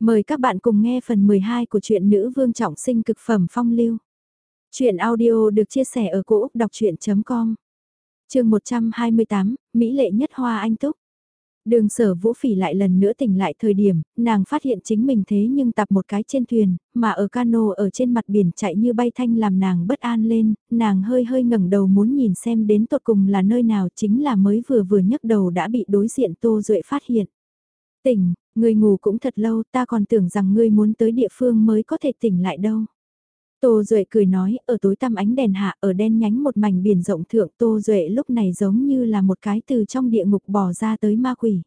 Mời các bạn cùng nghe phần 12 của truyện Nữ Vương Trọng Sinh Cực Phẩm Phong Lưu. Chuyện audio được chia sẻ ở cỗ đọc chuyện.com Trường 128, Mỹ lệ nhất hoa anh túc. Đường sở vũ phỉ lại lần nữa tỉnh lại thời điểm, nàng phát hiện chính mình thế nhưng tập một cái trên thuyền, mà ở cano ở trên mặt biển chạy như bay thanh làm nàng bất an lên, nàng hơi hơi ngẩng đầu muốn nhìn xem đến tột cùng là nơi nào chính là mới vừa vừa nhấc đầu đã bị đối diện Tô Duệ phát hiện. Tỉnh, ngươi ngủ cũng thật lâu ta còn tưởng rằng ngươi muốn tới địa phương mới có thể tỉnh lại đâu. Tô Duệ cười nói, ở tối tăm ánh đèn hạ, ở đen nhánh một mảnh biển rộng thượng Tô Duệ lúc này giống như là một cái từ trong địa ngục bỏ ra tới ma quỷ.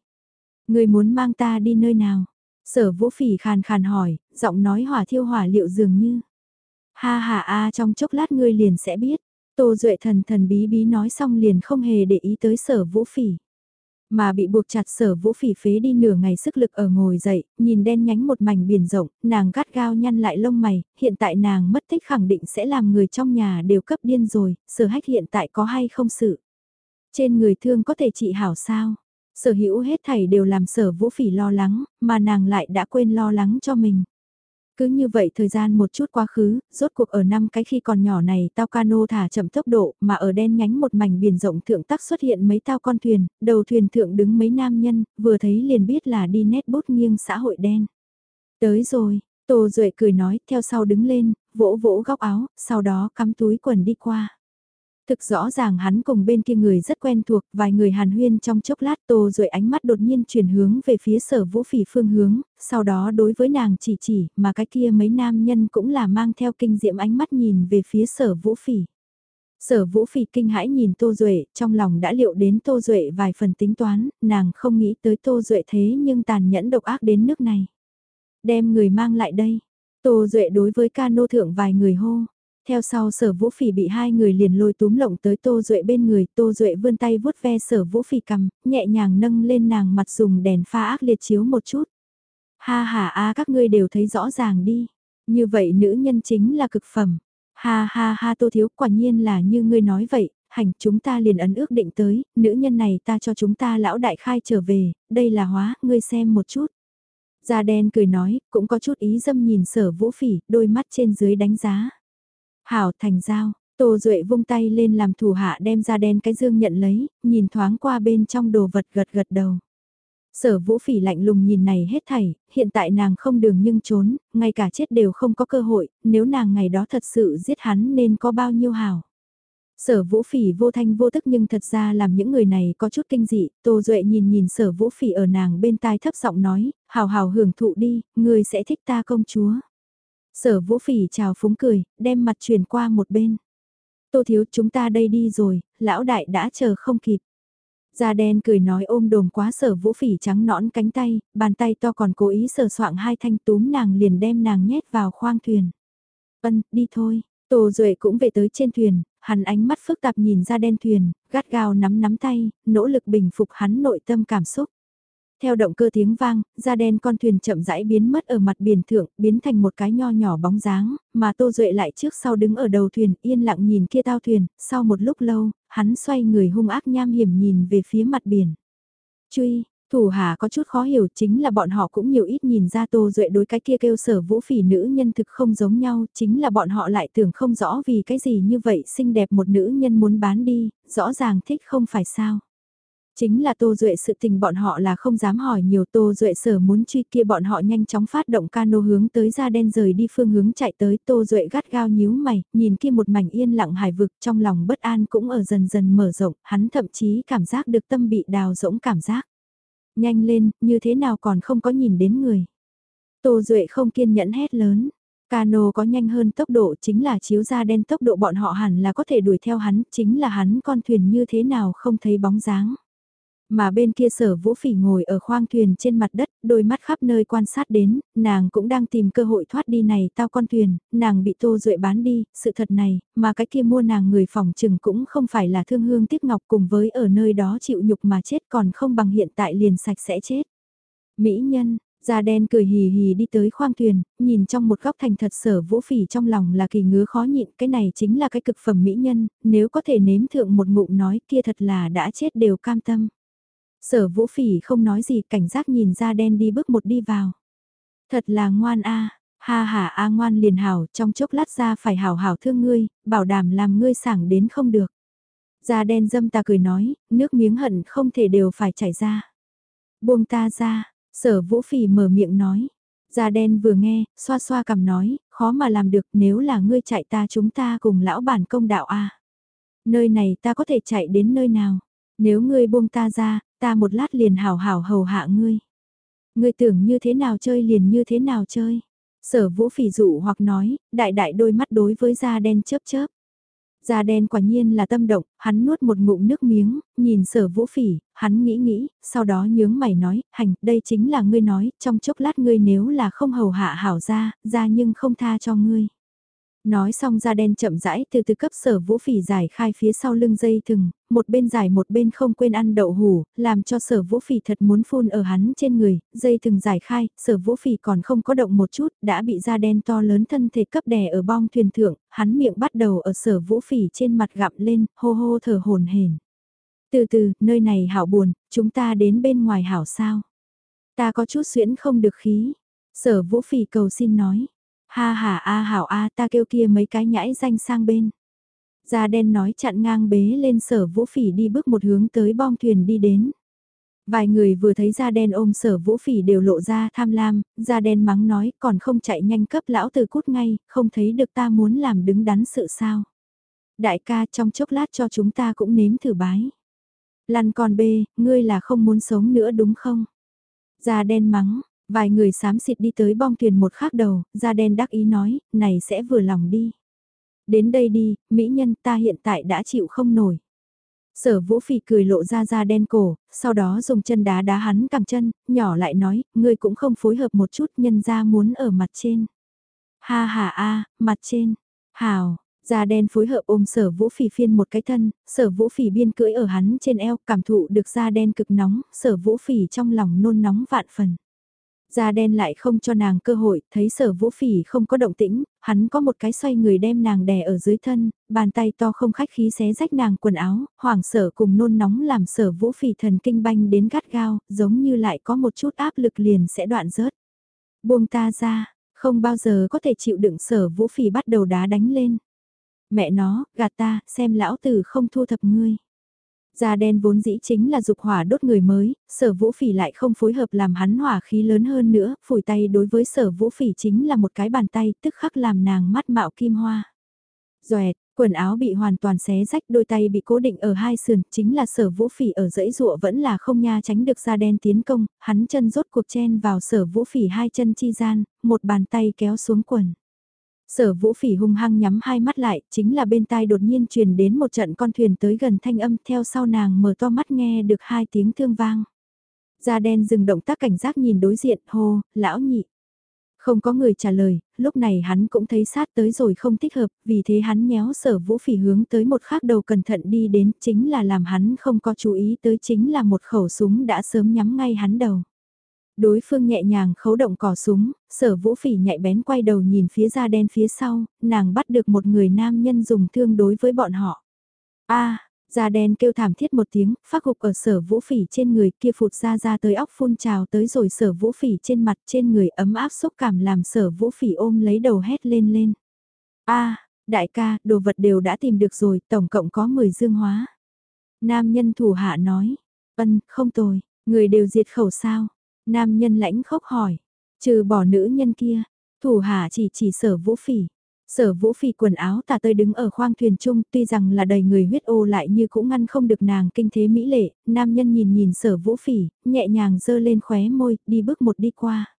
Người muốn mang ta đi nơi nào? Sở vũ phỉ khàn khàn hỏi, giọng nói hỏa thiêu hỏa liệu dường như. Ha ha a trong chốc lát ngươi liền sẽ biết. Tô Duệ thần thần bí bí nói xong liền không hề để ý tới sở vũ phỉ. Mà bị buộc chặt sở vũ phỉ phế đi nửa ngày sức lực ở ngồi dậy, nhìn đen nhánh một mảnh biển rộng, nàng gắt gao nhăn lại lông mày, hiện tại nàng mất tích khẳng định sẽ làm người trong nhà đều cấp điên rồi, sở hách hiện tại có hay không sự. Trên người thương có thể trị hảo sao? Sở hữu hết thảy đều làm sở vũ phỉ lo lắng, mà nàng lại đã quên lo lắng cho mình. Cứ như vậy thời gian một chút quá khứ, rốt cuộc ở năm cái khi còn nhỏ này tao cano thả chậm tốc độ mà ở đen nhánh một mảnh biển rộng thượng tắc xuất hiện mấy tao con thuyền, đầu thuyền thượng đứng mấy nam nhân, vừa thấy liền biết là đi nét bút nghiêng xã hội đen. Tới rồi, Tô Duệ cười nói, theo sau đứng lên, vỗ vỗ góc áo, sau đó cắm túi quần đi qua. Thực rõ ràng hắn cùng bên kia người rất quen thuộc, vài người hàn huyên trong chốc lát tô rồi ánh mắt đột nhiên chuyển hướng về phía sở vũ phỉ phương hướng, sau đó đối với nàng chỉ chỉ, mà cái kia mấy nam nhân cũng là mang theo kinh diệm ánh mắt nhìn về phía sở vũ phỉ. Sở vũ phỉ kinh hãi nhìn Tô Duệ, trong lòng đã liệu đến Tô Duệ vài phần tính toán, nàng không nghĩ tới Tô Duệ thế nhưng tàn nhẫn độc ác đến nước này. Đem người mang lại đây. Tô Duệ đối với ca nô thượng vài người hô. Theo sau sở vũ phỉ bị hai người liền lôi túm lộng tới Tô Duệ bên người, Tô Duệ vươn tay vuốt ve sở vũ phỉ cầm, nhẹ nhàng nâng lên nàng mặt dùng đèn pha ác liệt chiếu một chút. Ha ha a các ngươi đều thấy rõ ràng đi. Như vậy nữ nhân chính là cực phẩm. Ha ha ha tô thiếu quả nhiên là như ngươi nói vậy, hành chúng ta liền ấn ước định tới, nữ nhân này ta cho chúng ta lão đại khai trở về, đây là hóa, ngươi xem một chút. Da đen cười nói, cũng có chút ý dâm nhìn sở vũ phỉ, đôi mắt trên dưới đánh giá. Hảo thành giao, Tô Duệ vung tay lên làm thủ hạ đem ra đen cái dương nhận lấy, nhìn thoáng qua bên trong đồ vật gật gật đầu. Sở vũ phỉ lạnh lùng nhìn này hết thảy, hiện tại nàng không đường nhưng trốn, ngay cả chết đều không có cơ hội, nếu nàng ngày đó thật sự giết hắn nên có bao nhiêu hảo. Sở vũ phỉ vô thanh vô tức nhưng thật ra làm những người này có chút kinh dị, Tô Duệ nhìn nhìn sở vũ phỉ ở nàng bên tai thấp giọng nói, hào hào hưởng thụ đi, người sẽ thích ta công chúa. Sở vũ phỉ chào phúng cười, đem mặt chuyển qua một bên. Tô thiếu chúng ta đây đi rồi, lão đại đã chờ không kịp. Da đen cười nói ôm đồm quá sở vũ phỉ trắng nõn cánh tay, bàn tay to còn cố ý sờ soạng hai thanh túm nàng liền đem nàng nhét vào khoang thuyền. Ân, đi thôi, Tô Duệ cũng về tới trên thuyền, hắn ánh mắt phức tạp nhìn ra đen thuyền, gắt gao nắm nắm tay, nỗ lực bình phục hắn nội tâm cảm xúc. Theo động cơ tiếng vang, da đen con thuyền chậm rãi biến mất ở mặt biển thượng, biến thành một cái nho nhỏ bóng dáng, mà Tô Duệ lại trước sau đứng ở đầu thuyền, yên lặng nhìn kia tao thuyền, sau một lúc lâu, hắn xoay người hung ác nham hiểm nhìn về phía mặt biển. Truy, thủ hà có chút khó hiểu chính là bọn họ cũng nhiều ít nhìn ra Tô Duệ đối cái kia kêu sở vũ phỉ nữ nhân thực không giống nhau, chính là bọn họ lại tưởng không rõ vì cái gì như vậy xinh đẹp một nữ nhân muốn bán đi, rõ ràng thích không phải sao. Chính là Tô Duệ sự tình bọn họ là không dám hỏi nhiều Tô Duệ sở muốn truy kia bọn họ nhanh chóng phát động cano hướng tới ra đen rời đi phương hướng chạy tới Tô Duệ gắt gao nhíu mày, nhìn kia một mảnh yên lặng hải vực trong lòng bất an cũng ở dần dần mở rộng, hắn thậm chí cảm giác được tâm bị đào rỗng cảm giác. Nhanh lên, như thế nào còn không có nhìn đến người. Tô Duệ không kiên nhẫn hét lớn. Cano có nhanh hơn tốc độ chính là chiếu ra đen tốc độ bọn họ hẳn là có thể đuổi theo hắn, chính là hắn con thuyền như thế nào không thấy bóng dáng. Mà bên kia sở vũ phỉ ngồi ở khoang thuyền trên mặt đất, đôi mắt khắp nơi quan sát đến, nàng cũng đang tìm cơ hội thoát đi này tao con thuyền, nàng bị tô duệ bán đi, sự thật này, mà cái kia mua nàng người phòng trừng cũng không phải là thương hương tiếc ngọc cùng với ở nơi đó chịu nhục mà chết còn không bằng hiện tại liền sạch sẽ chết. Mỹ nhân, Da đen cười hì hì đi tới khoang thuyền, nhìn trong một góc thành thật sở vũ phỉ trong lòng là kỳ ngứa khó nhịn, cái này chính là cái cực phẩm mỹ nhân, nếu có thể nếm thượng một ngụm nói kia thật là đã chết đều cam tâm. Sở vũ phỉ không nói gì cảnh giác nhìn ra đen đi bước một đi vào. Thật là ngoan a ha ha a ngoan liền hảo, trong chốc lát ra phải hảo hảo thương ngươi, bảo đảm làm ngươi sảng đến không được. Da đen dâm ta cười nói, nước miếng hận không thể đều phải chảy ra. Buông ta ra, sở vũ phỉ mở miệng nói. Da đen vừa nghe, xoa xoa cầm nói, khó mà làm được nếu là ngươi chạy ta chúng ta cùng lão bản công đạo a Nơi này ta có thể chạy đến nơi nào? Nếu ngươi buông ta ra, ta một lát liền hảo hảo hầu hạ ngươi. Ngươi tưởng như thế nào chơi liền như thế nào chơi. Sở vũ phỉ dụ hoặc nói, đại đại đôi mắt đối với da đen chớp chớp. Da đen quả nhiên là tâm động, hắn nuốt một ngụm nước miếng, nhìn sở vũ phỉ, hắn nghĩ nghĩ, sau đó nhướng mày nói, hành, đây chính là ngươi nói, trong chốc lát ngươi nếu là không hầu hạ hảo ra, ra nhưng không tha cho ngươi. Nói xong da đen chậm rãi từ từ cấp sở vũ phỉ giải khai phía sau lưng dây thừng, một bên giải một bên không quên ăn đậu hủ, làm cho sở vũ phỉ thật muốn phun ở hắn trên người, dây thừng giải khai, sở vũ phỉ còn không có động một chút, đã bị da đen to lớn thân thể cấp đè ở bong thuyền thượng, hắn miệng bắt đầu ở sở vũ phỉ trên mặt gặm lên, hô hô thở hồn hển. Từ từ, nơi này hảo buồn, chúng ta đến bên ngoài hảo sao. Ta có chút xuyễn không được khí. Sở vũ phỉ cầu xin nói. Ha ha a hảo a ta kêu kia mấy cái nhãi danh sang bên. Da đen nói chặn ngang bế lên sở vũ phỉ đi bước một hướng tới bong thuyền đi đến. Vài người vừa thấy da đen ôm sở vũ phỉ đều lộ ra tham lam, da đen mắng nói còn không chạy nhanh cấp lão từ cút ngay, không thấy được ta muốn làm đứng đắn sự sao. Đại ca trong chốc lát cho chúng ta cũng nếm thử bái. Lăn con bê, ngươi là không muốn sống nữa đúng không? Da đen mắng, Vài người xám xịt đi tới bong thuyền một khác đầu, da đen đắc ý nói, này sẽ vừa lòng đi. Đến đây đi, mỹ nhân ta hiện tại đã chịu không nổi. Sở vũ phỉ cười lộ ra da đen cổ, sau đó dùng chân đá đá hắn cằm chân, nhỏ lại nói, ngươi cũng không phối hợp một chút nhân ra muốn ở mặt trên. Ha ha a, mặt trên, hào, Da đen phối hợp ôm sở vũ phỉ phiên một cái thân, sở vũ phỉ biên cưỡi ở hắn trên eo cảm thụ được da đen cực nóng, sở vũ phỉ trong lòng nôn nóng vạn phần. Da đen lại không cho nàng cơ hội, thấy sở vũ phỉ không có động tĩnh, hắn có một cái xoay người đem nàng đè ở dưới thân, bàn tay to không khách khí xé rách nàng quần áo, hoảng sở cùng nôn nóng làm sở vũ phỉ thần kinh banh đến gắt gao, giống như lại có một chút áp lực liền sẽ đoạn rớt. Buông ta ra, không bao giờ có thể chịu đựng sở vũ phỉ bắt đầu đá đánh lên. Mẹ nó, gạt ta, xem lão tử không thu thập ngươi. Da đen vốn dĩ chính là dục hỏa đốt người mới, sở vũ phỉ lại không phối hợp làm hắn hỏa khí lớn hơn nữa, phủi tay đối với sở vũ phỉ chính là một cái bàn tay tức khắc làm nàng mắt mạo kim hoa. Doẹt, quần áo bị hoàn toàn xé rách đôi tay bị cố định ở hai sườn, chính là sở vũ phỉ ở dãy rụa vẫn là không nha tránh được da đen tiến công, hắn chân rốt cuộc chen vào sở vũ phỉ hai chân chi gian, một bàn tay kéo xuống quần. Sở vũ phỉ hung hăng nhắm hai mắt lại, chính là bên tai đột nhiên truyền đến một trận con thuyền tới gần thanh âm theo sau nàng mở to mắt nghe được hai tiếng thương vang. Da đen dừng động tác cảnh giác nhìn đối diện, hô, lão nhị. Không có người trả lời, lúc này hắn cũng thấy sát tới rồi không thích hợp, vì thế hắn nhéo sở vũ phỉ hướng tới một khác đầu cẩn thận đi đến, chính là làm hắn không có chú ý tới chính là một khẩu súng đã sớm nhắm ngay hắn đầu. Đối phương nhẹ nhàng khấu động cỏ súng, sở vũ phỉ nhạy bén quay đầu nhìn phía da đen phía sau, nàng bắt được một người nam nhân dùng thương đối với bọn họ. a da đen kêu thảm thiết một tiếng, phát gục ở sở vũ phỉ trên người kia phụt ra ra tới óc phun trào tới rồi sở vũ phỉ trên mặt trên người ấm áp xúc cảm làm sở vũ phỉ ôm lấy đầu hét lên lên. a đại ca, đồ vật đều đã tìm được rồi, tổng cộng có 10 dương hóa. Nam nhân thủ hạ nói, ân, không tồi, người đều diệt khẩu sao, Nam nhân lãnh khốc hỏi, trừ bỏ nữ nhân kia, thủ hạ chỉ chỉ sở vũ phỉ. Sở vũ phỉ quần áo tà tơi đứng ở khoang thuyền chung tuy rằng là đầy người huyết ô lại như cũng ngăn không được nàng kinh thế mỹ lệ, nam nhân nhìn nhìn sở vũ phỉ, nhẹ nhàng dơ lên khóe môi, đi bước một đi qua.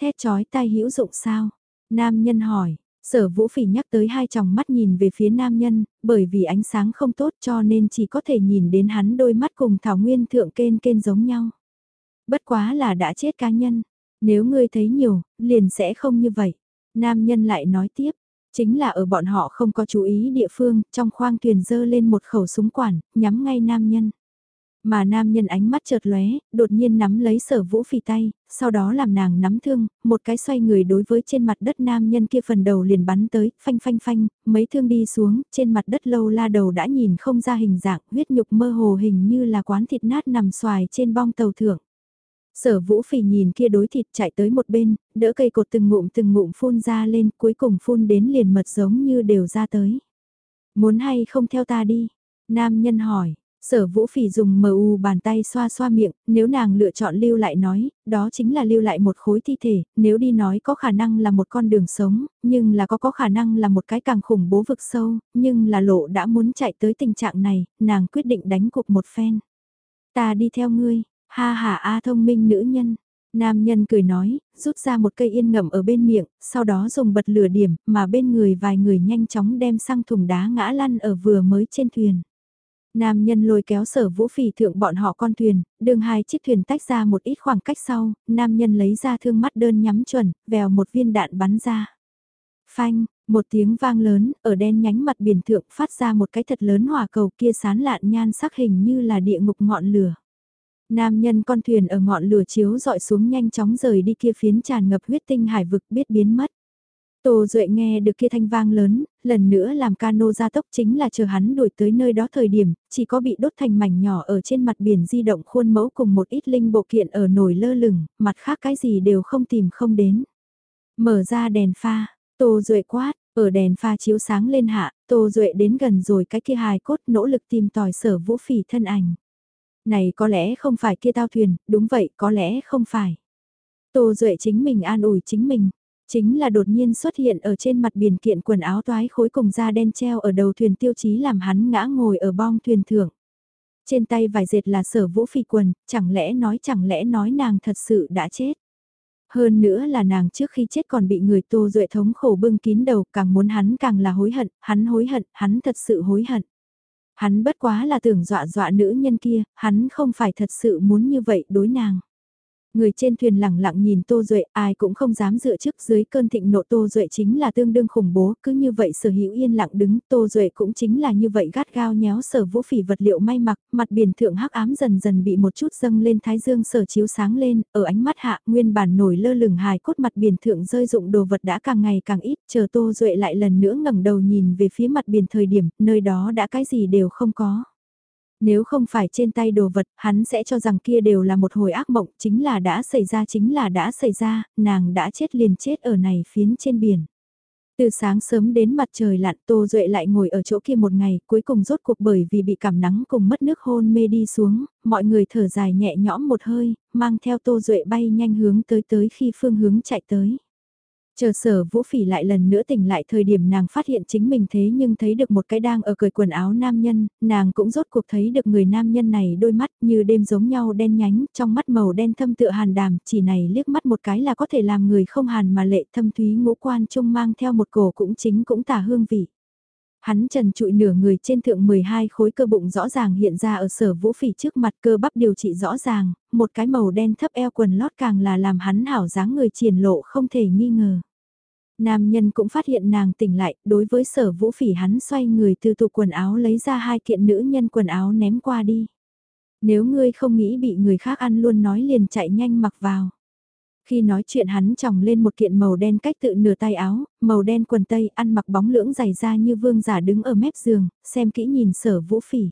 Thét chói tai hữu dụng sao? Nam nhân hỏi, sở vũ phỉ nhắc tới hai tròng mắt nhìn về phía nam nhân, bởi vì ánh sáng không tốt cho nên chỉ có thể nhìn đến hắn đôi mắt cùng thảo nguyên thượng kên kên giống nhau. Bất quá là đã chết cá nhân. Nếu ngươi thấy nhiều, liền sẽ không như vậy. Nam nhân lại nói tiếp, chính là ở bọn họ không có chú ý địa phương, trong khoang thuyền dơ lên một khẩu súng quản, nhắm ngay nam nhân. Mà nam nhân ánh mắt chợt lóe, đột nhiên nắm lấy sở vũ phì tay, sau đó làm nàng nắm thương, một cái xoay người đối với trên mặt đất nam nhân kia phần đầu liền bắn tới, phanh phanh phanh, mấy thương đi xuống, trên mặt đất lâu la đầu đã nhìn không ra hình dạng, huyết nhục mơ hồ hình như là quán thịt nát nằm xoài trên bong tàu thượng. Sở vũ phì nhìn kia đối thịt chạy tới một bên, đỡ cây cột từng ngụm từng ngụm phun ra lên cuối cùng phun đến liền mật giống như đều ra tới. Muốn hay không theo ta đi? Nam nhân hỏi, Sở Vũ Phỉ dùng mờ u bàn tay xoa xoa miệng, nếu nàng lựa chọn lưu lại nói, đó chính là lưu lại một khối thi thể, nếu đi nói có khả năng là một con đường sống, nhưng là có có khả năng là một cái càng khủng bố vực sâu, nhưng là lộ đã muốn chạy tới tình trạng này, nàng quyết định đánh cuộc một phen. Ta đi theo ngươi, ha ha a thông minh nữ nhân. Nam nhân cười nói, rút ra một cây yên ngậm ở bên miệng, sau đó dùng bật lửa điểm, mà bên người vài người nhanh chóng đem sang thùng đá ngã lăn ở vừa mới trên thuyền. Nam nhân lôi kéo sở vũ phỉ thượng bọn họ con thuyền, đường hai chiếc thuyền tách ra một ít khoảng cách sau, nam nhân lấy ra thương mắt đơn nhắm chuẩn, vèo một viên đạn bắn ra. Phanh, một tiếng vang lớn, ở đen nhánh mặt biển thượng phát ra một cái thật lớn hỏa cầu kia sán lạn nhan sắc hình như là địa ngục ngọn lửa. Nam nhân con thuyền ở ngọn lửa chiếu dọi xuống nhanh chóng rời đi kia phiến tràn ngập huyết tinh hải vực biết biến mất. Tô Duệ nghe được kia thanh vang lớn, lần nữa làm cano ra tốc chính là chờ hắn đuổi tới nơi đó thời điểm, chỉ có bị đốt thành mảnh nhỏ ở trên mặt biển di động khuôn mẫu cùng một ít linh bộ kiện ở nổi lơ lửng, mặt khác cái gì đều không tìm không đến. Mở ra đèn pha, Tô Duệ quát, ở đèn pha chiếu sáng lên hạ, Tô Duệ đến gần rồi cái kia hài cốt nỗ lực tìm tòi sở vũ phỉ thân ảnh. Này có lẽ không phải kia tao thuyền, đúng vậy có lẽ không phải. Tô Duệ chính mình an ủi chính mình Chính là đột nhiên xuất hiện ở trên mặt biển kiện quần áo toái khối cùng da đen treo ở đầu thuyền tiêu chí làm hắn ngã ngồi ở bong thuyền thượng. Trên tay vài dệt là sở vũ phi quần, chẳng lẽ nói chẳng lẽ nói nàng thật sự đã chết. Hơn nữa là nàng trước khi chết còn bị người tô duệ thống khổ bưng kín đầu càng muốn hắn càng là hối hận, hắn hối hận, hắn thật sự hối hận. Hắn bất quá là tưởng dọa dọa nữ nhân kia, hắn không phải thật sự muốn như vậy đối nàng. Người trên thuyền lẳng lặng nhìn Tô Duệ, ai cũng không dám dựa trước dưới cơn thịnh nộ Tô Duệ chính là tương đương khủng bố, cứ như vậy sở hữu yên lặng đứng, Tô Duệ cũng chính là như vậy gắt gao nhéo sở vũ phỉ vật liệu may mặc, mặt biển thượng hắc ám dần dần bị một chút dâng lên thái dương sở chiếu sáng lên, ở ánh mắt hạ, nguyên bản nổi lơ lửng hài cốt mặt biển thượng rơi dụng đồ vật đã càng ngày càng ít, chờ Tô Duệ lại lần nữa ngẩng đầu nhìn về phía mặt biển thời điểm, nơi đó đã cái gì đều không có. Nếu không phải trên tay đồ vật, hắn sẽ cho rằng kia đều là một hồi ác mộng, chính là đã xảy ra chính là đã xảy ra, nàng đã chết liền chết ở này phiến trên biển. Từ sáng sớm đến mặt trời lặn Tô Duệ lại ngồi ở chỗ kia một ngày, cuối cùng rốt cuộc bởi vì bị cảm nắng cùng mất nước hôn mê đi xuống, mọi người thở dài nhẹ nhõm một hơi, mang theo Tô Duệ bay nhanh hướng tới tới khi phương hướng chạy tới. Chờ sở vũ phỉ lại lần nữa tỉnh lại thời điểm nàng phát hiện chính mình thế nhưng thấy được một cái đang ở cười quần áo nam nhân, nàng cũng rốt cuộc thấy được người nam nhân này đôi mắt như đêm giống nhau đen nhánh, trong mắt màu đen thâm tựa hàn đàm, chỉ này liếc mắt một cái là có thể làm người không hàn mà lệ thâm thúy ngũ quan trung mang theo một cổ cũng chính cũng tả hương vị. Hắn trần trụi nửa người trên thượng 12 khối cơ bụng rõ ràng hiện ra ở sở vũ phỉ trước mặt cơ bắp điều trị rõ ràng, một cái màu đen thấp eo quần lót càng là làm hắn hảo dáng người triển lộ không thể nghi ngờ. Nam nhân cũng phát hiện nàng tỉnh lại, đối với sở vũ phỉ hắn xoay người từ tủ quần áo lấy ra hai kiện nữ nhân quần áo ném qua đi. Nếu ngươi không nghĩ bị người khác ăn luôn nói liền chạy nhanh mặc vào. Khi nói chuyện hắn tròng lên một kiện màu đen cách tự nửa tay áo, màu đen quần tây ăn mặc bóng lưỡng dày ra như vương giả đứng ở mép giường, xem kỹ nhìn sở vũ phỉ.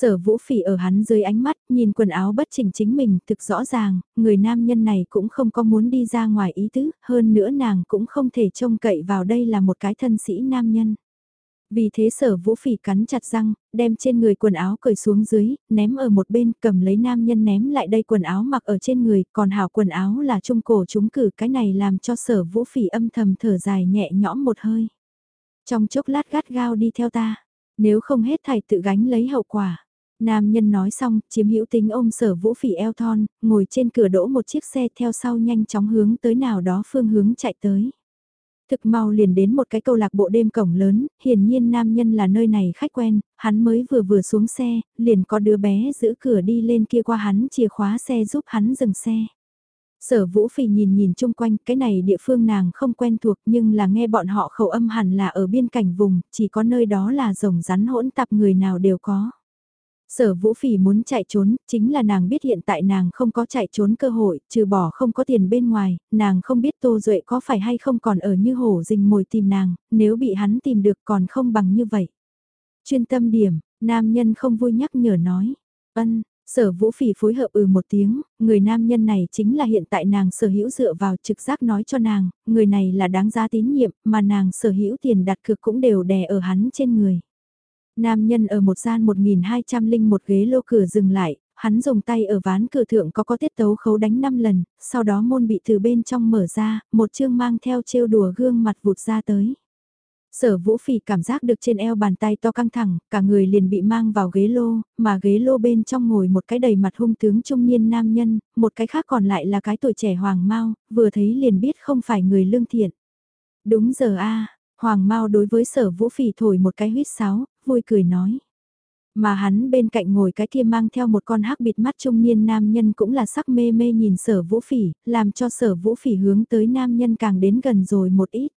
Sở vũ phỉ ở hắn dưới ánh mắt, nhìn quần áo bất chỉnh chính mình, thực rõ ràng, người nam nhân này cũng không có muốn đi ra ngoài ý tứ, hơn nữa nàng cũng không thể trông cậy vào đây là một cái thân sĩ nam nhân. Vì thế sở vũ phỉ cắn chặt răng, đem trên người quần áo cởi xuống dưới, ném ở một bên, cầm lấy nam nhân ném lại đây quần áo mặc ở trên người, còn hảo quần áo là trung cổ chúng cử cái này làm cho sở vũ phỉ âm thầm thở dài nhẹ nhõm một hơi. Trong chốc lát gắt gao đi theo ta, nếu không hết thảy tự gánh lấy hậu quả. Nam nhân nói xong, chiếm hữu tính ôm sở vũ phỉ eo thon, ngồi trên cửa đỗ một chiếc xe theo sau nhanh chóng hướng tới nào đó phương hướng chạy tới. Thực mau liền đến một cái câu lạc bộ đêm cổng lớn, hiển nhiên nam nhân là nơi này khách quen, hắn mới vừa vừa xuống xe, liền có đứa bé giữ cửa đi lên kia qua hắn chìa khóa xe giúp hắn dừng xe. Sở Vũ Phỉ nhìn nhìn chung quanh, cái này địa phương nàng không quen thuộc nhưng là nghe bọn họ khẩu âm hẳn là ở biên cảnh vùng, chỉ có nơi đó là rồng rắn hỗn tạp người nào đều có. Sở Vũ Phỉ muốn chạy trốn, chính là nàng biết hiện tại nàng không có chạy trốn cơ hội, trừ bỏ không có tiền bên ngoài, nàng không biết Tô Duệ có phải hay không còn ở như hổ rình mồi tìm nàng, nếu bị hắn tìm được còn không bằng như vậy. Chuyên tâm điểm, nam nhân không vui nhắc nhở nói, ân, Sở vũ phỉ phối hợp ừ một tiếng, người nam nhân này chính là hiện tại nàng sở hữu dựa vào trực giác nói cho nàng, người này là đáng giá tín nhiệm, mà nàng sở hữu tiền đặt cược cũng đều đè ở hắn trên người. Nam nhân ở một gian 1200 linh một ghế lô cửa dừng lại, hắn dùng tay ở ván cửa thượng có có tiết tấu khấu đánh 5 lần, sau đó môn bị từ bên trong mở ra, một chương mang theo trêu đùa gương mặt vụt ra tới. Sở vũ phỉ cảm giác được trên eo bàn tay to căng thẳng, cả người liền bị mang vào ghế lô, mà ghế lô bên trong ngồi một cái đầy mặt hung tướng trung niên nam nhân, một cái khác còn lại là cái tuổi trẻ hoàng mau, vừa thấy liền biết không phải người lương thiện. Đúng giờ a hoàng Mao đối với sở vũ phỉ thổi một cái huyết sáo, vui cười nói. Mà hắn bên cạnh ngồi cái kia mang theo một con hắc bịt mắt trung niên nam nhân cũng là sắc mê mê nhìn sở vũ phỉ, làm cho sở vũ phỉ hướng tới nam nhân càng đến gần rồi một ít.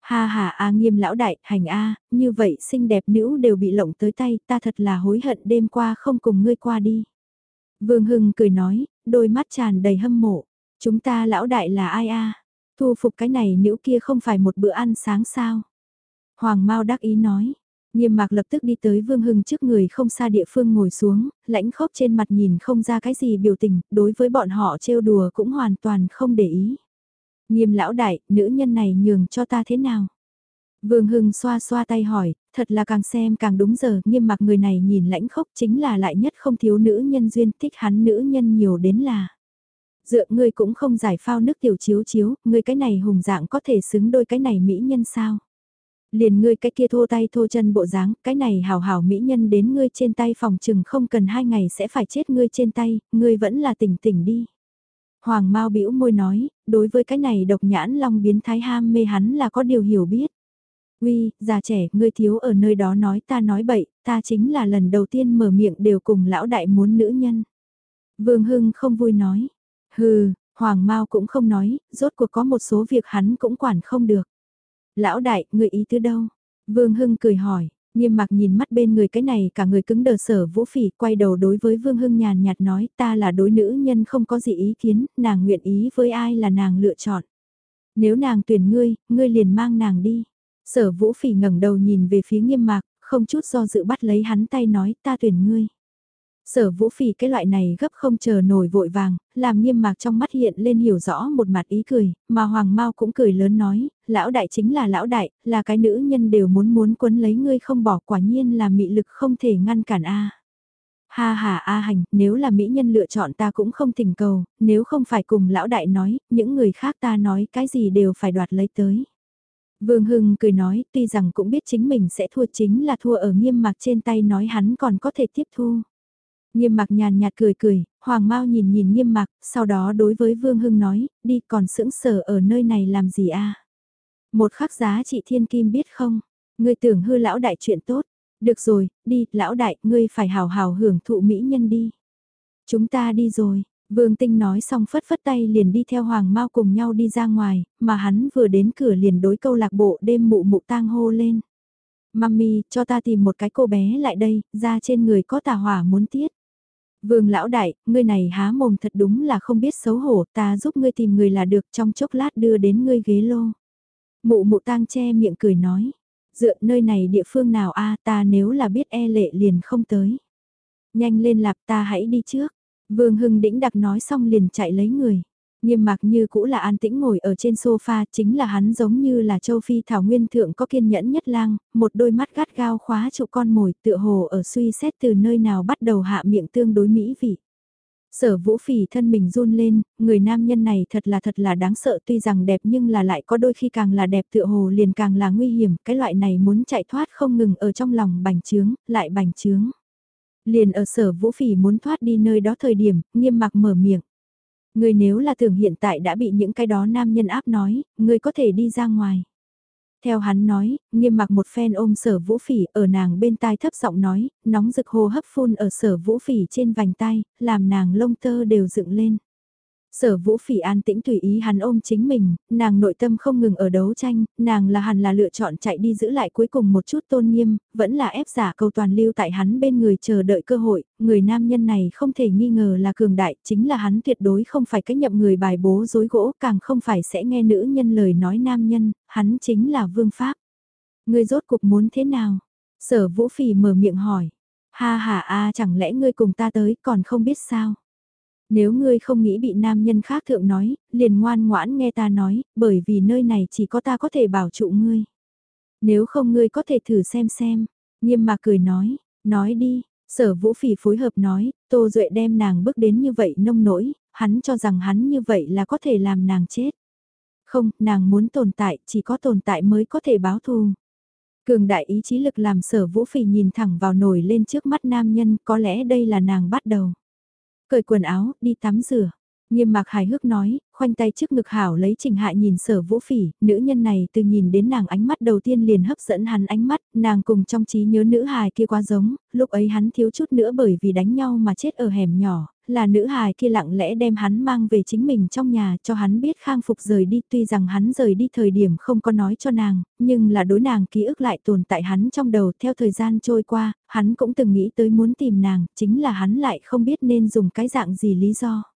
Ha ha a nghiêm lão đại, hành a, như vậy xinh đẹp nữ đều bị lộng tới tay, ta thật là hối hận đêm qua không cùng ngươi qua đi. Vương Hưng cười nói, đôi mắt tràn đầy hâm mộ. Chúng ta lão đại là ai a? Thu phục cái này nữ kia không phải một bữa ăn sáng sao? Hoàng Mao đắc ý nói. Nghiêm mạc lập tức đi tới Vương Hưng trước người không xa địa phương ngồi xuống, lãnh khốc trên mặt nhìn không ra cái gì biểu tình, đối với bọn họ trêu đùa cũng hoàn toàn không để ý. Nghiêm lão đại, nữ nhân này nhường cho ta thế nào? Vương Hưng xoa xoa tay hỏi, thật là càng xem càng đúng giờ, nghiêm mặc người này nhìn lãnh khốc chính là lại nhất không thiếu nữ nhân duyên thích hắn nữ nhân nhiều đến là. Dựa ngươi cũng không giải phao nước tiểu chiếu chiếu, ngươi cái này hùng dạng có thể xứng đôi cái này mỹ nhân sao? Liền ngươi cái kia thô tay thô chân bộ dáng, cái này hào hào mỹ nhân đến ngươi trên tay phòng chừng không cần hai ngày sẽ phải chết ngươi trên tay, ngươi vẫn là tỉnh tỉnh đi. Hoàng Mao bĩu môi nói, đối với cái này độc nhãn long biến thái ham mê hắn là có điều hiểu biết. Uy, già trẻ, ngươi thiếu ở nơi đó nói ta nói bậy, ta chính là lần đầu tiên mở miệng đều cùng lão đại muốn nữ nhân. Vương Hưng không vui nói. Hừ, Hoàng Mao cũng không nói, rốt cuộc có một số việc hắn cũng quản không được. Lão đại, người ý tứ đâu? Vương Hưng cười hỏi, Nghiêm mặc nhìn mắt bên người cái này cả người cứng đờ sở vũ phỉ quay đầu đối với Vương Hưng nhàn nhạt nói ta là đối nữ nhân không có gì ý kiến, nàng nguyện ý với ai là nàng lựa chọn. Nếu nàng tuyển ngươi, ngươi liền mang nàng đi. Sở vũ phỉ ngẩng đầu nhìn về phía nghiêm mạc, không chút do dự bắt lấy hắn tay nói ta tuyển ngươi. Sở vũ phỉ cái loại này gấp không chờ nổi vội vàng, làm nghiêm mạc trong mắt hiện lên hiểu rõ một mặt ý cười, mà Hoàng Mao cũng cười lớn nói, lão đại chính là lão đại, là cái nữ nhân đều muốn muốn quấn lấy ngươi không bỏ quả nhiên là mị lực không thể ngăn cản a. Ha ha a hành, nếu là mỹ nhân lựa chọn ta cũng không thỉnh cầu, nếu không phải cùng lão đại nói, những người khác ta nói cái gì đều phải đoạt lấy tới. Vương Hưng cười nói, tuy rằng cũng biết chính mình sẽ thua chính là thua ở nghiêm mạc trên tay nói hắn còn có thể tiếp thu. Nghiêm mạc nhàn nhạt cười cười, Hoàng Mao nhìn nhìn nghiêm mạc. sau đó đối với Vương Hưng nói, đi còn sững sờ ở nơi này làm gì a? Một khắc giá trị thiên kim biết không? Ngươi tưởng hư lão đại chuyện tốt. Được rồi, đi, lão đại, ngươi phải hào hào hưởng thụ mỹ nhân đi. Chúng ta đi rồi, Vương Tinh nói xong phất phất tay liền đi theo Hoàng Mao cùng nhau đi ra ngoài, mà hắn vừa đến cửa liền đối câu lạc bộ đêm mụ mụ tang hô lên. Mami, cho ta tìm một cái cô bé lại đây, ra trên người có tà hỏa muốn tiết. Vương lão đại, ngươi này há mồm thật đúng là không biết xấu hổ, ta giúp ngươi tìm người là được trong chốc lát đưa đến ngươi ghế lô. Mụ mụ tang che miệng cười nói, dựa nơi này địa phương nào a ta nếu là biết e lệ liền không tới. Nhanh lên lạp ta hãy đi trước. Vương Hưng đĩnh đặc nói xong liền chạy lấy người. Nghiêm mạc như cũ là an tĩnh ngồi ở trên sofa, chính là hắn giống như là châu phi thảo nguyên thượng có kiên nhẫn nhất lang, một đôi mắt gắt gao khóa trụ con mồi tựa hồ ở suy xét từ nơi nào bắt đầu hạ miệng tương đối mỹ vị. Sở vũ phỉ thân mình run lên, người nam nhân này thật là thật là đáng sợ tuy rằng đẹp nhưng là lại có đôi khi càng là đẹp tựa hồ liền càng là nguy hiểm, cái loại này muốn chạy thoát không ngừng ở trong lòng bành trướng, lại bành trướng. Liền ở sở vũ phỉ muốn thoát đi nơi đó thời điểm, nghiêm mặc mở miệng. Người nếu là tưởng hiện tại đã bị những cái đó nam nhân áp nói, người có thể đi ra ngoài. Theo hắn nói, nghiêm mặc một phen ôm sở vũ phỉ ở nàng bên tai thấp giọng nói, nóng rực hồ hấp phun ở sở vũ phỉ trên vành tai, làm nàng lông tơ đều dựng lên. Sở vũ phỉ an tĩnh tùy ý hắn ôm chính mình, nàng nội tâm không ngừng ở đấu tranh, nàng là hẳn là lựa chọn chạy đi giữ lại cuối cùng một chút tôn nghiêm, vẫn là ép giả cầu toàn lưu tại hắn bên người chờ đợi cơ hội, người nam nhân này không thể nghi ngờ là cường đại, chính là hắn tuyệt đối không phải cách nhậm người bài bố dối gỗ, càng không phải sẽ nghe nữ nhân lời nói nam nhân, hắn chính là vương pháp. Người rốt cuộc muốn thế nào? Sở vũ phỉ mở miệng hỏi. Ha ha a chẳng lẽ ngươi cùng ta tới còn không biết sao? Nếu ngươi không nghĩ bị nam nhân khác thượng nói, liền ngoan ngoãn nghe ta nói, bởi vì nơi này chỉ có ta có thể bảo trụ ngươi. Nếu không ngươi có thể thử xem xem. Nghiêm mà cười nói, nói đi, sở vũ phỉ phối hợp nói, Tô Duệ đem nàng bước đến như vậy nông nỗi, hắn cho rằng hắn như vậy là có thể làm nàng chết. Không, nàng muốn tồn tại, chỉ có tồn tại mới có thể báo thù. Cường đại ý chí lực làm sở vũ phỉ nhìn thẳng vào nổi lên trước mắt nam nhân, có lẽ đây là nàng bắt đầu. Cởi quần áo, đi tắm rửa. Nghiêm mạc hài hước nói, khoanh tay trước ngực hảo lấy trình hại nhìn sở vũ phỉ, nữ nhân này từ nhìn đến nàng ánh mắt đầu tiên liền hấp dẫn hắn ánh mắt, nàng cùng trong trí nhớ nữ hài kia quá giống, lúc ấy hắn thiếu chút nữa bởi vì đánh nhau mà chết ở hẻm nhỏ, là nữ hài kia lặng lẽ đem hắn mang về chính mình trong nhà cho hắn biết khang phục rời đi tuy rằng hắn rời đi thời điểm không có nói cho nàng, nhưng là đối nàng ký ức lại tồn tại hắn trong đầu theo thời gian trôi qua, hắn cũng từng nghĩ tới muốn tìm nàng, chính là hắn lại không biết nên dùng cái dạng gì lý do.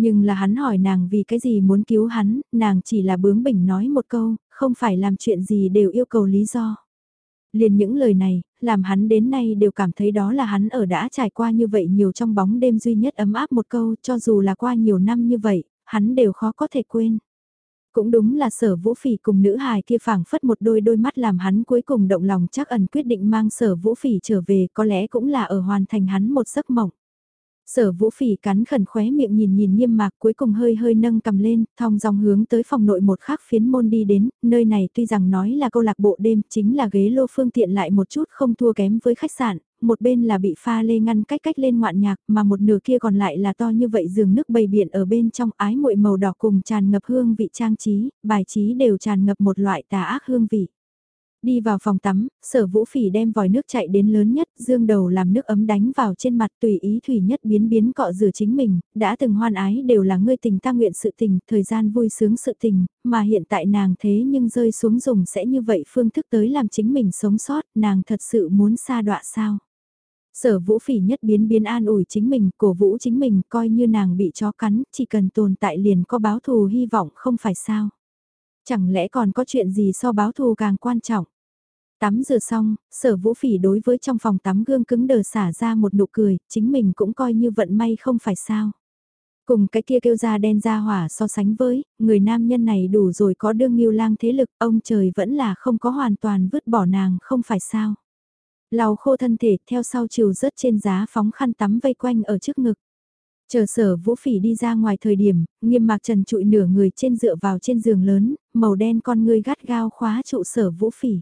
Nhưng là hắn hỏi nàng vì cái gì muốn cứu hắn, nàng chỉ là bướng bỉnh nói một câu, không phải làm chuyện gì đều yêu cầu lý do. Liền những lời này, làm hắn đến nay đều cảm thấy đó là hắn ở đã trải qua như vậy nhiều trong bóng đêm duy nhất ấm áp một câu cho dù là qua nhiều năm như vậy, hắn đều khó có thể quên. Cũng đúng là sở vũ phỉ cùng nữ hài kia phảng phất một đôi đôi mắt làm hắn cuối cùng động lòng chắc ẩn quyết định mang sở vũ phỉ trở về có lẽ cũng là ở hoàn thành hắn một giấc mộng. Sở vũ phỉ cắn khẩn khóe miệng nhìn nhìn nghiêm mạc cuối cùng hơi hơi nâng cầm lên, thong dòng hướng tới phòng nội một khắc phiến môn đi đến, nơi này tuy rằng nói là câu lạc bộ đêm chính là ghế lô phương tiện lại một chút không thua kém với khách sạn, một bên là bị pha lê ngăn cách cách lên ngoạn nhạc mà một nửa kia còn lại là to như vậy giường nước bầy biển ở bên trong ái muội màu đỏ cùng tràn ngập hương vị trang trí, bài trí đều tràn ngập một loại tà ác hương vị. Đi vào phòng tắm, sở vũ phỉ đem vòi nước chạy đến lớn nhất, dương đầu làm nước ấm đánh vào trên mặt tùy ý thủy nhất biến biến cọ rửa chính mình, đã từng hoan ái đều là ngươi tình ta nguyện sự tình, thời gian vui sướng sự tình, mà hiện tại nàng thế nhưng rơi xuống dùng sẽ như vậy phương thức tới làm chính mình sống sót, nàng thật sự muốn xa đọa sao. Sở vũ phỉ nhất biến biến an ủi chính mình, cổ vũ chính mình, coi như nàng bị chó cắn, chỉ cần tồn tại liền có báo thù hy vọng không phải sao. Chẳng lẽ còn có chuyện gì so báo thù càng quan trọng? Tắm rửa xong, sở vũ phỉ đối với trong phòng tắm gương cứng đờ xả ra một nụ cười, chính mình cũng coi như vận may không phải sao. Cùng cái kia kêu ra đen ra hỏa so sánh với, người nam nhân này đủ rồi có đương nghiêu lang thế lực, ông trời vẫn là không có hoàn toàn vứt bỏ nàng không phải sao. Lau khô thân thể theo sau chiều rớt trên giá phóng khăn tắm vây quanh ở trước ngực. Chờ sở vũ phỉ đi ra ngoài thời điểm, nghiêm mạc trần trụi nửa người trên dựa vào trên giường lớn, màu đen con ngươi gắt gao khóa trụ sở vũ phỉ.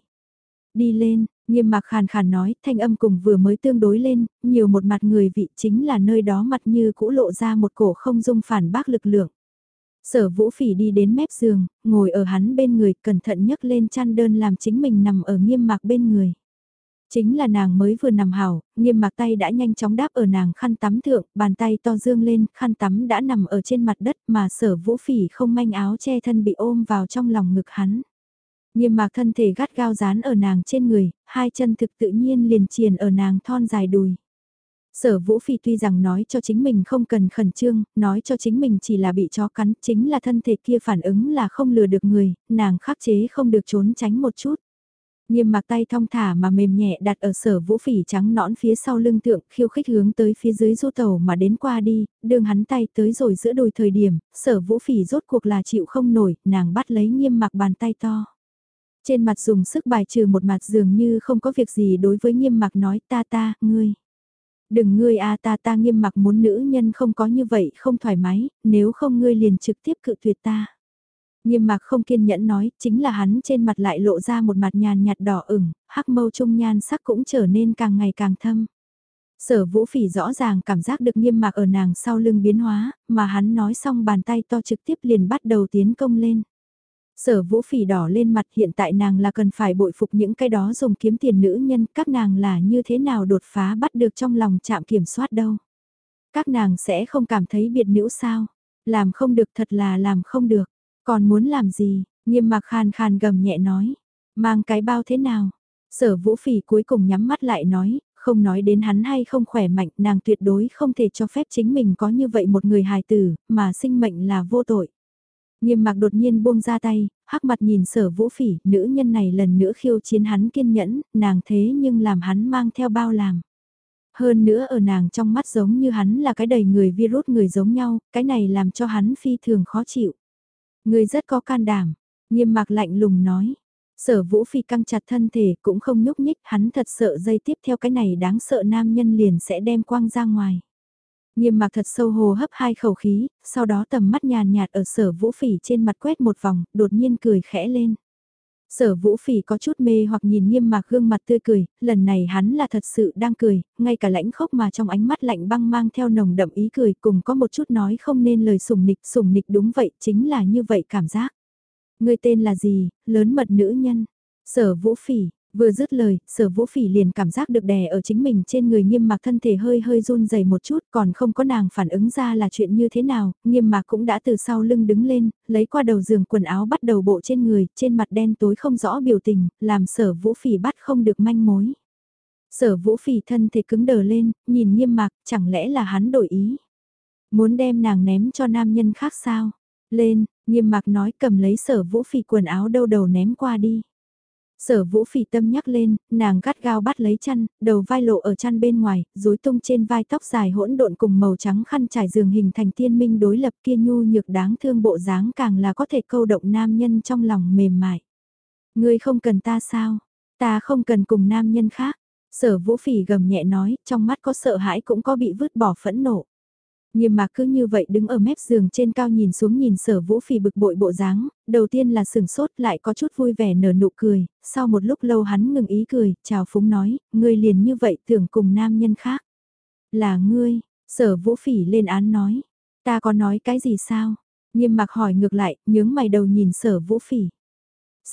Đi lên, nghiêm mạc khàn khàn nói, thanh âm cùng vừa mới tương đối lên, nhiều một mặt người vị chính là nơi đó mặt như cũ lộ ra một cổ không dung phản bác lực lượng. Sở vũ phỉ đi đến mép giường, ngồi ở hắn bên người, cẩn thận nhấc lên chăn đơn làm chính mình nằm ở nghiêm mạc bên người. Chính là nàng mới vừa nằm hảo, nghiêm mặc tay đã nhanh chóng đáp ở nàng khăn tắm thượng, bàn tay to dương lên, khăn tắm đã nằm ở trên mặt đất mà sở vũ phỉ không manh áo che thân bị ôm vào trong lòng ngực hắn. Nghiêm mạc thân thể gắt gao dán ở nàng trên người, hai chân thực tự nhiên liền triền ở nàng thon dài đùi. Sở Vũ Phi tuy rằng nói cho chính mình không cần khẩn trương, nói cho chính mình chỉ là bị chó cắn, chính là thân thể kia phản ứng là không lừa được người, nàng khắc chế không được trốn tránh một chút. Nghiêm mặc tay thong thả mà mềm nhẹ đặt ở sở vũ phỉ trắng nõn phía sau lưng tượng khiêu khích hướng tới phía dưới du tàu mà đến qua đi, đường hắn tay tới rồi giữa đồi thời điểm, sở vũ phỉ rốt cuộc là chịu không nổi, nàng bắt lấy nghiêm mặc bàn tay to. Trên mặt dùng sức bài trừ một mặt dường như không có việc gì đối với nghiêm mặc nói ta ta, ngươi. Đừng ngươi a ta ta nghiêm mặc muốn nữ nhân không có như vậy không thoải mái, nếu không ngươi liền trực tiếp cự tuyệt ta. Nghiêm mặc không kiên nhẫn nói, chính là hắn trên mặt lại lộ ra một mặt nhàn nhạt đỏ ửng, hắc mâu trung nhan sắc cũng trở nên càng ngày càng thâm. Sở vũ phỉ rõ ràng cảm giác được nghiêm mạc ở nàng sau lưng biến hóa, mà hắn nói xong bàn tay to trực tiếp liền bắt đầu tiến công lên. Sở vũ phỉ đỏ lên mặt hiện tại nàng là cần phải bội phục những cái đó dùng kiếm tiền nữ nhân, các nàng là như thế nào đột phá bắt được trong lòng chạm kiểm soát đâu. Các nàng sẽ không cảm thấy biệt nữ sao, làm không được thật là làm không được, còn muốn làm gì, nghiêm mặc khàn khàn gầm nhẹ nói, mang cái bao thế nào. Sở vũ phỉ cuối cùng nhắm mắt lại nói, không nói đến hắn hay không khỏe mạnh, nàng tuyệt đối không thể cho phép chính mình có như vậy một người hài tử, mà sinh mệnh là vô tội. Nghiêm mặc đột nhiên buông ra tay, hắc mặt nhìn sở vũ phỉ, nữ nhân này lần nữa khiêu chiến hắn kiên nhẫn, nàng thế nhưng làm hắn mang theo bao làm. Hơn nữa ở nàng trong mắt giống như hắn là cái đầy người virus người giống nhau, cái này làm cho hắn phi thường khó chịu. Người rất có can đảm, nghiêm mạc lạnh lùng nói. Sở vũ phi căng chặt thân thể cũng không nhúc nhích, hắn thật sợ dây tiếp theo cái này đáng sợ nam nhân liền sẽ đem quang ra ngoài. Nghiêm mạc thật sâu hồ hấp hai khẩu khí, sau đó tầm mắt nhàn nhạt ở sở vũ phỉ trên mặt quét một vòng, đột nhiên cười khẽ lên. Sở vũ phỉ có chút mê hoặc nhìn nghiêm mạc gương mặt tươi cười, lần này hắn là thật sự đang cười, ngay cả lãnh khốc mà trong ánh mắt lạnh băng mang theo nồng đậm ý cười cùng có một chút nói không nên lời sùng nịch, sùng nịch đúng vậy, chính là như vậy cảm giác. Người tên là gì, lớn mật nữ nhân, sở vũ phỉ, Vừa dứt lời, sở vũ phỉ liền cảm giác được đè ở chính mình trên người nghiêm mạc thân thể hơi hơi run dày một chút còn không có nàng phản ứng ra là chuyện như thế nào, nghiêm mạc cũng đã từ sau lưng đứng lên, lấy qua đầu giường quần áo bắt đầu bộ trên người, trên mặt đen tối không rõ biểu tình, làm sở vũ phỉ bắt không được manh mối. Sở vũ phỉ thân thể cứng đờ lên, nhìn nghiêm mạc, chẳng lẽ là hắn đổi ý. Muốn đem nàng ném cho nam nhân khác sao? Lên, nghiêm mạc nói cầm lấy sở vũ phỉ quần áo đâu đầu ném qua đi. Sở vũ phỉ tâm nhắc lên, nàng gắt gao bắt lấy chăn, đầu vai lộ ở chăn bên ngoài, rối tung trên vai tóc dài hỗn độn cùng màu trắng khăn trải giường hình thành tiên minh đối lập kia nhu nhược đáng thương bộ dáng càng là có thể câu động nam nhân trong lòng mềm mại. Ngươi không cần ta sao? Ta không cần cùng nam nhân khác. Sở vũ phỉ gầm nhẹ nói, trong mắt có sợ hãi cũng có bị vứt bỏ phẫn nộ. Nghiêm mạc cứ như vậy đứng ở mép giường trên cao nhìn xuống nhìn sở vũ phỉ bực bội bộ dáng, đầu tiên là sừng sốt lại có chút vui vẻ nở nụ cười, sau một lúc lâu hắn ngừng ý cười, chào phúng nói, ngươi liền như vậy tưởng cùng nam nhân khác. Là ngươi, sở vũ phỉ lên án nói, ta có nói cái gì sao? Nghiêm mạc hỏi ngược lại, nhướng mày đầu nhìn sở vũ phỉ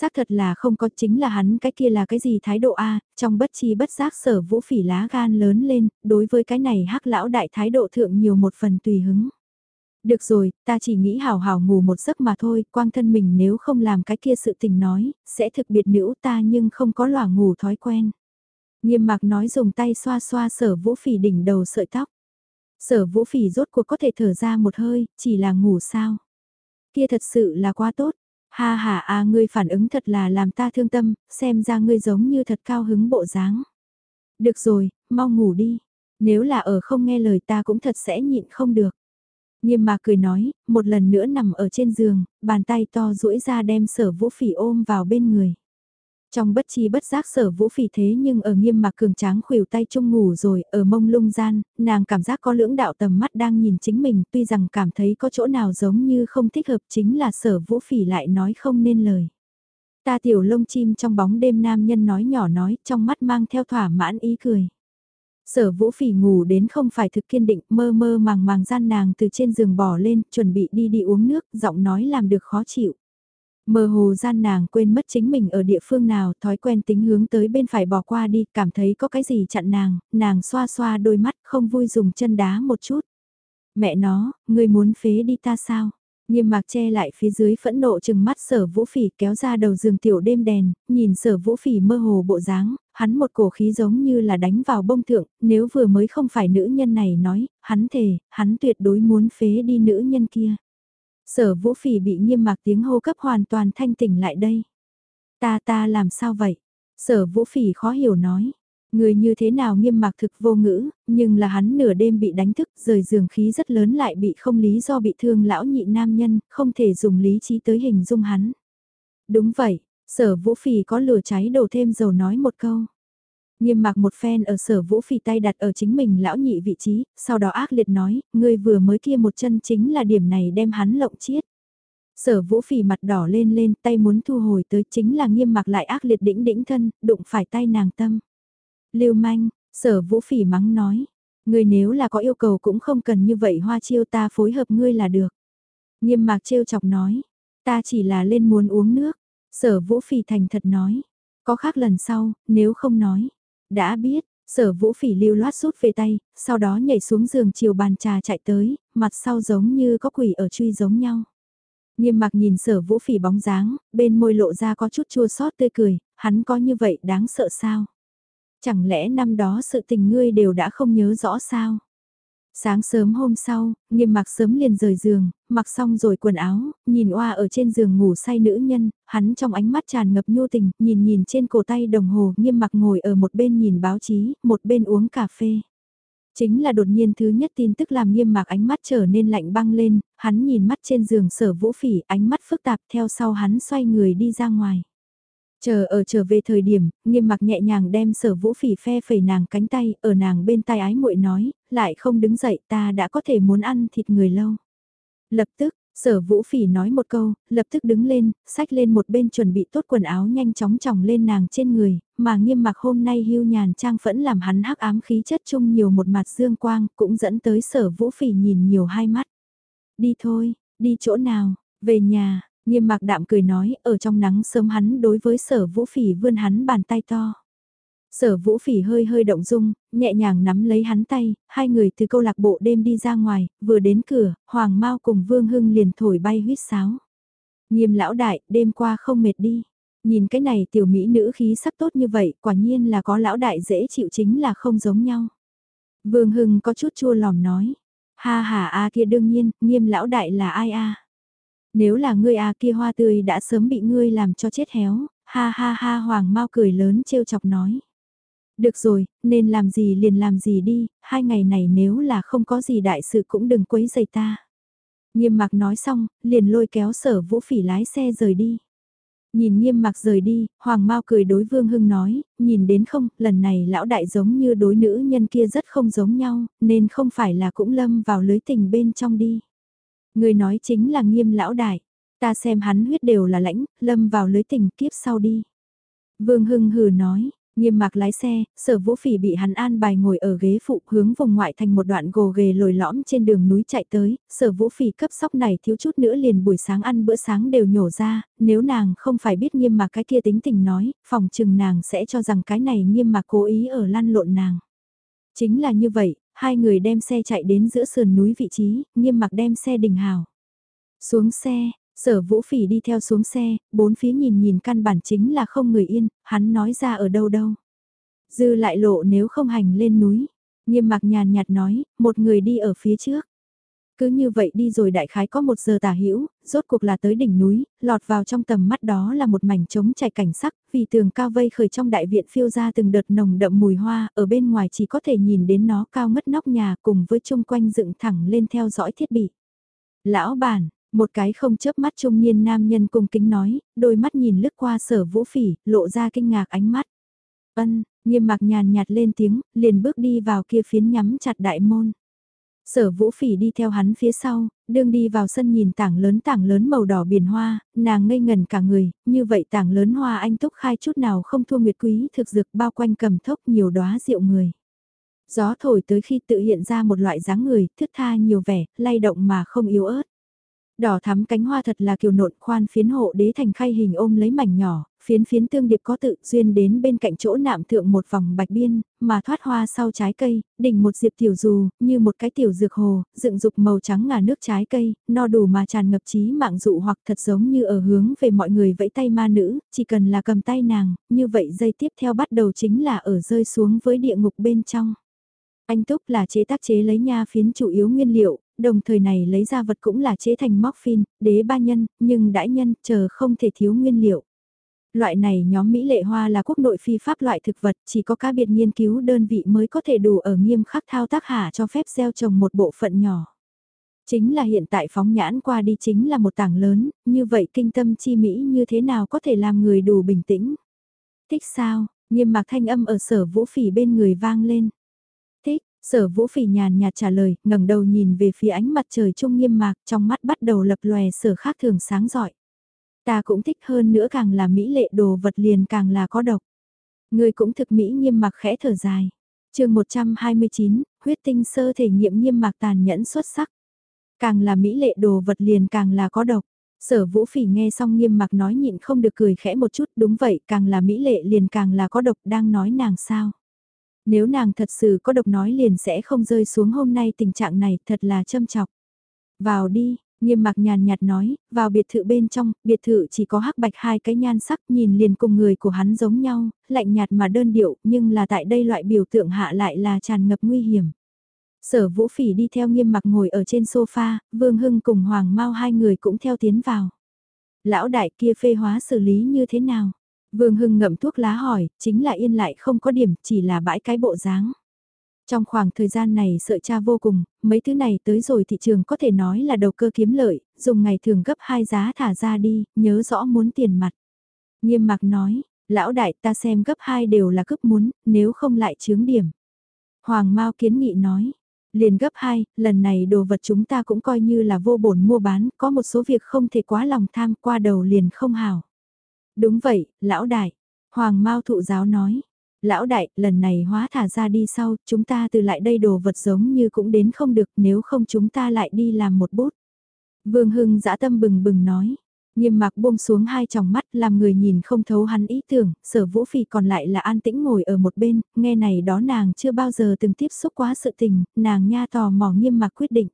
xác thật là không có chính là hắn cái kia là cái gì thái độ A, trong bất chi bất giác sở vũ phỉ lá gan lớn lên, đối với cái này hắc lão đại thái độ thượng nhiều một phần tùy hứng. Được rồi, ta chỉ nghĩ hào hào ngủ một giấc mà thôi, quang thân mình nếu không làm cái kia sự tình nói, sẽ thực biệt nữ ta nhưng không có lòa ngủ thói quen. Nghiêm mạc nói dùng tay xoa xoa sở vũ phỉ đỉnh đầu sợi tóc. Sở vũ phỉ rốt cuộc có thể thở ra một hơi, chỉ là ngủ sao. Kia thật sự là quá tốt, Ha ha a ngươi phản ứng thật là làm ta thương tâm, xem ra ngươi giống như thật cao hứng bộ dáng. Được rồi, mau ngủ đi. Nếu là ở không nghe lời ta cũng thật sẽ nhịn không được. Nghiêm mà cười nói, một lần nữa nằm ở trên giường, bàn tay to duỗi ra đem sở vũ phỉ ôm vào bên người. Trong bất chi bất giác sở vũ phỉ thế nhưng ở nghiêm mạc cường tráng khuỷu tay chung ngủ rồi, ở mông lung gian, nàng cảm giác có lưỡng đạo tầm mắt đang nhìn chính mình tuy rằng cảm thấy có chỗ nào giống như không thích hợp chính là sở vũ phỉ lại nói không nên lời. Ta tiểu lông chim trong bóng đêm nam nhân nói nhỏ nói, trong mắt mang theo thỏa mãn ý cười. Sở vũ phỉ ngủ đến không phải thực kiên định, mơ mơ màng màng gian nàng từ trên giường bỏ lên, chuẩn bị đi đi uống nước, giọng nói làm được khó chịu. Mơ hồ gian nàng quên mất chính mình ở địa phương nào, thói quen tính hướng tới bên phải bỏ qua đi, cảm thấy có cái gì chặn nàng, nàng xoa xoa đôi mắt, không vui dùng chân đá một chút. Mẹ nó, ngươi muốn phế đi ta sao? Nghiêm mạc che lại phía dưới phẫn nộ chừng mắt sở vũ phỉ kéo ra đầu giường tiểu đêm đèn, nhìn sở vũ phỉ mơ hồ bộ dáng, hắn một cổ khí giống như là đánh vào bông thượng, nếu vừa mới không phải nữ nhân này nói, hắn thề, hắn tuyệt đối muốn phế đi nữ nhân kia. Sở vũ phỉ bị nghiêm mạc tiếng hô cấp hoàn toàn thanh tỉnh lại đây. Ta ta làm sao vậy? Sở vũ phỉ khó hiểu nói. Người như thế nào nghiêm mạc thực vô ngữ, nhưng là hắn nửa đêm bị đánh thức, rời giường khí rất lớn lại bị không lý do bị thương lão nhị nam nhân, không thể dùng lý trí tới hình dung hắn. Đúng vậy, sở vũ phỉ có lửa cháy đổ thêm dầu nói một câu. Nghiêm mặc một phen ở sở vũ phỉ tay đặt ở chính mình lão nhị vị trí, sau đó ác liệt nói, ngươi vừa mới kia một chân chính là điểm này đem hắn lộng chiết. Sở vũ phỉ mặt đỏ lên lên tay muốn thu hồi tới chính là nghiêm mặc lại ác liệt đĩnh đĩnh thân, đụng phải tay nàng tâm. lưu manh, sở vũ phỉ mắng nói, ngươi nếu là có yêu cầu cũng không cần như vậy hoa chiêu ta phối hợp ngươi là được. Nghiêm mạc trêu chọc nói, ta chỉ là lên muốn uống nước, sở vũ phỉ thành thật nói, có khác lần sau, nếu không nói. Đã biết, sở vũ phỉ lưu loát rút về tay, sau đó nhảy xuống giường chiều bàn trà chạy tới, mặt sau giống như có quỷ ở truy giống nhau. Nghiêm mặc nhìn sở vũ phỉ bóng dáng, bên môi lộ ra có chút chua xót tươi cười, hắn có như vậy đáng sợ sao? Chẳng lẽ năm đó sự tình ngươi đều đã không nhớ rõ sao? Sáng sớm hôm sau, nghiêm mặc sớm liền rời giường, mặc xong rồi quần áo, nhìn oa ở trên giường ngủ say nữ nhân, hắn trong ánh mắt tràn ngập nhu tình, nhìn nhìn trên cổ tay đồng hồ nghiêm mặc ngồi ở một bên nhìn báo chí, một bên uống cà phê. Chính là đột nhiên thứ nhất tin tức làm nghiêm mạc ánh mắt trở nên lạnh băng lên, hắn nhìn mắt trên giường sở vũ phỉ, ánh mắt phức tạp theo sau hắn xoay người đi ra ngoài. Chờ ở trở về thời điểm, nghiêm mặc nhẹ nhàng đem sở vũ phỉ phe phẩy nàng cánh tay, ở nàng bên tai ái muội nói, lại không đứng dậy ta đã có thể muốn ăn thịt người lâu. Lập tức, sở vũ phỉ nói một câu, lập tức đứng lên, xách lên một bên chuẩn bị tốt quần áo nhanh chóng tròng lên nàng trên người, mà nghiêm mặc hôm nay hưu nhàn trang phẫn làm hắn hắc ám khí chất chung nhiều một mặt dương quang, cũng dẫn tới sở vũ phỉ nhìn nhiều hai mắt. Đi thôi, đi chỗ nào, về nhà, Nghiêm mạc đạm cười nói, ở trong nắng sớm hắn đối với sở vũ phỉ vươn hắn bàn tay to. Sở vũ phỉ hơi hơi động dung, nhẹ nhàng nắm lấy hắn tay, hai người từ câu lạc bộ đêm đi ra ngoài, vừa đến cửa, Hoàng Mao cùng Vương Hưng liền thổi bay huyết sáo. Nghiêm lão đại, đêm qua không mệt đi. Nhìn cái này tiểu mỹ nữ khí sắc tốt như vậy, quả nhiên là có lão đại dễ chịu chính là không giống nhau. Vương Hưng có chút chua lòng nói. Ha ha a kia đương nhiên, nghiêm lão đại là ai a? Nếu là ngươi à kia hoa tươi đã sớm bị ngươi làm cho chết héo, ha ha ha hoàng mau cười lớn trêu chọc nói. Được rồi, nên làm gì liền làm gì đi, hai ngày này nếu là không có gì đại sự cũng đừng quấy giày ta. Nghiêm mặc nói xong, liền lôi kéo sở vũ phỉ lái xe rời đi. Nhìn nghiêm mặc rời đi, Hoàng Mao cười đối Vương Hưng nói, nhìn đến không, lần này lão đại giống như đối nữ nhân kia rất không giống nhau, nên không phải là cũng lâm vào lưới tình bên trong đi. Người nói chính là nghiêm lão đại. Ta xem hắn huyết đều là lãnh, lâm vào lưới tình kiếp sau đi. Vương Hưng hừ nói, nghiêm mạc lái xe, sở vũ phỉ bị hắn an bài ngồi ở ghế phụ hướng vùng ngoại thành một đoạn gồ ghề lồi lõm trên đường núi chạy tới, sở vũ phỉ cấp sóc này thiếu chút nữa liền buổi sáng ăn bữa sáng đều nhổ ra, nếu nàng không phải biết nghiêm mạc cái kia tính tình nói, phòng chừng nàng sẽ cho rằng cái này nghiêm mạc cố ý ở lăn lộn nàng. Chính là như vậy, hai người đem xe chạy đến giữa sườn núi vị trí, nghiêm mặc đem xe đình hào. Xuống xe, sở vũ phỉ đi theo xuống xe, bốn phía nhìn nhìn căn bản chính là không người yên, hắn nói ra ở đâu đâu. Dư lại lộ nếu không hành lên núi, nghiêm mặc nhàn nhạt nói, một người đi ở phía trước. Cứ như vậy đi rồi đại khái có một giờ tả hữu rốt cuộc là tới đỉnh núi, lọt vào trong tầm mắt đó là một mảnh trống trải cảnh sắc, vì tường cao vây khởi trong đại viện phiêu ra từng đợt nồng đậm mùi hoa, ở bên ngoài chỉ có thể nhìn đến nó cao ngất nóc nhà cùng với chung quanh dựng thẳng lên theo dõi thiết bị. Lão bản, một cái không chớp mắt trung niên nam nhân cung kính nói, đôi mắt nhìn lướt qua sở vũ phỉ, lộ ra kinh ngạc ánh mắt. Ân, nghiêm mặc nhàn nhạt lên tiếng, liền bước đi vào kia phiến nhắm chặt đại môn. Sở vũ phỉ đi theo hắn phía sau, đương đi vào sân nhìn tảng lớn tảng lớn màu đỏ biển hoa, nàng ngây ngần cả người, như vậy tảng lớn hoa anh túc khai chút nào không thua nguyệt quý thực dược bao quanh cầm thốc nhiều đóa rượu người. Gió thổi tới khi tự hiện ra một loại dáng người, thức tha nhiều vẻ, lay động mà không yếu ớt. Đỏ thắm cánh hoa thật là kiều nộn khoan phiến hộ đế thành khay hình ôm lấy mảnh nhỏ, phiến phiến tương điệp có tự duyên đến bên cạnh chỗ nạm thượng một vòng bạch biên, mà thoát hoa sau trái cây, đỉnh một diệp tiểu dù, như một cái tiểu dược hồ, dựng dục màu trắng ngà nước trái cây, no đủ mà tràn ngập trí mạng dụ hoặc thật giống như ở hướng về mọi người vẫy tay ma nữ, chỉ cần là cầm tay nàng, như vậy dây tiếp theo bắt đầu chính là ở rơi xuống với địa ngục bên trong. Anh Túc là chế tác chế lấy nha phiến chủ yếu nguyên liệu, đồng thời này lấy ra vật cũng là chế thành morphine, đế ba nhân, nhưng đãi nhân, chờ không thể thiếu nguyên liệu. Loại này nhóm Mỹ lệ hoa là quốc nội phi pháp loại thực vật, chỉ có cá biệt nghiên cứu đơn vị mới có thể đủ ở nghiêm khắc thao tác hạ cho phép gieo trồng một bộ phận nhỏ. Chính là hiện tại phóng nhãn qua đi chính là một tảng lớn, như vậy kinh tâm chi Mỹ như thế nào có thể làm người đủ bình tĩnh. Thích sao, nghiêm mạc thanh âm ở sở vũ phỉ bên người vang lên. Sở vũ phỉ nhàn nhạt trả lời, ngẩng đầu nhìn về phía ánh mặt trời trung nghiêm mạc, trong mắt bắt đầu lập lòe sở khác thường sáng giỏi. Ta cũng thích hơn nữa càng là mỹ lệ đồ vật liền càng là có độc. Người cũng thực mỹ nghiêm mặc khẽ thở dài. chương 129, huyết tinh sơ thể nghiệm nghiêm mặc tàn nhẫn xuất sắc. Càng là mỹ lệ đồ vật liền càng là có độc. Sở vũ phỉ nghe xong nghiêm mặc nói nhịn không được cười khẽ một chút đúng vậy càng là mỹ lệ liền càng là có độc đang nói nàng sao. Nếu nàng thật sự có độc nói liền sẽ không rơi xuống hôm nay tình trạng này thật là châm chọc. Vào đi, Nghiêm mặc nhàn nhạt nói, vào biệt thự bên trong, biệt thự chỉ có hắc bạch hai cái nhan sắc nhìn liền cùng người của hắn giống nhau, lạnh nhạt mà đơn điệu, nhưng là tại đây loại biểu tượng hạ lại là tràn ngập nguy hiểm. Sở vũ phỉ đi theo nghiêm mặc ngồi ở trên sofa, Vương Hưng cùng Hoàng Mau hai người cũng theo tiến vào. Lão đại kia phê hóa xử lý như thế nào? Vương Hưng ngậm thuốc lá hỏi, chính là yên lại không có điểm, chỉ là bãi cái bộ dáng. Trong khoảng thời gian này sợ cha vô cùng, mấy thứ này tới rồi thị trường có thể nói là đầu cơ kiếm lợi, dùng ngày thường gấp hai giá thả ra đi, nhớ rõ muốn tiền mặt. Nghiêm mặc nói, lão đại ta xem gấp hai đều là cấp muốn, nếu không lại chướng điểm. Hoàng Mao kiến nghị nói, liền gấp hai, lần này đồ vật chúng ta cũng coi như là vô bổn mua bán, có một số việc không thể quá lòng tham qua đầu liền không hảo. Đúng vậy, lão đại, Hoàng Mao thụ giáo nói, lão đại, lần này hóa thả ra đi sau, chúng ta từ lại đây đồ vật giống như cũng đến không được nếu không chúng ta lại đi làm một bút. Vương Hưng dã tâm bừng bừng nói, nghiêm mặc buông xuống hai tròng mắt làm người nhìn không thấu hắn ý tưởng, sở vũ phì còn lại là an tĩnh ngồi ở một bên, nghe này đó nàng chưa bao giờ từng tiếp xúc quá sự tình, nàng nha tò mò nghiêm mặc quyết định.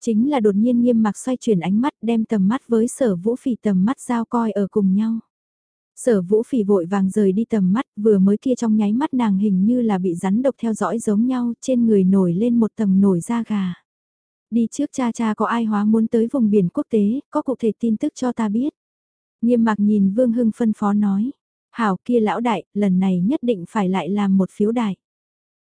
Chính là đột nhiên nghiêm mặc xoay chuyển ánh mắt đem tầm mắt với sở vũ phì tầm mắt giao coi ở cùng nhau. Sở vũ phỉ vội vàng rời đi tầm mắt vừa mới kia trong nháy mắt nàng hình như là bị rắn độc theo dõi giống nhau trên người nổi lên một tầng nổi da gà. Đi trước cha cha có ai hóa muốn tới vùng biển quốc tế, có cụ thể tin tức cho ta biết. Nghiêm mặc nhìn Vương Hưng phân phó nói. Hảo kia lão đại, lần này nhất định phải lại làm một phiếu đại.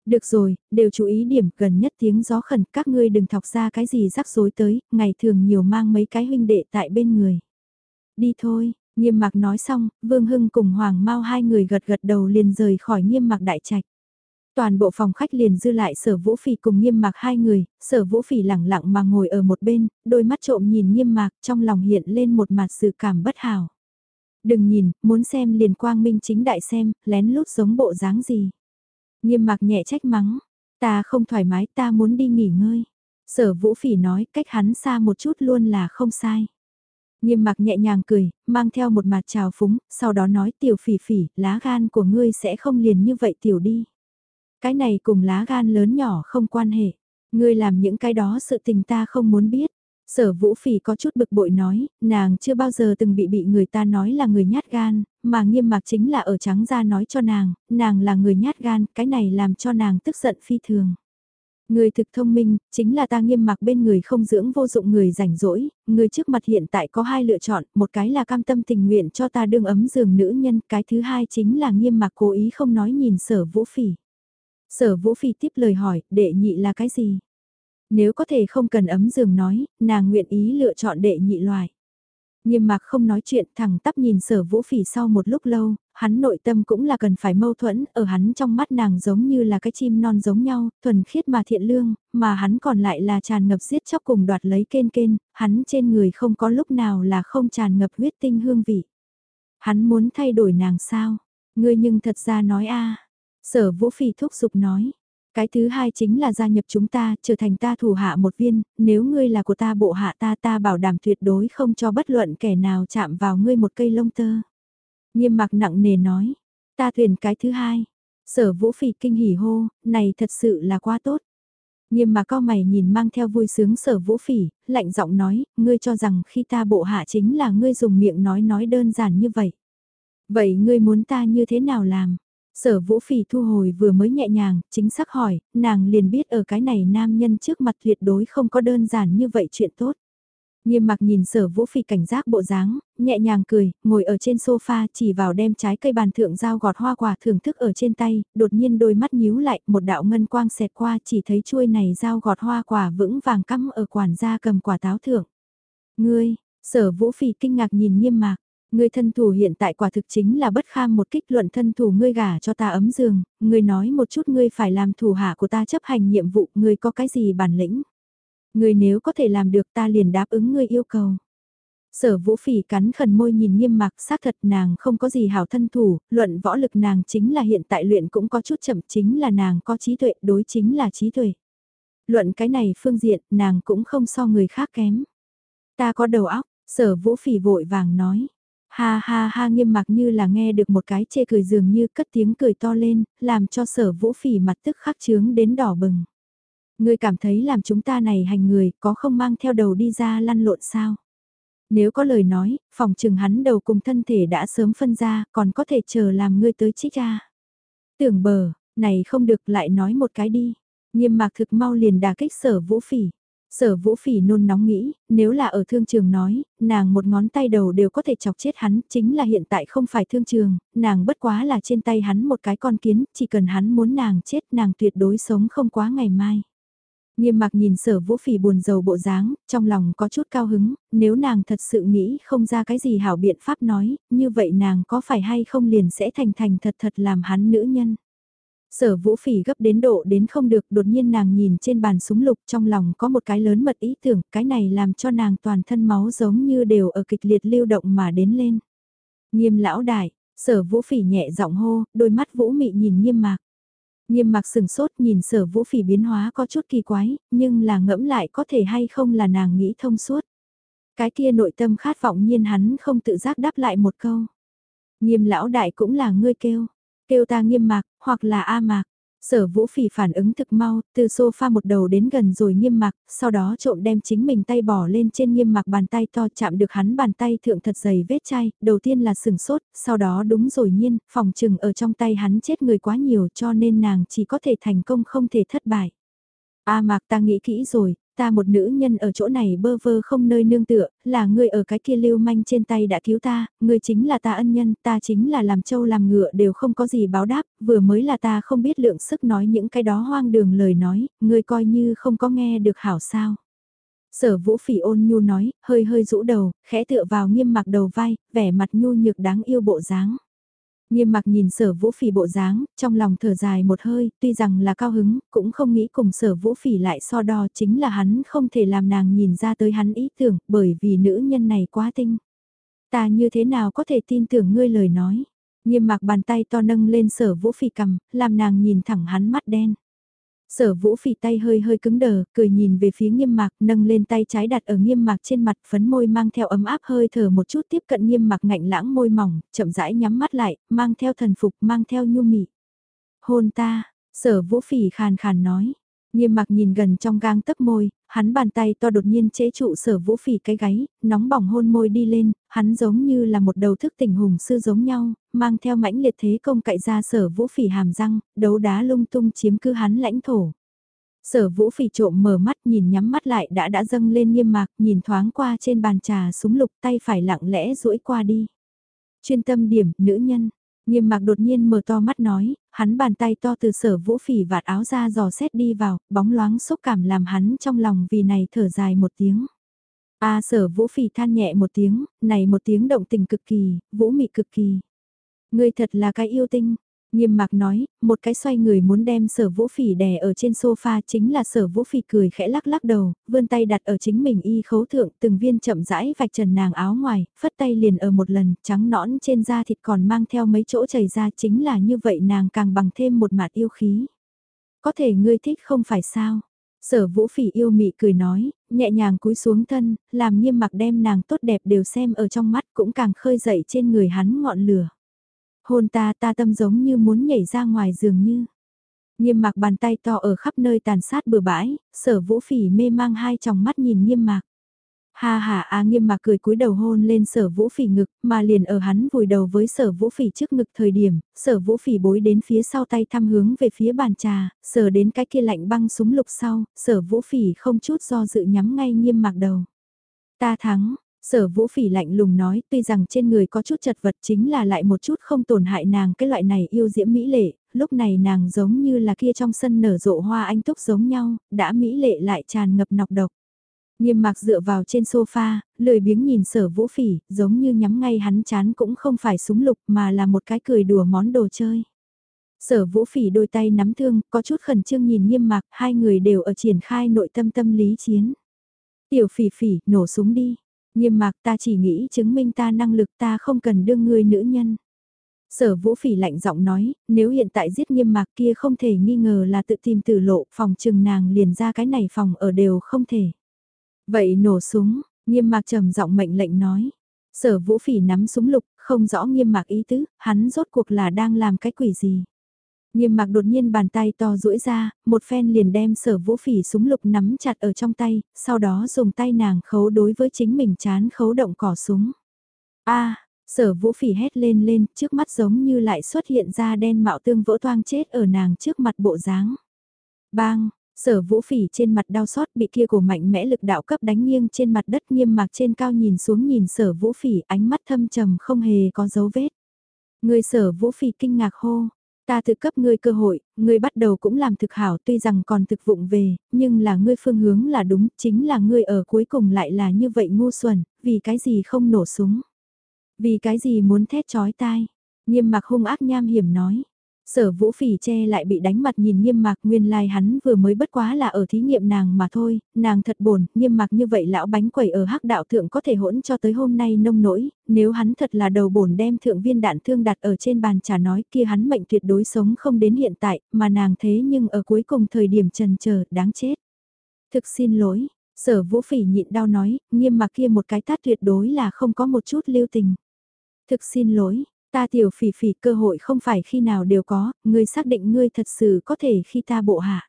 Được rồi, đều chú ý điểm gần nhất tiếng gió khẩn các ngươi đừng thọc ra cái gì rắc rối tới, ngày thường nhiều mang mấy cái huynh đệ tại bên người. Đi thôi, Nghiêm mạc nói xong, Vương Hưng cùng Hoàng Mao hai người gật gật đầu liền rời khỏi nghiêm mạc đại trạch. Toàn bộ phòng khách liền dư lại sở vũ phỉ cùng nghiêm mạc hai người, sở vũ phỉ lẳng lặng mà ngồi ở một bên, đôi mắt trộm nhìn nghiêm mạc trong lòng hiện lên một mặt sự cảm bất hảo. Đừng nhìn, muốn xem liền quang minh chính đại xem, lén lút giống bộ dáng gì. Nghiêm mạc nhẹ trách mắng, ta không thoải mái ta muốn đi nghỉ ngơi. Sở vũ phỉ nói cách hắn xa một chút luôn là không sai. Nghiêm mặc nhẹ nhàng cười, mang theo một mặt trào phúng, sau đó nói tiểu phỉ phỉ, lá gan của ngươi sẽ không liền như vậy tiểu đi. Cái này cùng lá gan lớn nhỏ không quan hệ. Ngươi làm những cái đó sự tình ta không muốn biết. Sở vũ phỉ có chút bực bội nói, nàng chưa bao giờ từng bị bị người ta nói là người nhát gan, mà nghiêm mạc chính là ở trắng ra nói cho nàng, nàng là người nhát gan, cái này làm cho nàng tức giận phi thường. Người thực thông minh, chính là ta nghiêm mặc bên người không dưỡng vô dụng người rảnh rỗi, người trước mặt hiện tại có hai lựa chọn, một cái là cam tâm tình nguyện cho ta đương ấm giường nữ nhân, cái thứ hai chính là nghiêm mặc cố ý không nói nhìn sở vũ phỉ. Sở vũ phỉ tiếp lời hỏi, đệ nhị là cái gì? Nếu có thể không cần ấm giường nói, nàng nguyện ý lựa chọn đệ nhị loại. Nghiêm mặc không nói chuyện thẳng tắp nhìn sở vũ phỉ sau một lúc lâu, hắn nội tâm cũng là cần phải mâu thuẫn, ở hắn trong mắt nàng giống như là cái chim non giống nhau, thuần khiết mà thiện lương, mà hắn còn lại là tràn ngập giết chóc cùng đoạt lấy kên kên, hắn trên người không có lúc nào là không tràn ngập huyết tinh hương vị. Hắn muốn thay đổi nàng sao? Ngươi nhưng thật ra nói a Sở vũ phỉ thúc giục nói, cái thứ hai chính là gia nhập chúng ta, trở thành ta thủ hạ một viên, nếu ngươi là của ta bộ hạ ta ta bảo đảm tuyệt đối không cho bất luận kẻ nào chạm vào ngươi một cây lông tơ. Nghiêm mặc nặng nề nói, ta thuyền cái thứ hai. Sở vũ phỉ kinh hỉ hô, này thật sự là quá tốt. Nghiêm mà cao mày nhìn mang theo vui sướng sở vũ phỉ, lạnh giọng nói, ngươi cho rằng khi ta bộ hạ chính là ngươi dùng miệng nói nói đơn giản như vậy. Vậy ngươi muốn ta như thế nào làm? Sở vũ phỉ thu hồi vừa mới nhẹ nhàng, chính xác hỏi, nàng liền biết ở cái này nam nhân trước mặt tuyệt đối không có đơn giản như vậy chuyện tốt. Nghiêm mặc nhìn sở vũ phỉ cảnh giác bộ dáng, nhẹ nhàng cười, ngồi ở trên sofa chỉ vào đem trái cây bàn thượng dao gọt hoa quả thưởng thức ở trên tay, đột nhiên đôi mắt nhíu lại, một đạo ngân quang xẹt qua chỉ thấy chuôi này dao gọt hoa quả vững vàng cắm ở quản gia cầm quả táo thưởng. Ngươi, sở vũ phỉ kinh ngạc nhìn nghiêm mạc, Ngươi thân thủ hiện tại quả thực chính là bất kham một kích luận thân thủ ngươi gả cho ta ấm giường, ngươi nói một chút ngươi phải làm thủ hạ của ta chấp hành nhiệm vụ, ngươi có cái gì bản lĩnh. Ngươi nếu có thể làm được ta liền đáp ứng ngươi yêu cầu. Sở vũ phỉ cắn khẩn môi nhìn nghiêm mặc xác thật nàng không có gì hảo thân thủ, luận võ lực nàng chính là hiện tại luyện cũng có chút chậm chính là nàng có trí tuệ đối chính là trí tuệ. Luận cái này phương diện nàng cũng không so người khác kém. Ta có đầu óc, sở vũ phỉ vội vàng nói. Ha ha ha nghiêm mặc như là nghe được một cái chê cười dường như cất tiếng cười to lên, làm cho sở vũ phỉ mặt tức khắc trướng đến đỏ bừng. Ngươi cảm thấy làm chúng ta này hành người có không mang theo đầu đi ra lăn lộn sao? Nếu có lời nói, phòng trừng hắn đầu cùng thân thể đã sớm phân ra, còn có thể chờ làm ngươi tới trích ra. Tưởng bờ, này không được lại nói một cái đi. Nghiêm mạc thực mau liền đà kích sở vũ phỉ. Sở vũ phỉ nôn nóng nghĩ, nếu là ở thương trường nói, nàng một ngón tay đầu đều có thể chọc chết hắn, chính là hiện tại không phải thương trường, nàng bất quá là trên tay hắn một cái con kiến, chỉ cần hắn muốn nàng chết nàng tuyệt đối sống không quá ngày mai. Nghiêm mặc nhìn sở vũ phỉ buồn rầu bộ dáng, trong lòng có chút cao hứng, nếu nàng thật sự nghĩ không ra cái gì hảo biện pháp nói, như vậy nàng có phải hay không liền sẽ thành thành thật thật làm hắn nữ nhân. Sở vũ phỉ gấp đến độ đến không được đột nhiên nàng nhìn trên bàn súng lục trong lòng có một cái lớn mật ý tưởng cái này làm cho nàng toàn thân máu giống như đều ở kịch liệt lưu động mà đến lên. Nghiêm lão đại, sở vũ phỉ nhẹ giọng hô, đôi mắt vũ mị nhìn nghiêm mạc. Nghiêm mặc sừng sốt nhìn sở vũ phỉ biến hóa có chút kỳ quái, nhưng là ngẫm lại có thể hay không là nàng nghĩ thông suốt. Cái kia nội tâm khát vọng nhiên hắn không tự giác đáp lại một câu. Nghiêm lão đại cũng là ngươi kêu. Kêu ta nghiêm mạc, hoặc là A mạc. Sở vũ phỉ phản ứng thực mau, từ sofa một đầu đến gần rồi nghiêm mạc, sau đó trộm đem chính mình tay bỏ lên trên nghiêm mạc bàn tay to chạm được hắn bàn tay thượng thật dày vết chai, đầu tiên là sừng sốt, sau đó đúng rồi nhiên, phòng trừng ở trong tay hắn chết người quá nhiều cho nên nàng chỉ có thể thành công không thể thất bại. A mạc ta nghĩ kỹ rồi, ta một nữ nhân ở chỗ này bơ vơ không nơi nương tựa, là người ở cái kia lưu manh trên tay đã cứu ta, người chính là ta ân nhân, ta chính là làm trâu làm ngựa đều không có gì báo đáp, vừa mới là ta không biết lượng sức nói những cái đó hoang đường lời nói, người coi như không có nghe được hảo sao. Sở vũ phỉ ôn nhu nói, hơi hơi rũ đầu, khẽ tựa vào nghiêm mặc đầu vai, vẻ mặt nhu nhược đáng yêu bộ dáng. Nghiêm mặc nhìn sở vũ phỉ bộ dáng, trong lòng thở dài một hơi, tuy rằng là cao hứng, cũng không nghĩ cùng sở vũ phỉ lại so đo chính là hắn không thể làm nàng nhìn ra tới hắn ý tưởng, bởi vì nữ nhân này quá tinh. Ta như thế nào có thể tin tưởng ngươi lời nói. Nghiêm mặc bàn tay to nâng lên sở vũ phỉ cầm, làm nàng nhìn thẳng hắn mắt đen. Sở vũ phỉ tay hơi hơi cứng đờ, cười nhìn về phía nghiêm mạc, nâng lên tay trái đặt ở nghiêm mạc trên mặt phấn môi mang theo ấm áp hơi thở một chút tiếp cận nghiêm mạc ngạnh lãng môi mỏng, chậm rãi nhắm mắt lại, mang theo thần phục, mang theo nhu mị. Hôn ta, sở vũ phỉ khàn khàn nói, Nghiêm mặc nhìn gần trong gang tấc môi, hắn bàn tay to đột nhiên chế trụ sở vũ phỉ cái gáy, nóng bỏng hôn môi đi lên, hắn giống như là một đầu thức tỉnh hùng sư giống nhau, mang theo mãnh liệt thế công cậy ra sở vũ phỉ hàm răng, đấu đá lung tung chiếm cứ hắn lãnh thổ. Sở vũ phỉ trộm mở mắt nhìn nhắm mắt lại đã đã dâng lên nghiêm mạc, nhìn thoáng qua trên bàn trà súng lục tay phải lặng lẽ duỗi qua đi. Chuyên tâm điểm, nữ nhân, Nghiêm mạc đột nhiên mở to mắt nói, hắn bàn tay to từ sở vũ phỉ vạt áo ra dò xét đi vào, bóng loáng xúc cảm làm hắn trong lòng vì này thở dài một tiếng. A sở vũ phỉ than nhẹ một tiếng, này một tiếng động tình cực kỳ, vũ mị cực kỳ. Ngươi thật là cái yêu tinh, Nghiêm mạc nói, một cái xoay người muốn đem sở vũ phỉ đè ở trên sofa chính là sở vũ phỉ cười khẽ lắc lắc đầu, vươn tay đặt ở chính mình y khấu thượng từng viên chậm rãi vạch trần nàng áo ngoài, phất tay liền ở một lần, trắng nõn trên da thịt còn mang theo mấy chỗ chảy ra chính là như vậy nàng càng bằng thêm một mặt yêu khí. Có thể ngươi thích không phải sao? Sở vũ phỉ yêu mị cười nói, nhẹ nhàng cúi xuống thân, làm nghiêm mặc đem nàng tốt đẹp đều xem ở trong mắt cũng càng khơi dậy trên người hắn ngọn lửa. Hôn ta ta tâm giống như muốn nhảy ra ngoài giường như. Nghiêm mạc bàn tay to ở khắp nơi tàn sát bừa bãi, sở vũ phỉ mê mang hai tròng mắt nhìn nghiêm mạc. Ha ha a nghiêm mạc cười cúi đầu hôn lên sở vũ phỉ ngực, mà liền ở hắn vùi đầu với sở vũ phỉ trước ngực thời điểm, sở vũ phỉ bối đến phía sau tay thăm hướng về phía bàn trà, sở đến cái kia lạnh băng súng lục sau, sở vũ phỉ không chút do dự nhắm ngay nghiêm mạc đầu. Ta thắng, Sở vũ phỉ lạnh lùng nói tuy rằng trên người có chút chật vật chính là lại một chút không tổn hại nàng cái loại này yêu diễm mỹ lệ, lúc này nàng giống như là kia trong sân nở rộ hoa anh túc giống nhau, đã mỹ lệ lại tràn ngập nọc độc. Nghiêm mạc dựa vào trên sofa, lười biếng nhìn sở vũ phỉ, giống như nhắm ngay hắn chán cũng không phải súng lục mà là một cái cười đùa món đồ chơi. Sở vũ phỉ đôi tay nắm thương, có chút khẩn trương nhìn nghiêm mạc, hai người đều ở triển khai nội tâm tâm lý chiến. Tiểu phỉ phỉ, nổ súng đi. Nghiêm mạc ta chỉ nghĩ chứng minh ta năng lực ta không cần đương ngươi nữ nhân. Sở vũ phỉ lạnh giọng nói, nếu hiện tại giết nghiêm mạc kia không thể nghi ngờ là tự tìm tử lộ, phòng trừng nàng liền ra cái này phòng ở đều không thể. Vậy nổ súng, nghiêm mạc trầm giọng mệnh lệnh nói. Sở vũ phỉ nắm súng lục, không rõ nghiêm mạc ý tứ, hắn rốt cuộc là đang làm cái quỷ gì. Nghiêm mạc đột nhiên bàn tay to duỗi ra, một phen liền đem sở vũ phỉ súng lục nắm chặt ở trong tay, sau đó dùng tay nàng khấu đối với chính mình chán khấu động cỏ súng. a sở vũ phỉ hét lên lên, trước mắt giống như lại xuất hiện ra đen mạo tương vỡ toang chết ở nàng trước mặt bộ dáng. Bang, Sở vũ phỉ trên mặt đau xót bị kia cổ mạnh mẽ lực đạo cấp đánh nghiêng trên mặt đất nghiêm mạc trên cao nhìn xuống nhìn sở vũ phỉ ánh mắt thâm trầm không hề có dấu vết. Người sở vũ phỉ kinh ngạc hô, ta tự cấp ngươi cơ hội, ngươi bắt đầu cũng làm thực hảo tuy rằng còn thực vụng về, nhưng là ngươi phương hướng là đúng, chính là ngươi ở cuối cùng lại là như vậy ngu xuẩn, vì cái gì không nổ súng. Vì cái gì muốn thét chói tai, nghiêm mặc hung ác nham hiểm nói. Sở vũ phỉ che lại bị đánh mặt nhìn nghiêm mạc nguyên lai like hắn vừa mới bất quá là ở thí nghiệm nàng mà thôi, nàng thật buồn nghiêm mạc như vậy lão bánh quẩy ở hắc đạo thượng có thể hỗn cho tới hôm nay nông nỗi, nếu hắn thật là đầu bổn đem thượng viên đạn thương đặt ở trên bàn trà nói kia hắn mệnh tuyệt đối sống không đến hiện tại, mà nàng thế nhưng ở cuối cùng thời điểm trần chờ đáng chết. Thực xin lỗi, sở vũ phỉ nhịn đau nói, nghiêm mạc kia một cái tát tuyệt đối là không có một chút lưu tình. Thực xin lỗi, Ta tiểu phỉ phỉ cơ hội không phải khi nào đều có, ngươi xác định ngươi thật sự có thể khi ta bộ hạ.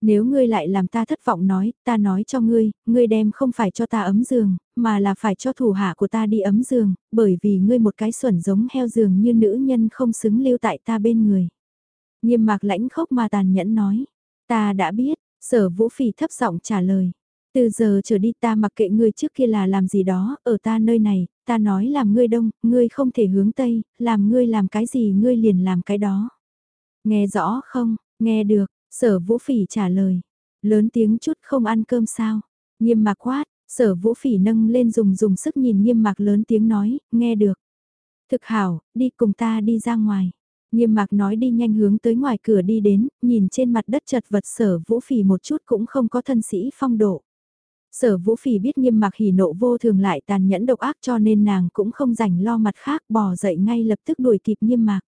Nếu ngươi lại làm ta thất vọng nói, ta nói cho ngươi, ngươi đem không phải cho ta ấm giường, mà là phải cho thủ hạ của ta đi ấm giường, bởi vì ngươi một cái xuẩn giống heo giường như nữ nhân không xứng lưu tại ta bên người. Nghiêm mạc lãnh khốc mà tàn nhẫn nói, ta đã biết, sở vũ phỉ thấp giọng trả lời. Từ giờ trở đi ta mặc kệ ngươi trước kia là làm gì đó, ở ta nơi này, ta nói làm ngươi đông, ngươi không thể hướng tây, làm ngươi làm cái gì ngươi liền làm cái đó. Nghe rõ không, nghe được, sở vũ phỉ trả lời. Lớn tiếng chút không ăn cơm sao, nghiêm mạc quát, sở vũ phỉ nâng lên dùng dùng sức nhìn nghiêm mạc lớn tiếng nói, nghe được. Thực hảo, đi cùng ta đi ra ngoài. Nghiêm mạc nói đi nhanh hướng tới ngoài cửa đi đến, nhìn trên mặt đất chật vật sở vũ phỉ một chút cũng không có thân sĩ phong độ. Sở vũ phỉ biết nghiêm mặc hỉ nộ vô thường lại tàn nhẫn độc ác cho nên nàng cũng không rảnh lo mặt khác bò dậy ngay lập tức đuổi kịp nghiêm mạc.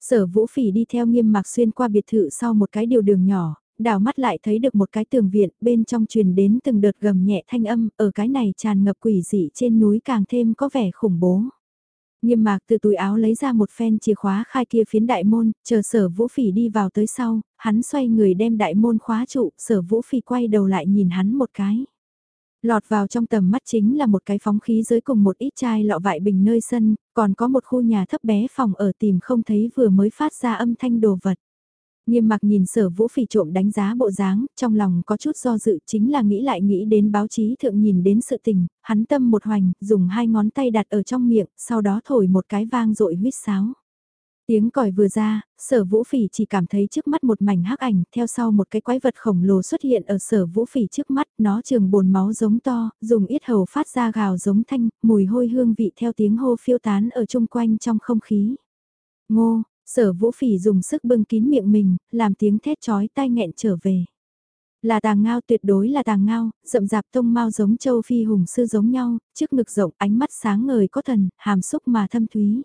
Sở vũ phỉ đi theo nghiêm mạc xuyên qua biệt thự sau một cái điều đường nhỏ, đảo mắt lại thấy được một cái tường viện bên trong truyền đến từng đợt gầm nhẹ thanh âm ở cái này tràn ngập quỷ dị trên núi càng thêm có vẻ khủng bố. Nghiêm mạc từ túi áo lấy ra một phen chìa khóa khai kia phiến đại môn, chờ sở vũ phỉ đi vào tới sau, hắn xoay người đem đại môn khóa trụ, sở vũ phỉ quay đầu lại nhìn hắn một cái. Lọt vào trong tầm mắt chính là một cái phóng khí dưới cùng một ít chai lọ vại bình nơi sân, còn có một khu nhà thấp bé phòng ở tìm không thấy vừa mới phát ra âm thanh đồ vật. Nghiêm mặc nhìn sở vũ phỉ trộm đánh giá bộ dáng, trong lòng có chút do dự chính là nghĩ lại nghĩ đến báo chí thượng nhìn đến sự tình, hắn tâm một hoành, dùng hai ngón tay đặt ở trong miệng, sau đó thổi một cái vang rội huyết sáo. Tiếng còi vừa ra, sở vũ phỉ chỉ cảm thấy trước mắt một mảnh hắc ảnh, theo sau một cái quái vật khổng lồ xuất hiện ở sở vũ phỉ trước mắt, nó trường bồn máu giống to, dùng ít hầu phát ra gào giống thanh, mùi hôi hương vị theo tiếng hô phiêu tán ở chung quanh trong không khí. Ngô, sở vũ phỉ dùng sức bưng kín miệng mình, làm tiếng thét chói tai nghẹn trở về. Là tàng ngao tuyệt đối là tàng ngao, rậm rạp tông mau giống châu phi hùng sư giống nhau, trước ngực rộng ánh mắt sáng ngời có thần, hàm xúc mà thâm thúy.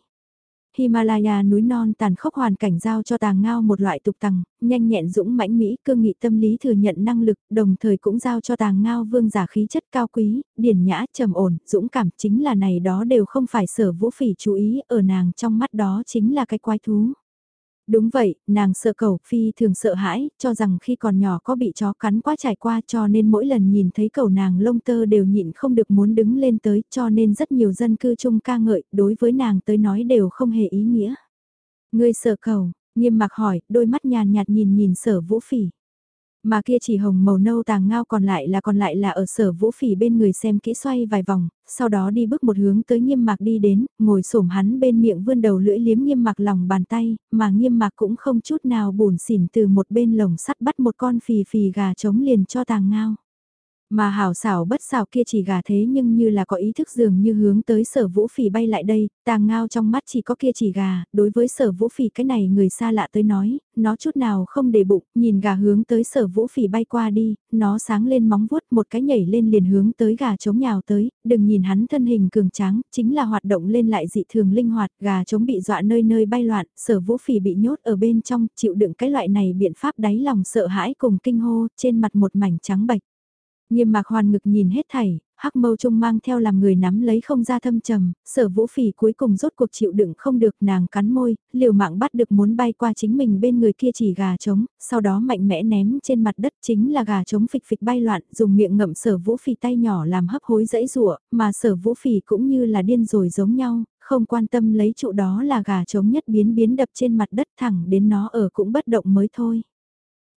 Himalaya núi non tàn khốc hoàn cảnh giao cho tàng ngao một loại tục tằng, nhanh nhẹn dũng mãnh Mỹ cương nghị tâm lý thừa nhận năng lực, đồng thời cũng giao cho tàng ngao vương giả khí chất cao quý, điển nhã, trầm ổn, dũng cảm chính là này đó đều không phải sở vũ phỉ chú ý, ở nàng trong mắt đó chính là cái quái thú. Đúng vậy, nàng sợ cầu phi thường sợ hãi, cho rằng khi còn nhỏ có bị chó cắn quá trải qua cho nên mỗi lần nhìn thấy cầu nàng lông tơ đều nhịn không được muốn đứng lên tới cho nên rất nhiều dân cư chung ca ngợi, đối với nàng tới nói đều không hề ý nghĩa. Ngươi sợ cầu, nghiêm mặc hỏi, đôi mắt nhàn nhạt nhìn nhìn sở vũ phỉ. Mà kia chỉ hồng màu nâu tàng ngao còn lại là còn lại là ở sở vũ phỉ bên người xem kỹ xoay vài vòng, sau đó đi bước một hướng tới nghiêm mạc đi đến, ngồi xổm hắn bên miệng vươn đầu lưỡi liếm nghiêm mạc lòng bàn tay, mà nghiêm mạc cũng không chút nào buồn xỉn từ một bên lồng sắt bắt một con phì phì gà trống liền cho tàng ngao. Mà hảo xảo bất xảo kia chỉ gà thế nhưng như là có ý thức dường như hướng tới sở vũ phỉ bay lại đây, tàng ngao trong mắt chỉ có kia chỉ gà, đối với sở vũ phỉ cái này người xa lạ tới nói, nó chút nào không để bụng, nhìn gà hướng tới sở vũ phỉ bay qua đi, nó sáng lên móng vuốt một cái nhảy lên liền hướng tới gà chống nhào tới, đừng nhìn hắn thân hình cường tráng, chính là hoạt động lên lại dị thường linh hoạt, gà chống bị dọa nơi nơi bay loạn, sở vũ phỉ bị nhốt ở bên trong, chịu đựng cái loại này biện pháp đáy lòng sợ hãi cùng kinh hô, trên mặt một mảnh trắng bạch. Nghiêm mạc hoàn ngực nhìn hết thảy, hắc mâu trung mang theo làm người nắm lấy không ra thâm trầm, sở vũ phỉ cuối cùng rốt cuộc chịu đựng không được nàng cắn môi, liều mạng bắt được muốn bay qua chính mình bên người kia chỉ gà trống, sau đó mạnh mẽ ném trên mặt đất chính là gà trống phịch phịch bay loạn, dùng miệng ngậm sở vũ phỉ tay nhỏ làm hấp hối dãy rụa, mà sở vũ phỉ cũng như là điên rồi giống nhau, không quan tâm lấy trụ đó là gà trống nhất biến biến đập trên mặt đất thẳng đến nó ở cũng bất động mới thôi.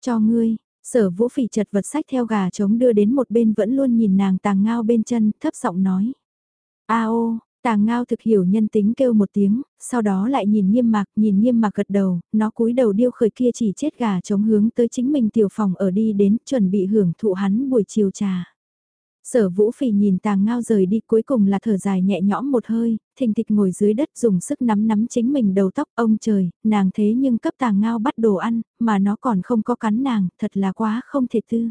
Cho ngươi, Sở vũ phỉ chật vật sách theo gà trống đưa đến một bên vẫn luôn nhìn nàng tàng ngao bên chân, thấp giọng nói. A ô, tàng ngao thực hiểu nhân tính kêu một tiếng, sau đó lại nhìn nghiêm mạc, nhìn nghiêm mạc gật đầu, nó cúi đầu điêu khởi kia chỉ chết gà trống hướng tới chính mình tiểu phòng ở đi đến, chuẩn bị hưởng thụ hắn buổi chiều trà. Sở vũ phỉ nhìn tàng ngao rời đi cuối cùng là thở dài nhẹ nhõm một hơi, thình thịch ngồi dưới đất dùng sức nắm nắm chính mình đầu tóc ông trời, nàng thế nhưng cấp tàng ngao bắt đồ ăn, mà nó còn không có cắn nàng, thật là quá không thể tư.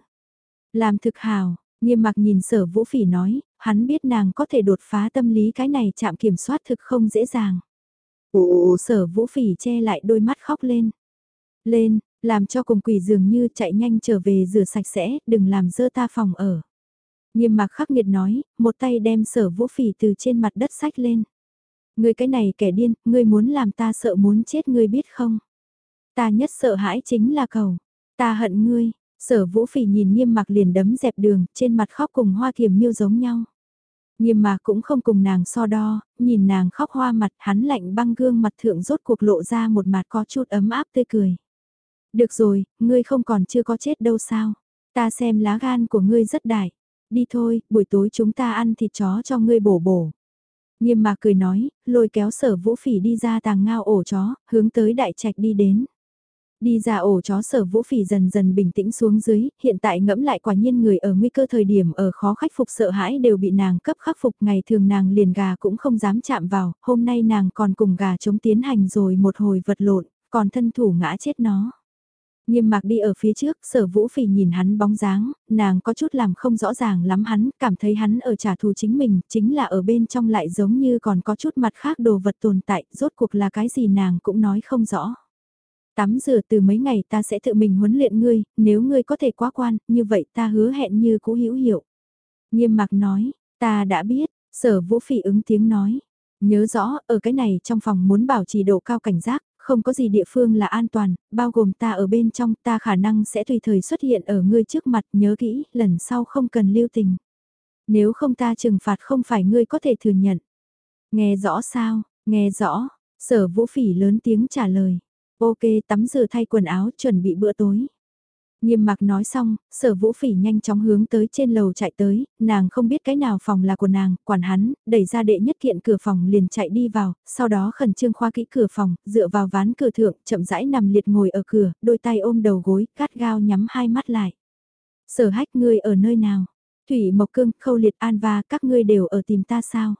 Làm thực hào, nghiêm mặc nhìn sở vũ phỉ nói, hắn biết nàng có thể đột phá tâm lý cái này chạm kiểm soát thực không dễ dàng. Ồ, sở vũ phỉ che lại đôi mắt khóc lên. Lên, làm cho cùng quỷ dường như chạy nhanh trở về rửa sạch sẽ, đừng làm dơ ta phòng ở. Nghiêm mạc khắc nghiệt nói, một tay đem sở vũ phỉ từ trên mặt đất sách lên. Ngươi cái này kẻ điên, ngươi muốn làm ta sợ muốn chết ngươi biết không? Ta nhất sợ hãi chính là cầu. Ta hận ngươi, sở vũ phỉ nhìn nghiêm mạc liền đấm dẹp đường, trên mặt khóc cùng hoa thiềm miêu giống nhau. Nghiêm mạc cũng không cùng nàng so đo, nhìn nàng khóc hoa mặt hắn lạnh băng gương mặt thượng rốt cuộc lộ ra một mặt có chút ấm áp tươi cười. Được rồi, ngươi không còn chưa có chết đâu sao. Ta xem lá gan của ngươi rất đại. Đi thôi, buổi tối chúng ta ăn thịt chó cho ngươi bổ bổ. Nghiêm mà cười nói, lôi kéo sở vũ phỉ đi ra tàng ngao ổ chó, hướng tới đại trạch đi đến. Đi ra ổ chó sở vũ phỉ dần dần bình tĩnh xuống dưới, hiện tại ngẫm lại quả nhiên người ở nguy cơ thời điểm ở khó khắc phục sợ hãi đều bị nàng cấp khắc phục ngày thường nàng liền gà cũng không dám chạm vào, hôm nay nàng còn cùng gà chống tiến hành rồi một hồi vật lộn, còn thân thủ ngã chết nó. Nghiêm mạc đi ở phía trước, sở vũ phỉ nhìn hắn bóng dáng, nàng có chút làm không rõ ràng lắm hắn, cảm thấy hắn ở trả thù chính mình, chính là ở bên trong lại giống như còn có chút mặt khác đồ vật tồn tại, rốt cuộc là cái gì nàng cũng nói không rõ. Tắm rửa từ mấy ngày ta sẽ tự mình huấn luyện ngươi, nếu ngươi có thể quá quan, như vậy ta hứa hẹn như cũ hữu hiệu. Nghiêm mạc nói, ta đã biết, sở vũ phỉ ứng tiếng nói. Nhớ rõ, ở cái này trong phòng muốn bảo trì độ cao cảnh giác, không có gì địa phương là an toàn, bao gồm ta ở bên trong ta khả năng sẽ tùy thời xuất hiện ở ngươi trước mặt nhớ kỹ, lần sau không cần lưu tình. Nếu không ta trừng phạt không phải ngươi có thể thừa nhận. Nghe rõ sao, nghe rõ, sở vũ phỉ lớn tiếng trả lời. Ok tắm rửa thay quần áo chuẩn bị bữa tối. Nghiêm mặc nói xong, sở vũ phỉ nhanh chóng hướng tới trên lầu chạy tới, nàng không biết cái nào phòng là của nàng, quản hắn, đẩy ra đệ nhất kiện cửa phòng liền chạy đi vào, sau đó khẩn trương khoa kỹ cửa phòng, dựa vào ván cửa thượng, chậm rãi nằm liệt ngồi ở cửa, đôi tay ôm đầu gối, cát gao nhắm hai mắt lại. Sở hách ngươi ở nơi nào? Thủy Mộc Cương, Khâu Liệt An và các ngươi đều ở tìm ta sao?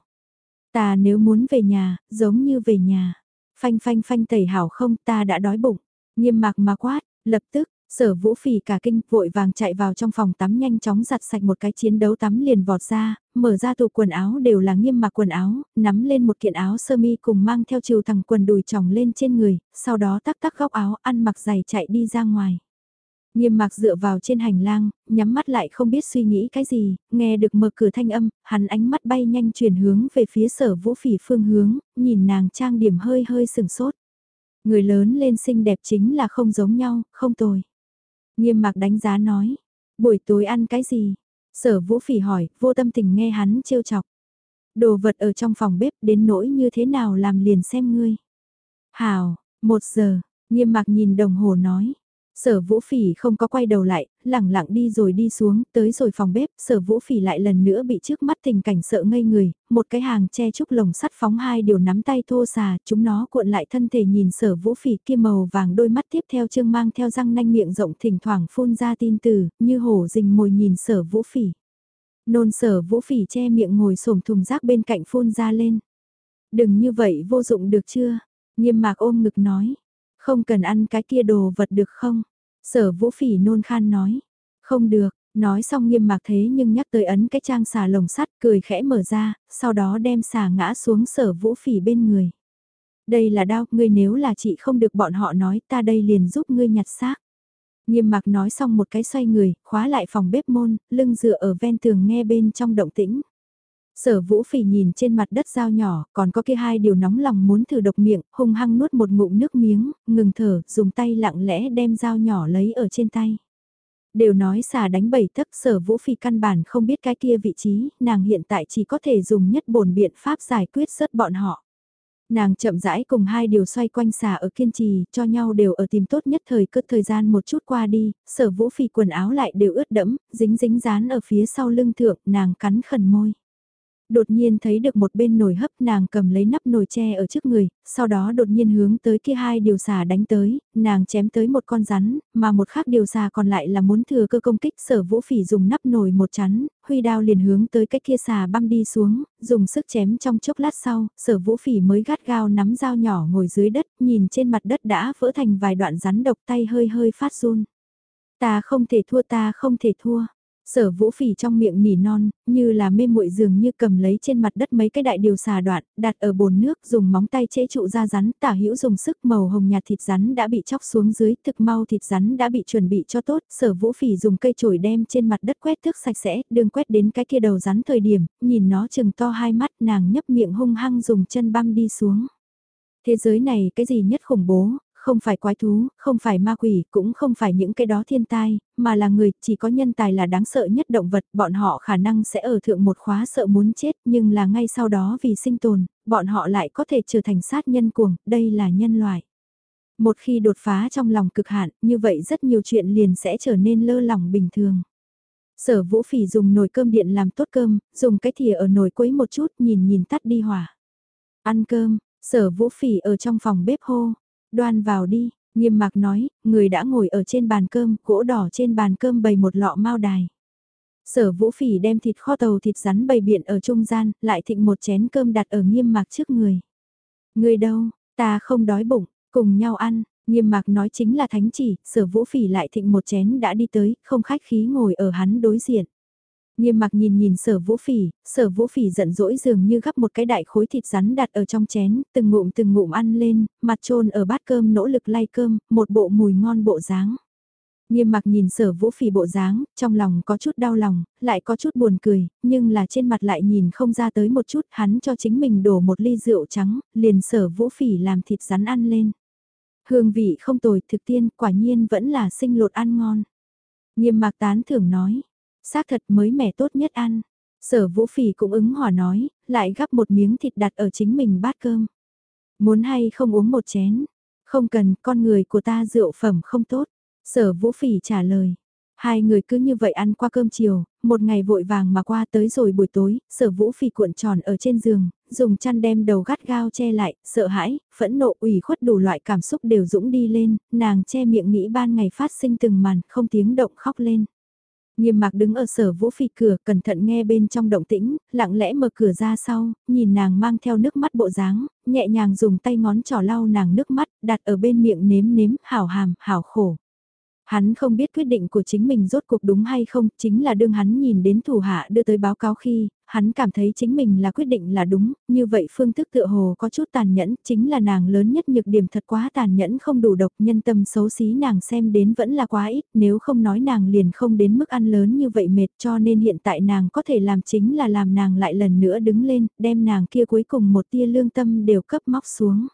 Ta nếu muốn về nhà, giống như về nhà. Phanh phanh phanh tẩy hảo không ta đã đói bụng. Nghiêm mạc mà quát, lập tức, Sở vũ phỉ cả kinh vội vàng chạy vào trong phòng tắm nhanh chóng giặt sạch một cái chiến đấu tắm liền vọt ra, mở ra tủ quần áo đều là nghiêm mặc quần áo, nắm lên một kiện áo sơ mi cùng mang theo chiều thẳng quần đùi tròng lên trên người, sau đó tắc tắc góc áo ăn mặc giày chạy đi ra ngoài. Nghiêm mặc dựa vào trên hành lang, nhắm mắt lại không biết suy nghĩ cái gì, nghe được mở cửa thanh âm, hắn ánh mắt bay nhanh chuyển hướng về phía sở vũ phỉ phương hướng, nhìn nàng trang điểm hơi hơi sừng sốt. Người lớn lên xinh đẹp chính là không giống nhau, không tồi. Nghiêm mạc đánh giá nói, buổi tối ăn cái gì? Sở vũ phỉ hỏi, vô tâm tình nghe hắn trêu chọc. Đồ vật ở trong phòng bếp đến nỗi như thế nào làm liền xem ngươi. Hào, một giờ, nghiêm mạc nhìn đồng hồ nói, Sở vũ phỉ không có quay đầu lại, lẳng lặng đi rồi đi xuống, tới rồi phòng bếp, sở vũ phỉ lại lần nữa bị trước mắt tình cảnh sợ ngây người, một cái hàng che trúc lồng sắt phóng hai điều nắm tay thô xà, chúng nó cuộn lại thân thể nhìn sở vũ phỉ kia màu vàng đôi mắt tiếp theo chương mang theo răng nanh miệng rộng thỉnh thoảng phun ra tin từ, như hổ rình mồi nhìn sở vũ phỉ. Nôn sở vũ phỉ che miệng ngồi xổm thùng rác bên cạnh phun ra lên. Đừng như vậy vô dụng được chưa? Nghiêm mạc ôm ngực nói không cần ăn cái kia đồ vật được không? Sở vũ phỉ nôn khan nói. Không được, nói xong nghiêm mạc thế nhưng nhắc tới ấn cái trang xà lồng sắt cười khẽ mở ra, sau đó đem xà ngã xuống sở vũ phỉ bên người. Đây là đau, ngươi nếu là chị không được bọn họ nói ta đây liền giúp ngươi nhặt xác. Nghiêm mạc nói xong một cái xoay người, khóa lại phòng bếp môn, lưng dựa ở ven tường nghe bên trong động tĩnh. Sở vũ phỉ nhìn trên mặt đất dao nhỏ, còn có kia hai điều nóng lòng muốn thử độc miệng, hung hăng nuốt một ngụm nước miếng, ngừng thở, dùng tay lặng lẽ đem dao nhỏ lấy ở trên tay. Đều nói xà đánh bảy thấp sở vũ phỉ căn bản không biết cái kia vị trí, nàng hiện tại chỉ có thể dùng nhất bổn biện pháp giải quyết sớt bọn họ. Nàng chậm rãi cùng hai điều xoay quanh xà ở kiên trì, cho nhau đều ở tìm tốt nhất thời cơ thời gian một chút qua đi, sở vũ phỉ quần áo lại đều ướt đẫm, dính dính dán ở phía sau lưng thượng, nàng cắn khẩn môi đột nhiên thấy được một bên nồi hấp nàng cầm lấy nắp nồi tre ở trước người, sau đó đột nhiên hướng tới kia hai điều xà đánh tới, nàng chém tới một con rắn, mà một khác điều xà còn lại là muốn thừa cơ công kích sở vũ phỉ dùng nắp nồi một chắn, huy đao liền hướng tới cái kia xà băm đi xuống, dùng sức chém trong chốc lát sau, sở vũ phỉ mới gắt gao nắm dao nhỏ ngồi dưới đất, nhìn trên mặt đất đã vỡ thành vài đoạn rắn độc tay hơi hơi phát run. Ta không thể thua ta không thể thua. Sở vũ phỉ trong miệng nỉ non, như là mê muội dường như cầm lấy trên mặt đất mấy cái đại điều xà đoạn, đặt ở bồn nước dùng móng tay chế trụ ra rắn, tả hữu dùng sức màu hồng nhạt thịt rắn đã bị chóc xuống dưới, thực mau thịt rắn đã bị chuẩn bị cho tốt, sở vũ phỉ dùng cây chổi đem trên mặt đất quét thước sạch sẽ, đường quét đến cái kia đầu rắn thời điểm, nhìn nó chừng to hai mắt nàng nhấp miệng hung hăng dùng chân băm đi xuống. Thế giới này cái gì nhất khủng bố, không phải quái thú, không phải ma quỷ, cũng không phải những cái đó thiên tai, mà là người, chỉ có nhân tài là đáng sợ nhất động vật, bọn họ khả năng sẽ ở thượng một khóa sợ muốn chết, nhưng là ngay sau đó vì sinh tồn, bọn họ lại có thể trở thành sát nhân cuồng, đây là nhân loại. Một khi đột phá trong lòng cực hạn, như vậy rất nhiều chuyện liền sẽ trở nên lơ lỏng bình thường. Sở vũ phỉ dùng nồi cơm điện làm tốt cơm, dùng cái thìa ở nồi quấy một chút nhìn nhìn tắt đi hỏa. Ăn cơm, sở vũ phỉ ở trong phòng bếp hô, Đoan vào đi, nghiêm mặc nói, người đã ngồi ở trên bàn cơm, gỗ đỏ trên bàn cơm bày một lọ mao đài. Sở vũ phỉ đem thịt kho tàu thịt rắn bày biện ở trung gian, lại thịnh một chén cơm đặt ở nghiêm mặc trước người. Người đâu, ta không đói bụng, cùng nhau ăn, nghiêm mặc nói chính là thánh chỉ, sở vũ phỉ lại thịnh một chén đã đi tới, không khách khí ngồi ở hắn đối diện. Nghiêm mặc nhìn nhìn sở vũ phỉ, sở vũ phỉ giận dỗi dường như gắp một cái đại khối thịt rắn đặt ở trong chén, từng ngụm từng ngụm ăn lên, mặt trôn ở bát cơm nỗ lực lay cơm, một bộ mùi ngon bộ dáng. Nghiêm mặc nhìn sở vũ phỉ bộ dáng, trong lòng có chút đau lòng, lại có chút buồn cười, nhưng là trên mặt lại nhìn không ra tới một chút, hắn cho chính mình đổ một ly rượu trắng, liền sở vũ phỉ làm thịt rắn ăn lên. Hương vị không tồi, thực tiên, quả nhiên vẫn là sinh lột ăn ngon. Nghiêm mặc tán thưởng nói, xác thật mới mẻ tốt nhất ăn. Sở vũ phỉ cũng ứng hỏa nói, lại gắp một miếng thịt đặt ở chính mình bát cơm. Muốn hay không uống một chén? Không cần, con người của ta rượu phẩm không tốt. Sở vũ phỉ trả lời. Hai người cứ như vậy ăn qua cơm chiều, một ngày vội vàng mà qua tới rồi buổi tối, sở vũ phỉ cuộn tròn ở trên giường, dùng chăn đem đầu gắt gao che lại, sợ hãi, phẫn nộ ủy khuất đủ loại cảm xúc đều dũng đi lên, nàng che miệng nghĩ ban ngày phát sinh từng màn, không tiếng động khóc lên. Nghiêm mạc đứng ở sở vũ phỉ cửa cẩn thận nghe bên trong động tĩnh, lặng lẽ mở cửa ra sau, nhìn nàng mang theo nước mắt bộ dáng, nhẹ nhàng dùng tay ngón trỏ lau nàng nước mắt, đặt ở bên miệng nếm nếm, hảo hàm, hảo khổ. Hắn không biết quyết định của chính mình rốt cuộc đúng hay không, chính là đương hắn nhìn đến thủ hạ đưa tới báo cáo khi, hắn cảm thấy chính mình là quyết định là đúng, như vậy phương thức tựa hồ có chút tàn nhẫn, chính là nàng lớn nhất nhược điểm thật quá tàn nhẫn không đủ độc nhân tâm xấu xí nàng xem đến vẫn là quá ít, nếu không nói nàng liền không đến mức ăn lớn như vậy mệt cho nên hiện tại nàng có thể làm chính là làm nàng lại lần nữa đứng lên, đem nàng kia cuối cùng một tia lương tâm đều cấp móc xuống.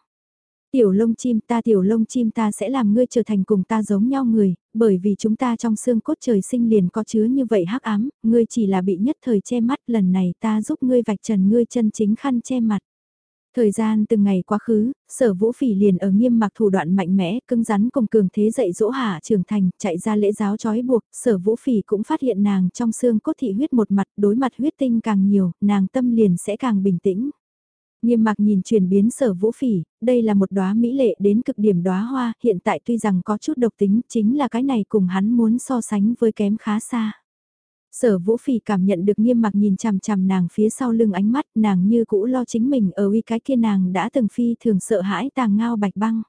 Tiểu lông chim ta tiểu lông chim ta sẽ làm ngươi trở thành cùng ta giống nhau người, bởi vì chúng ta trong xương cốt trời sinh liền có chứa như vậy hắc ám, ngươi chỉ là bị nhất thời che mắt lần này ta giúp ngươi vạch trần ngươi chân chính khăn che mặt. Thời gian từng ngày quá khứ, sở vũ phỉ liền ở nghiêm mặc thủ đoạn mạnh mẽ, cưng rắn cùng cường thế dạy dỗ hạ trưởng thành, chạy ra lễ giáo trói buộc, sở vũ phỉ cũng phát hiện nàng trong xương cốt thị huyết một mặt, đối mặt huyết tinh càng nhiều, nàng tâm liền sẽ càng bình tĩnh. Nghiêm mặc nhìn chuyển biến sở vũ phỉ, đây là một đóa mỹ lệ đến cực điểm đóa hoa, hiện tại tuy rằng có chút độc tính, chính là cái này cùng hắn muốn so sánh với kém khá xa. Sở vũ phỉ cảm nhận được nghiêm mặc nhìn chằm chằm nàng phía sau lưng ánh mắt, nàng như cũ lo chính mình ở uy cái kia nàng đã từng phi thường sợ hãi tàng ngao bạch băng.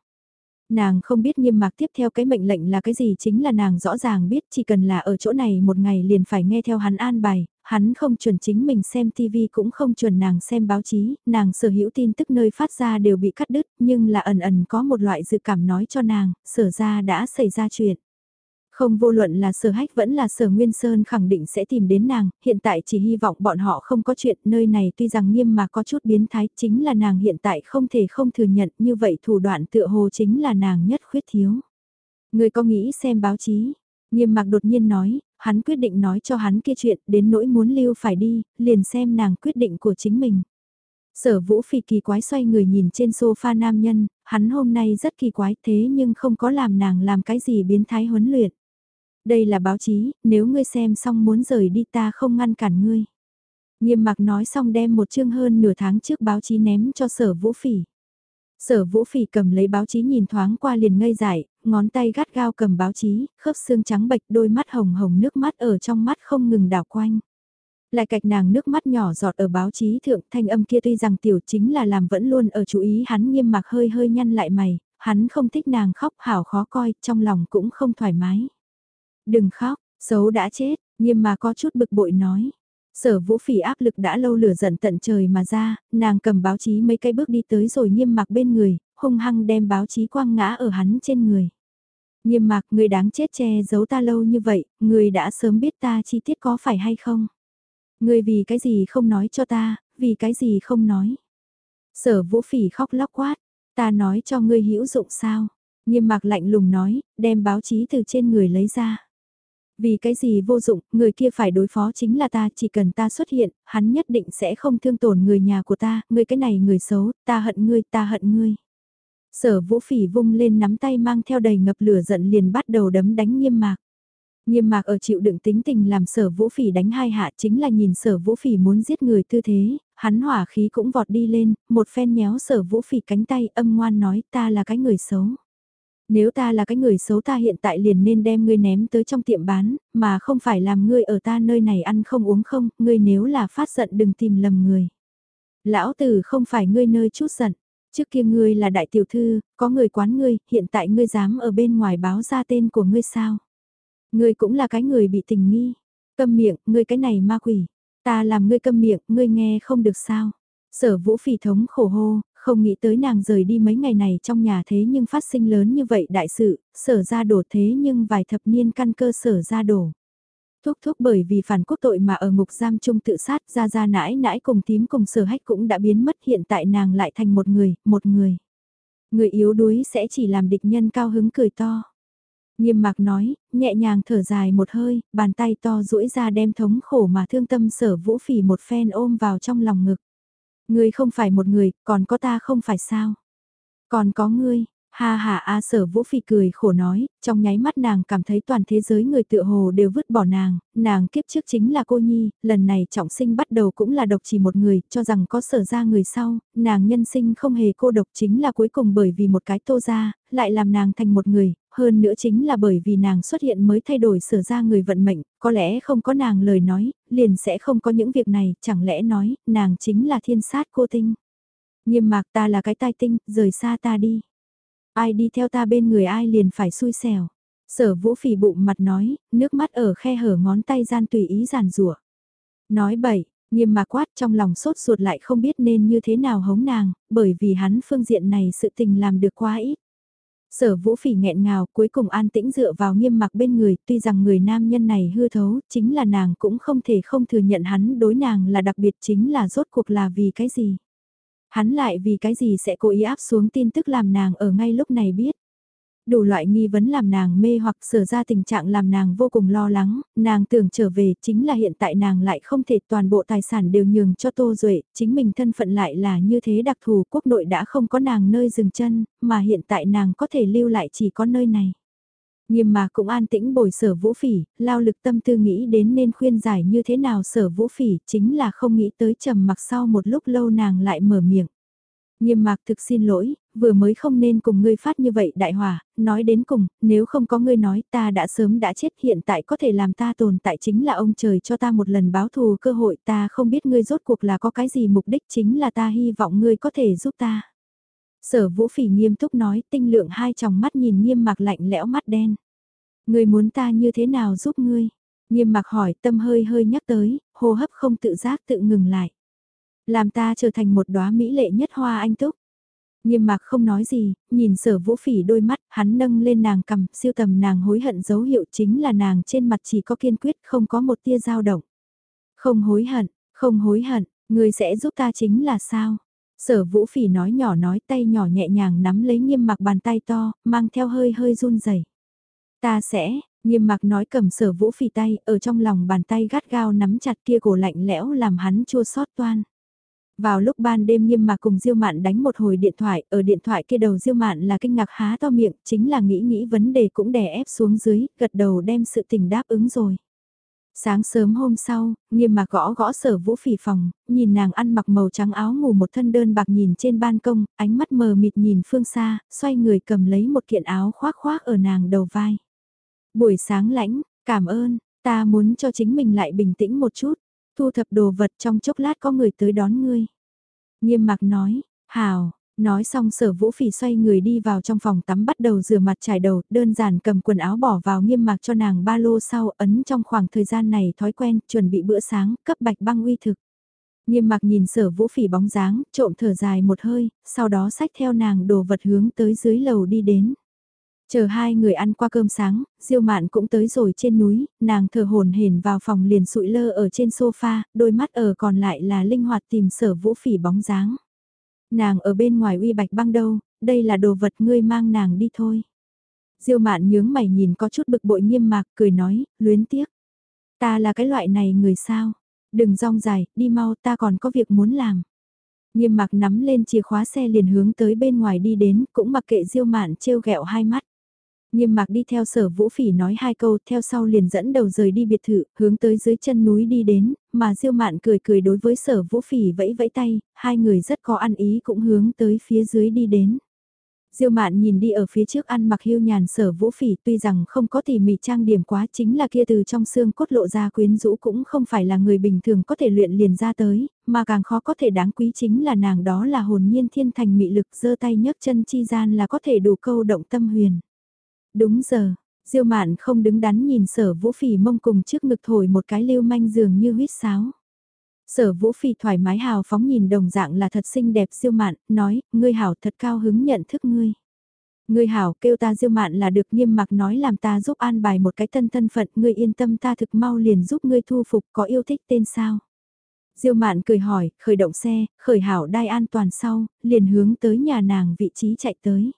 Nàng không biết nghiêm mạc tiếp theo cái mệnh lệnh là cái gì chính là nàng rõ ràng biết chỉ cần là ở chỗ này một ngày liền phải nghe theo hắn an bài, hắn không chuẩn chính mình xem TV cũng không chuẩn nàng xem báo chí, nàng sở hữu tin tức nơi phát ra đều bị cắt đứt, nhưng là ẩn ẩn có một loại dự cảm nói cho nàng, sở ra đã xảy ra chuyện. Không vô luận là sở hách vẫn là sở Nguyên Sơn khẳng định sẽ tìm đến nàng, hiện tại chỉ hy vọng bọn họ không có chuyện, nơi này tuy rằng nghiêm mà có chút biến thái, chính là nàng hiện tại không thể không thừa nhận như vậy thủ đoạn tựa hồ chính là nàng nhất khuyết thiếu. Người có nghĩ xem báo chí, nghiêm mạc đột nhiên nói, hắn quyết định nói cho hắn kia chuyện, đến nỗi muốn lưu phải đi, liền xem nàng quyết định của chính mình. Sở vũ phì kỳ quái xoay người nhìn trên sofa nam nhân, hắn hôm nay rất kỳ quái thế nhưng không có làm nàng làm cái gì biến thái huấn luyện. Đây là báo chí, nếu ngươi xem xong muốn rời đi ta không ngăn cản ngươi. Nghiêm mặc nói xong đem một chương hơn nửa tháng trước báo chí ném cho sở vũ phỉ. Sở vũ phỉ cầm lấy báo chí nhìn thoáng qua liền ngây dại, ngón tay gắt gao cầm báo chí, khớp xương trắng bệch đôi mắt hồng hồng nước mắt ở trong mắt không ngừng đảo quanh. Lại cạch nàng nước mắt nhỏ giọt ở báo chí thượng thanh âm kia tuy rằng tiểu chính là làm vẫn luôn ở chú ý hắn nghiêm mặc hơi hơi nhăn lại mày, hắn không thích nàng khóc hảo khó coi, trong lòng cũng không thoải mái. Đừng khóc, xấu đã chết, nghiêm mà có chút bực bội nói. Sở vũ phỉ áp lực đã lâu lửa giận tận trời mà ra, nàng cầm báo chí mấy cái bước đi tới rồi nghiêm mặc bên người, hung hăng đem báo chí quăng ngã ở hắn trên người. Nghiêm mặc người đáng chết che giấu ta lâu như vậy, người đã sớm biết ta chi tiết có phải hay không? Người vì cái gì không nói cho ta, vì cái gì không nói? Sở vũ phỉ khóc lóc quát, ta nói cho ngươi hữu dụng sao? Nghiêm mặc lạnh lùng nói, đem báo chí từ trên người lấy ra. Vì cái gì vô dụng, người kia phải đối phó chính là ta, chỉ cần ta xuất hiện, hắn nhất định sẽ không thương tổn người nhà của ta, người cái này người xấu, ta hận ngươi, ta hận ngươi. Sở vũ phỉ vung lên nắm tay mang theo đầy ngập lửa giận liền bắt đầu đấm đánh nghiêm mạc. Nghiêm mạc ở chịu đựng tính tình làm sở vũ phỉ đánh hai hạ chính là nhìn sở vũ phỉ muốn giết người tư thế, hắn hỏa khí cũng vọt đi lên, một phen nhéo sở vũ phỉ cánh tay âm ngoan nói ta là cái người xấu. Nếu ta là cái người xấu ta hiện tại liền nên đem ngươi ném tới trong tiệm bán, mà không phải làm ngươi ở ta nơi này ăn không uống không, ngươi nếu là phát giận đừng tìm lầm người. Lão tử không phải ngươi nơi chút giận, trước kia ngươi là đại tiểu thư, có người quán ngươi, hiện tại ngươi dám ở bên ngoài báo ra tên của ngươi sao? Ngươi cũng là cái người bị tình nghi, câm miệng, ngươi cái này ma quỷ, ta làm ngươi câm miệng, ngươi nghe không được sao? Sở vũ phỉ thống khổ hô, không nghĩ tới nàng rời đi mấy ngày này trong nhà thế nhưng phát sinh lớn như vậy đại sự, sở ra đổ thế nhưng vài thập niên căn cơ sở ra đổ. Thúc thúc bởi vì phản quốc tội mà ở ngục giam chung tự sát ra ra nãi nãi cùng tím cùng sở hách cũng đã biến mất hiện tại nàng lại thành một người, một người. Người yếu đuối sẽ chỉ làm địch nhân cao hứng cười to. Nghiêm mạc nói, nhẹ nhàng thở dài một hơi, bàn tay to duỗi ra đem thống khổ mà thương tâm sở vũ phỉ một phen ôm vào trong lòng ngực. Ngươi không phải một người, còn có ta không phải sao? Còn có ngươi, Ha ha a sở vũ phi cười khổ nói, trong nháy mắt nàng cảm thấy toàn thế giới người tự hồ đều vứt bỏ nàng, nàng kiếp trước chính là cô nhi, lần này trọng sinh bắt đầu cũng là độc chỉ một người, cho rằng có sở ra người sau, nàng nhân sinh không hề cô độc chính là cuối cùng bởi vì một cái tô ra, lại làm nàng thành một người, hơn nữa chính là bởi vì nàng xuất hiện mới thay đổi sở ra người vận mệnh, có lẽ không có nàng lời nói, liền sẽ không có những việc này, chẳng lẽ nói, nàng chính là thiên sát cô tinh. Nghiêm mạc ta là cái tai tinh, rời xa ta đi. Ai đi theo ta bên người ai liền phải xui xẻo. Sở vũ phỉ bụng mặt nói, nước mắt ở khe hở ngón tay gian tùy ý giàn rủa Nói bậy, nghiêm mạc quát trong lòng sốt ruột lại không biết nên như thế nào hống nàng, bởi vì hắn phương diện này sự tình làm được quá ít. Sở vũ phỉ nghẹn ngào cuối cùng an tĩnh dựa vào nghiêm mặc bên người, tuy rằng người nam nhân này hư thấu, chính là nàng cũng không thể không thừa nhận hắn đối nàng là đặc biệt chính là rốt cuộc là vì cái gì. Hắn lại vì cái gì sẽ cố ý áp xuống tin tức làm nàng ở ngay lúc này biết. Đủ loại nghi vấn làm nàng mê hoặc sở ra tình trạng làm nàng vô cùng lo lắng, nàng tưởng trở về chính là hiện tại nàng lại không thể toàn bộ tài sản đều nhường cho Tô Duệ, chính mình thân phận lại là như thế đặc thù quốc nội đã không có nàng nơi dừng chân, mà hiện tại nàng có thể lưu lại chỉ có nơi này. Nghiêm mà cũng an tĩnh bồi sở vũ phỉ, lao lực tâm tư nghĩ đến nên khuyên giải như thế nào sở vũ phỉ, chính là không nghĩ tới trầm mặc sau một lúc lâu nàng lại mở miệng. Nghiêm mạc thực xin lỗi, vừa mới không nên cùng ngươi phát như vậy đại hòa, nói đến cùng, nếu không có ngươi nói ta đã sớm đã chết hiện tại có thể làm ta tồn tại chính là ông trời cho ta một lần báo thù cơ hội ta không biết ngươi rốt cuộc là có cái gì mục đích chính là ta hy vọng ngươi có thể giúp ta. Sở vũ phỉ nghiêm túc nói tinh lượng hai tròng mắt nhìn nghiêm mạc lạnh lẽo mắt đen. Ngươi muốn ta như thế nào giúp ngươi? Nghiêm mạc hỏi tâm hơi hơi nhắc tới, hô hấp không tự giác tự ngừng lại. Làm ta trở thành một đóa mỹ lệ nhất hoa anh túc. Nghiêm mạc không nói gì, nhìn sở vũ phỉ đôi mắt, hắn nâng lên nàng cầm, siêu tầm nàng hối hận dấu hiệu chính là nàng trên mặt chỉ có kiên quyết không có một tia dao động. Không hối hận, không hối hận, người sẽ giúp ta chính là sao? Sở vũ phỉ nói nhỏ nói tay nhỏ nhẹ nhàng nắm lấy nghiêm mặc bàn tay to, mang theo hơi hơi run rẩy Ta sẽ, nghiêm mặc nói cầm sở vũ phỉ tay, ở trong lòng bàn tay gắt gao nắm chặt kia cổ lạnh lẽo làm hắn chua xót toan. Vào lúc ban đêm nghiêm mà cùng Diêu Mạn đánh một hồi điện thoại, ở điện thoại kia đầu Diêu Mạn là kinh ngạc há to miệng, chính là nghĩ nghĩ vấn đề cũng đè ép xuống dưới, gật đầu đem sự tình đáp ứng rồi. Sáng sớm hôm sau, nghiêm mà gõ gõ sở vũ phỉ phòng, nhìn nàng ăn mặc màu trắng áo ngủ một thân đơn bạc nhìn trên ban công, ánh mắt mờ mịt nhìn phương xa, xoay người cầm lấy một kiện áo khoác khoác ở nàng đầu vai. Buổi sáng lãnh, cảm ơn, ta muốn cho chính mình lại bình tĩnh một chút, thu thập đồ vật trong chốc lát có người tới đón ngươi. Nghiêm mặc nói, hào, Nói xong sở vũ phỉ xoay người đi vào trong phòng tắm bắt đầu rửa mặt trải đầu, đơn giản cầm quần áo bỏ vào nghiêm mặc cho nàng ba lô sau ấn trong khoảng thời gian này thói quen, chuẩn bị bữa sáng, cấp bạch băng uy thực. Nghiêm mặc nhìn sở vũ phỉ bóng dáng, trộm thở dài một hơi, sau đó xách theo nàng đồ vật hướng tới dưới lầu đi đến. Chờ hai người ăn qua cơm sáng, Diêu Mạn cũng tới rồi trên núi, nàng thở hồn hển vào phòng liền sụi lơ ở trên sofa, đôi mắt ở còn lại là linh hoạt tìm sở vũ phỉ bóng dáng. Nàng ở bên ngoài uy bạch băng đâu, đây là đồ vật ngươi mang nàng đi thôi. Diêu mạn nhướng mày nhìn có chút bực bội nghiêm mạc, cười nói, luyến tiếc. Ta là cái loại này người sao? Đừng rong dài, đi mau ta còn có việc muốn làm. Nghiêm mạc nắm lên chìa khóa xe liền hướng tới bên ngoài đi đến, cũng mặc kệ diêu mạn trêu ghẹo hai mắt. Nghiêm mạc đi theo sở vũ phỉ nói hai câu theo sau liền dẫn đầu rời đi biệt thự, hướng tới dưới chân núi đi đến, mà diêu mạn cười cười đối với sở vũ phỉ vẫy vẫy tay, hai người rất có ăn ý cũng hướng tới phía dưới đi đến. Diêu mạn nhìn đi ở phía trước ăn mặc hiu nhàn sở vũ phỉ tuy rằng không có tỉ mỉ trang điểm quá chính là kia từ trong xương cốt lộ ra quyến rũ cũng không phải là người bình thường có thể luyện liền ra tới, mà càng khó có thể đáng quý chính là nàng đó là hồn nhiên thiên thành mị lực giơ tay nhấc chân chi gian là có thể đủ câu động tâm huyền. Đúng giờ, Diêu mạn không đứng đắn nhìn sở vũ phỉ mông cùng trước ngực thổi một cái lưu manh dường như huýt sáo. Sở vũ phỉ thoải mái hào phóng nhìn đồng dạng là thật xinh đẹp diêu mạn, nói, ngươi hảo thật cao hứng nhận thức ngươi. Ngươi hảo kêu ta diêu mạn là được nghiêm mặc nói làm ta giúp an bài một cái tân thân phận, ngươi yên tâm ta thực mau liền giúp ngươi thu phục có yêu thích tên sao. Diêu mạn cười hỏi, khởi động xe, khởi hảo đai an toàn sau, liền hướng tới nhà nàng vị trí chạy tới.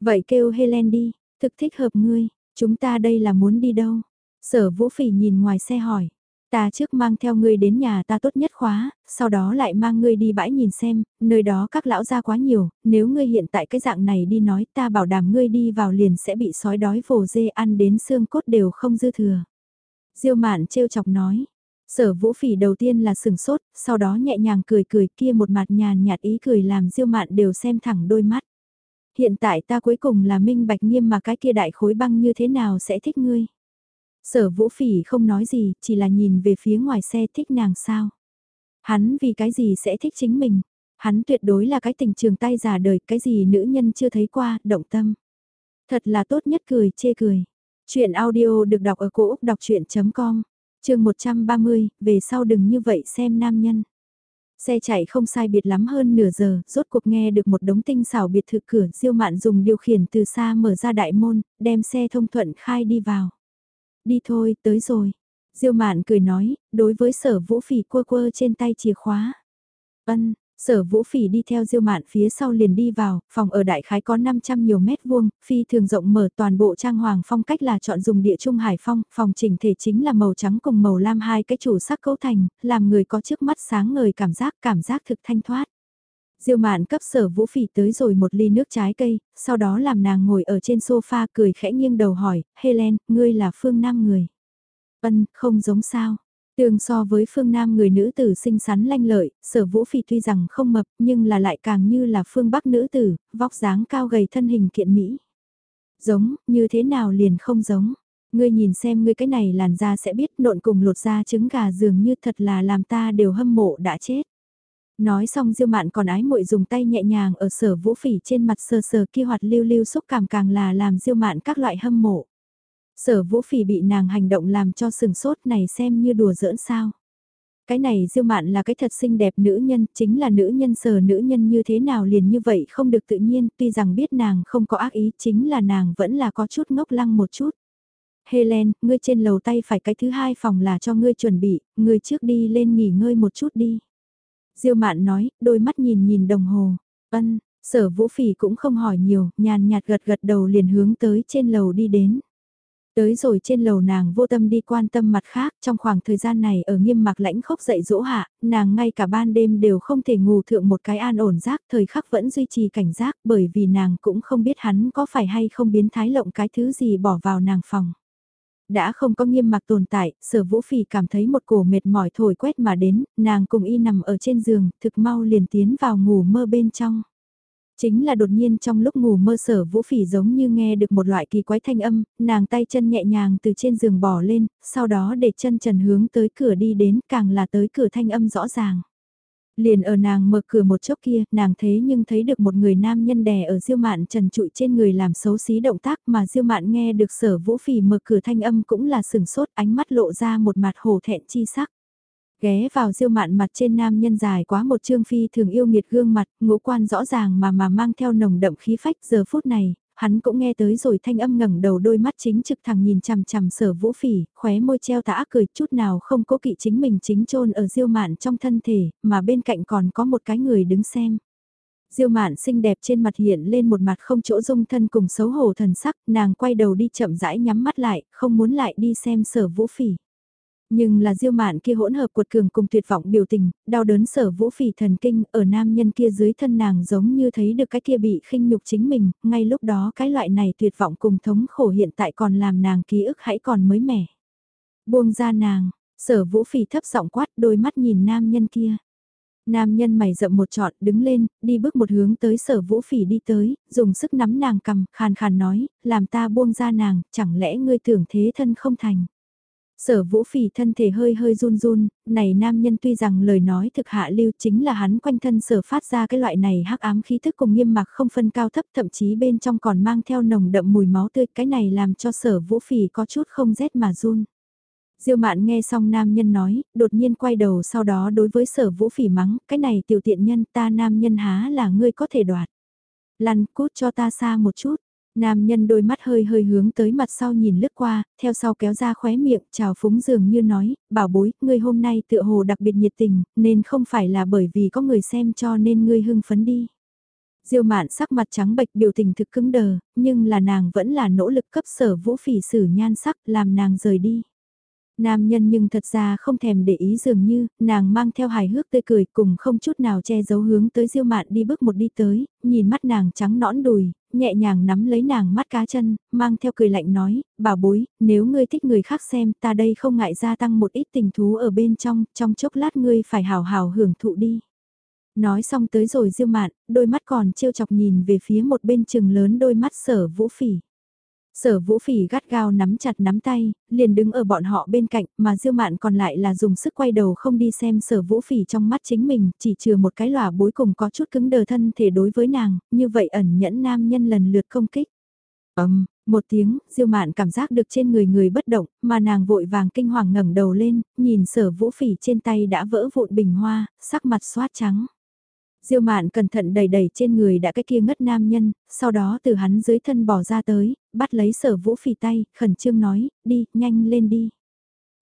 Vậy kêu Helen đi, Thực thích hợp ngươi, chúng ta đây là muốn đi đâu? Sở vũ phỉ nhìn ngoài xe hỏi. Ta trước mang theo ngươi đến nhà ta tốt nhất khóa, sau đó lại mang ngươi đi bãi nhìn xem, nơi đó các lão gia quá nhiều, nếu ngươi hiện tại cái dạng này đi nói ta bảo đảm ngươi đi vào liền sẽ bị sói đói vồ dê ăn đến xương cốt đều không dư thừa. Diêu mạn trêu chọc nói, sở vũ phỉ đầu tiên là sừng sốt, sau đó nhẹ nhàng cười cười kia một mặt nhàn nhạt ý cười làm diêu mạn đều xem thẳng đôi mắt. Hiện tại ta cuối cùng là minh bạch nghiêm mà cái kia đại khối băng như thế nào sẽ thích ngươi. Sở vũ phỉ không nói gì, chỉ là nhìn về phía ngoài xe thích nàng sao. Hắn vì cái gì sẽ thích chính mình. Hắn tuyệt đối là cái tình trường tay già đời, cái gì nữ nhân chưa thấy qua, động tâm. Thật là tốt nhất cười, chê cười. Chuyện audio được đọc ở cổ Úc đọc chuyện.com, trường 130, về sau đừng như vậy xem nam nhân. Xe chạy không sai biệt lắm hơn nửa giờ, rốt cuộc nghe được một đống tinh xảo biệt thự cửa, diêu mạn dùng điều khiển từ xa mở ra đại môn, đem xe thông thuận khai đi vào. Đi thôi, tới rồi. Diêu mạn cười nói, đối với sở vũ phỉ quơ quơ trên tay chìa khóa. Ân, Sở Vũ Phỉ đi theo Diêu Mạn phía sau liền đi vào, phòng ở đại khái có 500 nhiều mét vuông, phi thường rộng mở toàn bộ trang hoàng phong cách là chọn dùng địa trung hải phong, phòng chỉnh thể chính là màu trắng cùng màu lam hai cái chủ sắc cấu thành, làm người có trước mắt sáng ngời cảm giác, cảm giác thực thanh thoát. Diêu Mạn cấp Sở Vũ Phỉ tới rồi một ly nước trái cây, sau đó làm nàng ngồi ở trên sofa cười khẽ nghiêng đầu hỏi, Helen, ngươi là phương nam người. Ân, không giống sao. Tương so với phương Nam người nữ tử xinh xắn lanh lợi, sở vũ phi tuy rằng không mập nhưng là lại càng như là phương Bắc nữ tử, vóc dáng cao gầy thân hình kiện Mỹ. Giống, như thế nào liền không giống. Ngươi nhìn xem ngươi cái này làn da sẽ biết nộn cùng lột da trứng gà dường như thật là làm ta đều hâm mộ đã chết. Nói xong diêu mạn còn ái muội dùng tay nhẹ nhàng ở sở vũ phỉ trên mặt sờ sờ kia hoạt lưu lưu xúc cảm càng là làm diêu mạn các loại hâm mộ. Sở vũ phỉ bị nàng hành động làm cho sừng sốt này xem như đùa giỡn sao. Cái này diêu mạn là cái thật xinh đẹp nữ nhân, chính là nữ nhân sở nữ nhân như thế nào liền như vậy không được tự nhiên, tuy rằng biết nàng không có ác ý, chính là nàng vẫn là có chút ngốc lăng một chút. Helen, ngươi trên lầu tay phải cái thứ hai phòng là cho ngươi chuẩn bị, ngươi trước đi lên nghỉ ngơi một chút đi. Diêu mạn nói, đôi mắt nhìn nhìn đồng hồ. Ân, sở vũ phỉ cũng không hỏi nhiều, nhàn nhạt gật gật đầu liền hướng tới trên lầu đi đến. Tới rồi trên lầu nàng vô tâm đi quan tâm mặt khác, trong khoảng thời gian này ở nghiêm mặc lãnh khốc dậy dỗ hạ, nàng ngay cả ban đêm đều không thể ngủ thượng một cái an ổn giác, thời khắc vẫn duy trì cảnh giác bởi vì nàng cũng không biết hắn có phải hay không biến thái lộng cái thứ gì bỏ vào nàng phòng. Đã không có nghiêm mặc tồn tại, sở vũ phì cảm thấy một cổ mệt mỏi thổi quét mà đến, nàng cùng y nằm ở trên giường, thực mau liền tiến vào ngủ mơ bên trong. Chính là đột nhiên trong lúc ngủ mơ sở vũ phỉ giống như nghe được một loại kỳ quái thanh âm, nàng tay chân nhẹ nhàng từ trên giường bỏ lên, sau đó để chân trần hướng tới cửa đi đến càng là tới cửa thanh âm rõ ràng. Liền ở nàng mở cửa một chốc kia, nàng thế nhưng thấy được một người nam nhân đè ở diêu mạn trần trụi trên người làm xấu xí động tác mà diêu mạn nghe được sở vũ phỉ mở cửa thanh âm cũng là sừng sốt ánh mắt lộ ra một mặt hồ thẹn chi sắc. Ghé vào diêu mạn mặt trên nam nhân dài quá một trương phi thường yêu nghiệt gương mặt, ngũ quan rõ ràng mà mà mang theo nồng đậm khí phách giờ phút này, hắn cũng nghe tới rồi thanh âm ngẩng đầu đôi mắt chính trực thẳng nhìn chằm chằm sở vũ phỉ, khóe môi treo tả cười chút nào không cố kỵ chính mình chính trôn ở diêu mạn trong thân thể, mà bên cạnh còn có một cái người đứng xem. Diêu mạn xinh đẹp trên mặt hiện lên một mặt không chỗ dung thân cùng xấu hổ thần sắc, nàng quay đầu đi chậm rãi nhắm mắt lại, không muốn lại đi xem sở vũ phỉ. Nhưng là diêu mạn kia hỗn hợp cuột cường cùng tuyệt vọng biểu tình, đau đớn sở vũ phỉ thần kinh ở nam nhân kia dưới thân nàng giống như thấy được cái kia bị khinh nhục chính mình, ngay lúc đó cái loại này tuyệt vọng cùng thống khổ hiện tại còn làm nàng ký ức hãy còn mới mẻ. Buông ra nàng, sở vũ phỉ thấp giọng quát đôi mắt nhìn nam nhân kia. Nam nhân mày rậm một trọn đứng lên, đi bước một hướng tới sở vũ phỉ đi tới, dùng sức nắm nàng cầm, khàn khàn nói, làm ta buông ra nàng, chẳng lẽ ngươi tưởng thế thân không thành. Sở vũ phỉ thân thể hơi hơi run run, này nam nhân tuy rằng lời nói thực hạ lưu chính là hắn quanh thân sở phát ra cái loại này hắc ám khí thức cùng nghiêm mặc không phân cao thấp thậm chí bên trong còn mang theo nồng đậm mùi máu tươi cái này làm cho sở vũ phỉ có chút không rét mà run. Diêu mạn nghe xong nam nhân nói, đột nhiên quay đầu sau đó đối với sở vũ phỉ mắng, cái này tiểu tiện nhân ta nam nhân há là ngươi có thể đoạt. Lăn cút cho ta xa một chút, Nam nhân đôi mắt hơi hơi hướng tới mặt sau nhìn lướt qua, theo sau kéo ra khóe miệng, chào phúng dường như nói, bảo bối, ngươi hôm nay tựa hồ đặc biệt nhiệt tình, nên không phải là bởi vì có người xem cho nên ngươi hưng phấn đi. Diêu mạn sắc mặt trắng bệch biểu tình thực cứng đờ, nhưng là nàng vẫn là nỗ lực cấp sở vũ phỉ sử nhan sắc làm nàng rời đi. Nam nhân nhưng thật ra không thèm để ý dường như, nàng mang theo hài hước tươi cười cùng không chút nào che giấu hướng tới diêu mạn đi bước một đi tới, nhìn mắt nàng trắng nõn đùi, nhẹ nhàng nắm lấy nàng mắt cá chân, mang theo cười lạnh nói, bảo bối, nếu ngươi thích người khác xem ta đây không ngại gia tăng một ít tình thú ở bên trong, trong chốc lát ngươi phải hào hào hưởng thụ đi. Nói xong tới rồi diêu mạn, đôi mắt còn trêu chọc nhìn về phía một bên trừng lớn đôi mắt sở vũ phỉ. Sở vũ phỉ gắt gao nắm chặt nắm tay, liền đứng ở bọn họ bên cạnh, mà diêu mạn còn lại là dùng sức quay đầu không đi xem sở vũ phỉ trong mắt chính mình, chỉ trừ một cái lòa bối cùng có chút cứng đờ thân thể đối với nàng, như vậy ẩn nhẫn nam nhân lần lượt công kích. ầm một tiếng, diêu mạn cảm giác được trên người người bất động, mà nàng vội vàng kinh hoàng ngẩng đầu lên, nhìn sở vũ phỉ trên tay đã vỡ vụn bình hoa, sắc mặt xoát trắng. Diêu mạn cẩn thận đầy đầy trên người đã cái kia ngất nam nhân, sau đó từ hắn dưới thân bỏ ra tới, bắt lấy sở vũ phỉ tay, khẩn trương nói, đi, nhanh lên đi.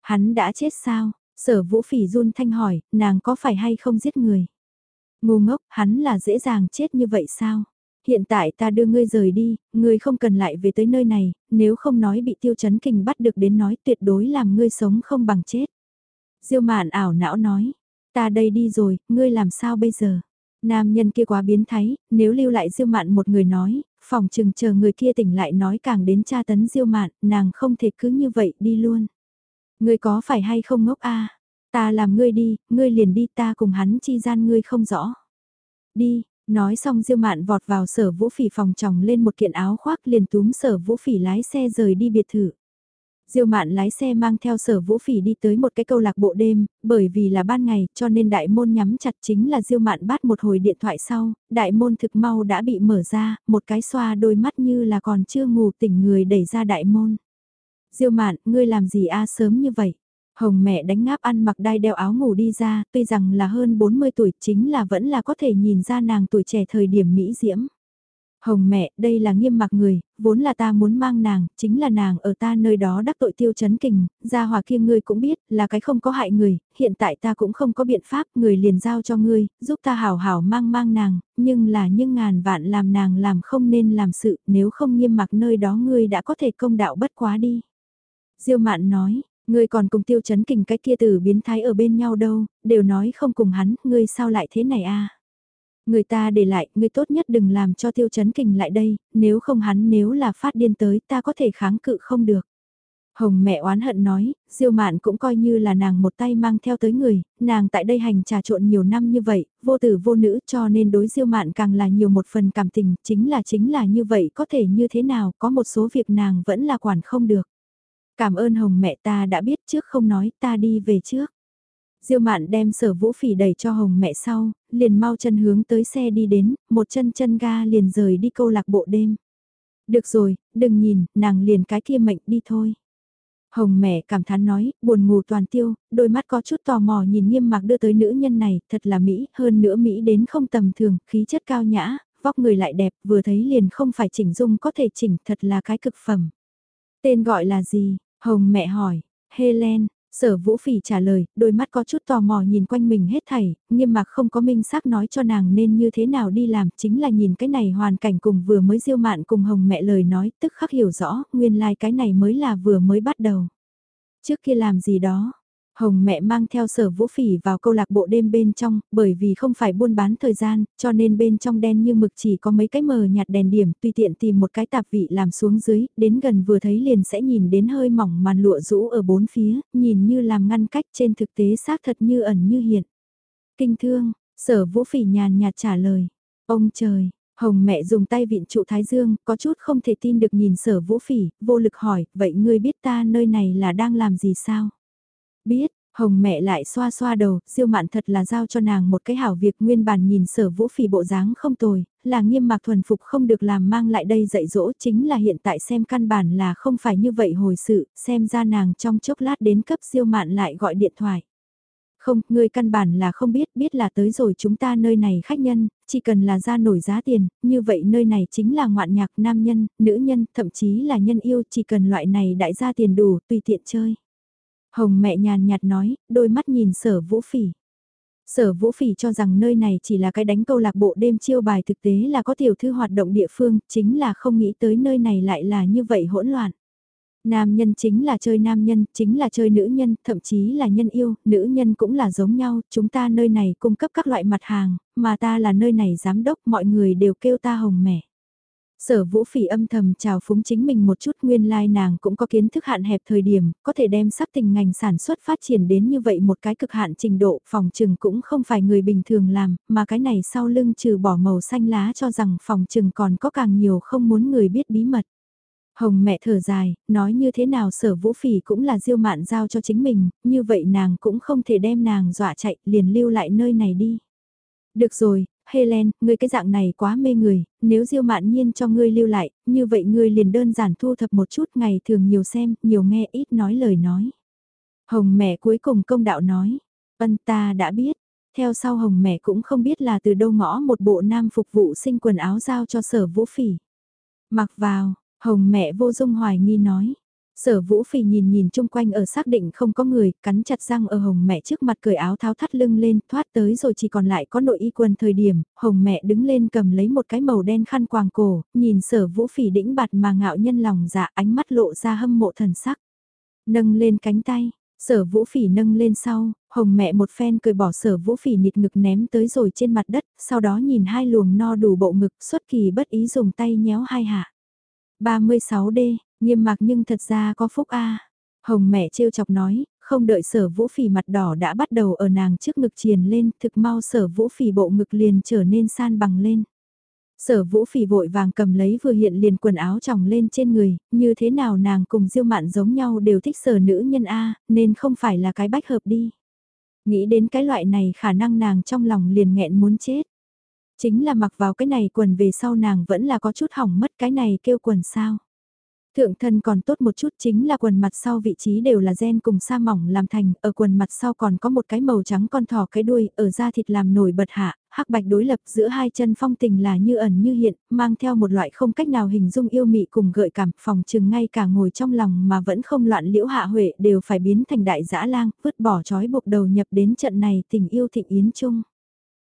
Hắn đã chết sao? Sở vũ phỉ run thanh hỏi, nàng có phải hay không giết người? Ngu ngốc, hắn là dễ dàng chết như vậy sao? Hiện tại ta đưa ngươi rời đi, ngươi không cần lại về tới nơi này, nếu không nói bị tiêu chấn kình bắt được đến nói tuyệt đối làm ngươi sống không bằng chết. Diêu mạn ảo não nói, ta đây đi rồi, ngươi làm sao bây giờ? Nam nhân kia quá biến thái, nếu lưu lại diêu mạn một người nói, phòng chừng chờ người kia tỉnh lại nói càng đến tra tấn diêu mạn, nàng không thể cứ như vậy đi luôn. Ngươi có phải hay không ngốc a? Ta làm ngươi đi, ngươi liền đi ta cùng hắn chi gian ngươi không rõ. Đi, nói xong diêu mạn vọt vào sở vũ phỉ phòng tròng lên một kiện áo khoác liền túm sở vũ phỉ lái xe rời đi biệt thự. Diêu mạn lái xe mang theo sở vũ phỉ đi tới một cái câu lạc bộ đêm, bởi vì là ban ngày cho nên đại môn nhắm chặt chính là diêu mạn bắt một hồi điện thoại sau, đại môn thực mau đã bị mở ra, một cái xoa đôi mắt như là còn chưa ngủ tỉnh người đẩy ra đại môn. Diêu mạn, ngươi làm gì a sớm như vậy? Hồng mẹ đánh ngáp ăn mặc đai đeo áo ngủ đi ra, tuy rằng là hơn 40 tuổi chính là vẫn là có thể nhìn ra nàng tuổi trẻ thời điểm mỹ diễm. Hồng mẹ, đây là nghiêm mặc người, vốn là ta muốn mang nàng, chính là nàng ở ta nơi đó đắc tội tiêu chấn kình, gia hòa kia ngươi cũng biết, là cái không có hại người, hiện tại ta cũng không có biện pháp, người liền giao cho ngươi, giúp ta hảo hảo mang mang nàng, nhưng là nhưng ngàn vạn làm nàng làm không nên làm sự, nếu không nghiêm mặc nơi đó ngươi đã có thể công đạo bất quá đi. Diêu mạn nói, ngươi còn cùng tiêu chấn kình cái kia tử biến thái ở bên nhau đâu, đều nói không cùng hắn, ngươi sao lại thế này a? Người ta để lại, ngươi tốt nhất đừng làm cho tiêu chấn kình lại đây, nếu không hắn nếu là phát điên tới ta có thể kháng cự không được. Hồng mẹ oán hận nói, diêu mạn cũng coi như là nàng một tay mang theo tới người, nàng tại đây hành trà trộn nhiều năm như vậy, vô tử vô nữ cho nên đối diêu mạn càng là nhiều một phần cảm tình, chính là chính là như vậy có thể như thế nào, có một số việc nàng vẫn là quản không được. Cảm ơn hồng mẹ ta đã biết trước không nói ta đi về trước. Diêu mạn đem sở vũ phỉ đẩy cho hồng mẹ sau, liền mau chân hướng tới xe đi đến, một chân chân ga liền rời đi câu lạc bộ đêm. Được rồi, đừng nhìn, nàng liền cái kia mệnh đi thôi. Hồng mẹ cảm thán nói, buồn ngủ toàn tiêu, đôi mắt có chút tò mò nhìn nghiêm mạc đưa tới nữ nhân này, thật là Mỹ, hơn nữa Mỹ đến không tầm thường, khí chất cao nhã, vóc người lại đẹp, vừa thấy liền không phải chỉnh dung có thể chỉnh, thật là cái cực phẩm. Tên gọi là gì? Hồng mẹ hỏi, Helen, Sở Vũ Phỉ trả lời, đôi mắt có chút tò mò nhìn quanh mình hết thảy, nghiêm mặc không có minh xác nói cho nàng nên như thế nào đi làm, chính là nhìn cái này hoàn cảnh cùng vừa mới diêu mạn cùng hồng mẹ lời nói, tức khắc hiểu rõ, nguyên lai like cái này mới là vừa mới bắt đầu. Trước kia làm gì đó, Hồng mẹ mang theo sở vũ phỉ vào câu lạc bộ đêm bên trong, bởi vì không phải buôn bán thời gian, cho nên bên trong đen như mực chỉ có mấy cái mờ nhạt đèn điểm, tùy tiện tìm một cái tạp vị làm xuống dưới, đến gần vừa thấy liền sẽ nhìn đến hơi mỏng màn lụa rũ ở bốn phía, nhìn như làm ngăn cách trên thực tế xác thật như ẩn như hiện. Kinh thương, sở vũ phỉ nhàn nhạt trả lời, ông trời. Hồng mẹ dùng tay vịn trụ thái dương, có chút không thể tin được nhìn sở vũ phỉ, vô lực hỏi, vậy ngươi biết ta nơi này là đang làm gì sao? Biết, Hồng mẹ lại xoa xoa đầu, siêu mạn thật là giao cho nàng một cái hảo việc nguyên bản nhìn sở vũ phỉ bộ dáng không tồi, là nghiêm mạc thuần phục không được làm mang lại đây dạy dỗ chính là hiện tại xem căn bản là không phải như vậy hồi sự, xem ra nàng trong chốc lát đến cấp siêu mạn lại gọi điện thoại. Không, người căn bản là không biết, biết là tới rồi chúng ta nơi này khách nhân, chỉ cần là ra nổi giá tiền, như vậy nơi này chính là ngoạn nhạc nam nhân, nữ nhân, thậm chí là nhân yêu, chỉ cần loại này đại gia tiền đủ, tùy tiện chơi. Hồng mẹ nhàn nhạt nói, đôi mắt nhìn sở vũ phỉ. Sở Vũ Phỉ cho rằng nơi này chỉ là cái đánh câu lạc bộ đêm chiêu bài thực tế là có tiểu thư hoạt động địa phương, chính là không nghĩ tới nơi này lại là như vậy hỗn loạn. Nam nhân chính là chơi nam nhân, chính là chơi nữ nhân, thậm chí là nhân yêu, nữ nhân cũng là giống nhau, chúng ta nơi này cung cấp các loại mặt hàng, mà ta là nơi này giám đốc, mọi người đều kêu ta hồng mẹ. Sở vũ phỉ âm thầm chào phúng chính mình một chút nguyên lai like nàng cũng có kiến thức hạn hẹp thời điểm, có thể đem sắc tình ngành sản xuất phát triển đến như vậy một cái cực hạn trình độ phòng trừng cũng không phải người bình thường làm, mà cái này sau lưng trừ bỏ màu xanh lá cho rằng phòng trừng còn có càng nhiều không muốn người biết bí mật. Hồng mẹ thở dài, nói như thế nào sở vũ phỉ cũng là diêu mạn giao cho chính mình, như vậy nàng cũng không thể đem nàng dọa chạy liền lưu lại nơi này đi. Được rồi, Helen, ngươi cái dạng này quá mê người, nếu Diêu Mạn Nhiên cho ngươi lưu lại, như vậy ngươi liền đơn giản thu thập một chút ngày thường nhiều xem, nhiều nghe ít nói lời nói. Hồng mẹ cuối cùng công đạo nói, ân ta đã biết, theo sau Hồng mẹ cũng không biết là từ đâu ngõ một bộ nam phục vụ sinh quần áo giao cho sở vũ phỉ. Mặc vào, Hồng mẹ vô dung hoài nghi nói, Sở Vũ phì nhìn nhìn chung quanh ở xác định không có người, cắn chặt răng ở hồng mẹ trước mặt cởi áo tháo thắt lưng lên, thoát tới rồi chỉ còn lại có nội y quần thời điểm, hồng mẹ đứng lên cầm lấy một cái màu đen khăn quàng cổ, nhìn sở Vũ phì đĩnh bạt mà ngạo nhân lòng dạ ánh mắt lộ ra hâm mộ thần sắc. Nâng lên cánh tay, sở Vũ Phỉ nâng lên sau, hồng mẹ một phen cười bỏ sở Vũ Phỉ nịt ngực ném tới rồi trên mặt đất, sau đó nhìn hai luồng no đủ bộ ngực xuất kỳ bất ý dùng tay nhéo hai hạ. 36D, Nghiêm mặc nhưng thật ra có phúc a Hồng mẹ trêu chọc nói, không đợi sở vũ phỉ mặt đỏ đã bắt đầu ở nàng trước ngực triền lên, thực mau sở vũ phỉ bộ ngực liền trở nên san bằng lên. Sở vũ phỉ vội vàng cầm lấy vừa hiện liền quần áo tròng lên trên người, như thế nào nàng cùng diêu mạn giống nhau đều thích sở nữ nhân A, nên không phải là cái bách hợp đi. Nghĩ đến cái loại này khả năng nàng trong lòng liền nghẹn muốn chết. Chính là mặc vào cái này quần về sau nàng vẫn là có chút hỏng mất cái này kêu quần sao. Thượng thân còn tốt một chút chính là quần mặt sau vị trí đều là gen cùng sa mỏng làm thành, ở quần mặt sau còn có một cái màu trắng con thỏ cái đuôi, ở da thịt làm nổi bật hạ, hắc bạch đối lập giữa hai chân phong tình là như ẩn như hiện, mang theo một loại không cách nào hình dung yêu mị cùng gợi cảm, phòng chừng ngay cả ngồi trong lòng mà vẫn không loạn liễu hạ huệ đều phải biến thành đại dã lang, vứt bỏ trói buộc đầu nhập đến trận này tình yêu thịnh yến chung.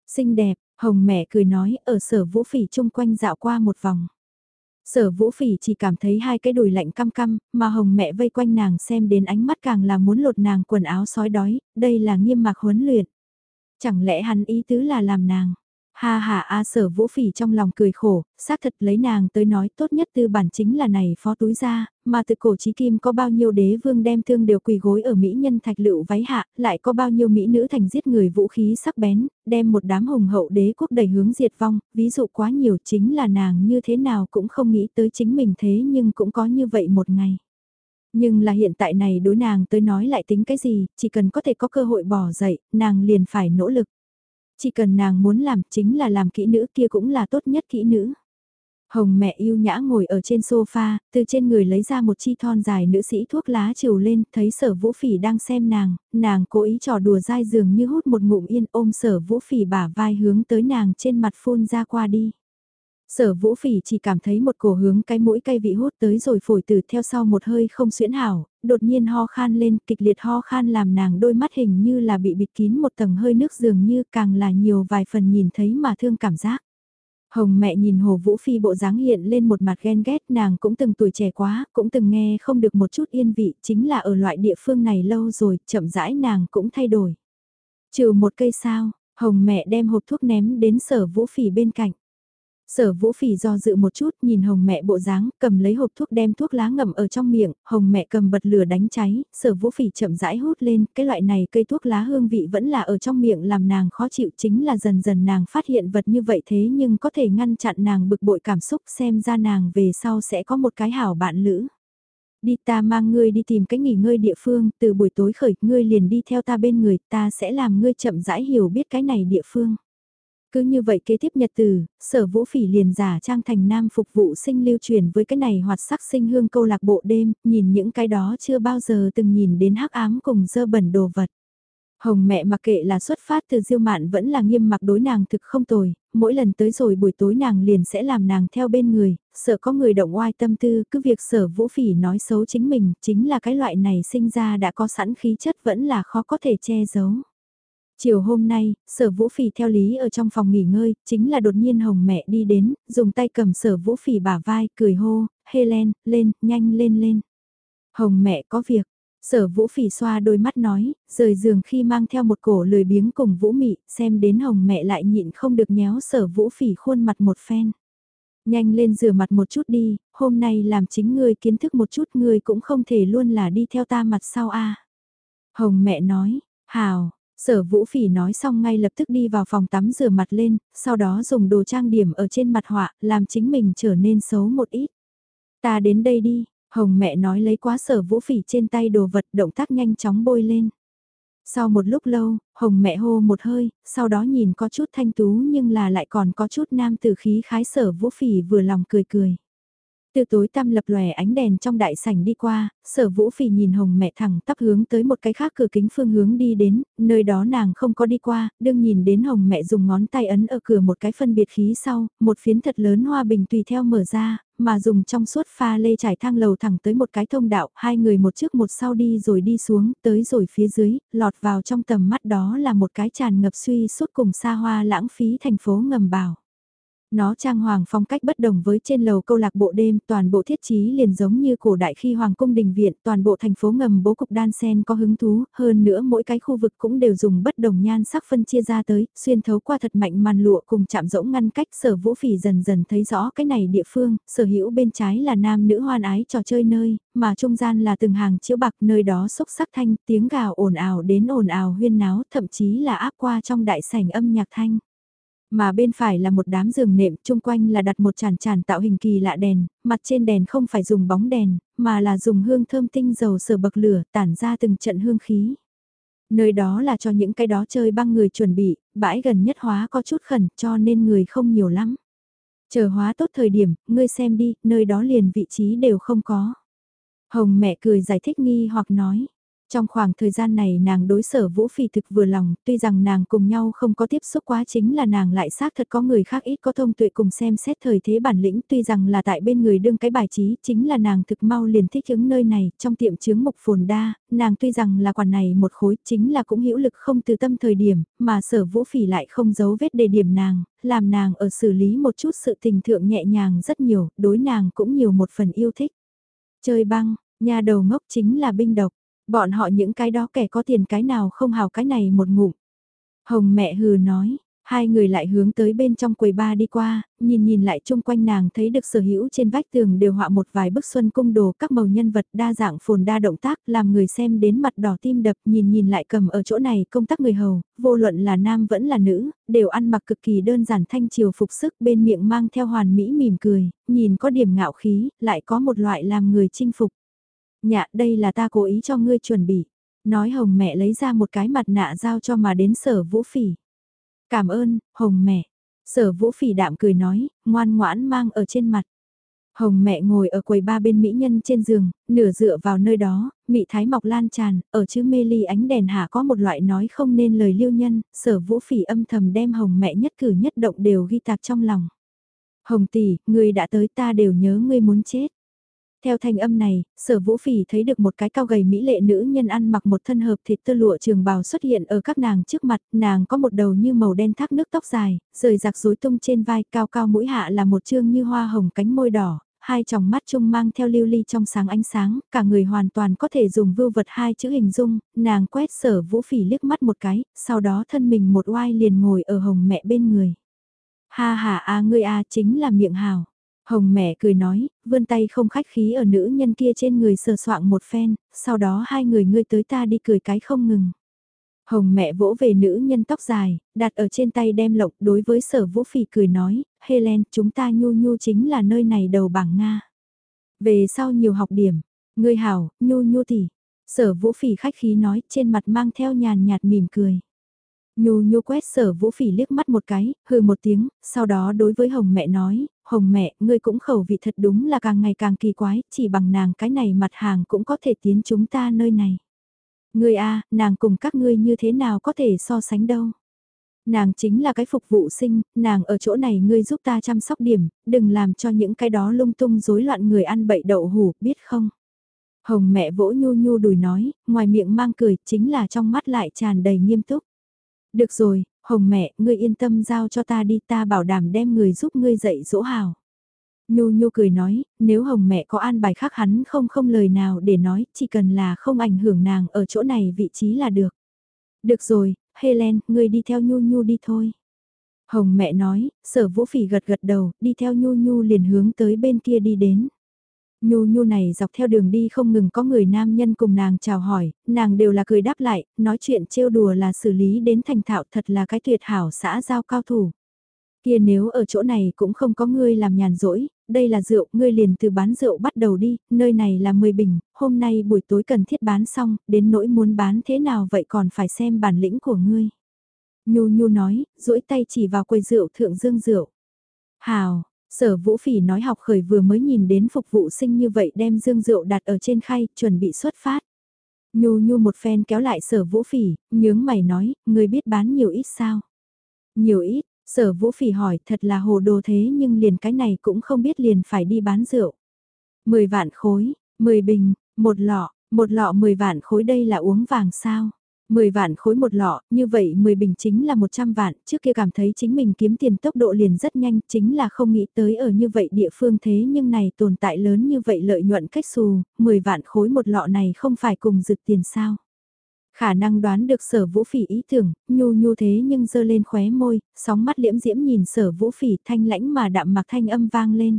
Xinh đẹp, hồng mẹ cười nói ở sở vũ phỉ chung quanh dạo qua một vòng. Sở vũ phỉ chỉ cảm thấy hai cái đùi lạnh căm căm, mà hồng mẹ vây quanh nàng xem đến ánh mắt càng là muốn lột nàng quần áo sói đói, đây là nghiêm mạc huấn luyện. Chẳng lẽ hắn ý tứ là làm nàng? Ha ha a sở vũ phỉ trong lòng cười khổ, xác thật lấy nàng tới nói tốt nhất tư bản chính là này phó túi ra, mà từ cổ chí kim có bao nhiêu đế vương đem thương đều quỳ gối ở mỹ nhân thạch lựu váy hạ, lại có bao nhiêu mỹ nữ thành giết người vũ khí sắc bén, đem một đám hùng hậu đế quốc đẩy hướng diệt vong, ví dụ quá nhiều chính là nàng như thế nào cũng không nghĩ tới chính mình thế nhưng cũng có như vậy một ngày. Nhưng là hiện tại này đối nàng tới nói lại tính cái gì, chỉ cần có thể có cơ hội bỏ dậy, nàng liền phải nỗ lực. Chỉ cần nàng muốn làm chính là làm kỹ nữ kia cũng là tốt nhất kỹ nữ. Hồng mẹ yêu nhã ngồi ở trên sofa, từ trên người lấy ra một chi thon dài nữ sĩ thuốc lá chiều lên, thấy sở vũ phỉ đang xem nàng, nàng cố ý trò đùa dai giường như hút một ngụm yên ôm sở vũ phỉ bả vai hướng tới nàng trên mặt phun ra qua đi. Sở vũ phỉ chỉ cảm thấy một cổ hướng cái mũi cay vị hút tới rồi phổi từ theo sau một hơi không xuyễn hảo, đột nhiên ho khan lên kịch liệt ho khan làm nàng đôi mắt hình như là bị bịt kín một tầng hơi nước dường như càng là nhiều vài phần nhìn thấy mà thương cảm giác. Hồng mẹ nhìn Hồ Vũ Phi bộ dáng hiện lên một mặt ghen ghét nàng cũng từng tuổi trẻ quá, cũng từng nghe không được một chút yên vị, chính là ở loại địa phương này lâu rồi, chậm rãi nàng cũng thay đổi. Trừ một cây sao, Hồng mẹ đem hộp thuốc ném đến sở Vũ Phi bên cạnh. Sở vũ phỉ do dự một chút nhìn hồng mẹ bộ dáng, cầm lấy hộp thuốc đem thuốc lá ngậm ở trong miệng, hồng mẹ cầm bật lửa đánh cháy, sở vũ phỉ chậm rãi hút lên, cái loại này cây thuốc lá hương vị vẫn là ở trong miệng làm nàng khó chịu chính là dần dần nàng phát hiện vật như vậy thế nhưng có thể ngăn chặn nàng bực bội cảm xúc xem ra nàng về sau sẽ có một cái hảo bạn lữ. Đi ta mang ngươi đi tìm cái nghỉ ngơi địa phương, từ buổi tối khởi ngươi liền đi theo ta bên người, ta sẽ làm ngươi chậm rãi hiểu biết cái này địa phương. Cứ như vậy kế tiếp nhật từ, sở vũ phỉ liền giả trang thành nam phục vụ sinh lưu truyền với cái này hoạt sắc sinh hương câu lạc bộ đêm, nhìn những cái đó chưa bao giờ từng nhìn đến hắc ám cùng dơ bẩn đồ vật. Hồng mẹ mặc kệ là xuất phát từ diêu mạn vẫn là nghiêm mặc đối nàng thực không tồi, mỗi lần tới rồi buổi tối nàng liền sẽ làm nàng theo bên người, sợ có người động oai tâm tư, cứ việc sở vũ phỉ nói xấu chính mình, chính là cái loại này sinh ra đã có sẵn khí chất vẫn là khó có thể che giấu. Chiều hôm nay, sở vũ phỉ theo lý ở trong phòng nghỉ ngơi, chính là đột nhiên hồng mẹ đi đến, dùng tay cầm sở vũ phỉ bả vai, cười hô, Helen, lên, nhanh lên lên. Hồng mẹ có việc, sở vũ phỉ xoa đôi mắt nói, rời giường khi mang theo một cổ lười biếng cùng vũ mị, xem đến hồng mẹ lại nhịn không được nhéo sở vũ phỉ khuôn mặt một phen. Nhanh lên rửa mặt một chút đi, hôm nay làm chính ngươi kiến thức một chút ngươi cũng không thể luôn là đi theo ta mặt sau a Hồng mẹ nói, hào, Sở Vũ Phỉ nói xong ngay lập tức đi vào phòng tắm rửa mặt lên, sau đó dùng đồ trang điểm ở trên mặt họa, làm chính mình trở nên xấu một ít. Ta đến đây đi, Hồng mẹ nói lấy quá sở Vũ Phỉ trên tay đồ vật động tác nhanh chóng bôi lên. Sau một lúc lâu, Hồng mẹ hô một hơi, sau đó nhìn có chút thanh tú nhưng là lại còn có chút nam tử khí khái sở Vũ Phỉ vừa lòng cười cười. Từ tối tăm lập lòe ánh đèn trong đại sảnh đi qua, sở vũ phì nhìn hồng mẹ thẳng tắp hướng tới một cái khác cửa kính phương hướng đi đến, nơi đó nàng không có đi qua, đương nhìn đến hồng mẹ dùng ngón tay ấn ở cửa một cái phân biệt khí sau, một phiến thật lớn hoa bình tùy theo mở ra, mà dùng trong suốt pha lê trải thang lầu thẳng tới một cái thông đạo, hai người một trước một sau đi rồi đi xuống, tới rồi phía dưới, lọt vào trong tầm mắt đó là một cái tràn ngập suy suốt cùng xa hoa lãng phí thành phố ngầm bảo. Nó trang hoàng phong cách bất đồng với trên lầu câu lạc bộ đêm, toàn bộ thiết trí liền giống như cổ đại khi hoàng cung đình viện, toàn bộ thành phố ngầm bố cục đan sen có hứng thú, hơn nữa mỗi cái khu vực cũng đều dùng bất đồng nhan sắc phân chia ra tới, xuyên thấu qua thật mạnh màn lụa cùng chạm rỗng ngăn cách sở vũ phỉ dần dần thấy rõ cái này địa phương, sở hữu bên trái là nam nữ hoan ái trò chơi nơi, mà trung gian là từng hàng chiếu bạc nơi đó xúc sắc thanh, tiếng gào ồn ào đến ồn ào huyên náo, thậm chí là áp qua trong đại sảnh âm nhạc thanh. Mà bên phải là một đám giường nệm, chung quanh là đặt một tràn tràn tạo hình kỳ lạ đèn, mặt trên đèn không phải dùng bóng đèn, mà là dùng hương thơm tinh dầu sờ bậc lửa tản ra từng trận hương khí. Nơi đó là cho những cái đó chơi băng người chuẩn bị, bãi gần nhất hóa có chút khẩn cho nên người không nhiều lắm. Chờ hóa tốt thời điểm, ngươi xem đi, nơi đó liền vị trí đều không có. Hồng mẹ cười giải thích nghi hoặc nói, trong khoảng thời gian này nàng đối sở vũ phỉ thực vừa lòng, tuy rằng nàng cùng nhau không có tiếp xúc quá chính là nàng lại xác thật có người khác ít có thông tuệ cùng xem xét thời thế bản lĩnh tuy rằng là tại bên người đương cái bài trí chính là nàng thực mau liền thích ứng nơi này, trong tiệm chướng mục phồn đa, nàng tuy rằng là quản này một khối chính là cũng hữu lực không từ tâm thời điểm, mà sở vũ phỉ lại không giấu vết đề điểm nàng, làm nàng ở xử lý một chút sự tình thượng nhẹ nhàng rất nhiều, đối nàng cũng nhiều một phần yêu thích. Chơi băng, nhà đầu ngốc chính là binh độc. Bọn họ những cái đó kẻ có tiền cái nào không hào cái này một ngụm. Hồng mẹ hừ nói, hai người lại hướng tới bên trong quầy ba đi qua, nhìn nhìn lại chung quanh nàng thấy được sở hữu trên vách tường đều họa một vài bức xuân cung đồ các màu nhân vật đa dạng phồn đa động tác làm người xem đến mặt đỏ tim đập nhìn nhìn lại cầm ở chỗ này công tác người hầu, vô luận là nam vẫn là nữ, đều ăn mặc cực kỳ đơn giản thanh chiều phục sức bên miệng mang theo hoàn mỹ mỉm cười, nhìn có điểm ngạo khí, lại có một loại làm người chinh phục. Nhạ đây là ta cố ý cho ngươi chuẩn bị. Nói hồng mẹ lấy ra một cái mặt nạ giao cho mà đến sở vũ phỉ. Cảm ơn, hồng mẹ. Sở vũ phỉ đạm cười nói, ngoan ngoãn mang ở trên mặt. Hồng mẹ ngồi ở quầy ba bên mỹ nhân trên giường, nửa dựa vào nơi đó, mị thái mọc lan tràn, ở chữ mê ly ánh đèn hạ có một loại nói không nên lời lưu nhân, sở vũ phỉ âm thầm đem hồng mẹ nhất cử nhất động đều ghi tạc trong lòng. Hồng tỷ, ngươi đã tới ta đều nhớ ngươi muốn chết. Theo thanh âm này, sở vũ phỉ thấy được một cái cao gầy mỹ lệ nữ nhân ăn mặc một thân hợp thịt tơ lụa trường bào xuất hiện ở các nàng trước mặt, nàng có một đầu như màu đen thác nước tóc dài, rời giặc rối tung trên vai cao cao mũi hạ là một trương như hoa hồng cánh môi đỏ, hai tròng mắt chung mang theo lưu ly trong sáng ánh sáng, cả người hoàn toàn có thể dùng vưu vật hai chữ hình dung, nàng quét sở vũ phỉ liếc mắt một cái, sau đó thân mình một oai liền ngồi ở hồng mẹ bên người. Ha ha a ngươi a chính là miệng hào. Hồng mẹ cười nói, vươn tay không khách khí ở nữ nhân kia trên người sờ soạng một phen, sau đó hai người ngươi tới ta đi cười cái không ngừng. Hồng mẹ vỗ về nữ nhân tóc dài, đặt ở trên tay đem lộc đối với sở vũ phỉ cười nói, Helen, chúng ta nhu nhu chính là nơi này đầu bảng Nga. Về sau nhiều học điểm, ngươi hảo, nhu nhu tỷ. Sở vũ phỉ khách khí nói trên mặt mang theo nhàn nhạt mỉm cười. Nhu nhu quét sở vũ phỉ liếc mắt một cái, hừ một tiếng, sau đó đối với hồng mẹ nói, hồng mẹ, ngươi cũng khẩu vị thật đúng là càng ngày càng kỳ quái, chỉ bằng nàng cái này mặt hàng cũng có thể tiến chúng ta nơi này. Ngươi a, nàng cùng các ngươi như thế nào có thể so sánh đâu. Nàng chính là cái phục vụ sinh, nàng ở chỗ này ngươi giúp ta chăm sóc điểm, đừng làm cho những cái đó lung tung rối loạn người ăn bậy đậu hủ, biết không? Hồng mẹ vỗ nhu nhu đùi nói, ngoài miệng mang cười, chính là trong mắt lại tràn đầy nghiêm túc. Được rồi, Hồng mẹ, ngươi yên tâm giao cho ta đi ta bảo đảm đem người giúp ngươi dạy dỗ hào. Nhu Nhu cười nói, nếu Hồng mẹ có an bài khác hắn không không lời nào để nói, chỉ cần là không ảnh hưởng nàng ở chỗ này vị trí là được. Được rồi, Helen, ngươi đi theo Nhu Nhu đi thôi. Hồng mẹ nói, sở vũ phỉ gật gật đầu, đi theo Nhu Nhu liền hướng tới bên kia đi đến. Nhu nhu này dọc theo đường đi không ngừng có người nam nhân cùng nàng chào hỏi, nàng đều là cười đáp lại, nói chuyện trêu đùa là xử lý đến thành thạo thật là cái tuyệt hảo xã giao cao thủ. Kia nếu ở chỗ này cũng không có ngươi làm nhàn rỗi, đây là rượu, ngươi liền từ bán rượu bắt đầu đi, nơi này là 10 bình, hôm nay buổi tối cần thiết bán xong, đến nỗi muốn bán thế nào vậy còn phải xem bản lĩnh của ngươi. Nhu nhu nói, duỗi tay chỉ vào quầy rượu thượng dương rượu. Hào, Sở Vũ Phỉ nói học khởi vừa mới nhìn đến phục vụ sinh như vậy đem dương rượu đặt ở trên khay, chuẩn bị xuất phát. Nhu nhu một phen kéo lại sở Vũ Phỉ, nhướng mày nói, người biết bán nhiều ít sao? Nhiều ít, sở Vũ Phỉ hỏi thật là hồ đồ thế nhưng liền cái này cũng không biết liền phải đi bán rượu. 10 vạn khối, 10 bình, một lọ, một lọ 10 vạn khối đây là uống vàng sao? 10 vạn khối một lọ, như vậy 10 bình chính là 100 vạn, trước kia cảm thấy chính mình kiếm tiền tốc độ liền rất nhanh, chính là không nghĩ tới ở như vậy địa phương thế nhưng này tồn tại lớn như vậy lợi nhuận cách xù, 10 vạn khối một lọ này không phải cùng rực tiền sao. Khả năng đoán được sở vũ phỉ ý tưởng, nhu nhu thế nhưng dơ lên khóe môi, sóng mắt liễm diễm nhìn sở vũ phỉ thanh lãnh mà đạm mặc thanh âm vang lên.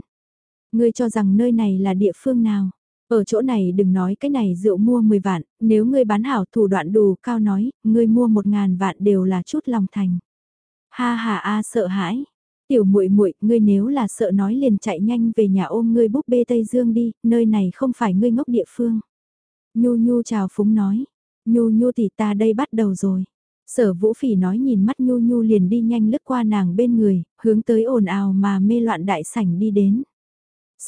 Ngươi cho rằng nơi này là địa phương nào? Ở chỗ này đừng nói cái này rượu mua 10 vạn, nếu ngươi bán hảo thủ đoạn đủ cao nói, ngươi mua 1 ngàn vạn đều là chút lòng thành. Ha ha a sợ hãi. Tiểu muội muội, ngươi nếu là sợ nói liền chạy nhanh về nhà ôm ngươi búp bê Tây Dương đi, nơi này không phải ngươi ngốc địa phương. Nhu nhu chào phúng nói. Nhu nhu thì ta đây bắt đầu rồi. Sở vũ phỉ nói nhìn mắt nhu nhu liền đi nhanh lướt qua nàng bên người, hướng tới ồn ào mà mê loạn đại sảnh đi đến.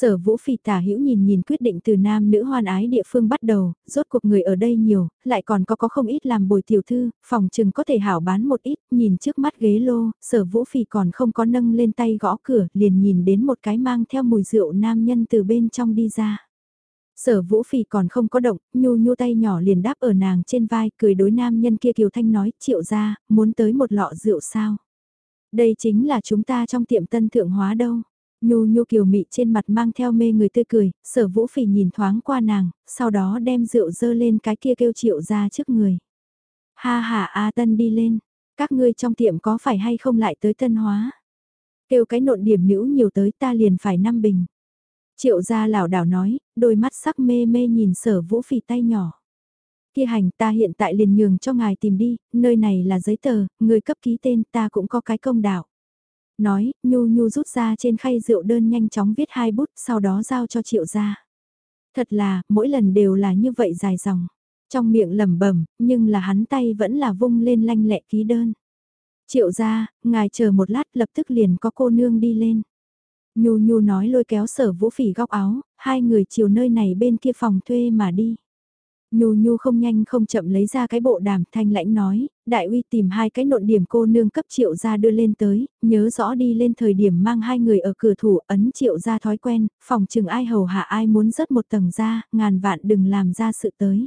Sở vũ phỉ tả hữu nhìn nhìn quyết định từ nam nữ hoan ái địa phương bắt đầu, rốt cuộc người ở đây nhiều, lại còn có có không ít làm bồi tiểu thư, phòng chừng có thể hảo bán một ít, nhìn trước mắt ghế lô, sở vũ phỉ còn không có nâng lên tay gõ cửa, liền nhìn đến một cái mang theo mùi rượu nam nhân từ bên trong đi ra. Sở vũ phỉ còn không có động, nhu nhu tay nhỏ liền đáp ở nàng trên vai, cười đối nam nhân kia kiều thanh nói, triệu ra, muốn tới một lọ rượu sao. Đây chính là chúng ta trong tiệm tân thượng hóa đâu. Nhu nhu kiều mị trên mặt mang theo mê người tươi cười, sở vũ phỉ nhìn thoáng qua nàng, sau đó đem rượu dơ lên cái kia kêu triệu ra trước người. Ha ha A Tân đi lên, các ngươi trong tiệm có phải hay không lại tới tân hóa? Kêu cái nộn điểm nữ nhiều tới ta liền phải năm bình. Triệu gia lảo đảo nói, đôi mắt sắc mê mê nhìn sở vũ phỉ tay nhỏ. Kia hành ta hiện tại liền nhường cho ngài tìm đi, nơi này là giấy tờ, người cấp ký tên ta cũng có cái công đạo. Nói, nhu nhu rút ra trên khay rượu đơn nhanh chóng viết hai bút, sau đó giao cho triệu gia. Thật là, mỗi lần đều là như vậy dài dòng. Trong miệng lẩm bẩm nhưng là hắn tay vẫn là vung lên lanh lẹ ký đơn. Triệu gia, ngài chờ một lát lập tức liền có cô nương đi lên. Nhu Nhu nói lôi kéo sở vũ phỉ góc áo, hai người chiều nơi này bên kia phòng thuê mà đi. Nhu Nhu không nhanh không chậm lấy ra cái bộ đàm thanh lãnh nói, đại uy tìm hai cái nộn điểm cô nương cấp triệu ra đưa lên tới, nhớ rõ đi lên thời điểm mang hai người ở cửa thủ ấn triệu ra thói quen, phòng chừng ai hầu hạ ai muốn rớt một tầng ra, ngàn vạn đừng làm ra sự tới.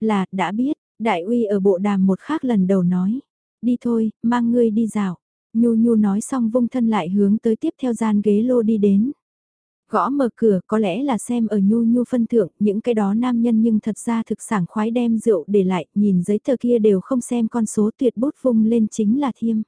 Là, đã biết, đại uy ở bộ đàm một khác lần đầu nói, đi thôi, mang ngươi đi dạo. Nhu Nhu nói xong vung thân lại hướng tới tiếp theo gian ghế lô đi đến. Gõ mở cửa có lẽ là xem ở Nhu Nhu phân thượng những cái đó nam nhân nhưng thật ra thực sảng khoái đem rượu để lại nhìn giấy tờ kia đều không xem con số tuyệt bút vung lên chính là thiêm.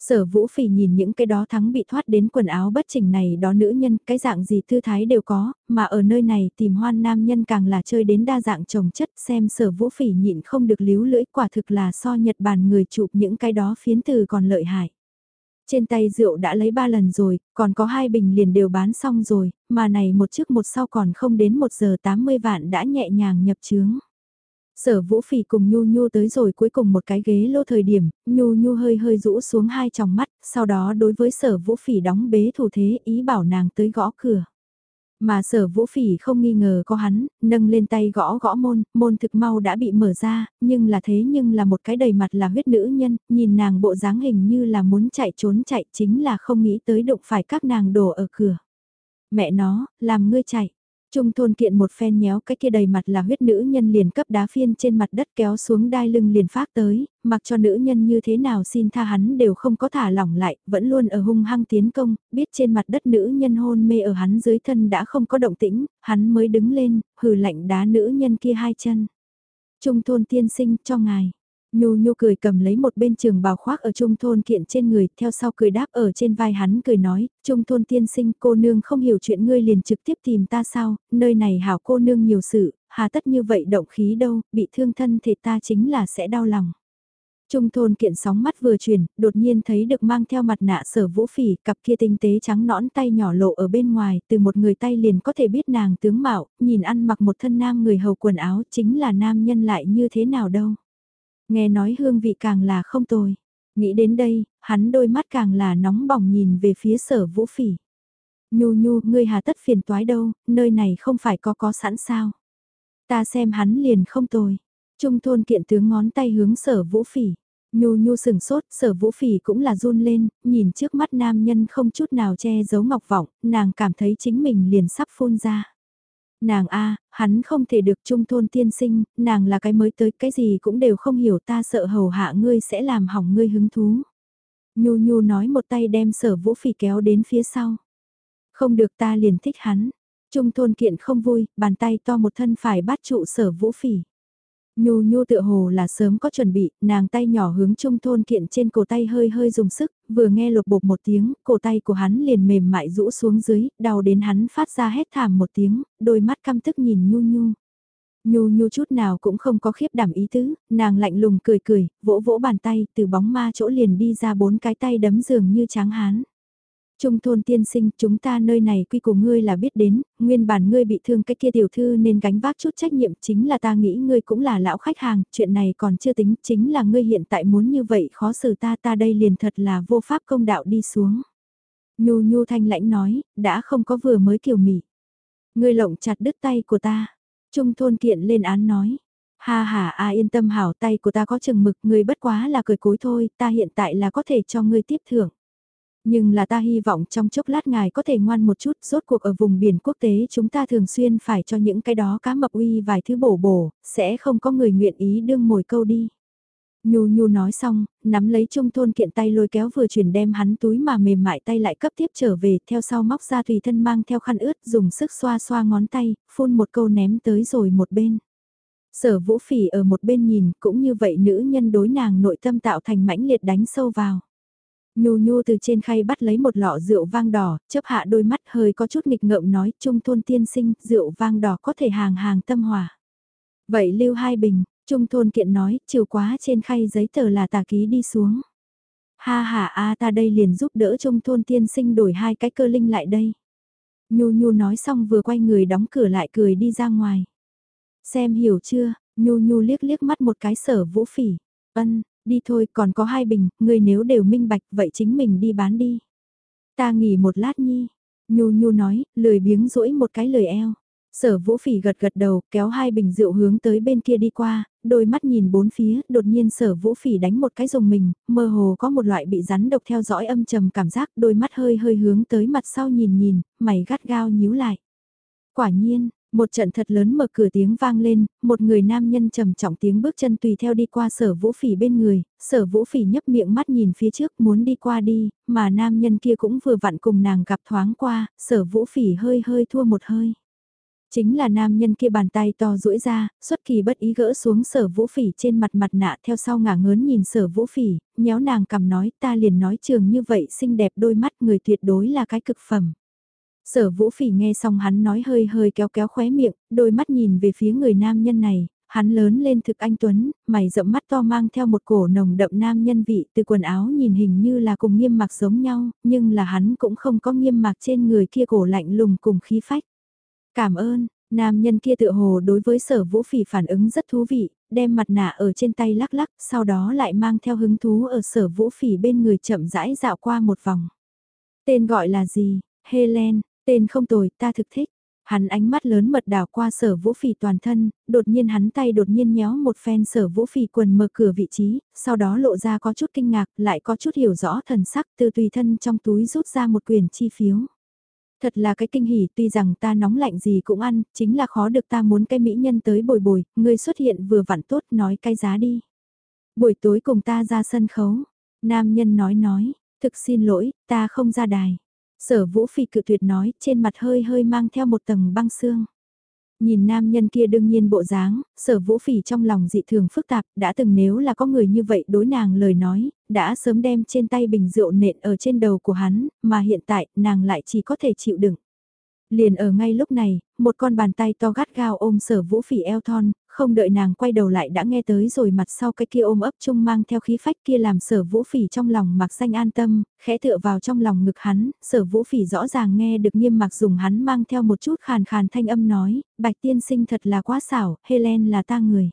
Sở vũ phỉ nhìn những cái đó thắng bị thoát đến quần áo bất chỉnh này đó nữ nhân, cái dạng gì tư thái đều có, mà ở nơi này tìm hoan nam nhân càng là chơi đến đa dạng trồng chất xem sở vũ phỉ nhịn không được líu lưỡi quả thực là so Nhật Bản người chụp những cái đó phiến từ còn lợi hại. Trên tay rượu đã lấy ba lần rồi, còn có hai bình liền đều bán xong rồi, mà này một trước một sau còn không đến một giờ 80 vạn đã nhẹ nhàng nhập chướng. Sở Vũ Phỉ cùng Nhu Nhu tới rồi cuối cùng một cái ghế lô thời điểm, Nhu Nhu hơi hơi rũ xuống hai tròng mắt, sau đó đối với Sở Vũ Phỉ đóng bế thủ thế ý bảo nàng tới gõ cửa. Mà sở vũ phỉ không nghi ngờ có hắn, nâng lên tay gõ gõ môn, môn thực mau đã bị mở ra, nhưng là thế nhưng là một cái đầy mặt là huyết nữ nhân, nhìn nàng bộ dáng hình như là muốn chạy trốn chạy chính là không nghĩ tới đụng phải các nàng đổ ở cửa. Mẹ nó, làm ngươi chạy. Trung thôn kiện một phen nhéo cái kia đầy mặt là huyết nữ nhân liền cấp đá phiên trên mặt đất kéo xuống đai lưng liền phát tới, mặc cho nữ nhân như thế nào xin tha hắn đều không có thả lỏng lại, vẫn luôn ở hung hăng tiến công, biết trên mặt đất nữ nhân hôn mê ở hắn dưới thân đã không có động tĩnh, hắn mới đứng lên, hừ lạnh đá nữ nhân kia hai chân. Trung thôn tiên sinh cho ngài. Nhu nhu cười cầm lấy một bên trường bào khoác ở trung thôn kiện trên người, theo sau cười đáp ở trên vai hắn cười nói, trung thôn tiên sinh cô nương không hiểu chuyện ngươi liền trực tiếp tìm ta sao, nơi này hảo cô nương nhiều sự, hà tất như vậy động khí đâu, bị thương thân thì ta chính là sẽ đau lòng. Trung thôn kiện sóng mắt vừa chuyển, đột nhiên thấy được mang theo mặt nạ sở vũ phỉ, cặp kia tinh tế trắng nõn tay nhỏ lộ ở bên ngoài, từ một người tay liền có thể biết nàng tướng mạo, nhìn ăn mặc một thân nam người hầu quần áo chính là nam nhân lại như thế nào đâu. Nghe nói hương vị càng là không tồi. Nghĩ đến đây, hắn đôi mắt càng là nóng bỏng nhìn về phía sở vũ phỉ. Nhu nhu, ngươi hà tất phiền toái đâu, nơi này không phải có có sẵn sao. Ta xem hắn liền không tồi. Trung thôn kiện tướng ngón tay hướng sở vũ phỉ. Nhu nhu sừng sốt, sở vũ phỉ cũng là run lên, nhìn trước mắt nam nhân không chút nào che giấu ngọc vọng, nàng cảm thấy chính mình liền sắp phun ra. Nàng a hắn không thể được trung thôn tiên sinh, nàng là cái mới tới, cái gì cũng đều không hiểu ta sợ hầu hạ ngươi sẽ làm hỏng ngươi hứng thú. Nhu nhu nói một tay đem sở vũ phỉ kéo đến phía sau. Không được ta liền thích hắn. Trung thôn kiện không vui, bàn tay to một thân phải bắt trụ sở vũ phỉ. Nhu nhu tựa hồ là sớm có chuẩn bị, nàng tay nhỏ hướng trung thôn kiện trên cổ tay hơi hơi dùng sức, vừa nghe lột bột một tiếng, cổ tay của hắn liền mềm mại rũ xuống dưới, đau đến hắn phát ra hét thảm một tiếng, đôi mắt căm tức nhìn nhu nhu. Nhu nhu chút nào cũng không có khiếp đảm ý tứ, nàng lạnh lùng cười cười, vỗ vỗ bàn tay, từ bóng ma chỗ liền đi ra bốn cái tay đấm giường như tráng hán. Trung thôn tiên sinh, chúng ta nơi này quy của ngươi là biết đến, nguyên bản ngươi bị thương cái kia tiểu thư nên gánh vác chút trách nhiệm chính là ta nghĩ ngươi cũng là lão khách hàng, chuyện này còn chưa tính, chính là ngươi hiện tại muốn như vậy khó xử ta ta đây liền thật là vô pháp công đạo đi xuống. Nhu nhu thanh lãnh nói, đã không có vừa mới kiều mị. Ngươi lộng chặt đứt tay của ta. Trung thôn kiện lên án nói. Ha ha a yên tâm hảo tay của ta có chừng mực ngươi bất quá là cười cối thôi, ta hiện tại là có thể cho ngươi tiếp thưởng. Nhưng là ta hy vọng trong chốc lát ngài có thể ngoan một chút, rốt cuộc ở vùng biển quốc tế chúng ta thường xuyên phải cho những cái đó cá mập uy vài thứ bổ bổ, sẽ không có người nguyện ý đương mồi câu đi. Nhu Nhu nói xong, nắm lấy trung thôn kiện tay lôi kéo vừa chuyển đem hắn túi mà mềm mại tay lại cấp tiếp trở về, theo sau móc ra tùy thân mang theo khăn ướt, dùng sức xoa xoa ngón tay, phun một câu ném tới rồi một bên. Sở vũ phỉ ở một bên nhìn, cũng như vậy nữ nhân đối nàng nội tâm tạo thành mãnh liệt đánh sâu vào. Nhu Nhu từ trên khay bắt lấy một lọ rượu vang đỏ, chấp hạ đôi mắt hơi có chút nghịch ngợm nói, trung thôn tiên sinh, rượu vang đỏ có thể hàng hàng tâm hòa. Vậy lưu hai bình, trung thôn kiện nói, chiều quá trên khay giấy tờ là tà ký đi xuống. Ha ha a ta đây liền giúp đỡ trung thôn tiên sinh đổi hai cái cơ linh lại đây. Nhu Nhu nói xong vừa quay người đóng cửa lại cười đi ra ngoài. Xem hiểu chưa, Nhu Nhu liếc liếc mắt một cái sở vũ phỉ. Ân, đi thôi còn có hai bình, ngươi nếu đều minh bạch vậy chính mình đi bán đi. Ta nghỉ một lát nhi. Nhu Nhu nói, lười biếng rỗi một cái lời eo. Sở vũ phỉ gật gật đầu, kéo hai bình rượu hướng tới bên kia đi qua, đôi mắt nhìn bốn phía, đột nhiên sở vũ phỉ đánh một cái rồng mình, mơ hồ có một loại bị rắn độc theo dõi âm trầm cảm giác, đôi mắt hơi hơi hướng tới mặt sau nhìn nhìn, mày gắt gao nhíu lại. Quả nhiên, một trận thật lớn mở cửa tiếng vang lên, một người nam nhân trầm trọng tiếng bước chân tùy theo đi qua sở vũ phỉ bên người, sở vũ phỉ nhấp miệng mắt nhìn phía trước muốn đi qua đi, mà nam nhân kia cũng vừa vặn cùng nàng gặp thoáng qua, sở vũ phỉ hơi hơi thua một hơi. Chính là nam nhân kia bàn tay to duỗi ra, xuất kỳ bất ý gỡ xuống sở vũ phỉ trên mặt mặt nạ theo sau ngả ngớn nhìn sở vũ phỉ, nhéo nàng cầm nói ta liền nói trường như vậy xinh đẹp đôi mắt người tuyệt đối là cái cực phẩm. Sở vũ phỉ nghe xong hắn nói hơi hơi kéo kéo khóe miệng, đôi mắt nhìn về phía người nam nhân này, hắn lớn lên thực anh Tuấn, mày rậm mắt to mang theo một cổ nồng đậm nam nhân vị từ quần áo nhìn hình như là cùng nghiêm mặc giống nhau, nhưng là hắn cũng không có nghiêm mặc trên người kia cổ lạnh lùng cùng khí phách. Cảm ơn, nam nhân kia tự hồ đối với sở vũ phỉ phản ứng rất thú vị, đem mặt nạ ở trên tay lắc lắc, sau đó lại mang theo hứng thú ở sở vũ phỉ bên người chậm rãi dạo qua một vòng. Tên gọi là gì? Helen, Tên không tồi, ta thực thích. Hắn ánh mắt lớn mật đảo qua sở vũ phỉ toàn thân, đột nhiên hắn tay đột nhiên nhéo một phen sở vũ phỉ quần mở cửa vị trí, sau đó lộ ra có chút kinh ngạc, lại có chút hiểu rõ thần sắc từ tùy thân trong túi rút ra một quyền chi phiếu. Thật là cái kinh hỉ tuy rằng ta nóng lạnh gì cũng ăn, chính là khó được ta muốn cái mỹ nhân tới bồi bồi, người xuất hiện vừa vặn tốt nói cái giá đi. Buổi tối cùng ta ra sân khấu, nam nhân nói nói, thực xin lỗi, ta không ra đài. Sở vũ phi cự tuyệt nói, trên mặt hơi hơi mang theo một tầng băng xương. Nhìn nam nhân kia đương nhiên bộ dáng, sở vũ phỉ trong lòng dị thường phức tạp, đã từng nếu là có người như vậy đối nàng lời nói, đã sớm đem trên tay bình rượu nện ở trên đầu của hắn, mà hiện tại nàng lại chỉ có thể chịu đựng. Liền ở ngay lúc này, một con bàn tay to gắt gao ôm sở vũ phỉ eo thon, không đợi nàng quay đầu lại đã nghe tới rồi mặt sau cái kia ôm ấp chung mang theo khí phách kia làm sở vũ phỉ trong lòng mặc danh an tâm, khẽ tựa vào trong lòng ngực hắn, sở vũ phỉ rõ ràng nghe được nghiêm mặc dùng hắn mang theo một chút khàn khàn thanh âm nói, bạch tiên sinh thật là quá xảo, Helen là ta người.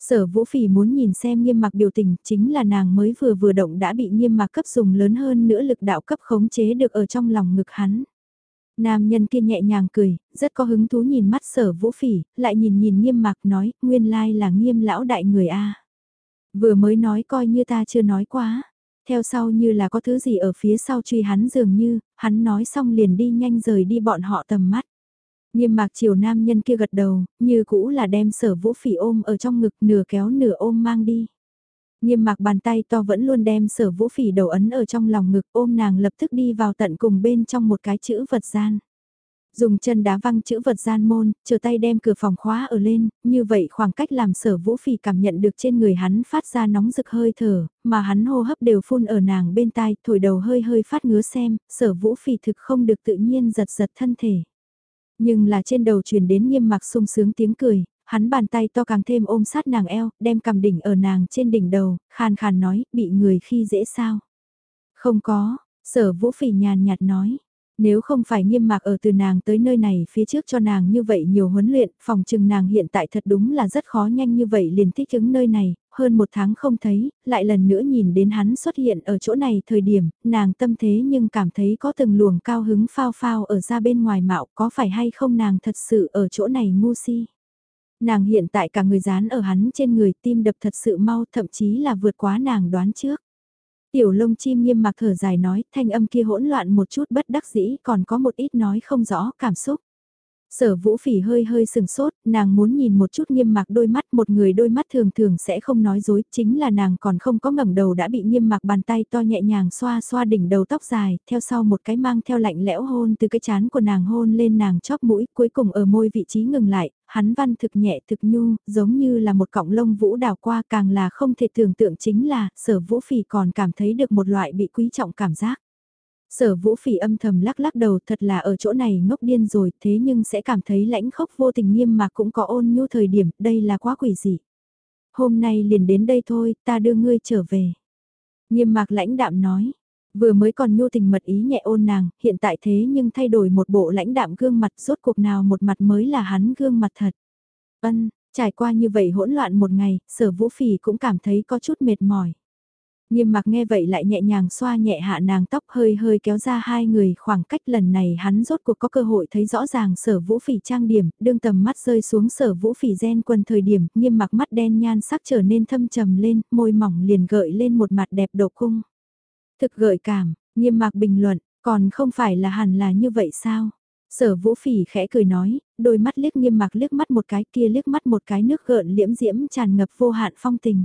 Sở vũ phỉ muốn nhìn xem nghiêm mặc biểu tình chính là nàng mới vừa vừa động đã bị nghiêm mặc cấp dùng lớn hơn nữa lực đạo cấp khống chế được ở trong lòng ngực hắn. Nam nhân kia nhẹ nhàng cười, rất có hứng thú nhìn mắt sở vũ phỉ, lại nhìn nhìn nghiêm mạc nói, nguyên lai là nghiêm lão đại người A. Vừa mới nói coi như ta chưa nói quá, theo sau như là có thứ gì ở phía sau truy hắn dường như, hắn nói xong liền đi nhanh rời đi bọn họ tầm mắt. Nghiêm mạc chiều nam nhân kia gật đầu, như cũ là đem sở vũ phỉ ôm ở trong ngực nửa kéo nửa ôm mang đi. Nghiêm mạc bàn tay to vẫn luôn đem sở vũ phỉ đầu ấn ở trong lòng ngực ôm nàng lập tức đi vào tận cùng bên trong một cái chữ vật gian. Dùng chân đá văng chữ vật gian môn, chờ tay đem cửa phòng khóa ở lên, như vậy khoảng cách làm sở vũ phỉ cảm nhận được trên người hắn phát ra nóng rực hơi thở, mà hắn hô hấp đều phun ở nàng bên tai, thổi đầu hơi hơi phát ngứa xem, sở vũ phỉ thực không được tự nhiên giật giật thân thể. Nhưng là trên đầu truyền đến nghiêm mặc sung sướng tiếng cười, hắn bàn tay to càng thêm ôm sát nàng eo, đem cầm đỉnh ở nàng trên đỉnh đầu, khàn khàn nói, bị người khi dễ sao. Không có, sở vũ phỉ nhàn nhạt nói, Nếu không phải nghiêm mạc ở từ nàng tới nơi này phía trước cho nàng như vậy nhiều huấn luyện, phòng trừng nàng hiện tại thật đúng là rất khó nhanh như vậy liền thích ứng nơi này, hơn một tháng không thấy, lại lần nữa nhìn đến hắn xuất hiện ở chỗ này thời điểm, nàng tâm thế nhưng cảm thấy có từng luồng cao hứng phao phao ở ra bên ngoài mạo có phải hay không nàng thật sự ở chỗ này ngu si. Nàng hiện tại cả người dán ở hắn trên người tim đập thật sự mau thậm chí là vượt quá nàng đoán trước. Tiểu lông chim nghiêm mặc thở dài nói, thanh âm kia hỗn loạn một chút bất đắc dĩ còn có một ít nói không rõ cảm xúc. Sở vũ phỉ hơi hơi sừng sốt, nàng muốn nhìn một chút nghiêm mặc đôi mắt, một người đôi mắt thường thường sẽ không nói dối, chính là nàng còn không có ngẩng đầu đã bị nghiêm mặc bàn tay to nhẹ nhàng xoa xoa đỉnh đầu tóc dài, theo sau một cái mang theo lạnh lẽo hôn từ cái chán của nàng hôn lên nàng chóp mũi, cuối cùng ở môi vị trí ngừng lại, hắn văn thực nhẹ thực nhu, giống như là một cọng lông vũ đào qua càng là không thể tưởng tượng chính là, sở vũ phỉ còn cảm thấy được một loại bị quý trọng cảm giác. Sở vũ phỉ âm thầm lắc lắc đầu thật là ở chỗ này ngốc điên rồi thế nhưng sẽ cảm thấy lãnh khốc vô tình nghiêm mà cũng có ôn nhu thời điểm đây là quá quỷ dị. Hôm nay liền đến đây thôi ta đưa ngươi trở về. Nghiêm mạc lãnh đạm nói, vừa mới còn nhu tình mật ý nhẹ ôn nàng, hiện tại thế nhưng thay đổi một bộ lãnh đạm gương mặt rốt cuộc nào một mặt mới là hắn gương mặt thật. Ân, trải qua như vậy hỗn loạn một ngày, sở vũ phỉ cũng cảm thấy có chút mệt mỏi. Nghiêm mặc nghe vậy lại nhẹ nhàng xoa nhẹ hạ nàng tóc hơi hơi kéo ra hai người khoảng cách lần này hắn rốt cuộc có cơ hội thấy rõ ràng sở vũ phỉ trang điểm, đương tầm mắt rơi xuống sở vũ phỉ gen quân thời điểm, nghiêm mặc mắt đen nhan sắc trở nên thâm trầm lên, môi mỏng liền gợi lên một mặt đẹp độ cung. Thực gợi cảm, nghiêm mặc bình luận, còn không phải là hẳn là như vậy sao? Sở vũ phỉ khẽ cười nói, đôi mắt liếc nghiêm mặc liếc mắt một cái kia liếc mắt một cái nước gợn liễm diễm tràn ngập vô hạn phong tình.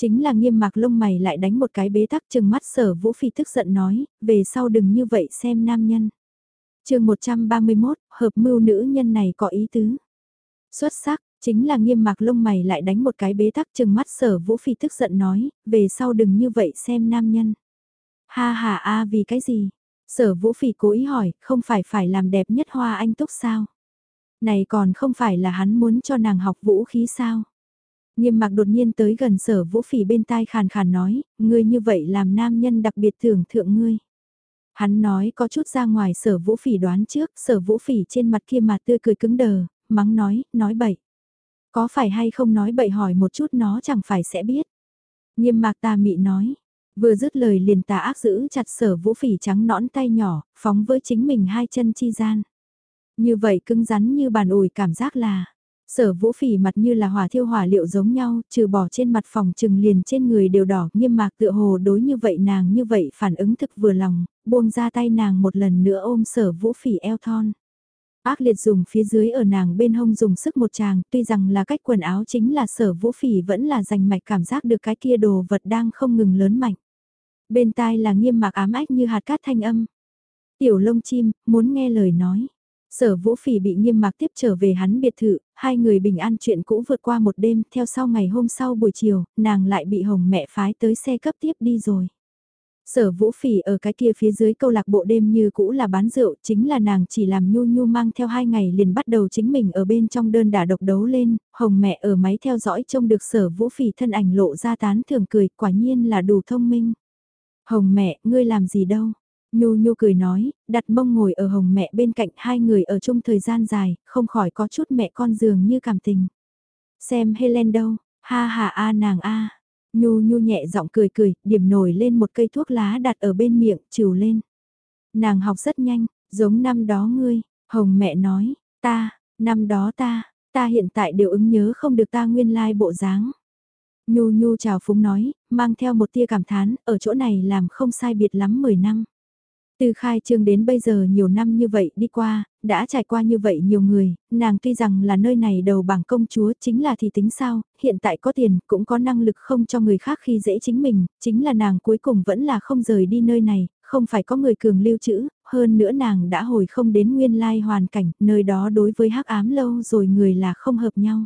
Chính là nghiêm mạc lông mày lại đánh một cái bế tắc chừng mắt sở vũ phi tức giận nói, về sau đừng như vậy xem nam nhân. chương 131, hợp mưu nữ nhân này có ý tứ. Xuất sắc, chính là nghiêm mạc lông mày lại đánh một cái bế tắc chừng mắt sở vũ phi tức giận nói, về sau đừng như vậy xem nam nhân. Ha ha a vì cái gì? Sở vũ phỉ cố ý hỏi, không phải phải làm đẹp nhất hoa anh túc sao? Này còn không phải là hắn muốn cho nàng học vũ khí sao? Nghiêm mạc đột nhiên tới gần sở vũ phỉ bên tai khàn khàn nói, ngươi như vậy làm nam nhân đặc biệt thưởng thượng ngươi. Hắn nói có chút ra ngoài sở vũ phỉ đoán trước, sở vũ phỉ trên mặt kia mà tươi cười cứng đờ, mắng nói, nói bậy. Có phải hay không nói bậy hỏi một chút nó chẳng phải sẽ biết. Nghiêm mạc ta mị nói, vừa dứt lời liền tà ác giữ chặt sở vũ phỉ trắng nõn tay nhỏ, phóng với chính mình hai chân chi gian. Như vậy cứng rắn như bàn ủi cảm giác là, Sở vũ phỉ mặt như là hỏa thiêu hỏa liệu giống nhau, trừ bỏ trên mặt phòng trừng liền trên người đều đỏ, nghiêm mạc tựa hồ đối như vậy nàng như vậy phản ứng thực vừa lòng, buông ra tay nàng một lần nữa ôm sở vũ phỉ eo thon. Ác liệt dùng phía dưới ở nàng bên hông dùng sức một chàng, tuy rằng là cách quần áo chính là sở vũ phỉ vẫn là dành mạch cảm giác được cái kia đồ vật đang không ngừng lớn mạnh. Bên tai là nghiêm mạc ám ách như hạt cát thanh âm. Tiểu lông chim, muốn nghe lời nói. Sở Vũ Phỉ bị nghiêm mạc tiếp trở về hắn biệt thự, hai người bình an chuyện cũ vượt qua một đêm, theo sau ngày hôm sau buổi chiều, nàng lại bị hồng mẹ phái tới xe cấp tiếp đi rồi. Sở Vũ Phỉ ở cái kia phía dưới câu lạc bộ đêm như cũ là bán rượu, chính là nàng chỉ làm nhu nhu mang theo hai ngày liền bắt đầu chính mình ở bên trong đơn đả độc đấu lên, hồng mẹ ở máy theo dõi trông được sở Vũ Phỉ thân ảnh lộ ra tán thường cười, quả nhiên là đủ thông minh. Hồng mẹ, ngươi làm gì đâu? Nhu Nhu cười nói, đặt mông ngồi ở hồng mẹ bên cạnh hai người ở chung thời gian dài, không khỏi có chút mẹ con dường như cảm tình. Xem Helen đâu, ha ha a nàng a. Nhu Nhu nhẹ giọng cười cười, điểm nổi lên một cây thuốc lá đặt ở bên miệng, chiều lên. Nàng học rất nhanh, giống năm đó ngươi, hồng mẹ nói, ta, năm đó ta, ta hiện tại đều ứng nhớ không được ta nguyên lai like bộ dáng. Nhu Nhu chào phúng nói, mang theo một tia cảm thán, ở chỗ này làm không sai biệt lắm 10 năm. Từ khai trương đến bây giờ nhiều năm như vậy đi qua, đã trải qua như vậy nhiều người, nàng tuy rằng là nơi này đầu bảng công chúa chính là thì tính sao, hiện tại có tiền cũng có năng lực không cho người khác khi dễ chính mình, chính là nàng cuối cùng vẫn là không rời đi nơi này, không phải có người cường lưu trữ, hơn nữa nàng đã hồi không đến nguyên lai hoàn cảnh, nơi đó đối với hắc ám lâu rồi người là không hợp nhau.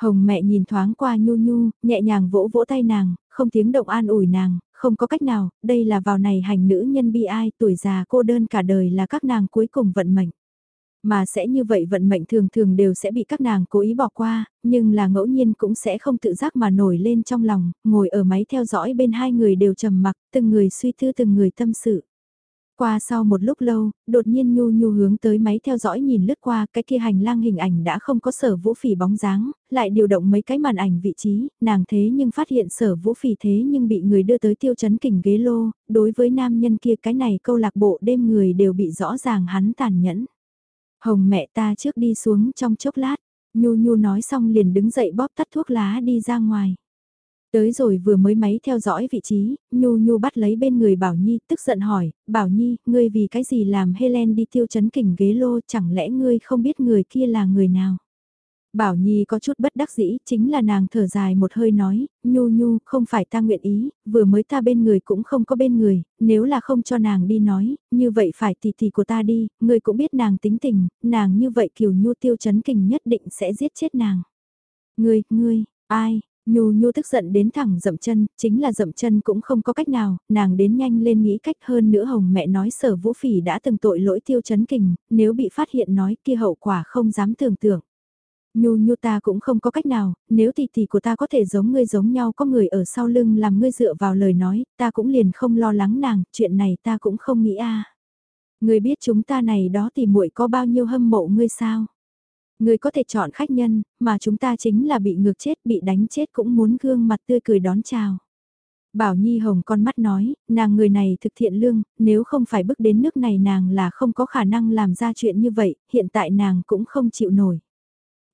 Hồng mẹ nhìn thoáng qua nhu nhu, nhẹ nhàng vỗ vỗ tay nàng, không tiếng động an ủi nàng, không có cách nào, đây là vào này hành nữ nhân bi ai, tuổi già cô đơn cả đời là các nàng cuối cùng vận mệnh. Mà sẽ như vậy vận mệnh thường thường đều sẽ bị các nàng cố ý bỏ qua, nhưng là ngẫu nhiên cũng sẽ không tự giác mà nổi lên trong lòng, ngồi ở máy theo dõi bên hai người đều trầm mặc, từng người suy tư từng người tâm sự. Qua sau một lúc lâu, đột nhiên Nhu Nhu hướng tới máy theo dõi nhìn lướt qua cái kia hành lang hình ảnh đã không có sở vũ phỉ bóng dáng, lại điều động mấy cái màn ảnh vị trí, nàng thế nhưng phát hiện sở vũ phỉ thế nhưng bị người đưa tới tiêu chấn kình ghế lô, đối với nam nhân kia cái này câu lạc bộ đêm người đều bị rõ ràng hắn tàn nhẫn. Hồng mẹ ta trước đi xuống trong chốc lát, Nhu Nhu nói xong liền đứng dậy bóp tắt thuốc lá đi ra ngoài. Tới rồi vừa mới máy theo dõi vị trí, Nhu Nhu bắt lấy bên người Bảo Nhi, tức giận hỏi, Bảo Nhi, ngươi vì cái gì làm Helen đi tiêu chấn kình ghế lô, chẳng lẽ ngươi không biết người kia là người nào? Bảo Nhi có chút bất đắc dĩ, chính là nàng thở dài một hơi nói, Nhu Nhu, không phải ta nguyện ý, vừa mới ta bên người cũng không có bên người, nếu là không cho nàng đi nói, như vậy phải tỷ tỷ của ta đi, ngươi cũng biết nàng tính tình, nàng như vậy kiều Nhu tiêu chấn kình nhất định sẽ giết chết nàng. Ngươi, ngươi, ai, Nhu Nhu tức giận đến thẳng dậm chân, chính là dậm chân cũng không có cách nào, nàng đến nhanh lên nghĩ cách hơn nữa hồng mẹ nói sở vũ phỉ đã từng tội lỗi tiêu chấn kình, nếu bị phát hiện nói kia hậu quả không dám tưởng tượng. Nhu Nhu ta cũng không có cách nào, nếu tỷ tỷ của ta có thể giống ngươi giống nhau có người ở sau lưng làm ngươi dựa vào lời nói, ta cũng liền không lo lắng nàng, chuyện này ta cũng không nghĩ a. Ngươi biết chúng ta này đó thì muội có bao nhiêu hâm mộ ngươi sao? Người có thể chọn khách nhân, mà chúng ta chính là bị ngược chết, bị đánh chết cũng muốn gương mặt tươi cười đón chào. Bảo Nhi Hồng con mắt nói, nàng người này thực thiện lương, nếu không phải bước đến nước này nàng là không có khả năng làm ra chuyện như vậy, hiện tại nàng cũng không chịu nổi.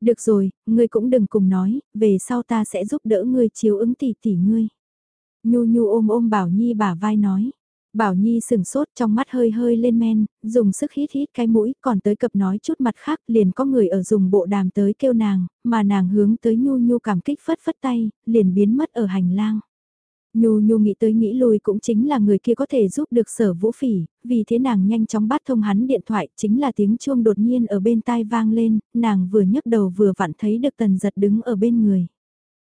Được rồi, ngươi cũng đừng cùng nói, về sau ta sẽ giúp đỡ ngươi chiếu ứng tỷ tỷ ngươi. Nhu Nhu ôm ôm Bảo Nhi bả vai nói. Bảo Nhi sừng sốt trong mắt hơi hơi lên men, dùng sức hít hít cái mũi còn tới cập nói chút mặt khác liền có người ở dùng bộ đàm tới kêu nàng, mà nàng hướng tới Nhu Nhu cảm kích phất phất tay, liền biến mất ở hành lang. Nhu Nhu nghĩ tới nghĩ lui cũng chính là người kia có thể giúp được sở vũ phỉ, vì thế nàng nhanh chóng bắt thông hắn điện thoại chính là tiếng chuông đột nhiên ở bên tai vang lên, nàng vừa nhấc đầu vừa vặn thấy được tần giật đứng ở bên người.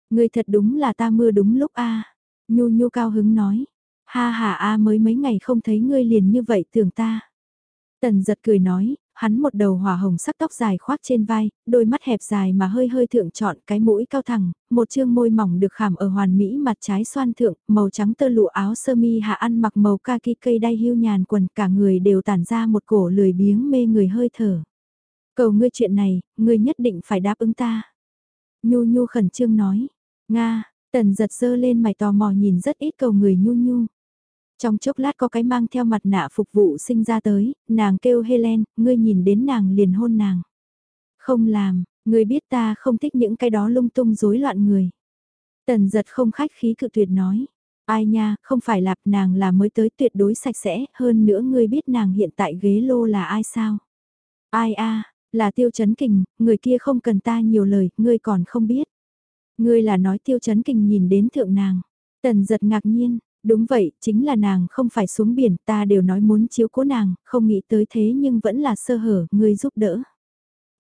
Người thật đúng là ta mưa đúng lúc a Nhu Nhu cao hứng nói, Ha ha a mới mấy ngày không thấy ngươi liền như vậy tưởng ta. Tần giật cười nói, hắn một đầu hỏa hồng sắc tóc dài khoác trên vai, đôi mắt hẹp dài mà hơi hơi thượng trọn cái mũi cao thẳng, một chương môi mỏng được khảm ở hoàn mỹ mặt trái xoan thượng, màu trắng tơ lụa áo sơ mi hạ ăn mặc màu kaki cây đay hưu nhàn quần cả người đều tản ra một cổ lười biếng mê người hơi thở. Cầu ngươi chuyện này, ngươi nhất định phải đáp ứng ta. Nhu nhu khẩn trương nói, Nga, tần giật dơ lên mày tò mò nhìn rất ít cầu người nhu nhu. Trong chốc lát có cái mang theo mặt nạ phục vụ sinh ra tới, nàng kêu Helen, ngươi nhìn đến nàng liền hôn nàng. Không làm, ngươi biết ta không thích những cái đó lung tung rối loạn người. Tần giật không khách khí cự tuyệt nói. Ai nha, không phải lạp nàng là mới tới tuyệt đối sạch sẽ, hơn nữa ngươi biết nàng hiện tại ghế lô là ai sao? Ai a là tiêu chấn kình, người kia không cần ta nhiều lời, ngươi còn không biết. Ngươi là nói tiêu chấn kình nhìn đến thượng nàng. Tần giật ngạc nhiên, Đúng vậy, chính là nàng không phải xuống biển, ta đều nói muốn chiếu cố nàng, không nghĩ tới thế nhưng vẫn là sơ hở, ngươi giúp đỡ.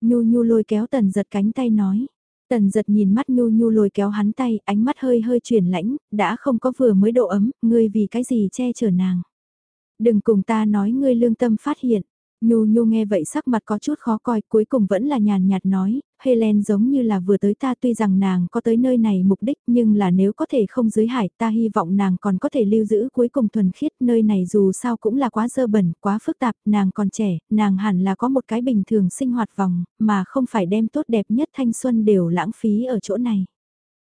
Nhu nhu lôi kéo tần giật cánh tay nói. Tần giật nhìn mắt nhu nhu lôi kéo hắn tay, ánh mắt hơi hơi chuyển lãnh, đã không có vừa mới độ ấm, ngươi vì cái gì che chở nàng. Đừng cùng ta nói ngươi lương tâm phát hiện, Nhu Nhu nghe vậy sắc mặt có chút khó coi, cuối cùng vẫn là nhàn nhạt nói, Helen giống như là vừa tới ta tuy rằng nàng có tới nơi này mục đích nhưng là nếu có thể không dưới hải ta hy vọng nàng còn có thể lưu giữ cuối cùng thuần khiết nơi này dù sao cũng là quá dơ bẩn, quá phức tạp, nàng còn trẻ, nàng hẳn là có một cái bình thường sinh hoạt vòng, mà không phải đem tốt đẹp nhất thanh xuân đều lãng phí ở chỗ này.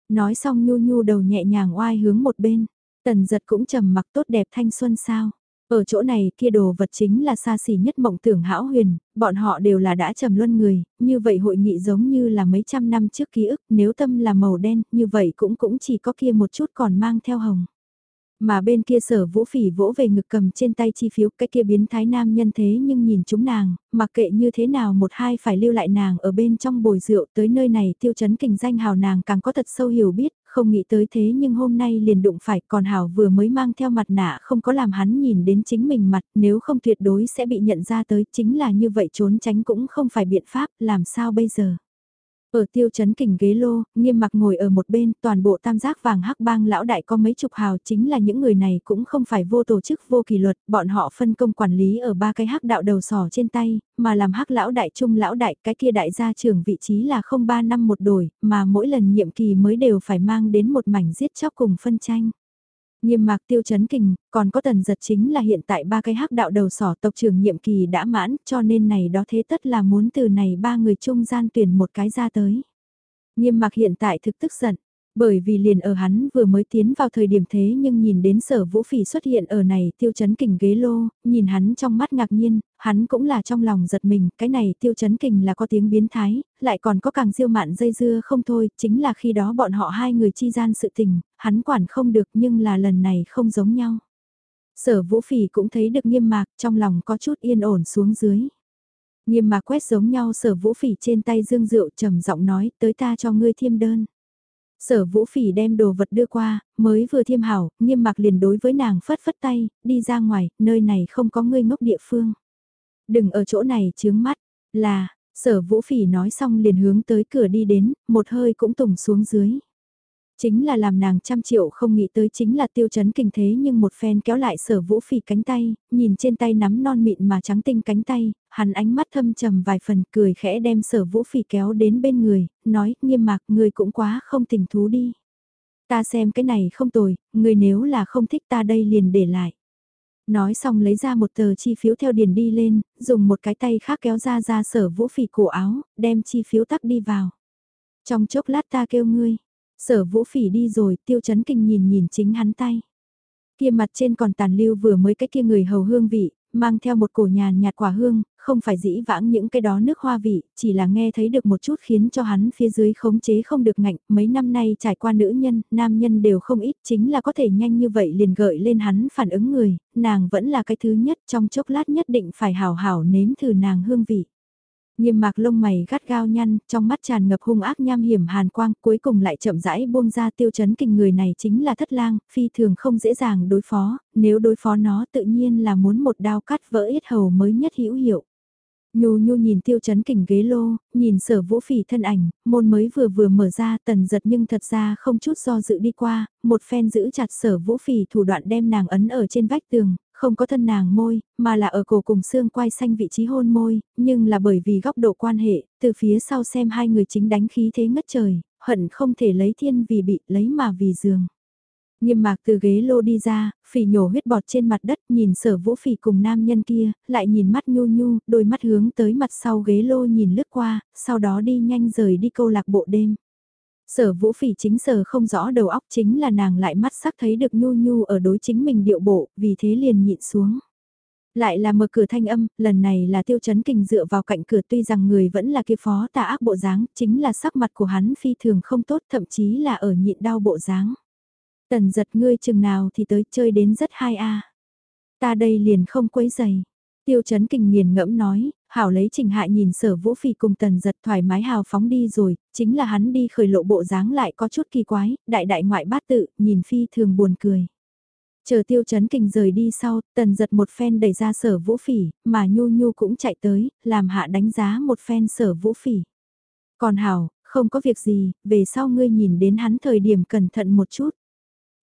Nói xong Nhu Nhu đầu nhẹ nhàng oai hướng một bên, tần giật cũng trầm mặc tốt đẹp thanh xuân sao. Ở chỗ này kia đồ vật chính là xa xỉ nhất mộng tưởng hão huyền, bọn họ đều là đã trầm luân người, như vậy hội nghị giống như là mấy trăm năm trước ký ức, nếu tâm là màu đen, như vậy cũng cũng chỉ có kia một chút còn mang theo hồng. Mà bên kia sở vũ phỉ vỗ về ngực cầm trên tay chi phiếu cái kia biến thái nam nhân thế nhưng nhìn chúng nàng, mặc kệ như thế nào một hai phải lưu lại nàng ở bên trong bồi rượu tới nơi này tiêu chấn kình danh hào nàng càng có thật sâu hiểu biết, không nghĩ tới thế nhưng hôm nay liền đụng phải, còn hào vừa mới mang theo mặt nạ không có làm hắn nhìn đến chính mình mặt, nếu không tuyệt đối sẽ bị nhận ra tới, chính là như vậy trốn tránh cũng không phải biện pháp, làm sao bây giờ. Ở tiêu chấn kình ghế lô, nghiêm mặc ngồi ở một bên, toàn bộ tam giác vàng hắc bang lão đại có mấy chục hào chính là những người này cũng không phải vô tổ chức vô kỷ luật, bọn họ phân công quản lý ở ba cái hắc đạo đầu sỏ trên tay, mà làm hắc lão đại trung lão đại cái kia đại gia trưởng vị trí là không ba năm một đổi, mà mỗi lần nhiệm kỳ mới đều phải mang đến một mảnh giết chóc cùng phân tranh. Nghiêm mạc tiêu chấn kình, còn có tần giật chính là hiện tại ba cái hắc đạo đầu sỏ tộc trưởng nhiệm kỳ đã mãn, cho nên này đó thế tất là muốn từ này ba người trung gian tuyển một cái ra tới. Nghiêm mạc hiện tại thực tức giận, bởi vì liền ở hắn vừa mới tiến vào thời điểm thế nhưng nhìn đến sở vũ phỉ xuất hiện ở này tiêu chấn kình ghế lô, nhìn hắn trong mắt ngạc nhiên, hắn cũng là trong lòng giật mình, cái này tiêu chấn kình là có tiếng biến thái, lại còn có càng diêu mạn dây dưa không thôi, chính là khi đó bọn họ hai người chi gian sự tình, hắn quản không được nhưng là lần này không giống nhau. Sở vũ phỉ cũng thấy được nghiêm mạc, trong lòng có chút yên ổn xuống dưới. Nghiêm mạc quét giống nhau sở vũ phỉ trên tay dương rượu trầm giọng nói tới ta cho ngươi thiêm đơn. Sở vũ phỉ đem đồ vật đưa qua, mới vừa thiêm hảo, nghiêm mặc liền đối với nàng phất phất tay, đi ra ngoài, nơi này không có ngươi ngốc địa phương. Đừng ở chỗ này chướng mắt, là, sở vũ phỉ nói xong liền hướng tới cửa đi đến, một hơi cũng tùng xuống dưới. Chính là làm nàng trăm triệu không nghĩ tới chính là tiêu chấn kinh thế nhưng một phen kéo lại sở vũ phỉ cánh tay, nhìn trên tay nắm non mịn mà trắng tinh cánh tay, hắn ánh mắt thâm trầm vài phần cười khẽ đem sở vũ phỉ kéo đến bên người, nói nghiêm mạc người cũng quá không tình thú đi. Ta xem cái này không tồi, người nếu là không thích ta đây liền để lại. Nói xong lấy ra một tờ chi phiếu theo điền đi lên, dùng một cái tay khác kéo ra ra sở vũ phỉ cổ áo, đem chi phiếu tắc đi vào. Trong chốc lát ta kêu ngươi, Sở vũ phỉ đi rồi, tiêu chấn kinh nhìn nhìn chính hắn tay. Kia mặt trên còn tàn lưu vừa mới cái kia người hầu hương vị, mang theo một cổ nhàn nhạt quả hương, không phải dĩ vãng những cái đó nước hoa vị, chỉ là nghe thấy được một chút khiến cho hắn phía dưới khống chế không được ngạnh, mấy năm nay trải qua nữ nhân, nam nhân đều không ít, chính là có thể nhanh như vậy liền gợi lên hắn phản ứng người, nàng vẫn là cái thứ nhất trong chốc lát nhất định phải hào hảo nếm thử nàng hương vị. Nghiêm mạc lông mày gắt gao nhăn, trong mắt tràn ngập hung ác nham hiểm hàn quang, cuối cùng lại chậm rãi buông ra tiêu chấn kinh người này chính là thất lang, phi thường không dễ dàng đối phó, nếu đối phó nó tự nhiên là muốn một đao cắt vỡ ít hầu mới nhất hữu hiệu. Nhu nhu nhìn tiêu chấn kình ghế lô, nhìn sở vũ phỉ thân ảnh, môn mới vừa vừa mở ra tần giật nhưng thật ra không chút do dự đi qua, một phen giữ chặt sở vũ phỉ thủ đoạn đem nàng ấn ở trên vách tường, không có thân nàng môi, mà là ở cổ cùng xương quai xanh vị trí hôn môi, nhưng là bởi vì góc độ quan hệ, từ phía sau xem hai người chính đánh khí thế ngất trời, hận không thể lấy thiên vì bị lấy mà vì giường. Nghiêm mạc từ ghế lô đi ra, phỉ nhổ huyết bọt trên mặt đất nhìn sở vũ phỉ cùng nam nhân kia, lại nhìn mắt nhu nhu, đôi mắt hướng tới mặt sau ghế lô nhìn lướt qua, sau đó đi nhanh rời đi câu lạc bộ đêm. Sở vũ phỉ chính sở không rõ đầu óc chính là nàng lại mắt sắc thấy được nhu nhu ở đối chính mình điệu bộ, vì thế liền nhịn xuống. Lại là mở cửa thanh âm, lần này là tiêu chấn kình dựa vào cạnh cửa tuy rằng người vẫn là kia phó tà ác bộ dáng, chính là sắc mặt của hắn phi thường không tốt thậm chí là ở nhịn đau bộ dáng. Tần giật ngươi chừng nào thì tới chơi đến rất hai a Ta đây liền không quấy giày. Tiêu chấn kình nghiền ngẫm nói, hảo lấy trình hại nhìn sở vũ phi cùng tần giật thoải mái hào phóng đi rồi, chính là hắn đi khởi lộ bộ dáng lại có chút kỳ quái, đại đại ngoại bát tự, nhìn phi thường buồn cười. Chờ tiêu chấn kình rời đi sau, tần giật một phen đẩy ra sở vũ phỉ, mà nhu nhu cũng chạy tới, làm hạ đánh giá một phen sở vũ phỉ. Còn hảo, không có việc gì, về sau ngươi nhìn đến hắn thời điểm cẩn thận một chút.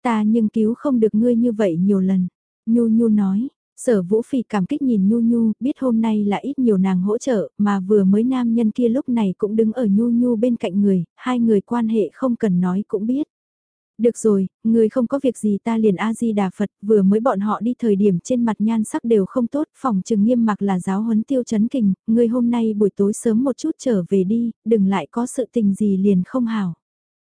Ta nhưng cứu không được ngươi như vậy nhiều lần. Nhu Nhu nói, sở vũ phỉ cảm kích nhìn Nhu Nhu, biết hôm nay là ít nhiều nàng hỗ trợ, mà vừa mới nam nhân kia lúc này cũng đứng ở Nhu Nhu bên cạnh người, hai người quan hệ không cần nói cũng biết. Được rồi, người không có việc gì ta liền A-di-đà Phật, vừa mới bọn họ đi thời điểm trên mặt nhan sắc đều không tốt, phòng trừng nghiêm mặc là giáo huấn tiêu chấn kình, người hôm nay buổi tối sớm một chút trở về đi, đừng lại có sự tình gì liền không hảo.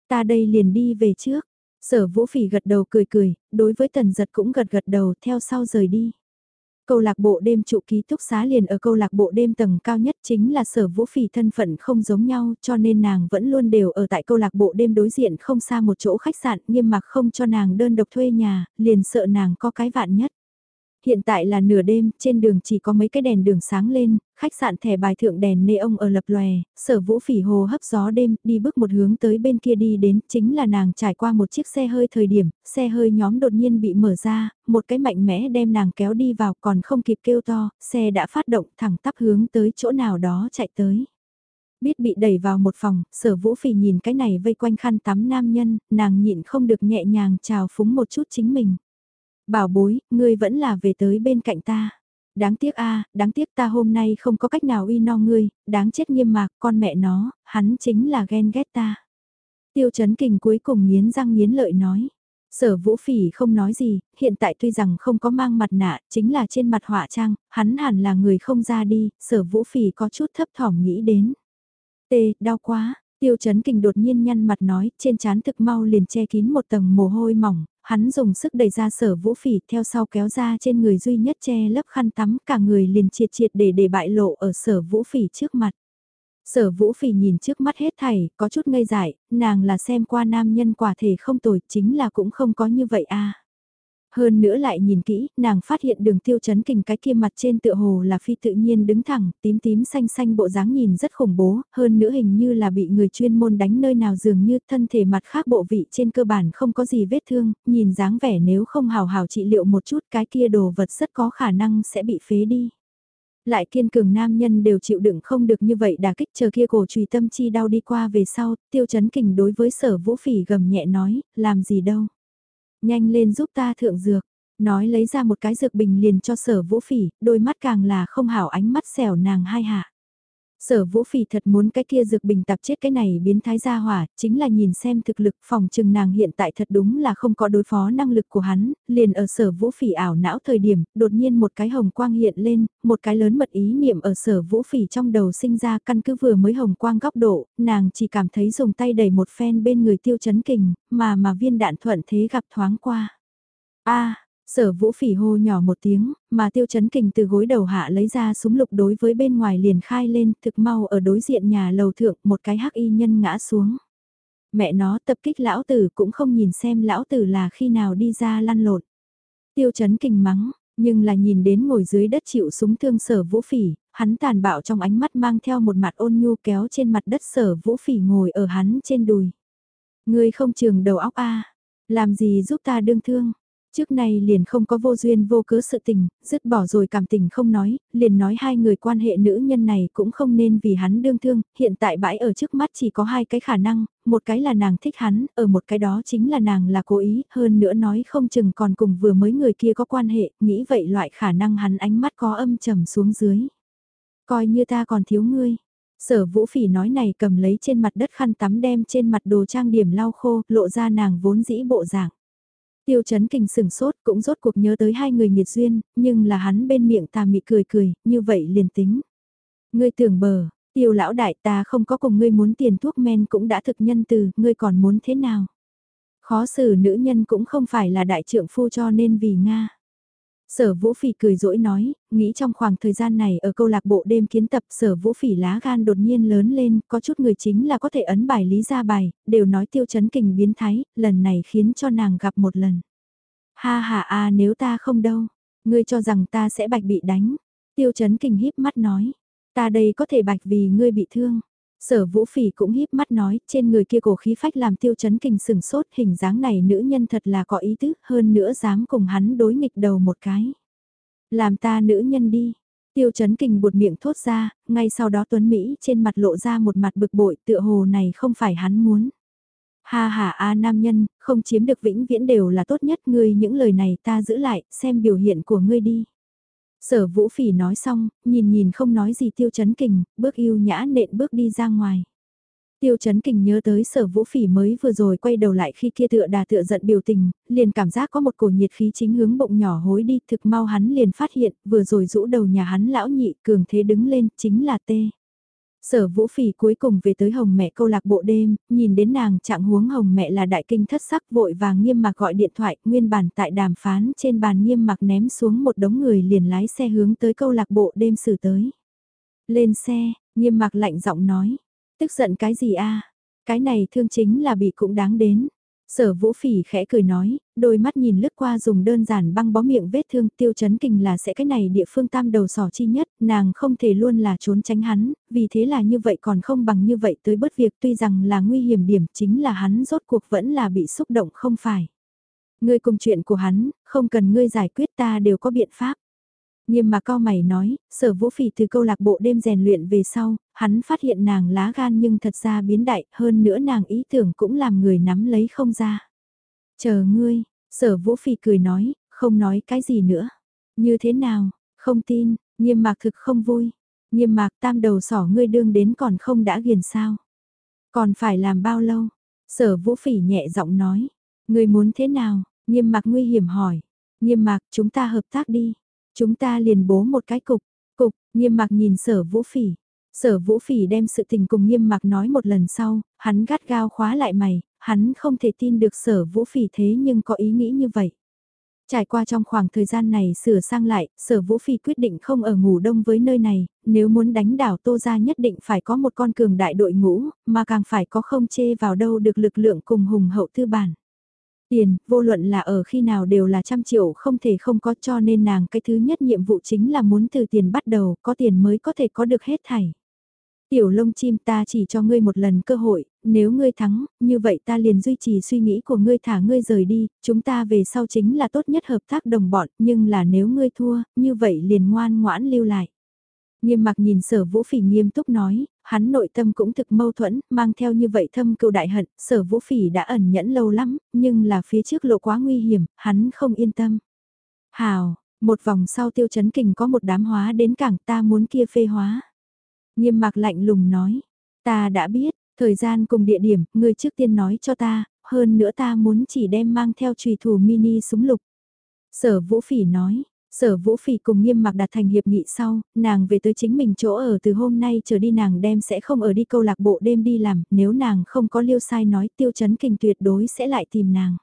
Ta đây liền đi về trước, Sở vũ phỉ gật đầu cười cười, đối với tần giật cũng gật gật đầu theo sau rời đi. Câu lạc bộ đêm trụ ký túc xá liền ở câu lạc bộ đêm tầng cao nhất chính là sở vũ phỉ thân phận không giống nhau cho nên nàng vẫn luôn đều ở tại câu lạc bộ đêm đối diện không xa một chỗ khách sạn nghiêm mặc không cho nàng đơn độc thuê nhà, liền sợ nàng có cái vạn nhất. Hiện tại là nửa đêm, trên đường chỉ có mấy cái đèn đường sáng lên, khách sạn thẻ bài thượng đèn nê ông ở lập lòe, sở vũ phỉ hồ hấp gió đêm, đi bước một hướng tới bên kia đi đến, chính là nàng trải qua một chiếc xe hơi thời điểm, xe hơi nhóm đột nhiên bị mở ra, một cái mạnh mẽ đem nàng kéo đi vào còn không kịp kêu to, xe đã phát động thẳng tắp hướng tới chỗ nào đó chạy tới. Biết bị đẩy vào một phòng, sở vũ phỉ nhìn cái này vây quanh khăn tắm nam nhân, nàng nhịn không được nhẹ nhàng chào phúng một chút chính mình. Bảo bối, ngươi vẫn là về tới bên cạnh ta. Đáng tiếc a, đáng tiếc ta hôm nay không có cách nào uy no ngươi, đáng chết nghiêm mạc, con mẹ nó, hắn chính là ghen ghét ta. Tiêu chấn kình cuối cùng nghiến răng nghiến lợi nói. Sở vũ phỉ không nói gì, hiện tại tuy rằng không có mang mặt nạ, chính là trên mặt họa trang, hắn hẳn là người không ra đi, sở vũ phỉ có chút thấp thỏm nghĩ đến. Tê, đau quá, tiêu chấn kình đột nhiên nhăn mặt nói, trên trán thực mau liền che kín một tầng mồ hôi mỏng, hắn dùng sức đẩy ra sở vũ phỉ theo sau kéo ra trên người duy nhất che lấp khăn tắm cả người liền triệt triệt để để bại lộ ở sở vũ phỉ trước mặt. Sở vũ phỉ nhìn trước mắt hết thảy, có chút ngây dại, nàng là xem qua nam nhân quả thể không tồi, chính là cũng không có như vậy à. Hơn nữa lại nhìn kỹ, nàng phát hiện đường tiêu chấn kình cái kia mặt trên tựa hồ là phi tự nhiên đứng thẳng, tím tím xanh xanh bộ dáng nhìn rất khủng bố, hơn nữa hình như là bị người chuyên môn đánh nơi nào dường như thân thể mặt khác bộ vị trên cơ bản không có gì vết thương, nhìn dáng vẻ nếu không hào hào trị liệu một chút cái kia đồ vật rất có khả năng sẽ bị phế đi lại kiên cường nam nhân đều chịu đựng không được như vậy đã kích chờ kia cổ trùy tâm chi đau đi qua về sau, tiêu chấn kình đối với sở vũ phỉ gầm nhẹ nói, làm gì đâu. Nhanh lên giúp ta thượng dược, nói lấy ra một cái dược bình liền cho sở vũ phỉ, đôi mắt càng là không hảo ánh mắt xẻo nàng hai hạ. Sở vũ phỉ thật muốn cái kia dược bình tập chết cái này biến thái gia hỏa, chính là nhìn xem thực lực phòng trừng nàng hiện tại thật đúng là không có đối phó năng lực của hắn, liền ở sở vũ phỉ ảo não thời điểm, đột nhiên một cái hồng quang hiện lên, một cái lớn mật ý niệm ở sở vũ phỉ trong đầu sinh ra căn cứ vừa mới hồng quang góc độ, nàng chỉ cảm thấy dùng tay đẩy một phen bên người tiêu chấn kình, mà mà viên đạn thuận thế gặp thoáng qua. a Sở vũ phỉ hô nhỏ một tiếng, mà tiêu chấn kình từ gối đầu hạ lấy ra súng lục đối với bên ngoài liền khai lên thực mau ở đối diện nhà lầu thượng một cái hắc y nhân ngã xuống. Mẹ nó tập kích lão tử cũng không nhìn xem lão tử là khi nào đi ra lăn lộn. Tiêu chấn kình mắng, nhưng là nhìn đến ngồi dưới đất chịu súng thương sở vũ phỉ, hắn tàn bạo trong ánh mắt mang theo một mặt ôn nhu kéo trên mặt đất sở vũ phỉ ngồi ở hắn trên đùi. Người không trường đầu óc a làm gì giúp ta đương thương Trước nay liền không có vô duyên vô cớ sự tình, dứt bỏ rồi cảm tình không nói, liền nói hai người quan hệ nữ nhân này cũng không nên vì hắn đương thương, hiện tại bãi ở trước mắt chỉ có hai cái khả năng, một cái là nàng thích hắn, ở một cái đó chính là nàng là cố ý, hơn nữa nói không chừng còn cùng vừa mới người kia có quan hệ, nghĩ vậy loại khả năng hắn ánh mắt có âm trầm xuống dưới. Coi như ta còn thiếu ngươi. Sở vũ phỉ nói này cầm lấy trên mặt đất khăn tắm đem trên mặt đồ trang điểm lau khô, lộ ra nàng vốn dĩ bộ dạng. Tiêu chấn kinh sừng sốt cũng rốt cuộc nhớ tới hai người nghiệt duyên, nhưng là hắn bên miệng tà mị cười cười, như vậy liền tính. Ngươi tưởng bờ, tiêu lão đại ta không có cùng ngươi muốn tiền thuốc men cũng đã thực nhân từ, ngươi còn muốn thế nào? Khó xử nữ nhân cũng không phải là đại trượng phu cho nên vì Nga. Sở Vũ Phỉ cười rỗi nói, nghĩ trong khoảng thời gian này ở câu lạc bộ đêm kiến tập Sở Vũ Phỉ lá gan đột nhiên lớn lên, có chút người chính là có thể ấn bài lý ra bài, đều nói tiêu chấn kình biến thái, lần này khiến cho nàng gặp một lần. Ha ha a nếu ta không đâu, ngươi cho rằng ta sẽ bạch bị đánh. Tiêu chấn kình híp mắt nói, ta đây có thể bạch vì ngươi bị thương. Sở vũ phỉ cũng híp mắt nói, trên người kia cổ khí phách làm tiêu chấn kinh sừng sốt, hình dáng này nữ nhân thật là có ý tứ, hơn nữa dám cùng hắn đối nghịch đầu một cái. Làm ta nữ nhân đi. Tiêu chấn kinh buột miệng thốt ra, ngay sau đó Tuấn Mỹ trên mặt lộ ra một mặt bực bội tựa hồ này không phải hắn muốn. Ha ha a nam nhân, không chiếm được vĩnh viễn đều là tốt nhất ngươi những lời này ta giữ lại, xem biểu hiện của ngươi đi. Sở vũ phỉ nói xong, nhìn nhìn không nói gì tiêu chấn kình, bước yêu nhã nện bước đi ra ngoài. Tiêu chấn kình nhớ tới sở vũ phỉ mới vừa rồi quay đầu lại khi kia tựa đà tựa giận biểu tình, liền cảm giác có một cổ nhiệt khí chính hướng bụng nhỏ hối đi, thực mau hắn liền phát hiện, vừa rồi rũ đầu nhà hắn lão nhị, cường thế đứng lên, chính là tê. Sở vũ phỉ cuối cùng về tới hồng mẹ câu lạc bộ đêm, nhìn đến nàng trạng huống hồng mẹ là đại kinh thất sắc vội và nghiêm mặc gọi điện thoại, nguyên bản tại đàm phán trên bàn nghiêm mặc ném xuống một đống người liền lái xe hướng tới câu lạc bộ đêm xử tới. Lên xe, nghiêm mặc lạnh giọng nói, tức giận cái gì a cái này thương chính là bị cũng đáng đến. Sở vũ phỉ khẽ cười nói, đôi mắt nhìn lướt qua dùng đơn giản băng bó miệng vết thương tiêu chấn kình là sẽ cái này địa phương tam đầu sỏ chi nhất, nàng không thể luôn là trốn tránh hắn, vì thế là như vậy còn không bằng như vậy tới bất việc tuy rằng là nguy hiểm điểm chính là hắn rốt cuộc vẫn là bị xúc động không phải. Ngươi cùng chuyện của hắn, không cần ngươi giải quyết ta đều có biện pháp. Nghiêm mà cao mày nói, sở vũ phỉ từ câu lạc bộ đêm rèn luyện về sau, hắn phát hiện nàng lá gan nhưng thật ra biến đại, hơn nữa nàng ý tưởng cũng làm người nắm lấy không ra. Chờ ngươi, sở vũ phỉ cười nói, không nói cái gì nữa. Như thế nào, không tin, nghiêm mạc thực không vui. Nghiêm mạc tam đầu sỏ ngươi đương đến còn không đã ghiền sao. Còn phải làm bao lâu? Sở vũ phỉ nhẹ giọng nói. Người muốn thế nào? Nghiêm mặc nguy hiểm hỏi. Nghiêm mặc chúng ta hợp tác đi. Chúng ta liền bố một cái cục. Cục, nghiêm mặc nhìn sở vũ phỉ. Sở vũ phỉ đem sự tình cùng nghiêm mặc nói một lần sau, hắn gắt gao khóa lại mày, hắn không thể tin được sở vũ phỉ thế nhưng có ý nghĩ như vậy. Trải qua trong khoảng thời gian này sửa sang lại, sở vũ phi quyết định không ở ngủ đông với nơi này, nếu muốn đánh đảo tô ra nhất định phải có một con cường đại đội ngũ, mà càng phải có không chê vào đâu được lực lượng cùng hùng hậu tư bản. Tiền, vô luận là ở khi nào đều là trăm triệu không thể không có cho nên nàng cái thứ nhất nhiệm vụ chính là muốn từ tiền bắt đầu, có tiền mới có thể có được hết thảy. Tiểu lông chim ta chỉ cho ngươi một lần cơ hội, nếu ngươi thắng, như vậy ta liền duy trì suy nghĩ của ngươi thả ngươi rời đi, chúng ta về sau chính là tốt nhất hợp tác đồng bọn, nhưng là nếu ngươi thua, như vậy liền ngoan ngoãn lưu lại. Nghiêm mặc nhìn sở vũ phỉ nghiêm túc nói, hắn nội tâm cũng thực mâu thuẫn, mang theo như vậy thâm cựu đại hận, sở vũ phỉ đã ẩn nhẫn lâu lắm, nhưng là phía trước lộ quá nguy hiểm, hắn không yên tâm. Hào, một vòng sau tiêu chấn kình có một đám hóa đến cảng ta muốn kia phê hóa. Nghiêm mặc lạnh lùng nói, ta đã biết, thời gian cùng địa điểm, người trước tiên nói cho ta, hơn nữa ta muốn chỉ đem mang theo trùy thủ mini súng lục. Sở Vũ Phỉ nói, Sở Vũ Phỉ cùng nghiêm mặc đặt thành hiệp nghị sau, nàng về tới chính mình chỗ ở từ hôm nay trở đi nàng đem sẽ không ở đi câu lạc bộ đêm đi làm, nếu nàng không có liêu sai nói tiêu chấn kinh tuyệt đối sẽ lại tìm nàng.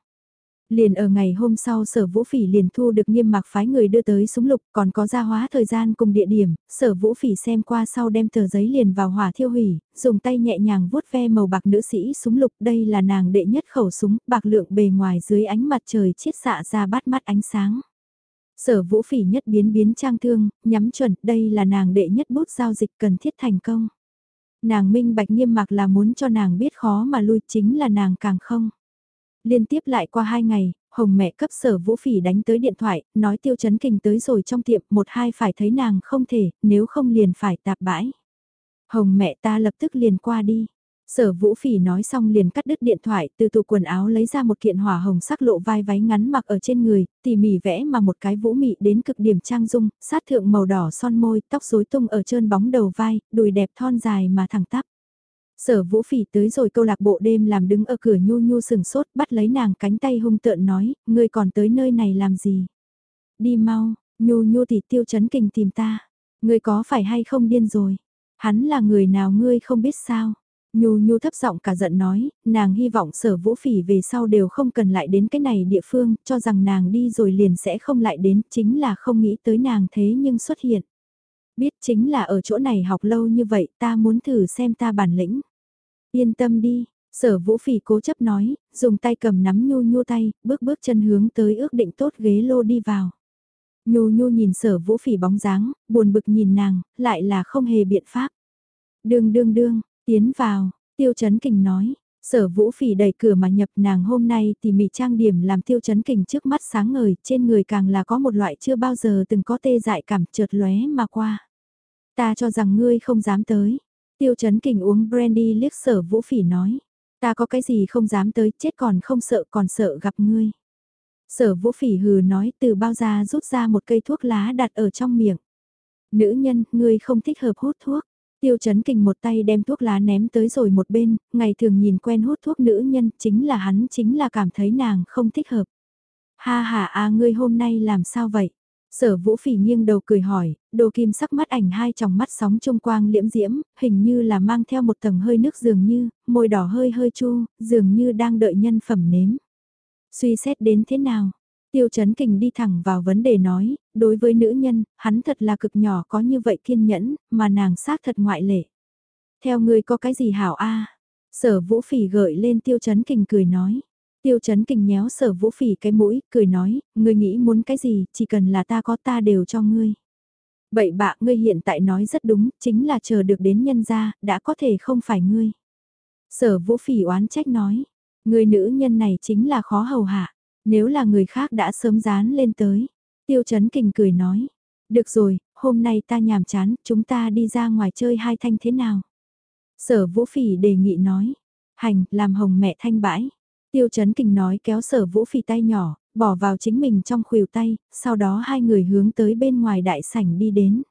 Liền ở ngày hôm sau sở vũ phỉ liền thu được nghiêm mạc phái người đưa tới súng lục còn có gia hóa thời gian cùng địa điểm, sở vũ phỉ xem qua sau đem tờ giấy liền vào hỏa thiêu hủy, dùng tay nhẹ nhàng vuốt ve màu bạc nữ sĩ súng lục đây là nàng đệ nhất khẩu súng bạc lượng bề ngoài dưới ánh mặt trời chiết xạ ra bắt mắt ánh sáng. Sở vũ phỉ nhất biến biến trang thương, nhắm chuẩn đây là nàng đệ nhất bút giao dịch cần thiết thành công. Nàng minh bạch nghiêm mặc là muốn cho nàng biết khó mà lui chính là nàng càng không. Liên tiếp lại qua hai ngày, Hồng mẹ cấp sở vũ phỉ đánh tới điện thoại, nói tiêu chấn kình tới rồi trong tiệm, một hai phải thấy nàng không thể, nếu không liền phải tạp bãi. Hồng mẹ ta lập tức liền qua đi. Sở vũ phỉ nói xong liền cắt đứt điện thoại, từ tủ quần áo lấy ra một kiện hỏa hồng sắc lộ vai váy ngắn mặc ở trên người, tỉ mỉ vẽ mà một cái vũ mị đến cực điểm trang dung, sát thượng màu đỏ son môi, tóc rối tung ở trơn bóng đầu vai, đùi đẹp thon dài mà thẳng tắp. Sở vũ phỉ tới rồi câu lạc bộ đêm làm đứng ở cửa nhu nhu sừng sốt bắt lấy nàng cánh tay hung tợn nói, ngươi còn tới nơi này làm gì? Đi mau, nhu nhu thì tiêu chấn kình tìm ta. Ngươi có phải hay không điên rồi? Hắn là người nào ngươi không biết sao? Nhu nhu thấp giọng cả giận nói, nàng hy vọng sở vũ phỉ về sau đều không cần lại đến cái này địa phương, cho rằng nàng đi rồi liền sẽ không lại đến, chính là không nghĩ tới nàng thế nhưng xuất hiện. Biết chính là ở chỗ này học lâu như vậy ta muốn thử xem ta bản lĩnh. Yên tâm đi, sở vũ phỉ cố chấp nói, dùng tay cầm nắm nhu nhu tay, bước bước chân hướng tới ước định tốt ghế lô đi vào. Nhu nhu nhìn sở vũ phỉ bóng dáng, buồn bực nhìn nàng, lại là không hề biện pháp. Đương đương đương, tiến vào, tiêu chấn kình nói, sở vũ phỉ đẩy cửa mà nhập nàng hôm nay thì mị trang điểm làm tiêu chấn kình trước mắt sáng ngời, trên người càng là có một loại chưa bao giờ từng có tê dại cảm trượt lóe mà qua. Ta cho rằng ngươi không dám tới, Tiêu chấn kình uống brandy liếc sở vũ phỉ nói. Ta có cái gì không dám tới chết còn không sợ còn sợ gặp ngươi. Sở vũ phỉ hừ nói từ bao ra rút ra một cây thuốc lá đặt ở trong miệng. Nữ nhân, ngươi không thích hợp hút thuốc. Tiêu chấn kình một tay đem thuốc lá ném tới rồi một bên, ngày thường nhìn quen hút thuốc nữ nhân, chính là hắn chính là cảm thấy nàng không thích hợp. Ha ha a ngươi hôm nay làm sao vậy? Sở vũ phỉ nghiêng đầu cười hỏi, đồ kim sắc mắt ảnh hai tròng mắt sóng trung quang liễm diễm, hình như là mang theo một tầng hơi nước dường như, môi đỏ hơi hơi chu, dường như đang đợi nhân phẩm nếm. Suy xét đến thế nào? Tiêu chấn kình đi thẳng vào vấn đề nói, đối với nữ nhân, hắn thật là cực nhỏ có như vậy kiên nhẫn, mà nàng xác thật ngoại lệ. Theo người có cái gì hảo a Sở vũ phỉ gợi lên tiêu chấn kình cười nói. Tiêu chấn Kình nhéo sở vũ phỉ cái mũi, cười nói, ngươi nghĩ muốn cái gì, chỉ cần là ta có ta đều cho ngươi. Vậy bạ ngươi hiện tại nói rất đúng, chính là chờ được đến nhân gia, đã có thể không phải ngươi. Sở vũ phỉ oán trách nói, người nữ nhân này chính là khó hầu hạ, nếu là người khác đã sớm dán lên tới. Tiêu chấn kình cười nói, được rồi, hôm nay ta nhàm chán, chúng ta đi ra ngoài chơi hai thanh thế nào? Sở vũ phỉ đề nghị nói, hành, làm hồng mẹ thanh bãi. Tiêu chấn kình nói kéo sở vũ phỉ tay nhỏ, bỏ vào chính mình trong khuỷu tay, sau đó hai người hướng tới bên ngoài đại sảnh đi đến.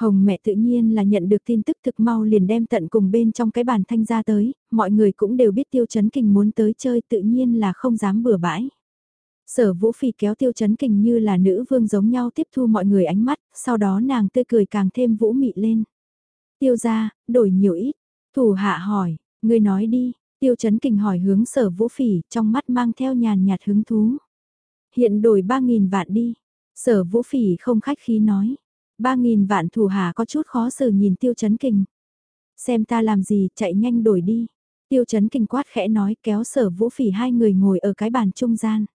Hồng mẹ tự nhiên là nhận được tin tức thực mau liền đem tận cùng bên trong cái bàn thanh ra tới, mọi người cũng đều biết tiêu chấn kình muốn tới chơi tự nhiên là không dám bừa bãi. Sở vũ phỉ kéo tiêu chấn kình như là nữ vương giống nhau tiếp thu mọi người ánh mắt, sau đó nàng tươi cười càng thêm vũ mị lên. Tiêu ra, đổi nhiều ít, thủ hạ hỏi, người nói đi, tiêu chấn kình hỏi hướng sở vũ phỉ, trong mắt mang theo nhàn nhạt hứng thú. Hiện đổi 3.000 vạn đi, sở vũ phỉ không khách khí nói. 3.000 vạn thủ hạ có chút khó xử nhìn tiêu chấn kình. Xem ta làm gì, chạy nhanh đổi đi. Tiêu chấn kình quát khẽ nói kéo sở vũ phỉ hai người ngồi ở cái bàn trung gian.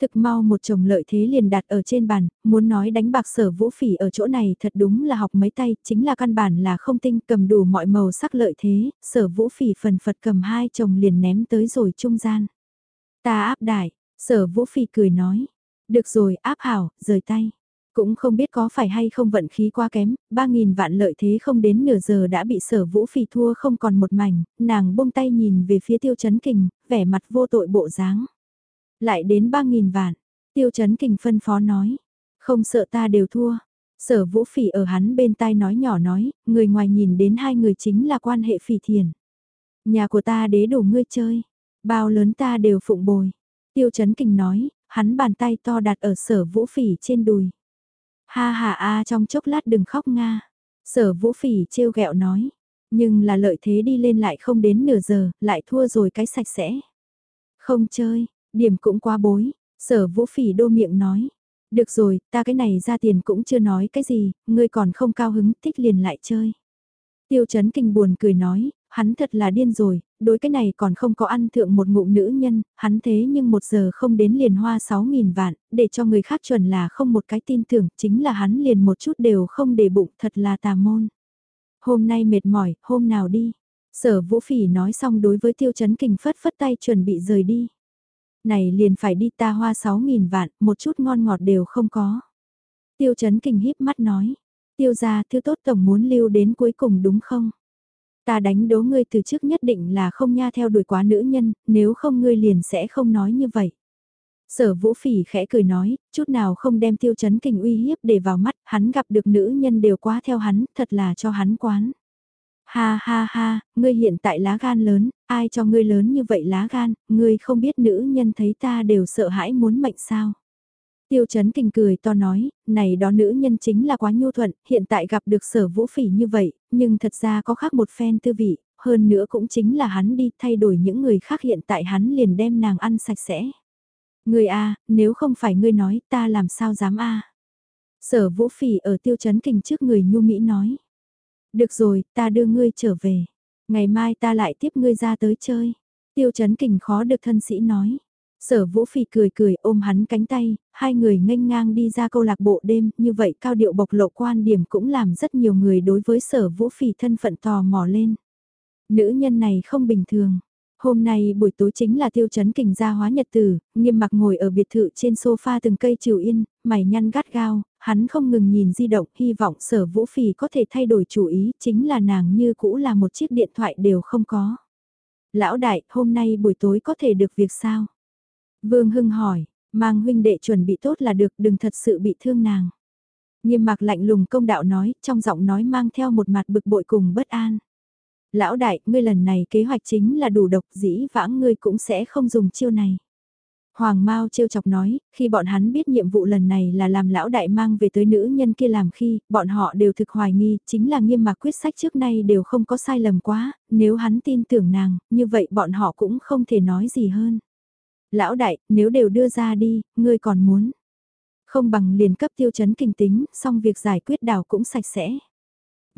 Thực mau một chồng lợi thế liền đặt ở trên bàn, muốn nói đánh bạc sở vũ phỉ ở chỗ này thật đúng là học mấy tay, chính là căn bản là không tinh cầm đủ mọi màu sắc lợi thế, sở vũ phỉ phần phật cầm hai chồng liền ném tới rồi trung gian. Ta áp đại, sở vũ phỉ cười nói, được rồi áp hảo, rời tay. Cũng không biết có phải hay không vận khí quá kém, 3.000 vạn lợi thế không đến nửa giờ đã bị sở vũ phỉ thua không còn một mảnh, nàng buông tay nhìn về phía tiêu chấn kình, vẻ mặt vô tội bộ dáng. Lại đến 3.000 vạn, tiêu chấn kình phân phó nói, không sợ ta đều thua. Sở vũ phỉ ở hắn bên tai nói nhỏ nói, người ngoài nhìn đến hai người chính là quan hệ phỉ thiền. Nhà của ta đế đủ ngươi chơi, bao lớn ta đều phụng bồi. Tiêu chấn kình nói, hắn bàn tay to đặt ở sở vũ phỉ trên đùi. Ha ha a trong chốc lát đừng khóc nga. Sở vũ phỉ trêu ghẹo nói. Nhưng là lợi thế đi lên lại không đến nửa giờ, lại thua rồi cái sạch sẽ. Không chơi, điểm cũng quá bối. Sở vũ phỉ đô miệng nói. Được rồi, ta cái này ra tiền cũng chưa nói cái gì, ngươi còn không cao hứng, thích liền lại chơi. Tiêu chấn kinh buồn cười nói, hắn thật là điên rồi, đối cái này còn không có ăn thượng một ngụm nữ nhân, hắn thế nhưng một giờ không đến liền hoa 6.000 vạn, để cho người khác chuẩn là không một cái tin tưởng, chính là hắn liền một chút đều không để bụng, thật là tà môn. Hôm nay mệt mỏi, hôm nào đi. Sở vũ phỉ nói xong đối với tiêu chấn kình phất phất tay chuẩn bị rời đi. Này liền phải đi ta hoa 6.000 vạn, một chút ngon ngọt đều không có. Tiêu chấn kình híp mắt nói, tiêu ra thứ tốt tổng muốn lưu đến cuối cùng đúng không? Ta đánh đố ngươi từ trước nhất định là không nha theo đuổi quá nữ nhân, nếu không ngươi liền sẽ không nói như vậy. Sở vũ phỉ khẽ cười nói, chút nào không đem tiêu chấn kình uy hiếp để vào mắt, hắn gặp được nữ nhân đều quá theo hắn, thật là cho hắn quán. Ha ha ha, ngươi hiện tại lá gan lớn, ai cho ngươi lớn như vậy lá gan, ngươi không biết nữ nhân thấy ta đều sợ hãi muốn mệnh sao. Tiêu chấn kinh cười to nói, này đó nữ nhân chính là quá nhu thuận, hiện tại gặp được sở vũ phỉ như vậy, nhưng thật ra có khác một phen tư vị, hơn nữa cũng chính là hắn đi thay đổi những người khác hiện tại hắn liền đem nàng ăn sạch sẽ. Người A, nếu không phải ngươi nói, ta làm sao dám A. Sở vũ phỉ ở tiêu chấn kinh trước người nhu Mỹ nói. Được rồi, ta đưa ngươi trở về. Ngày mai ta lại tiếp ngươi ra tới chơi. Tiêu chấn kình khó được thân sĩ nói. Sở Vũ Phi cười cười ôm hắn cánh tay, hai người nghênh ngang đi ra câu lạc bộ đêm, như vậy cao điệu bộc lộ quan điểm cũng làm rất nhiều người đối với sở Vũ Phi thân phận tò mò lên. Nữ nhân này không bình thường. Hôm nay buổi tối chính là tiêu chấn kình gia hóa nhật tử, nghiêm mặc ngồi ở biệt thự trên sofa từng cây chiều yên, mày nhăn gắt gao, hắn không ngừng nhìn di động, hy vọng sở vũ phì có thể thay đổi chủ ý, chính là nàng như cũ là một chiếc điện thoại đều không có. Lão đại, hôm nay buổi tối có thể được việc sao? Vương Hưng hỏi, mang huynh đệ chuẩn bị tốt là được đừng thật sự bị thương nàng. Nghiêm mạc lạnh lùng công đạo nói, trong giọng nói mang theo một mặt bực bội cùng bất an. Lão đại, ngươi lần này kế hoạch chính là đủ độc dĩ vãng ngươi cũng sẽ không dùng chiêu này. Hoàng Mao trêu chọc nói, khi bọn hắn biết nhiệm vụ lần này là làm lão đại mang về tới nữ nhân kia làm khi, bọn họ đều thực hoài nghi, chính là nghiêm mạc quyết sách trước nay đều không có sai lầm quá, nếu hắn tin tưởng nàng, như vậy bọn họ cũng không thể nói gì hơn. Lão đại, nếu đều đưa ra đi, ngươi còn muốn. Không bằng liền cấp tiêu chấn kinh tính, xong việc giải quyết đảo cũng sạch sẽ.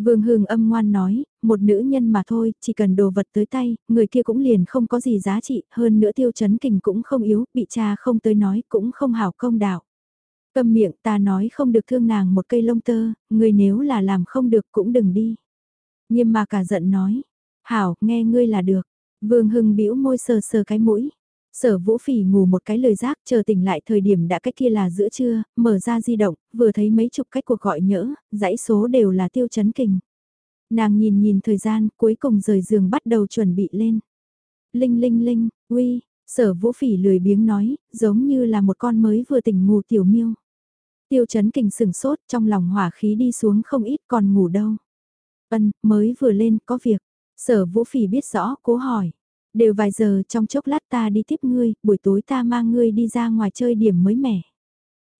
Vương Hương âm ngoan nói, một nữ nhân mà thôi, chỉ cần đồ vật tới tay, người kia cũng liền không có gì giá trị, hơn nữa tiêu chấn kình cũng không yếu, bị cha không tới nói cũng không hảo công đạo. Cầm miệng ta nói không được thương nàng một cây lông tơ, người nếu là làm không được cũng đừng đi. Nghiêm mà cả giận nói, hảo, nghe ngươi là được. Vương Hưng bĩu môi sờ sờ cái mũi. Sở vũ phỉ ngủ một cái lời giác chờ tỉnh lại thời điểm đã cách kia là giữa trưa, mở ra di động, vừa thấy mấy chục cách cuộc gọi nhỡ, dãy số đều là tiêu chấn kình. Nàng nhìn nhìn thời gian, cuối cùng rời giường bắt đầu chuẩn bị lên. Linh linh linh, uy, sở vũ phỉ lười biếng nói, giống như là một con mới vừa tỉnh ngủ tiểu miêu. Tiêu chấn kình sừng sốt trong lòng hỏa khí đi xuống không ít còn ngủ đâu. Ân, mới vừa lên có việc. Sở vũ phỉ biết rõ, cố hỏi. Đều vài giờ trong chốc lát ta đi tiếp ngươi, buổi tối ta mang ngươi đi ra ngoài chơi điểm mới mẻ.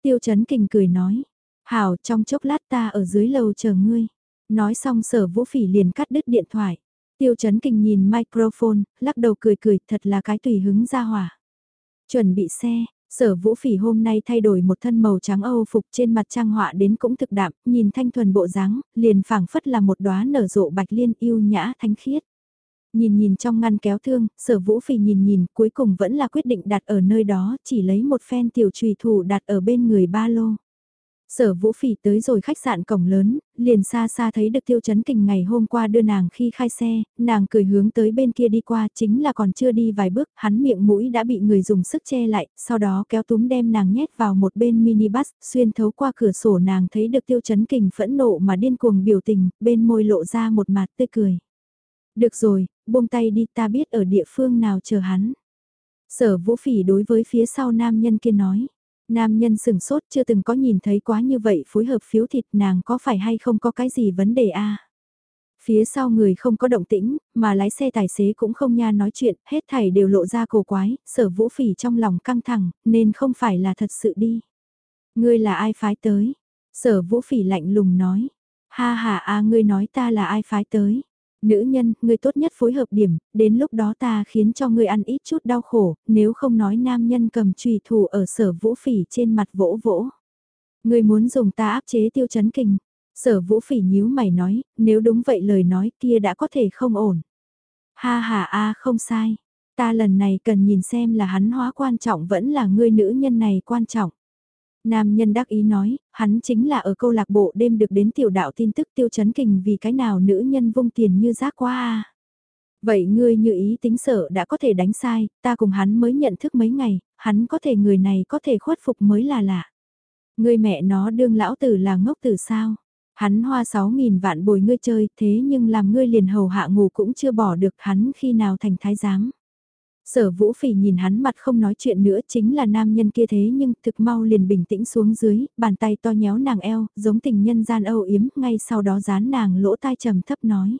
Tiêu chấn kình cười nói. Hảo trong chốc lát ta ở dưới lầu chờ ngươi. Nói xong sở vũ phỉ liền cắt đứt điện thoại. Tiêu chấn kình nhìn microphone, lắc đầu cười cười thật là cái tùy hứng ra hỏa. Chuẩn bị xe, Sở vũ phỉ hôm nay thay đổi một thân màu trắng âu phục trên mặt trang họa đến cũng thực đạm, nhìn thanh thuần bộ dáng, liền phảng phất là một đóa nở rộ bạch liên yêu nhã thanh khiết. Nhìn nhìn trong ngăn kéo thương, sở vũ phì nhìn nhìn cuối cùng vẫn là quyết định đặt ở nơi đó, chỉ lấy một phen tiểu trùy thủ đặt ở bên người ba lô. Sở Vũ Phỉ tới rồi khách sạn cổng lớn, liền xa xa thấy được Tiêu Chấn Kình ngày hôm qua đưa nàng khi khai xe, nàng cười hướng tới bên kia đi qua chính là còn chưa đi vài bước, hắn miệng mũi đã bị người dùng sức che lại, sau đó kéo túm đem nàng nhét vào một bên minibus, xuyên thấu qua cửa sổ nàng thấy được Tiêu Chấn Kình phẫn nộ mà điên cuồng biểu tình, bên môi lộ ra một mặt tươi cười. Được rồi, buông tay đi ta biết ở địa phương nào chờ hắn. Sở Vũ Phỉ đối với phía sau nam nhân kia nói. Nam nhân sừng sốt chưa từng có nhìn thấy quá như vậy phối hợp phiếu thịt nàng có phải hay không có cái gì vấn đề a Phía sau người không có động tĩnh, mà lái xe tài xế cũng không nha nói chuyện, hết thảy đều lộ ra cổ quái, sở vũ phỉ trong lòng căng thẳng, nên không phải là thật sự đi. Ngươi là ai phái tới? Sở vũ phỉ lạnh lùng nói. Ha ha a ngươi nói ta là ai phái tới? Nữ nhân, người tốt nhất phối hợp điểm, đến lúc đó ta khiến cho người ăn ít chút đau khổ, nếu không nói nam nhân cầm trùy thủ ở sở vũ phỉ trên mặt vỗ vỗ. Người muốn dùng ta áp chế tiêu chấn kinh. Sở vũ phỉ nhíu mày nói, nếu đúng vậy lời nói kia đã có thể không ổn. Ha ha a không sai. Ta lần này cần nhìn xem là hắn hóa quan trọng vẫn là ngươi nữ nhân này quan trọng. Nam nhân đắc ý nói, hắn chính là ở câu lạc bộ đêm được đến tiểu đạo tin tức tiêu chấn kình vì cái nào nữ nhân vung tiền như rác qua à. Vậy ngươi như ý tính sợ đã có thể đánh sai, ta cùng hắn mới nhận thức mấy ngày, hắn có thể người này có thể khuất phục mới là lạ. Ngươi mẹ nó đương lão tử là ngốc tử sao? Hắn hoa 6.000 vạn bồi ngươi chơi thế nhưng làm ngươi liền hầu hạ ngủ cũng chưa bỏ được hắn khi nào thành thái giám. Sở vũ phỉ nhìn hắn mặt không nói chuyện nữa chính là nam nhân kia thế nhưng thực mau liền bình tĩnh xuống dưới, bàn tay to nhéo nàng eo, giống tình nhân gian âu yếm, ngay sau đó dán nàng lỗ tai trầm thấp nói.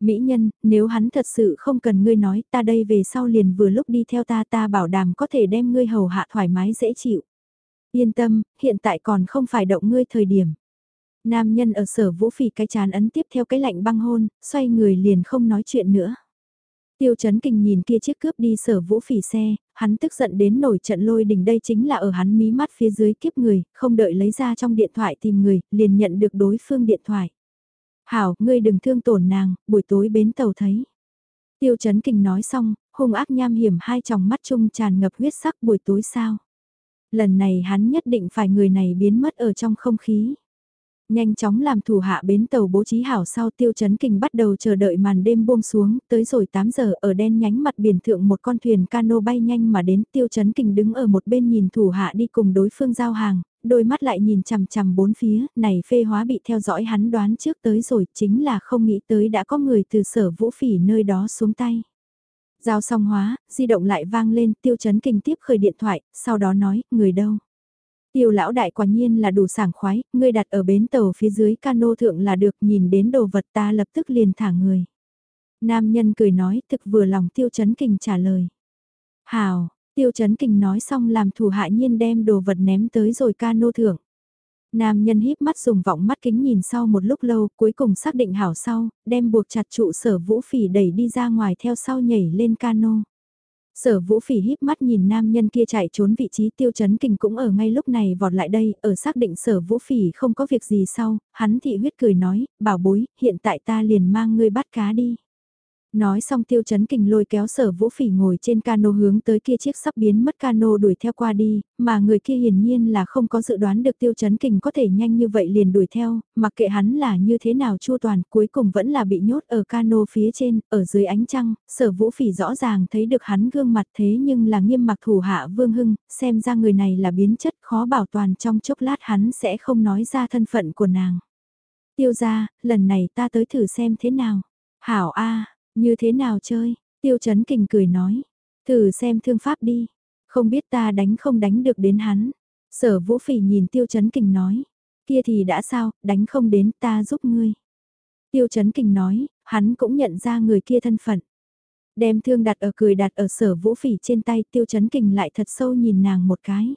Mỹ nhân, nếu hắn thật sự không cần ngươi nói, ta đây về sau liền vừa lúc đi theo ta ta bảo đảm có thể đem ngươi hầu hạ thoải mái dễ chịu. Yên tâm, hiện tại còn không phải động ngươi thời điểm. Nam nhân ở sở vũ phỉ cái chán ấn tiếp theo cái lạnh băng hôn, xoay người liền không nói chuyện nữa. Tiêu chấn kinh nhìn kia chiếc cướp đi sở vũ phỉ xe, hắn tức giận đến nổi trận lôi đình đây chính là ở hắn mí mắt phía dưới kiếp người, không đợi lấy ra trong điện thoại tìm người, liền nhận được đối phương điện thoại. Hảo, ngươi đừng thương tổn nàng, buổi tối bến tàu thấy. Tiêu chấn kinh nói xong, hung ác nham hiểm hai tròng mắt chung tràn ngập huyết sắc buổi tối sao. Lần này hắn nhất định phải người này biến mất ở trong không khí. Nhanh chóng làm thủ hạ bến tàu bố trí hảo sau tiêu chấn kinh bắt đầu chờ đợi màn đêm buông xuống, tới rồi 8 giờ ở đen nhánh mặt biển thượng một con thuyền cano bay nhanh mà đến tiêu chấn kinh đứng ở một bên nhìn thủ hạ đi cùng đối phương giao hàng, đôi mắt lại nhìn chằm chằm bốn phía, này phê hóa bị theo dõi hắn đoán trước tới rồi chính là không nghĩ tới đã có người từ sở vũ phỉ nơi đó xuống tay. Giao xong hóa, di động lại vang lên tiêu chấn kinh tiếp khởi điện thoại, sau đó nói, người đâu? Tiêu lão đại quả nhiên là đủ sảng khoái, ngươi đặt ở bến tàu phía dưới cano thượng là được nhìn đến đồ vật ta lập tức liền thả người. Nam nhân cười nói thực vừa lòng tiêu chấn kình trả lời. Hào, tiêu chấn kình nói xong làm thủ hạ nhiên đem đồ vật ném tới rồi cano thượng. Nam nhân híp mắt dùng vọng mắt kính nhìn sau một lúc lâu cuối cùng xác định hảo sau, đem buộc chặt trụ sở vũ phỉ đẩy đi ra ngoài theo sau nhảy lên cano. Sở vũ phỉ híp mắt nhìn nam nhân kia chạy trốn vị trí tiêu chấn kình cũng ở ngay lúc này vọt lại đây, ở xác định sở vũ phỉ không có việc gì sau, hắn thị huyết cười nói, bảo bối, hiện tại ta liền mang ngươi bắt cá đi. Nói xong tiêu chấn kình lôi kéo sở vũ phỉ ngồi trên cano hướng tới kia chiếc sắp biến mất cano đuổi theo qua đi, mà người kia hiển nhiên là không có dự đoán được tiêu chấn kình có thể nhanh như vậy liền đuổi theo, mặc kệ hắn là như thế nào chua toàn cuối cùng vẫn là bị nhốt ở cano phía trên, ở dưới ánh trăng, sở vũ phỉ rõ ràng thấy được hắn gương mặt thế nhưng là nghiêm mặc thủ hạ vương hưng, xem ra người này là biến chất khó bảo toàn trong chốc lát hắn sẽ không nói ra thân phận của nàng. Tiêu ra, lần này ta tới thử xem thế nào. Hảo A. Như thế nào chơi? Tiêu chấn kình cười nói. Thử xem thương pháp đi. Không biết ta đánh không đánh được đến hắn. Sở vũ phỉ nhìn tiêu chấn kình nói, kia thì đã sao, đánh không đến ta giúp ngươi. Tiêu chấn kình nói, hắn cũng nhận ra người kia thân phận. Đem thương đặt ở cười đặt ở sở vũ phỉ trên tay tiêu chấn kình lại thật sâu nhìn nàng một cái.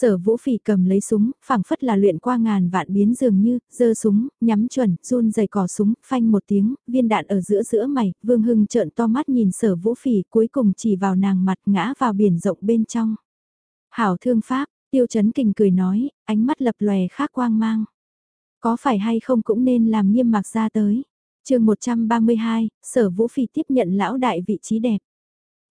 Sở vũ phỉ cầm lấy súng, phảng phất là luyện qua ngàn vạn biến dường như, dơ súng, nhắm chuẩn, run dày cỏ súng, phanh một tiếng, viên đạn ở giữa giữa mày, vương hưng trợn to mắt nhìn sở vũ phỉ cuối cùng chỉ vào nàng mặt ngã vào biển rộng bên trong. Hảo thương pháp, tiêu chấn kình cười nói, ánh mắt lập lòe khác quang mang. Có phải hay không cũng nên làm nghiêm mạc ra tới. chương 132, sở vũ phỉ tiếp nhận lão đại vị trí đẹp.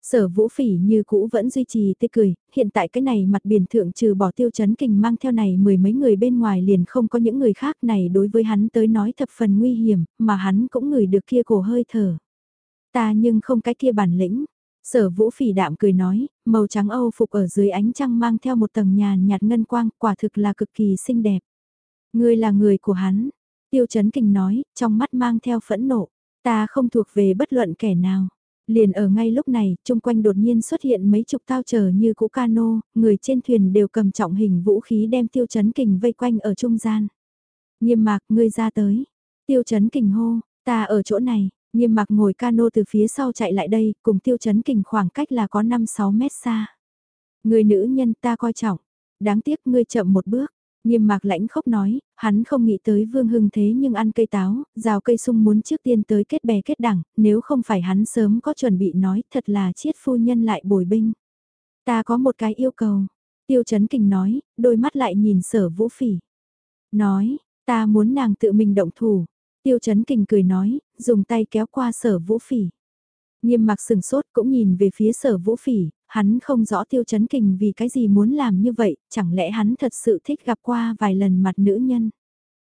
Sở vũ phỉ như cũ vẫn duy trì tê cười, hiện tại cái này mặt biển thượng trừ bỏ tiêu chấn kình mang theo này mười mấy người bên ngoài liền không có những người khác này đối với hắn tới nói thập phần nguy hiểm, mà hắn cũng ngửi được kia cổ hơi thở. Ta nhưng không cái kia bản lĩnh. Sở vũ phỉ đạm cười nói, màu trắng âu phục ở dưới ánh trăng mang theo một tầng nhàn nhạt ngân quang, quả thực là cực kỳ xinh đẹp. Ngươi là người của hắn, tiêu chấn kình nói, trong mắt mang theo phẫn nộ, ta không thuộc về bất luận kẻ nào. Liền ở ngay lúc này, chung quanh đột nhiên xuất hiện mấy chục tao chờ như cũ cano, người trên thuyền đều cầm trọng hình vũ khí đem tiêu chấn kình vây quanh ở trung gian. Nghiêm mạc, ngươi ra tới. Tiêu chấn kình hô, ta ở chỗ này, nghiêm mạc ngồi cano từ phía sau chạy lại đây, cùng tiêu chấn kình khoảng cách là có 5-6 mét xa. Người nữ nhân ta coi trọng, đáng tiếc ngươi chậm một bước. Nghiêm mạc lãnh khốc nói, hắn không nghĩ tới vương hưng thế nhưng ăn cây táo, rào cây sung muốn trước tiên tới kết bè kết đẳng, nếu không phải hắn sớm có chuẩn bị nói thật là chiết phu nhân lại bồi binh. Ta có một cái yêu cầu. Tiêu chấn kình nói, đôi mắt lại nhìn sở vũ phỉ. Nói, ta muốn nàng tự mình động thủ. Tiêu chấn kình cười nói, dùng tay kéo qua sở vũ phỉ. Nghiêm mặc sừng sốt cũng nhìn về phía sở vũ phỉ, hắn không rõ tiêu chấn kình vì cái gì muốn làm như vậy, chẳng lẽ hắn thật sự thích gặp qua vài lần mặt nữ nhân.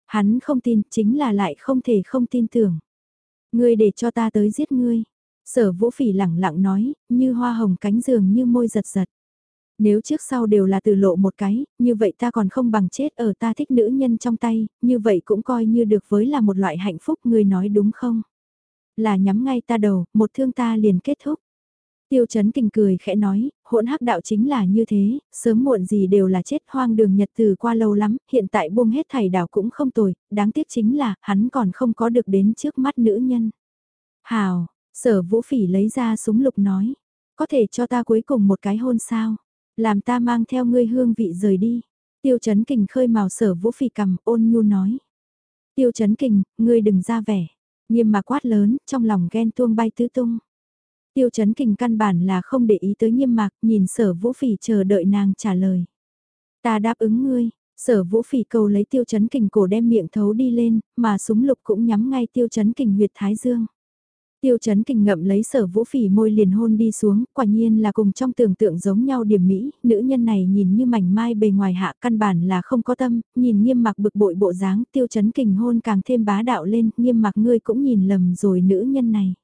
Hắn không tin, chính là lại không thể không tin tưởng. Ngươi để cho ta tới giết ngươi. Sở vũ phỉ lẳng lặng nói, như hoa hồng cánh giường như môi giật giật. Nếu trước sau đều là từ lộ một cái, như vậy ta còn không bằng chết ở ta thích nữ nhân trong tay, như vậy cũng coi như được với là một loại hạnh phúc, ngươi nói đúng không? Là nhắm ngay ta đầu, một thương ta liền kết thúc. Tiêu chấn kinh cười khẽ nói, hỗn hắc đạo chính là như thế, sớm muộn gì đều là chết hoang đường nhật từ qua lâu lắm, hiện tại buông hết thầy đảo cũng không tồi, đáng tiếc chính là, hắn còn không có được đến trước mắt nữ nhân. Hào, sở vũ phỉ lấy ra súng lục nói, có thể cho ta cuối cùng một cái hôn sao, làm ta mang theo ngươi hương vị rời đi. Tiêu chấn kình khơi màu sở vũ phỉ cầm ôn nhu nói. Tiêu chấn kình, ngươi đừng ra vẻ, nghiêm mà quát lớn, trong lòng ghen tuông bay tứ tung. Tiêu chấn kình căn bản là không để ý tới nghiêm mạc, nhìn sở vũ phỉ chờ đợi nàng trả lời. Ta đáp ứng ngươi, sở vũ phỉ cầu lấy tiêu chấn kình cổ đem miệng thấu đi lên, mà súng lục cũng nhắm ngay tiêu chấn kình huyệt thái dương. Tiêu chấn kình ngậm lấy sở vũ phỉ môi liền hôn đi xuống, quả nhiên là cùng trong tưởng tượng giống nhau điểm mỹ, nữ nhân này nhìn như mảnh mai bề ngoài hạ căn bản là không có tâm, nhìn nghiêm mặc bực bội bộ dáng, tiêu chấn kình hôn càng thêm bá đạo lên, nghiêm mặc ngươi cũng nhìn lầm rồi nữ nhân này.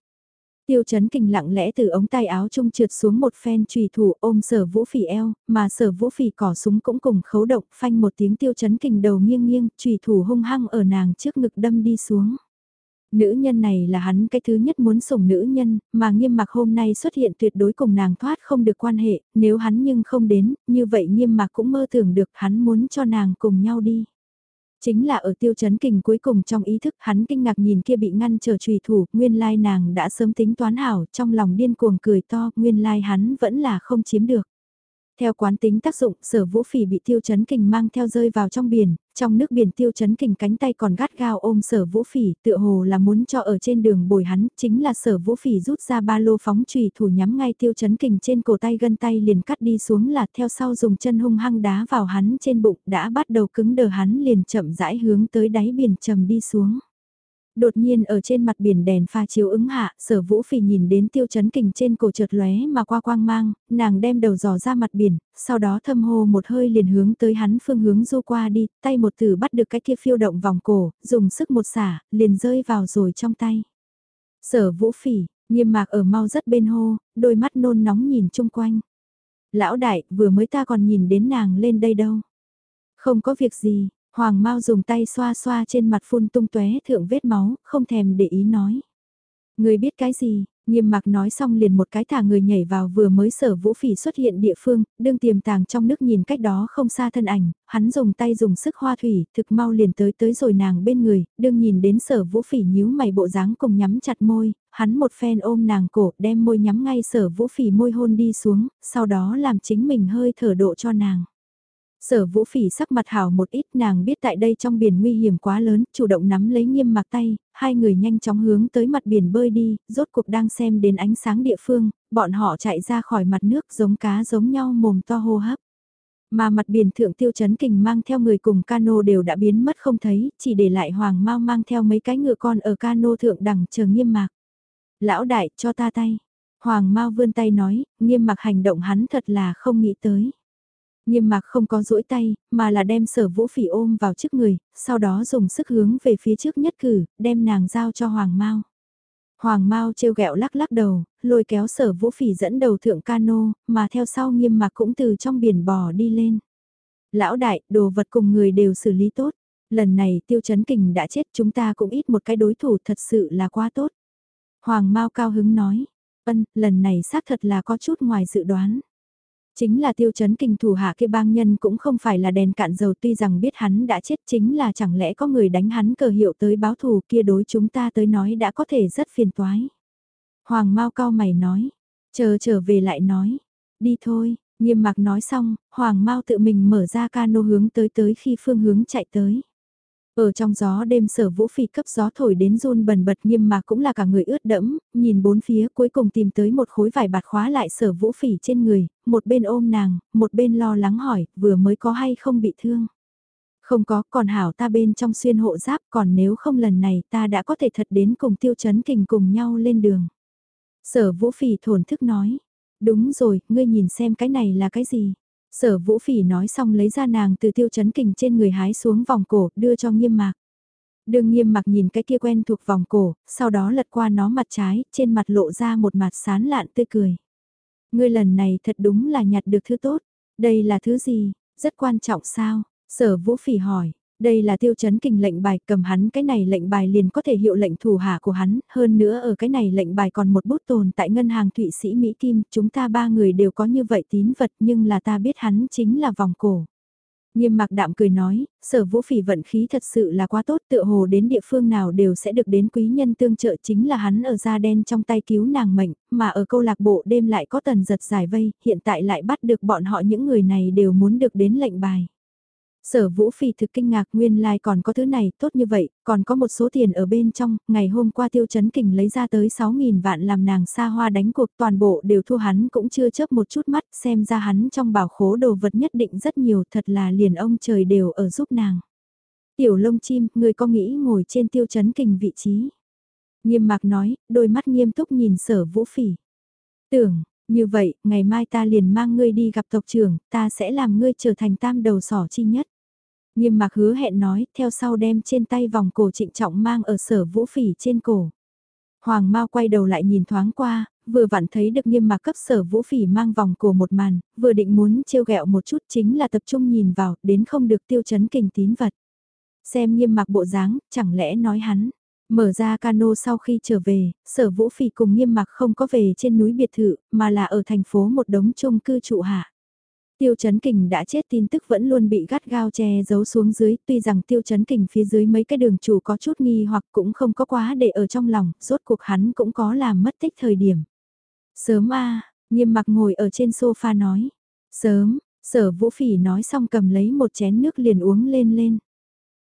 Tiêu chấn kình lặng lẽ từ ống tay áo trung trượt xuống một phen trùy thủ ôm sở vũ phỉ eo, mà sở vũ phỉ cỏ súng cũng cùng khấu động phanh một tiếng tiêu chấn kình đầu nghiêng nghiêng, trùy thủ hung hăng ở nàng trước ngực đâm đi xuống. Nữ nhân này là hắn cái thứ nhất muốn sủng nữ nhân, mà nghiêm mặc hôm nay xuất hiện tuyệt đối cùng nàng thoát không được quan hệ, nếu hắn nhưng không đến, như vậy nghiêm mặc cũng mơ tưởng được hắn muốn cho nàng cùng nhau đi. Chính là ở tiêu chấn kình cuối cùng trong ý thức hắn kinh ngạc nhìn kia bị ngăn trở trùy thủ, nguyên lai nàng đã sớm tính toán hảo, trong lòng điên cuồng cười to, nguyên lai hắn vẫn là không chiếm được. Theo quán tính tác dụng, sở vũ phỉ bị tiêu chấn kình mang theo rơi vào trong biển, trong nước biển tiêu chấn kình cánh tay còn gắt gao ôm sở vũ phỉ, tựa hồ là muốn cho ở trên đường bồi hắn, chính là sở vũ phỉ rút ra ba lô phóng trùy thủ nhắm ngay tiêu chấn kình trên cổ tay gân tay liền cắt đi xuống là theo sau dùng chân hung hăng đá vào hắn trên bụng đã bắt đầu cứng đờ hắn liền chậm rãi hướng tới đáy biển trầm đi xuống. Đột nhiên ở trên mặt biển đèn pha chiếu ứng hạ, sở vũ phỉ nhìn đến tiêu chấn kình trên cổ trượt lóe mà qua quang mang, nàng đem đầu dò ra mặt biển, sau đó thâm hô một hơi liền hướng tới hắn phương hướng du qua đi, tay một từ bắt được cái kia phiêu động vòng cổ, dùng sức một xả, liền rơi vào rồi trong tay. Sở vũ phỉ, nghiêm mạc ở mau rất bên hô, đôi mắt nôn nóng nhìn chung quanh. Lão đại, vừa mới ta còn nhìn đến nàng lên đây đâu. Không có việc gì, Hoàng Mao dùng tay xoa xoa trên mặt phun tung tóe thượng vết máu, không thèm để ý nói. Người biết cái gì, Nghiêm mặc nói xong liền một cái thả người nhảy vào vừa mới sở vũ phỉ xuất hiện địa phương, đương tiềm tàng trong nước nhìn cách đó không xa thân ảnh, hắn dùng tay dùng sức hoa thủy, thực mau liền tới tới rồi nàng bên người, đương nhìn đến sở vũ phỉ nhíu mày bộ dáng cùng nhắm chặt môi, hắn một phen ôm nàng cổ đem môi nhắm ngay sở vũ phỉ môi hôn đi xuống, sau đó làm chính mình hơi thở độ cho nàng. Sở vũ phỉ sắc mặt hảo một ít nàng biết tại đây trong biển nguy hiểm quá lớn, chủ động nắm lấy nghiêm mặc tay, hai người nhanh chóng hướng tới mặt biển bơi đi, rốt cuộc đang xem đến ánh sáng địa phương, bọn họ chạy ra khỏi mặt nước giống cá giống nhau mồm to hô hấp. Mà mặt biển thượng tiêu chấn kình mang theo người cùng cano đều đã biến mất không thấy, chỉ để lại hoàng mau mang theo mấy cái ngựa con ở cano thượng đẳng chờ nghiêm mạc. Lão đại, cho ta tay. Hoàng mau vươn tay nói, nghiêm mặc hành động hắn thật là không nghĩ tới. Nghiêm mạc không có duỗi tay, mà là đem sở vũ phỉ ôm vào trước người, sau đó dùng sức hướng về phía trước nhất cử, đem nàng giao cho Hoàng Mao. Hoàng Mao trêu ghẹo lắc lắc đầu, lôi kéo sở vũ phỉ dẫn đầu thượng cano, mà theo sau nghiêm mạc cũng từ trong biển bò đi lên. Lão đại, đồ vật cùng người đều xử lý tốt. Lần này tiêu chấn kình đã chết chúng ta cũng ít một cái đối thủ thật sự là quá tốt. Hoàng Mao cao hứng nói, ân, lần này xác thật là có chút ngoài dự đoán. Chính là tiêu chấn kinh thủ hạ kia bang nhân cũng không phải là đèn cạn dầu tuy rằng biết hắn đã chết chính là chẳng lẽ có người đánh hắn cờ hiệu tới báo thù kia đối chúng ta tới nói đã có thể rất phiền toái. Hoàng Mao cao mày nói, chờ trở về lại nói, đi thôi, nghiêm mặc nói xong, Hoàng Mao tự mình mở ra cano hướng tới tới khi phương hướng chạy tới. Ở trong gió đêm sở vũ phỉ cấp gió thổi đến run bần bật nghiêm mà cũng là cả người ướt đẫm, nhìn bốn phía cuối cùng tìm tới một khối vải bạt khóa lại sở vũ phỉ trên người, một bên ôm nàng, một bên lo lắng hỏi, vừa mới có hay không bị thương. Không có, còn hảo ta bên trong xuyên hộ giáp, còn nếu không lần này ta đã có thể thật đến cùng tiêu chấn kình cùng nhau lên đường. Sở vũ phỉ thổn thức nói, đúng rồi, ngươi nhìn xem cái này là cái gì. Sở vũ phỉ nói xong lấy ra nàng từ tiêu chấn kình trên người hái xuống vòng cổ, đưa cho nghiêm mạc. Đường nghiêm mặc nhìn cái kia quen thuộc vòng cổ, sau đó lật qua nó mặt trái, trên mặt lộ ra một mặt sán lạn tươi cười. Ngươi lần này thật đúng là nhặt được thứ tốt. Đây là thứ gì? Rất quan trọng sao? Sở vũ phỉ hỏi. Đây là tiêu chấn kình lệnh bài, cầm hắn cái này lệnh bài liền có thể hiệu lệnh thủ hạ của hắn, hơn nữa ở cái này lệnh bài còn một bút tồn tại ngân hàng Thụy Sĩ Mỹ Kim, chúng ta ba người đều có như vậy tín vật nhưng là ta biết hắn chính là vòng cổ. Nghiêm mặc đạm cười nói, sở vũ phỉ vận khí thật sự là quá tốt tựa hồ đến địa phương nào đều sẽ được đến quý nhân tương trợ chính là hắn ở da đen trong tay cứu nàng mệnh, mà ở câu lạc bộ đêm lại có tần giật giải vây, hiện tại lại bắt được bọn họ những người này đều muốn được đến lệnh bài. Sở Vũ Phi thực kinh ngạc nguyên lai like còn có thứ này tốt như vậy, còn có một số tiền ở bên trong, ngày hôm qua tiêu chấn kình lấy ra tới 6.000 vạn làm nàng xa hoa đánh cuộc toàn bộ đều thua hắn cũng chưa chớp một chút mắt xem ra hắn trong bảo khố đồ vật nhất định rất nhiều thật là liền ông trời đều ở giúp nàng. Tiểu lông chim, người có nghĩ ngồi trên tiêu chấn kình vị trí. Nghiêm mạc nói, đôi mắt nghiêm túc nhìn sở vũ phỉ. Tưởng, như vậy, ngày mai ta liền mang ngươi đi gặp tộc trưởng, ta sẽ làm ngươi trở thành tam đầu sỏ chi nhất. Nghiêm mạc hứa hẹn nói, theo sau đem trên tay vòng cổ trịnh trọng mang ở sở vũ phỉ trên cổ. Hoàng Mao quay đầu lại nhìn thoáng qua, vừa vặn thấy được nghiêm mạc cấp sở vũ phỉ mang vòng cổ một màn, vừa định muốn trêu ghẹo một chút chính là tập trung nhìn vào, đến không được tiêu chấn kình tín vật. Xem nghiêm mạc bộ dáng, chẳng lẽ nói hắn. Mở ra cano sau khi trở về, sở vũ phỉ cùng nghiêm mạc không có về trên núi biệt thự, mà là ở thành phố một đống chung cư trụ hạ. Tiêu Chấn Kình đã chết tin tức vẫn luôn bị gắt gao che giấu xuống dưới, tuy rằng Tiêu Chấn Kình phía dưới mấy cái đường chủ có chút nghi hoặc cũng không có quá để ở trong lòng, rốt cuộc hắn cũng có làm mất tích thời điểm. Sớm a nghiêm mặc ngồi ở trên sofa nói. Sớm, sở vũ phỉ nói xong cầm lấy một chén nước liền uống lên lên.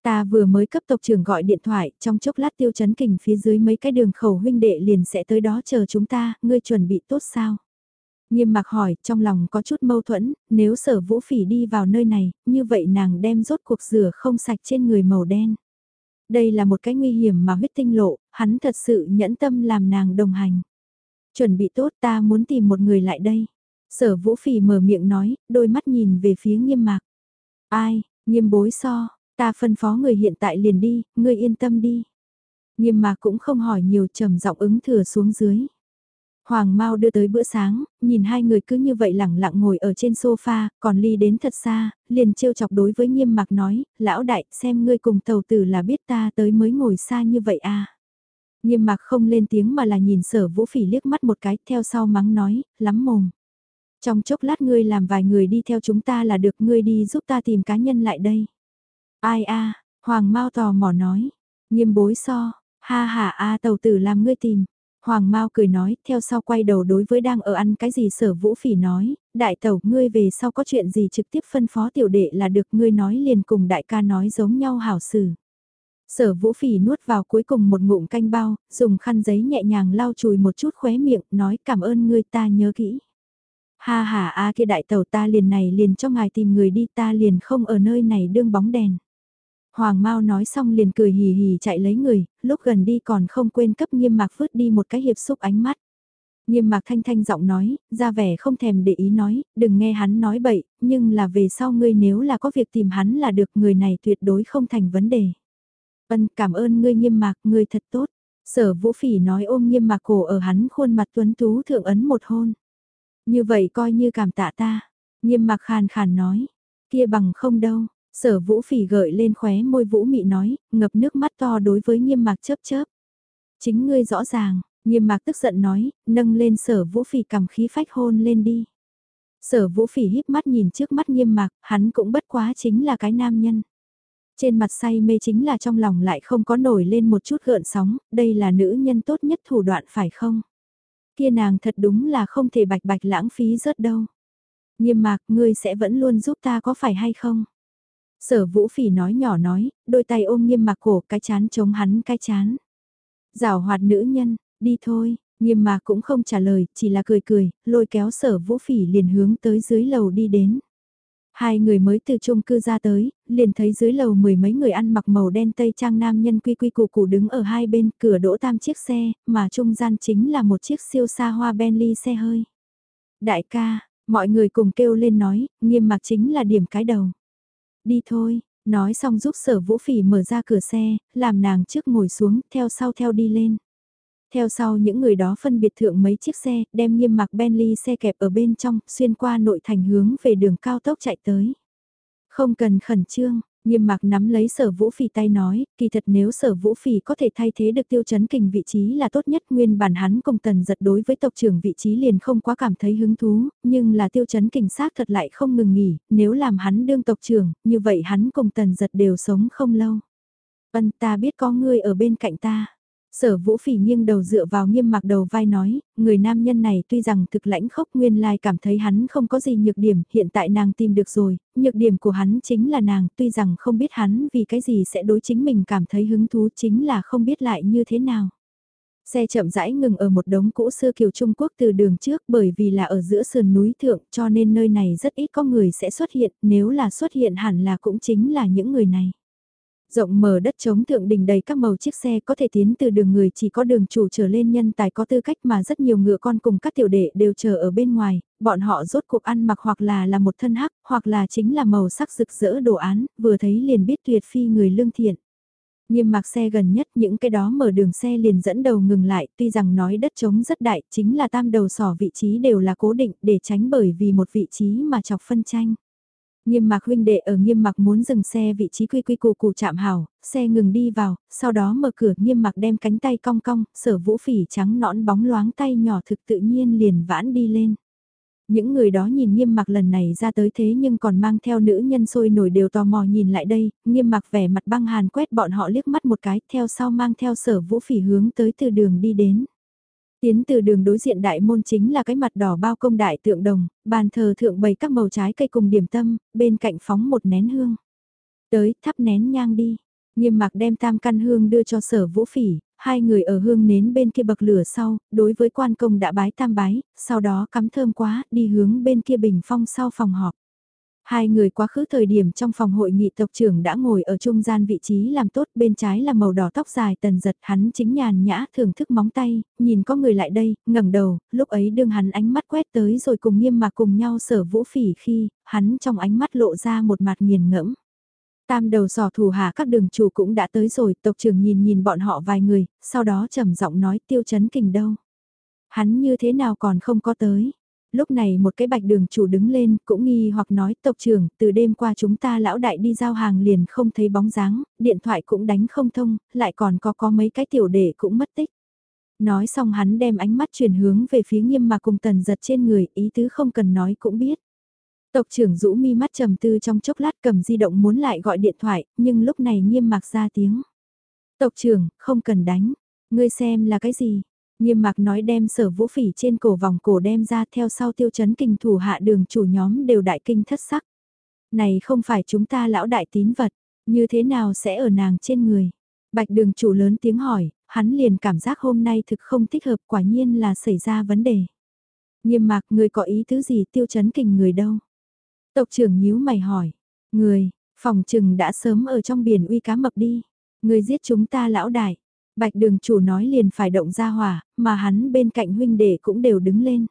Ta vừa mới cấp tộc trưởng gọi điện thoại, trong chốc lát tiêu chấn kình phía dưới mấy cái đường khẩu huynh đệ liền sẽ tới đó chờ chúng ta, ngươi chuẩn bị tốt sao? Nghiêm mặc hỏi, trong lòng có chút mâu thuẫn, nếu sở vũ phỉ đi vào nơi này, như vậy nàng đem rốt cuộc rửa không sạch trên người màu đen. Đây là một cái nguy hiểm mà huyết tinh lộ, hắn thật sự nhẫn tâm làm nàng đồng hành. Chuẩn bị tốt ta muốn tìm một người lại đây. Sở vũ phỉ mở miệng nói, đôi mắt nhìn về phía nghiêm mạc. Ai, nghiêm bối so, ta phân phó người hiện tại liền đi, ngươi yên tâm đi. Nghiêm mạc cũng không hỏi nhiều trầm giọng ứng thừa xuống dưới. Hoàng Mao đưa tới bữa sáng, nhìn hai người cứ như vậy lẳng lặng ngồi ở trên sofa, còn ly đến thật xa, liền trêu chọc đối với nghiêm mặc nói, lão đại, xem ngươi cùng tàu tử là biết ta tới mới ngồi xa như vậy à. Nghiêm mặc không lên tiếng mà là nhìn sở vũ phỉ liếc mắt một cái theo sau mắng nói, lắm mồm. Trong chốc lát ngươi làm vài người đi theo chúng ta là được ngươi đi giúp ta tìm cá nhân lại đây. Ai a Hoàng Mao tò mò nói. Nghiêm bối so, ha ha a tàu tử làm ngươi tìm. Hoàng Mao cười nói, theo sau quay đầu đối với đang ở ăn cái gì sở vũ phỉ nói, đại Tẩu, ngươi về sau có chuyện gì trực tiếp phân phó tiểu đệ là được ngươi nói liền cùng đại ca nói giống nhau hảo xử. Sở vũ phỉ nuốt vào cuối cùng một ngụm canh bao, dùng khăn giấy nhẹ nhàng lau chùi một chút khóe miệng, nói cảm ơn ngươi ta nhớ kỹ. Ha ha a kia đại Tẩu ta liền này liền cho ngài tìm người đi ta liền không ở nơi này đương bóng đèn. Hoàng Mao nói xong liền cười hì hì chạy lấy người, lúc gần đi còn không quên cấp nghiêm mạc vứt đi một cái hiệp xúc ánh mắt. Nghiêm mạc thanh thanh giọng nói, ra vẻ không thèm để ý nói, đừng nghe hắn nói bậy, nhưng là về sau ngươi nếu là có việc tìm hắn là được người này tuyệt đối không thành vấn đề. Ân cảm ơn ngươi nghiêm mạc, ngươi thật tốt. Sở vũ phỉ nói ôm nghiêm mạc cổ ở hắn khuôn mặt tuấn tú thượng ấn một hôn. Như vậy coi như cảm tạ ta. Nghiêm mạc khàn khàn nói, kia bằng không đâu. Sở vũ phỉ gợi lên khóe môi vũ mị nói, ngập nước mắt to đối với nghiêm mạc chớp chớp. Chính ngươi rõ ràng, nghiêm mạc tức giận nói, nâng lên sở vũ phỉ cầm khí phách hôn lên đi. Sở vũ phỉ híp mắt nhìn trước mắt nghiêm mạc, hắn cũng bất quá chính là cái nam nhân. Trên mặt say mê chính là trong lòng lại không có nổi lên một chút gợn sóng, đây là nữ nhân tốt nhất thủ đoạn phải không? Kia nàng thật đúng là không thể bạch bạch lãng phí rớt đâu. Nghiêm mạc, ngươi sẽ vẫn luôn giúp ta có phải hay không? Sở vũ phỉ nói nhỏ nói, đôi tay ôm nghiêm mạc cổ cái chán chống hắn cái chán. Giảo hoạt nữ nhân, đi thôi, nghiêm mạc cũng không trả lời, chỉ là cười cười, lôi kéo sở vũ phỉ liền hướng tới dưới lầu đi đến. Hai người mới từ chung cư ra tới, liền thấy dưới lầu mười mấy người ăn mặc màu đen tây trang nam nhân quy quy củ củ đứng ở hai bên cửa đỗ tam chiếc xe, mà trung gian chính là một chiếc siêu xa hoa Bentley xe hơi. Đại ca, mọi người cùng kêu lên nói, nghiêm mặc chính là điểm cái đầu. Đi thôi, nói xong giúp sở vũ phỉ mở ra cửa xe, làm nàng trước ngồi xuống, theo sau theo đi lên. Theo sau những người đó phân biệt thượng mấy chiếc xe, đem nghiêm mặc Bentley xe kẹp ở bên trong, xuyên qua nội thành hướng về đường cao tốc chạy tới. Không cần khẩn trương, Nghiêm mạc nắm lấy sở vũ phỉ tay nói, kỳ thật nếu sở vũ phỉ có thể thay thế được tiêu chấn kình vị trí là tốt nhất nguyên bản hắn cùng tần giật đối với tộc trưởng vị trí liền không quá cảm thấy hứng thú, nhưng là tiêu chấn kình xác thật lại không ngừng nghỉ, nếu làm hắn đương tộc trưởng, như vậy hắn cùng tần giật đều sống không lâu. Vân ta biết có ngươi ở bên cạnh ta. Sở vũ phỉ nghiêng đầu dựa vào nghiêm mặc đầu vai nói, người nam nhân này tuy rằng thực lãnh khốc nguyên lai cảm thấy hắn không có gì nhược điểm, hiện tại nàng tìm được rồi, nhược điểm của hắn chính là nàng, tuy rằng không biết hắn vì cái gì sẽ đối chính mình cảm thấy hứng thú chính là không biết lại như thế nào. Xe chậm rãi ngừng ở một đống cũ xưa kiểu Trung Quốc từ đường trước bởi vì là ở giữa sườn núi thượng cho nên nơi này rất ít có người sẽ xuất hiện, nếu là xuất hiện hẳn là cũng chính là những người này. Rộng mở đất trống thượng đỉnh đầy các màu chiếc xe có thể tiến từ đường người chỉ có đường chủ trở lên nhân tài có tư cách mà rất nhiều ngựa con cùng các tiểu đệ đều chờ ở bên ngoài, bọn họ rốt cuộc ăn mặc hoặc là là một thân hắc, hoặc là chính là màu sắc rực rỡ đồ án, vừa thấy liền biết tuyệt phi người lương thiện. Nghiêm mạc xe gần nhất những cái đó mở đường xe liền dẫn đầu ngừng lại, tuy rằng nói đất trống rất đại, chính là tam đầu sỏ vị trí đều là cố định để tránh bởi vì một vị trí mà chọc phân tranh. Nghiêm mạc huynh đệ ở nghiêm mạc muốn dừng xe vị trí quy quy củ củ chạm hảo, xe ngừng đi vào, sau đó mở cửa nghiêm mạc đem cánh tay cong cong, sở vũ phỉ trắng nõn bóng loáng tay nhỏ thực tự nhiên liền vãn đi lên. Những người đó nhìn nghiêm mặc lần này ra tới thế nhưng còn mang theo nữ nhân sôi nổi đều tò mò nhìn lại đây, nghiêm mặc vẻ mặt băng hàn quét bọn họ liếc mắt một cái, theo sau mang theo sở vũ phỉ hướng tới từ đường đi đến. Tiến từ đường đối diện đại môn chính là cái mặt đỏ bao công đại tượng đồng, bàn thờ thượng bày các màu trái cây cùng điểm tâm, bên cạnh phóng một nén hương. Tới, thắp nén nhang đi. Nghiêm mạc đem tam căn hương đưa cho sở vũ phỉ, hai người ở hương nến bên kia bậc lửa sau, đối với quan công đã bái tam bái, sau đó cắm thơm quá, đi hướng bên kia bình phong sau phòng họp. Hai người quá khứ thời điểm trong phòng hội nghị tộc trưởng đã ngồi ở trung gian vị trí làm tốt bên trái là màu đỏ tóc dài tần giật hắn chính nhàn nhã thưởng thức móng tay, nhìn có người lại đây, ngẩng đầu, lúc ấy đương hắn ánh mắt quét tới rồi cùng nghiêm mà cùng nhau sở vũ phỉ khi, hắn trong ánh mắt lộ ra một mặt nghiền ngẫm. Tam đầu sò thủ hạ các đường chủ cũng đã tới rồi, tộc trưởng nhìn nhìn bọn họ vài người, sau đó trầm giọng nói tiêu chấn kình đâu. Hắn như thế nào còn không có tới, Lúc này một cái bạch đường chủ đứng lên cũng nghi hoặc nói tộc trưởng từ đêm qua chúng ta lão đại đi giao hàng liền không thấy bóng dáng, điện thoại cũng đánh không thông, lại còn có có mấy cái tiểu đệ cũng mất tích. Nói xong hắn đem ánh mắt chuyển hướng về phía nghiêm mà cùng tần giật trên người, ý tứ không cần nói cũng biết. Tộc trưởng rũ mi mắt trầm tư trong chốc lát cầm di động muốn lại gọi điện thoại, nhưng lúc này nghiêm mạc ra tiếng. Tộc trưởng, không cần đánh, ngươi xem là cái gì? Nghiêm mạc nói đem sở vũ phỉ trên cổ vòng cổ đem ra theo sau tiêu chấn kinh thủ hạ đường chủ nhóm đều đại kinh thất sắc. Này không phải chúng ta lão đại tín vật, như thế nào sẽ ở nàng trên người? Bạch đường chủ lớn tiếng hỏi, hắn liền cảm giác hôm nay thực không thích hợp quả nhiên là xảy ra vấn đề. Nghiêm mạc người có ý tứ gì tiêu chấn kình người đâu? Tộc trưởng nhíu mày hỏi, người, phòng trừng đã sớm ở trong biển uy cá mập đi, người giết chúng ta lão đại. Bạch đường chủ nói liền phải động ra hỏa, mà hắn bên cạnh huynh đệ cũng đều đứng lên.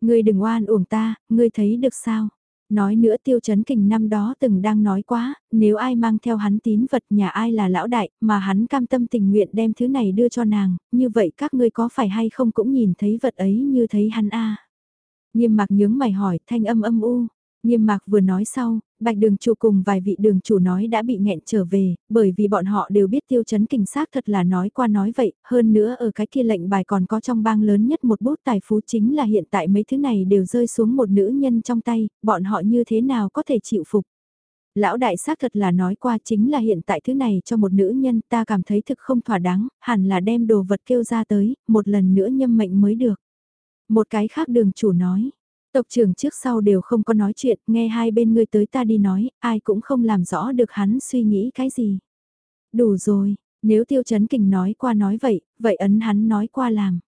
Ngươi đừng oan uổng ta, ngươi thấy được sao? Nói nữa tiêu chấn kình năm đó từng đang nói quá, nếu ai mang theo hắn tín vật nhà ai là lão đại, mà hắn cam tâm tình nguyện đem thứ này đưa cho nàng, như vậy các ngươi có phải hay không cũng nhìn thấy vật ấy như thấy hắn a Nghiêm mặc nhướng mày hỏi, thanh âm âm u, Nghiêm mạc vừa nói sau, bạch đường chủ cùng vài vị đường chủ nói đã bị nghẹn trở về, bởi vì bọn họ đều biết tiêu chấn kinh xác thật là nói qua nói vậy, hơn nữa ở cái kia lệnh bài còn có trong bang lớn nhất một bút tài phú chính là hiện tại mấy thứ này đều rơi xuống một nữ nhân trong tay, bọn họ như thế nào có thể chịu phục. Lão đại xác thật là nói qua chính là hiện tại thứ này cho một nữ nhân ta cảm thấy thực không thỏa đáng, hẳn là đem đồ vật kêu ra tới, một lần nữa nhâm mệnh mới được. Một cái khác đường chủ nói, Tộc trưởng trước sau đều không có nói chuyện, nghe hai bên ngươi tới ta đi nói, ai cũng không làm rõ được hắn suy nghĩ cái gì. Đủ rồi, nếu tiêu chấn kình nói qua nói vậy, vậy ấn hắn nói qua làm.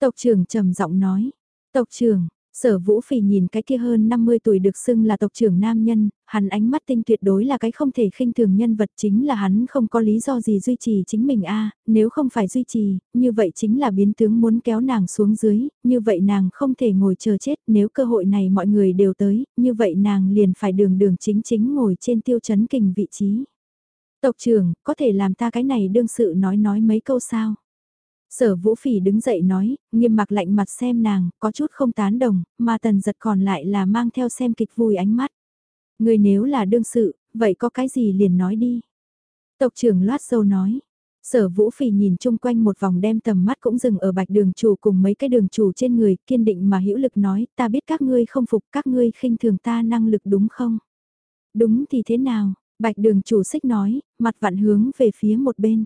Tộc trưởng trầm giọng nói, tộc trưởng, Sở Vũ Phỉ nhìn cái kia hơn 50 tuổi được xưng là tộc trưởng nam nhân, hắn ánh mắt tinh tuyệt đối là cái không thể khinh thường nhân vật chính là hắn không có lý do gì duy trì chính mình a nếu không phải duy trì, như vậy chính là biến tướng muốn kéo nàng xuống dưới, như vậy nàng không thể ngồi chờ chết, nếu cơ hội này mọi người đều tới, như vậy nàng liền phải đường đường chính chính ngồi trên tiêu chấn kình vị trí. Tộc trưởng, có thể làm ta cái này đương sự nói nói mấy câu sao? Sở vũ phỉ đứng dậy nói, nghiêm mặc lạnh mặt xem nàng, có chút không tán đồng, mà tần giật còn lại là mang theo xem kịch vui ánh mắt. Người nếu là đương sự, vậy có cái gì liền nói đi. Tộc trưởng loát dâu nói. Sở vũ phỉ nhìn chung quanh một vòng đem tầm mắt cũng dừng ở bạch đường chủ cùng mấy cái đường chủ trên người, kiên định mà hữu lực nói, ta biết các ngươi không phục các ngươi khinh thường ta năng lực đúng không? Đúng thì thế nào? Bạch đường chủ xích nói, mặt vặn hướng về phía một bên.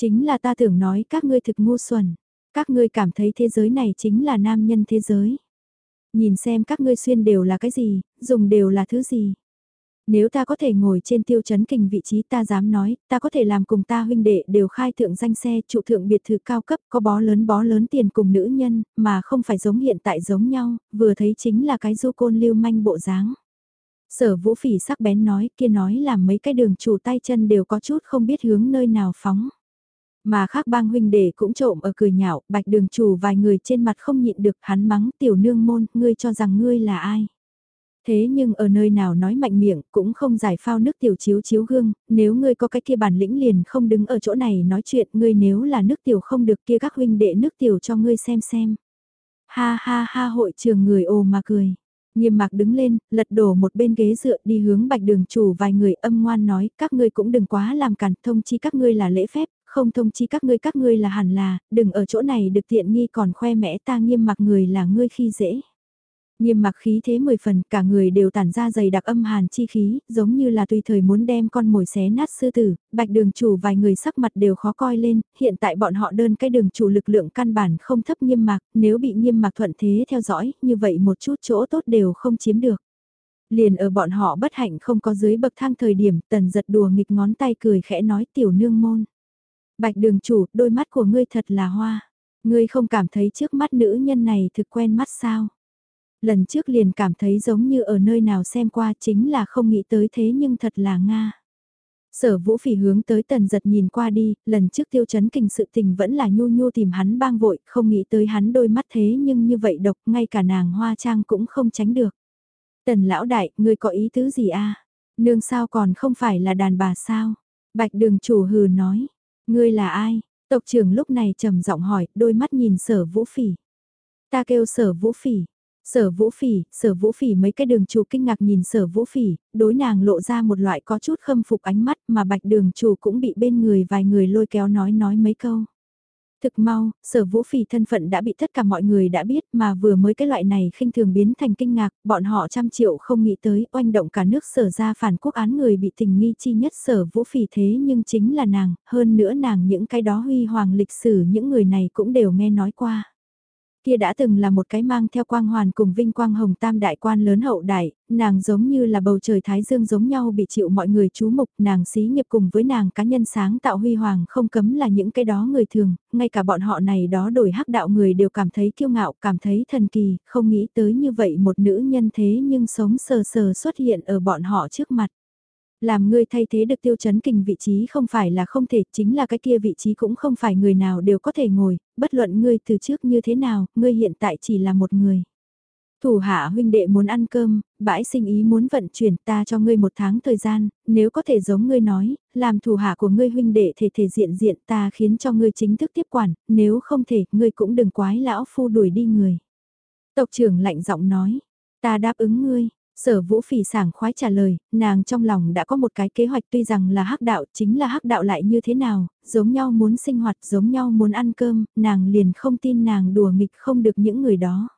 Chính là ta tưởng nói các ngươi thực ngu xuẩn. Các ngươi cảm thấy thế giới này chính là nam nhân thế giới. Nhìn xem các ngươi xuyên đều là cái gì, dùng đều là thứ gì. Nếu ta có thể ngồi trên tiêu chấn kình vị trí ta dám nói, ta có thể làm cùng ta huynh đệ đều khai thượng danh xe trụ thượng biệt thự cao cấp có bó lớn bó lớn tiền cùng nữ nhân, mà không phải giống hiện tại giống nhau, vừa thấy chính là cái du côn lưu manh bộ dáng. Sở vũ phỉ sắc bén nói kia nói làm mấy cái đường chủ tay chân đều có chút không biết hướng nơi nào phóng. Mà khác bang huynh đệ cũng trộm ở cười nhạo, bạch đường chủ vài người trên mặt không nhịn được hắn mắng tiểu nương môn, ngươi cho rằng ngươi là ai. Thế nhưng ở nơi nào nói mạnh miệng cũng không giải phao nước tiểu chiếu chiếu gương, nếu ngươi có cái kia bản lĩnh liền không đứng ở chỗ này nói chuyện, ngươi nếu là nước tiểu không được kia các huynh đệ nước tiểu cho ngươi xem xem. Ha ha ha hội trường người ồ mà cười. Nghiêm mạc đứng lên, lật đổ một bên ghế dựa đi hướng bạch đường chủ vài người âm ngoan nói, các ngươi cũng đừng quá làm cản thông chi các ngươi là lễ phép, không thông chi các ngươi các ngươi là hẳn là, đừng ở chỗ này được tiện nghi còn khoe mẽ ta nghiêm mặc người là ngươi khi dễ. Nghiêm mặc khí thế mười phần, cả người đều tản ra dày đặc âm hàn chi khí, giống như là tùy thời muốn đem con mồi xé nát sư tử, bạch đường chủ vài người sắc mặt đều khó coi lên, hiện tại bọn họ đơn cái đường chủ lực lượng căn bản không thấp nghiêm mặc, nếu bị nghiêm mặc thuận thế theo dõi, như vậy một chút chỗ tốt đều không chiếm được. Liền ở bọn họ bất hạnh không có dưới bậc thang thời điểm, tần giật đùa nghịch ngón tay cười khẽ nói tiểu nương môn. Bạch đường chủ, đôi mắt của ngươi thật là hoa. Ngươi không cảm thấy trước mắt nữ nhân này thực quen mắt sao? Lần trước liền cảm thấy giống như ở nơi nào xem qua chính là không nghĩ tới thế nhưng thật là Nga. Sở vũ phỉ hướng tới tần giật nhìn qua đi, lần trước tiêu chấn kinh sự tình vẫn là nhu nhu tìm hắn bang vội, không nghĩ tới hắn đôi mắt thế nhưng như vậy độc, ngay cả nàng hoa trang cũng không tránh được. Tần lão đại, ngươi có ý tứ gì a Nương sao còn không phải là đàn bà sao? Bạch đường chủ hừ nói, Ngươi là ai? Tộc trưởng lúc này trầm giọng hỏi, đôi mắt nhìn sở vũ phỉ. Ta kêu sở vũ phỉ. Sở vũ phỉ, sở vũ phỉ mấy cái đường chủ kinh ngạc nhìn sở vũ phỉ, đối nàng lộ ra một loại có chút khâm phục ánh mắt mà bạch đường chủ cũng bị bên người vài người lôi kéo nói nói mấy câu. Thực mau, sở vũ phỉ thân phận đã bị tất cả mọi người đã biết mà vừa mới cái loại này khinh thường biến thành kinh ngạc, bọn họ trăm triệu không nghĩ tới oanh động cả nước sở ra phản quốc án người bị tình nghi chi nhất sở vũ phỉ thế nhưng chính là nàng, hơn nữa nàng những cái đó huy hoàng lịch sử những người này cũng đều nghe nói qua. Kia đã từng là một cái mang theo quang hoàn cùng vinh quang hồng tam đại quan lớn hậu đại, nàng giống như là bầu trời thái dương giống nhau bị chịu mọi người chú mục, nàng xí nghiệp cùng với nàng cá nhân sáng tạo huy hoàng không cấm là những cái đó người thường, ngay cả bọn họ này đó đổi hắc đạo người đều cảm thấy kiêu ngạo, cảm thấy thần kỳ, không nghĩ tới như vậy một nữ nhân thế nhưng sống sờ sờ xuất hiện ở bọn họ trước mặt. Làm ngươi thay thế được tiêu chấn kình vị trí không phải là không thể, chính là cái kia vị trí cũng không phải người nào đều có thể ngồi, bất luận ngươi từ trước như thế nào, ngươi hiện tại chỉ là một người. Thủ hạ huynh đệ muốn ăn cơm, bãi sinh ý muốn vận chuyển ta cho ngươi một tháng thời gian, nếu có thể giống ngươi nói, làm thủ hạ của ngươi huynh đệ thể thể diện diện ta khiến cho ngươi chính thức tiếp quản, nếu không thể, ngươi cũng đừng quái lão phu đuổi đi người. Tộc trưởng lạnh giọng nói, ta đáp ứng ngươi, Sở vũ phỉ sảng khoái trả lời, nàng trong lòng đã có một cái kế hoạch tuy rằng là hắc đạo chính là hắc đạo lại như thế nào, giống nhau muốn sinh hoạt giống nhau muốn ăn cơm, nàng liền không tin nàng đùa nghịch không được những người đó.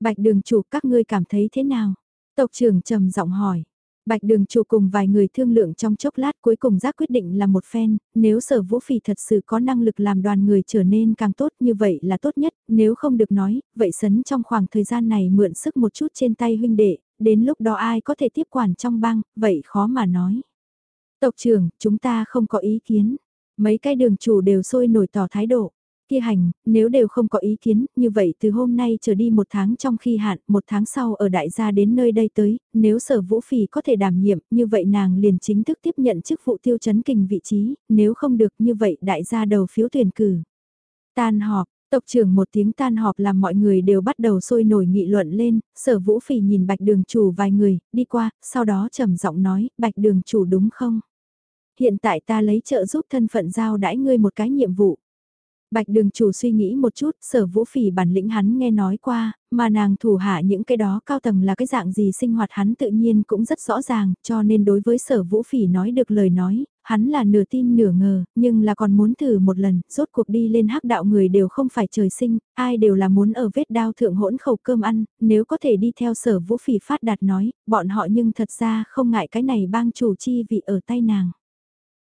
Bạch đường chủ các ngươi cảm thấy thế nào? Tộc trưởng trầm giọng hỏi. Bạch đường chủ cùng vài người thương lượng trong chốc lát cuối cùng giác quyết định là một phen, nếu sở vũ phì thật sự có năng lực làm đoàn người trở nên càng tốt như vậy là tốt nhất, nếu không được nói, vậy sấn trong khoảng thời gian này mượn sức một chút trên tay huynh đệ, đến lúc đó ai có thể tiếp quản trong bang, vậy khó mà nói. Tộc trưởng, chúng ta không có ý kiến. Mấy cái đường chủ đều sôi nổi tỏ thái độ. Kia hành, nếu đều không có ý kiến, như vậy từ hôm nay trở đi một tháng trong khi hạn, một tháng sau ở đại gia đến nơi đây tới, nếu sở vũ phỉ có thể đảm nhiệm, như vậy nàng liền chính thức tiếp nhận chức vụ tiêu chấn kình vị trí, nếu không được như vậy đại gia đầu phiếu tuyển cử. Tan họp, Tộc trưởng một tiếng tan họp làm mọi người đều bắt đầu sôi nổi nghị luận lên, sở vũ phỉ nhìn bạch đường chủ vài người, đi qua, sau đó trầm giọng nói, bạch đường chủ đúng không? Hiện tại ta lấy trợ giúp thân phận giao đãi ngươi một cái nhiệm vụ. Bạch đường chủ suy nghĩ một chút, sở vũ phỉ bản lĩnh hắn nghe nói qua, mà nàng thủ hạ những cái đó cao tầng là cái dạng gì sinh hoạt hắn tự nhiên cũng rất rõ ràng, cho nên đối với sở vũ phỉ nói được lời nói, hắn là nửa tin nửa ngờ, nhưng là còn muốn thử một lần, rốt cuộc đi lên hắc đạo người đều không phải trời sinh, ai đều là muốn ở vết đao thượng hỗn khẩu cơm ăn, nếu có thể đi theo sở vũ phỉ phát đạt nói, bọn họ nhưng thật ra không ngại cái này bang chủ chi vị ở tay nàng.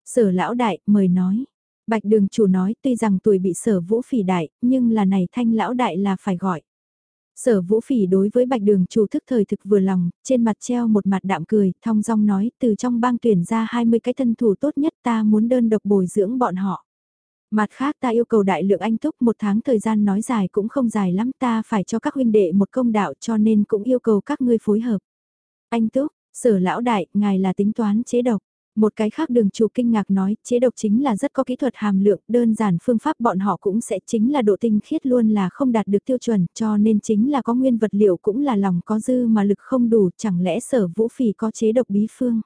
Sở lão đại, mời nói. Bạch đường chủ nói tuy rằng tuổi bị sở vũ phỉ đại, nhưng là này thanh lão đại là phải gọi. Sở vũ phỉ đối với bạch đường chủ thức thời thực vừa lòng, trên mặt treo một mặt đạm cười, thong dong nói từ trong bang tuyển ra 20 cái thân thủ tốt nhất ta muốn đơn độc bồi dưỡng bọn họ. Mặt khác ta yêu cầu đại lượng anh túc một tháng thời gian nói dài cũng không dài lắm ta phải cho các huynh đệ một công đạo cho nên cũng yêu cầu các ngươi phối hợp. Anh túc, sở lão đại, ngài là tính toán chế độc. Một cái khác đường chủ kinh ngạc nói, chế độc chính là rất có kỹ thuật hàm lượng, đơn giản phương pháp bọn họ cũng sẽ chính là độ tinh khiết luôn là không đạt được tiêu chuẩn, cho nên chính là có nguyên vật liệu cũng là lòng có dư mà lực không đủ, chẳng lẽ sở vũ phỉ có chế độc bí phương.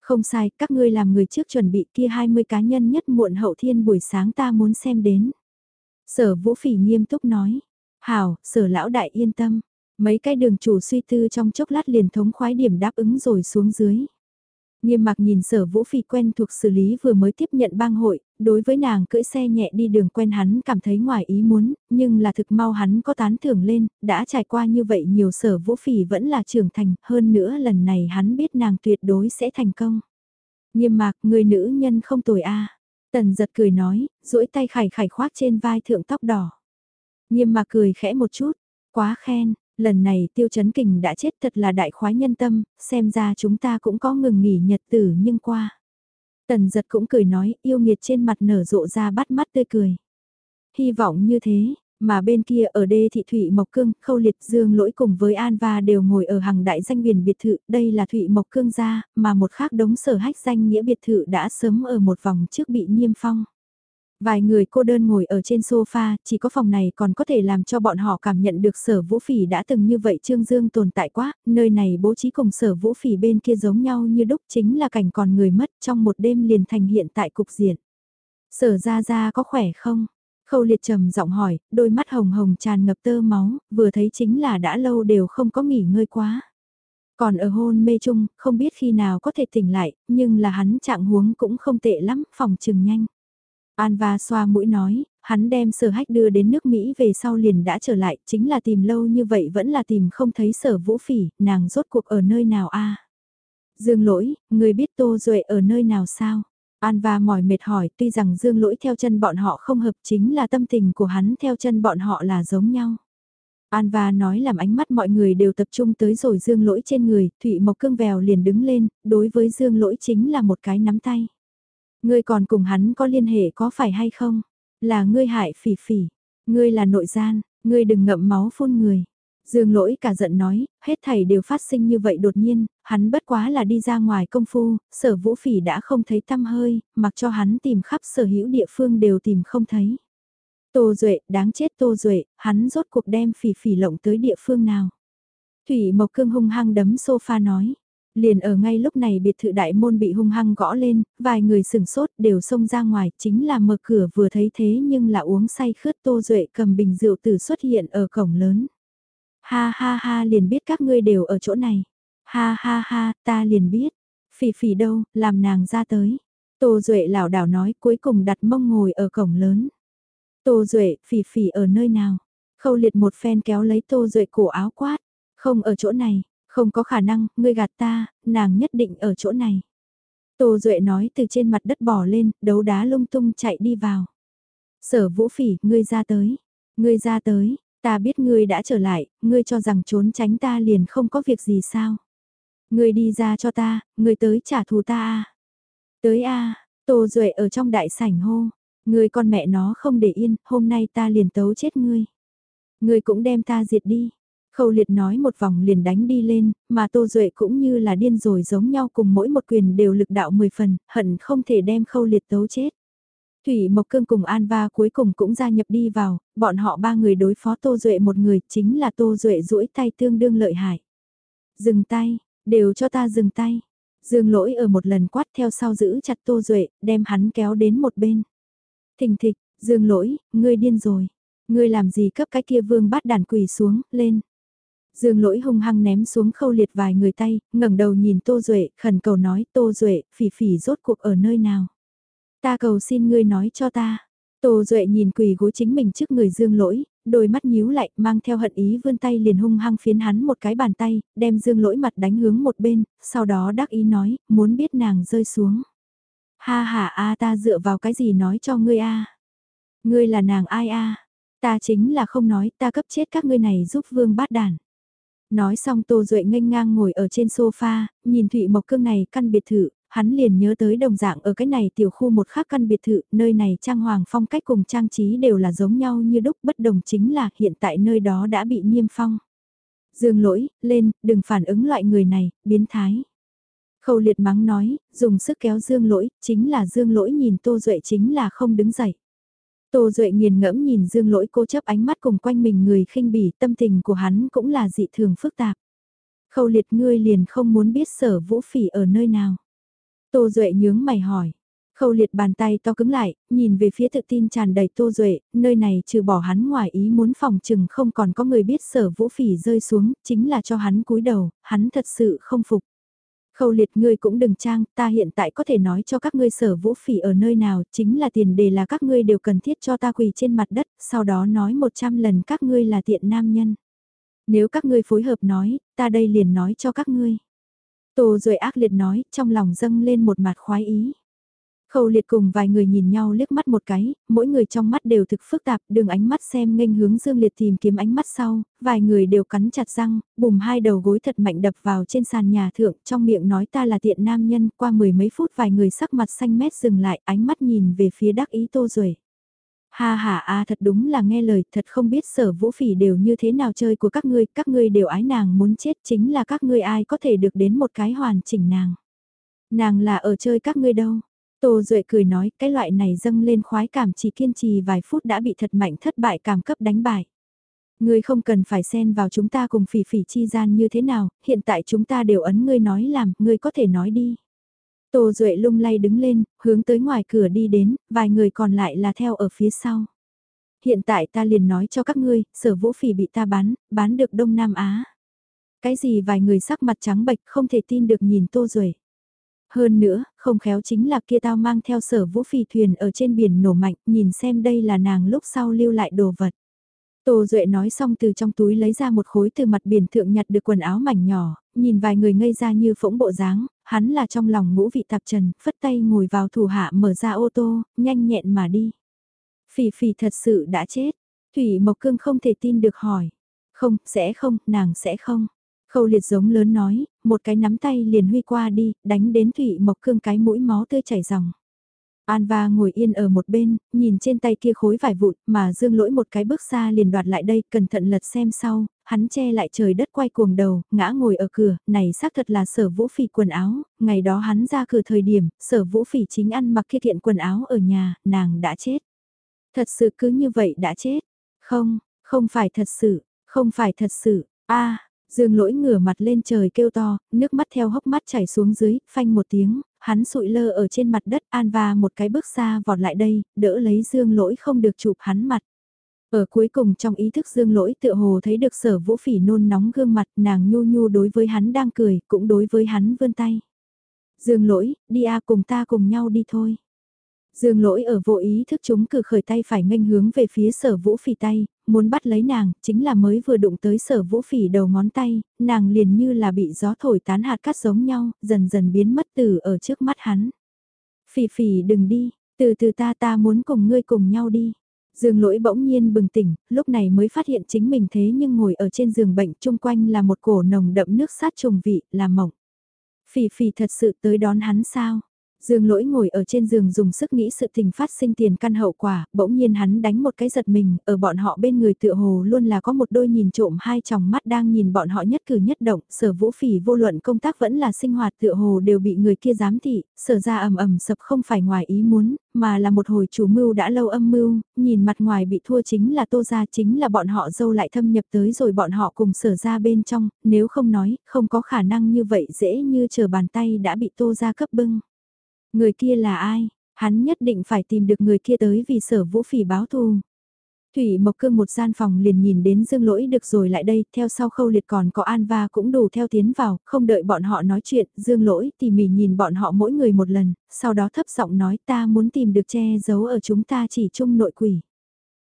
Không sai, các ngươi làm người trước chuẩn bị kia 20 cá nhân nhất muộn hậu thiên buổi sáng ta muốn xem đến. Sở vũ phỉ nghiêm túc nói, hảo, sở lão đại yên tâm, mấy cái đường chủ suy tư trong chốc lát liền thống khoái điểm đáp ứng rồi xuống dưới. Nghiêm mặc nhìn sở vũ phi quen thuộc xử lý vừa mới tiếp nhận bang hội, đối với nàng cưỡi xe nhẹ đi đường quen hắn cảm thấy ngoài ý muốn, nhưng là thực mau hắn có tán thưởng lên, đã trải qua như vậy nhiều sở vũ phỉ vẫn là trưởng thành, hơn nữa lần này hắn biết nàng tuyệt đối sẽ thành công. Nghiêm mạc, người nữ nhân không tồi a Tần giật cười nói, duỗi tay khải khải khoác trên vai thượng tóc đỏ. Nghiêm mạc cười khẽ một chút, quá khen, Lần này tiêu chấn kình đã chết thật là đại khoái nhân tâm, xem ra chúng ta cũng có ngừng nghỉ nhật tử nhưng qua. Tần giật cũng cười nói, yêu nghiệt trên mặt nở rộ ra bắt mắt tươi cười. Hy vọng như thế, mà bên kia ở đê thị Thụy Mộc Cương, Khâu Liệt Dương lỗi cùng với An Va đều ngồi ở hàng đại danh biển biệt thự, đây là Thụy Mộc Cương gia, mà một khác đống sở hách danh nghĩa biệt thự đã sớm ở một vòng trước bị niêm phong. Vài người cô đơn ngồi ở trên sofa, chỉ có phòng này còn có thể làm cho bọn họ cảm nhận được sở vũ phỉ đã từng như vậy Trương Dương tồn tại quá, nơi này bố trí cùng sở vũ phỉ bên kia giống nhau như đúc chính là cảnh còn người mất trong một đêm liền thành hiện tại cục diện. Sở ra ra có khỏe không? Khâu liệt trầm giọng hỏi, đôi mắt hồng hồng tràn ngập tơ máu, vừa thấy chính là đã lâu đều không có nghỉ ngơi quá. Còn ở hôn mê chung, không biết khi nào có thể tỉnh lại, nhưng là hắn trạng huống cũng không tệ lắm, phòng trừng nhanh. Anva xoa mũi nói, hắn đem sở hách đưa đến nước Mỹ về sau liền đã trở lại, chính là tìm lâu như vậy vẫn là tìm không thấy sở vũ phỉ, nàng rốt cuộc ở nơi nào a Dương lỗi, người biết Tô Duệ ở nơi nào sao? Anva mỏi mệt hỏi tuy rằng dương lỗi theo chân bọn họ không hợp chính là tâm tình của hắn theo chân bọn họ là giống nhau. Anva nói làm ánh mắt mọi người đều tập trung tới rồi dương lỗi trên người, Thụy Mộc Cương Vèo liền đứng lên, đối với dương lỗi chính là một cái nắm tay. Ngươi còn cùng hắn có liên hệ có phải hay không? Là ngươi hại phỉ phỉ, ngươi là nội gian, ngươi đừng ngậm máu phun người. Dương lỗi cả giận nói, hết thảy đều phát sinh như vậy đột nhiên, hắn bất quá là đi ra ngoài công phu, sở vũ phỉ đã không thấy tâm hơi, mặc cho hắn tìm khắp sở hữu địa phương đều tìm không thấy. Tô Duệ, đáng chết Tô Duệ, hắn rốt cuộc đem phỉ phỉ lộng tới địa phương nào. Thủy Mộc Cương hung hăng đấm sofa nói. Liền ở ngay lúc này biệt thự đại môn bị hung hăng gõ lên, vài người sừng sốt đều xông ra ngoài, chính là mở cửa vừa thấy thế nhưng là uống say khướt Tô Duệ cầm bình rượu tử xuất hiện ở cổng lớn. Ha ha ha liền biết các ngươi đều ở chỗ này. Ha ha ha, ta liền biết. Phỉ phỉ đâu, làm nàng ra tới. Tô Duệ lảo đảo nói cuối cùng đặt mông ngồi ở cổng lớn. Tô Duệ, phỉ phỉ ở nơi nào? Khâu liệt một phen kéo lấy Tô Duệ cổ áo quát. Không ở chỗ này, không có khả năng, ngươi gạt ta, nàng nhất định ở chỗ này. Tô Duệ nói từ trên mặt đất bò lên, đấu đá lung tung chạy đi vào. Sở vũ phỉ, ngươi ra tới. Ngươi ra tới, ta biết ngươi đã trở lại, ngươi cho rằng trốn tránh ta liền không có việc gì sao. Ngươi đi ra cho ta, ngươi tới trả thù ta à. Tới a à, Tô Duệ ở trong đại sảnh hô. Ngươi con mẹ nó không để yên, hôm nay ta liền tấu chết ngươi. Ngươi cũng đem ta diệt đi. Khâu liệt nói một vòng liền đánh đi lên, mà Tô Duệ cũng như là điên rồi giống nhau cùng mỗi một quyền đều lực đạo 10 phần, hận không thể đem khâu liệt tấu chết. Thủy Mộc Cương cùng An Va cuối cùng cũng gia nhập đi vào, bọn họ ba người đối phó Tô Duệ một người chính là Tô Duệ duỗi tay tương đương lợi hại. Dừng tay, đều cho ta dừng tay. Dương lỗi ở một lần quát theo sau giữ chặt Tô Duệ, đem hắn kéo đến một bên. Thình thịch, Dương lỗi, ngươi điên rồi. Ngươi làm gì cấp cái kia vương bắt đàn quỳ xuống, lên. Dương lỗi hung hăng ném xuống khâu liệt vài người tay, ngẩng đầu nhìn Tô Duệ, khẩn cầu nói Tô Duệ, phỉ phỉ rốt cuộc ở nơi nào. Ta cầu xin ngươi nói cho ta. Tô Duệ nhìn quỳ gối chính mình trước người Dương lỗi, đôi mắt nhíu lại, mang theo hận ý vươn tay liền hung hăng phiến hắn một cái bàn tay, đem Dương lỗi mặt đánh hướng một bên, sau đó đắc ý nói, muốn biết nàng rơi xuống. Ha ha a ta dựa vào cái gì nói cho ngươi a Ngươi là nàng ai a Ta chính là không nói, ta cấp chết các ngươi này giúp vương bát đàn. Nói xong Tô Duệ nghênh ngang ngồi ở trên sofa, nhìn Thụy Mộc Cương này căn biệt thự, hắn liền nhớ tới đồng dạng ở cái này tiểu khu một khác căn biệt thự, nơi này trang hoàng phong cách cùng trang trí đều là giống nhau như đúc bất đồng chính là hiện tại nơi đó đã bị niêm phong. Dương lỗi, lên, đừng phản ứng loại người này, biến thái. Khâu liệt mắng nói, dùng sức kéo dương lỗi, chính là dương lỗi nhìn Tô Duệ chính là không đứng dậy. Tô Duệ nghiền ngẫm nhìn Dương Lỗi cố chấp ánh mắt cùng quanh mình người khinh bỉ, tâm tình của hắn cũng là dị thường phức tạp. Khâu liệt ngươi liền không muốn biết sở vũ phỉ ở nơi nào. Tô Duệ nhướng mày hỏi. Khâu liệt bàn tay to cứng lại, nhìn về phía tự tin tràn đầy Tô Duệ, nơi này trừ bỏ hắn ngoài ý muốn phòng chừng không còn có người biết sở vũ phỉ rơi xuống, chính là cho hắn cúi đầu, hắn thật sự không phục. Khâu liệt ngươi cũng đừng trang, ta hiện tại có thể nói cho các ngươi sở vũ phỉ ở nơi nào, chính là tiền đề là các ngươi đều cần thiết cho ta quỳ trên mặt đất, sau đó nói 100 lần các ngươi là tiện nam nhân. Nếu các ngươi phối hợp nói, ta đây liền nói cho các ngươi. Tô rồi ác liệt nói, trong lòng dâng lên một mặt khoái ý. Khâu liệt cùng vài người nhìn nhau liếc mắt một cái, mỗi người trong mắt đều thực phức tạp, đường ánh mắt xem nghênh hướng Dương Liệt tìm kiếm ánh mắt sau, vài người đều cắn chặt răng, bùm hai đầu gối thật mạnh đập vào trên sàn nhà thượng, trong miệng nói ta là tiện nam nhân, qua mười mấy phút vài người sắc mặt xanh mét dừng lại, ánh mắt nhìn về phía đắc ý tô rồi. Ha ha a thật đúng là nghe lời, thật không biết sở vũ phỉ đều như thế nào chơi của các ngươi, các ngươi đều ái nàng muốn chết chính là các ngươi ai có thể được đến một cái hoàn chỉnh nàng. Nàng là ở chơi các ngươi đâu, Tô Duệ cười nói cái loại này dâng lên khoái cảm chỉ kiên trì vài phút đã bị thật mạnh thất bại cảm cấp đánh bại. Ngươi không cần phải xen vào chúng ta cùng phỉ phỉ chi gian như thế nào, hiện tại chúng ta đều ấn ngươi nói làm, ngươi có thể nói đi. Tô Duệ lung lay đứng lên, hướng tới ngoài cửa đi đến, vài người còn lại là theo ở phía sau. Hiện tại ta liền nói cho các ngươi, sở vũ phỉ bị ta bán, bán được Đông Nam Á. Cái gì vài người sắc mặt trắng bệch không thể tin được nhìn Tô Duệ. Hơn nữa, không khéo chính là kia tao mang theo sở vũ phì thuyền ở trên biển nổ mạnh, nhìn xem đây là nàng lúc sau lưu lại đồ vật. Tô Duệ nói xong từ trong túi lấy ra một khối từ mặt biển thượng nhặt được quần áo mảnh nhỏ, nhìn vài người ngây ra như phỗng bộ dáng, hắn là trong lòng ngũ vị tạp trần, phất tay ngồi vào thủ hạ mở ra ô tô, nhanh nhẹn mà đi. Phỉ phỉ thật sự đã chết, Thủy Mộc Cương không thể tin được hỏi. Không, sẽ không, nàng sẽ không. Khâu liệt giống lớn nói, một cái nắm tay liền huy qua đi, đánh đến Thủy Mộc Cương cái mũi máu tươi chảy ròng. Anva ngồi yên ở một bên, nhìn trên tay kia khối vải vụn, mà dương lỗi một cái bước xa liền đoạt lại đây, cẩn thận lật xem sau, hắn che lại trời đất quay cuồng đầu, ngã ngồi ở cửa, này xác thật là sở vũ phỉ quần áo, ngày đó hắn ra cửa thời điểm, sở vũ phỉ chính ăn mặc kia kiện quần áo ở nhà, nàng đã chết. Thật sự cứ như vậy đã chết. Không, không phải thật sự, không phải thật sự, a Dương lỗi ngửa mặt lên trời kêu to, nước mắt theo hốc mắt chảy xuống dưới, phanh một tiếng, hắn sụi lơ ở trên mặt đất an và một cái bước xa vọt lại đây, đỡ lấy dương lỗi không được chụp hắn mặt. Ở cuối cùng trong ý thức dương lỗi tựa hồ thấy được sở vũ phỉ nôn nóng gương mặt nàng nhu nhu đối với hắn đang cười, cũng đối với hắn vươn tay. Dương lỗi, đi a cùng ta cùng nhau đi thôi. Dương lỗi ở vô ý thức chúng cử khởi tay phải nghênh hướng về phía sở vũ phỉ tay, muốn bắt lấy nàng, chính là mới vừa đụng tới sở vũ phỉ đầu ngón tay, nàng liền như là bị gió thổi tán hạt cắt giống nhau, dần dần biến mất từ ở trước mắt hắn. Phỉ phỉ đừng đi, từ từ ta ta muốn cùng ngươi cùng nhau đi. Dương lỗi bỗng nhiên bừng tỉnh, lúc này mới phát hiện chính mình thế nhưng ngồi ở trên giường bệnh chung quanh là một cổ nồng đậm nước sát trùng vị, là mộng. Phỉ phỉ thật sự tới đón hắn sao? Dương lỗi ngồi ở trên giường dùng sức nghĩ sự tình phát sinh tiền căn hậu quả, bỗng nhiên hắn đánh một cái giật mình, ở bọn họ bên người tựa hồ luôn là có một đôi nhìn trộm hai tròng mắt đang nhìn bọn họ nhất cử nhất động, sở vũ phỉ vô luận công tác vẫn là sinh hoạt tựa hồ đều bị người kia giám thị, sở ra ầm ầm sập không phải ngoài ý muốn, mà là một hồi chủ mưu đã lâu âm mưu, nhìn mặt ngoài bị thua chính là tô ra chính là bọn họ dâu lại thâm nhập tới rồi bọn họ cùng sở ra bên trong, nếu không nói, không có khả năng như vậy dễ như chờ bàn tay đã bị tô ra cấp bưng. Người kia là ai? Hắn nhất định phải tìm được người kia tới vì sở vũ phỉ báo thù. Thủy Mộc Cương một gian phòng liền nhìn đến Dương Lỗi được rồi lại đây, theo sau khâu liệt còn có An Va cũng đủ theo tiến vào, không đợi bọn họ nói chuyện, Dương Lỗi tỉ mỉ nhìn bọn họ mỗi người một lần, sau đó thấp giọng nói ta muốn tìm được che giấu ở chúng ta chỉ chung nội quỷ.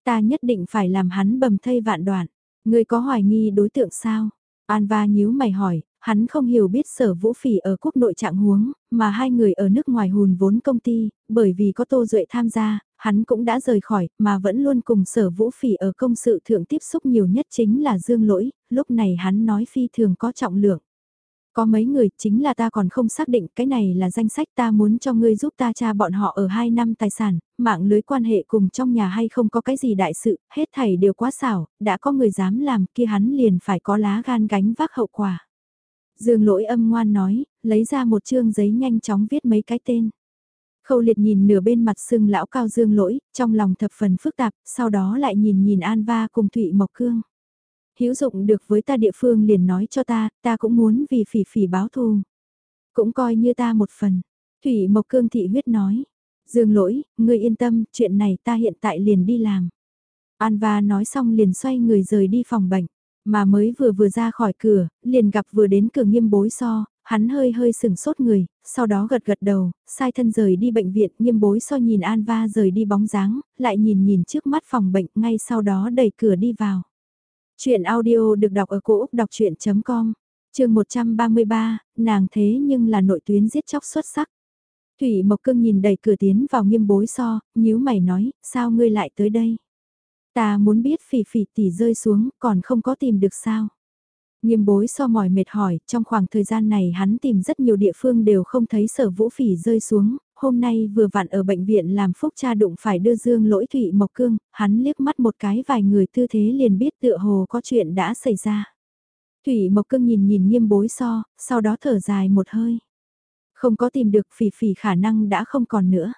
Ta nhất định phải làm hắn bầm thây vạn đoạn. Người có hoài nghi đối tượng sao? An Va nhíu mày hỏi, Hắn không hiểu biết sở vũ phỉ ở quốc nội trạng huống, mà hai người ở nước ngoài hùn vốn công ty, bởi vì có Tô Duệ tham gia, hắn cũng đã rời khỏi, mà vẫn luôn cùng sở vũ phỉ ở công sự thượng tiếp xúc nhiều nhất chính là Dương Lỗi, lúc này hắn nói phi thường có trọng lượng. Có mấy người chính là ta còn không xác định cái này là danh sách ta muốn cho ngươi giúp ta tra bọn họ ở 2 năm tài sản, mạng lưới quan hệ cùng trong nhà hay không có cái gì đại sự, hết thảy đều quá xảo, đã có người dám làm kia hắn liền phải có lá gan gánh vác hậu quả. Dương lỗi âm ngoan nói, lấy ra một chương giấy nhanh chóng viết mấy cái tên. Khâu liệt nhìn nửa bên mặt sưng lão cao dương lỗi, trong lòng thập phần phức tạp, sau đó lại nhìn nhìn An Va cùng Thụy Mộc Cương. Hữu dụng được với ta địa phương liền nói cho ta, ta cũng muốn vì phỉ phỉ báo thù. Cũng coi như ta một phần. Thủy Mộc Cương thị huyết nói. Dương lỗi, ngươi yên tâm, chuyện này ta hiện tại liền đi làm. An Va nói xong liền xoay người rời đi phòng bệnh. Mà mới vừa vừa ra khỏi cửa, liền gặp vừa đến cửa nghiêm bối so, hắn hơi hơi sừng sốt người, sau đó gật gật đầu, sai thân rời đi bệnh viện, nghiêm bối so nhìn An Va rời đi bóng dáng, lại nhìn nhìn trước mắt phòng bệnh, ngay sau đó đẩy cửa đi vào. Chuyện audio được đọc ở cổ Úc đọc chuyện.com, trường 133, nàng thế nhưng là nội tuyến giết chóc xuất sắc. Thủy Mộc Cương nhìn đẩy cửa tiến vào nghiêm bối so, nhíu mày nói, sao ngươi lại tới đây? Ta muốn biết phỉ phỉ tỷ rơi xuống, còn không có tìm được sao. Nghiêm bối so mỏi mệt hỏi, trong khoảng thời gian này hắn tìm rất nhiều địa phương đều không thấy sở vũ phỉ rơi xuống, hôm nay vừa vặn ở bệnh viện làm phúc cha đụng phải đưa dương lỗi thụy mộc cương, hắn liếc mắt một cái vài người tư thế liền biết tựa hồ có chuyện đã xảy ra. Thủy mộc cương nhìn nhìn nghiêm bối so, sau đó thở dài một hơi. Không có tìm được phỉ phỉ khả năng đã không còn nữa.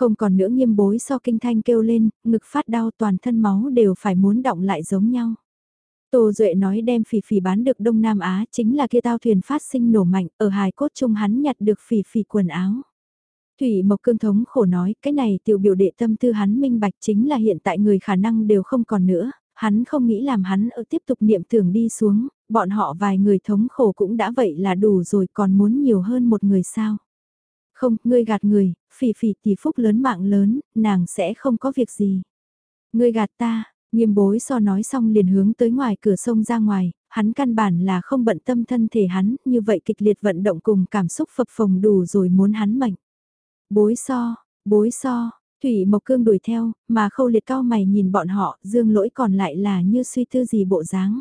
Không còn nữa nghiêm bối so kinh thanh kêu lên, ngực phát đau toàn thân máu đều phải muốn động lại giống nhau. Tô Duệ nói đem phỉ phỉ bán được Đông Nam Á chính là kia tao thuyền phát sinh nổ mạnh ở hài cốt chung hắn nhặt được phỉ phỉ quần áo. Thủy Mộc Cương thống khổ nói, cái này tiểu biểu đệ tâm tư hắn minh bạch chính là hiện tại người khả năng đều không còn nữa, hắn không nghĩ làm hắn ở tiếp tục niệm tưởng đi xuống, bọn họ vài người thống khổ cũng đã vậy là đủ rồi còn muốn nhiều hơn một người sao. Không, ngươi gạt người, phỉ phỉ tỷ phúc lớn mạng lớn, nàng sẽ không có việc gì. Ngươi gạt ta, nghiêm bối so nói xong liền hướng tới ngoài cửa sông ra ngoài, hắn căn bản là không bận tâm thân thể hắn, như vậy kịch liệt vận động cùng cảm xúc phập phồng đủ rồi muốn hắn mệnh. Bối so, bối so, Thủy Mộc Cương đuổi theo, mà khâu liệt cao mày nhìn bọn họ, dương lỗi còn lại là như suy tư gì bộ dáng.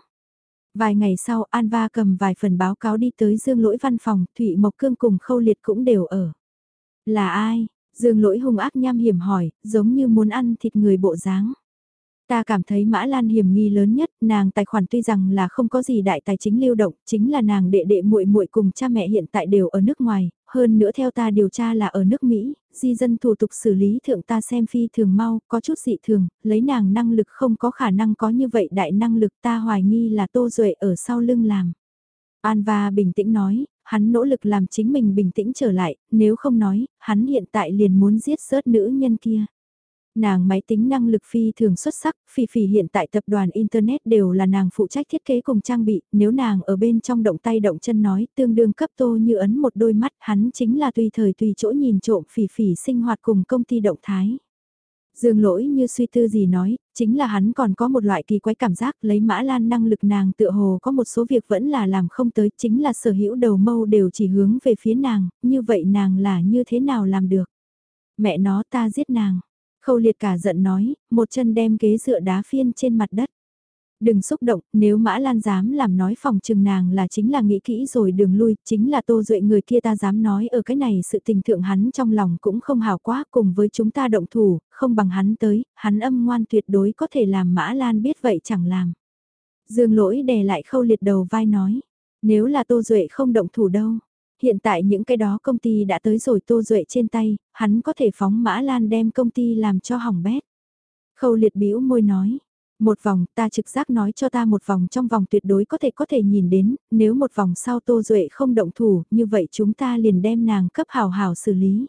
Vài ngày sau An Va cầm vài phần báo cáo đi tới dương lỗi văn phòng, Thủy Mộc Cương cùng khâu liệt cũng đều ở. Là ai? Dương lỗi hung ác nham hiểm hỏi, giống như muốn ăn thịt người bộ dáng. Ta cảm thấy Mã Lan hiểm nghi lớn nhất, nàng tài khoản tuy rằng là không có gì đại tài chính lưu động, chính là nàng đệ đệ muội muội cùng cha mẹ hiện tại đều ở nước ngoài, hơn nữa theo ta điều tra là ở nước Mỹ, di dân thủ tục xử lý thượng ta xem phi thường mau, có chút dị thường, lấy nàng năng lực không có khả năng có như vậy đại năng lực ta hoài nghi là Tô Duệ ở sau lưng làm. Anva bình tĩnh nói, hắn nỗ lực làm chính mình bình tĩnh trở lại, nếu không nói, hắn hiện tại liền muốn giết sớt nữ nhân kia. Nàng máy tính năng lực phi thường xuất sắc, phi phi hiện tại tập đoàn Internet đều là nàng phụ trách thiết kế cùng trang bị, nếu nàng ở bên trong động tay động chân nói tương đương cấp tô như ấn một đôi mắt, hắn chính là tùy thời tùy chỗ nhìn trộm phi phi sinh hoạt cùng công ty động thái. Dương lỗi như suy tư gì nói, chính là hắn còn có một loại kỳ quái cảm giác lấy mã lan năng lực nàng tựa hồ có một số việc vẫn là làm không tới, chính là sở hữu đầu mâu đều chỉ hướng về phía nàng, như vậy nàng là như thế nào làm được. Mẹ nó ta giết nàng, Khâu liệt cả giận nói, một chân đem ghế dựa đá phiên trên mặt đất. Đừng xúc động, nếu Mã Lan dám làm nói phòng trừng nàng là chính là nghĩ kỹ rồi đường lui, chính là tô duệ người kia ta dám nói ở cái này sự tình thượng hắn trong lòng cũng không hào quá cùng với chúng ta động thủ, không bằng hắn tới, hắn âm ngoan tuyệt đối có thể làm Mã Lan biết vậy chẳng làm. Dương lỗi đè lại khâu liệt đầu vai nói, nếu là tô duệ không động thủ đâu, Hiện tại những cái đó công ty đã tới rồi Tô Duệ trên tay, hắn có thể phóng Mã Lan đem công ty làm cho hỏng bét. Khâu liệt bĩu môi nói, một vòng ta trực giác nói cho ta một vòng trong vòng tuyệt đối có thể có thể nhìn đến, nếu một vòng sau Tô Duệ không động thủ, như vậy chúng ta liền đem nàng cấp hào hào xử lý.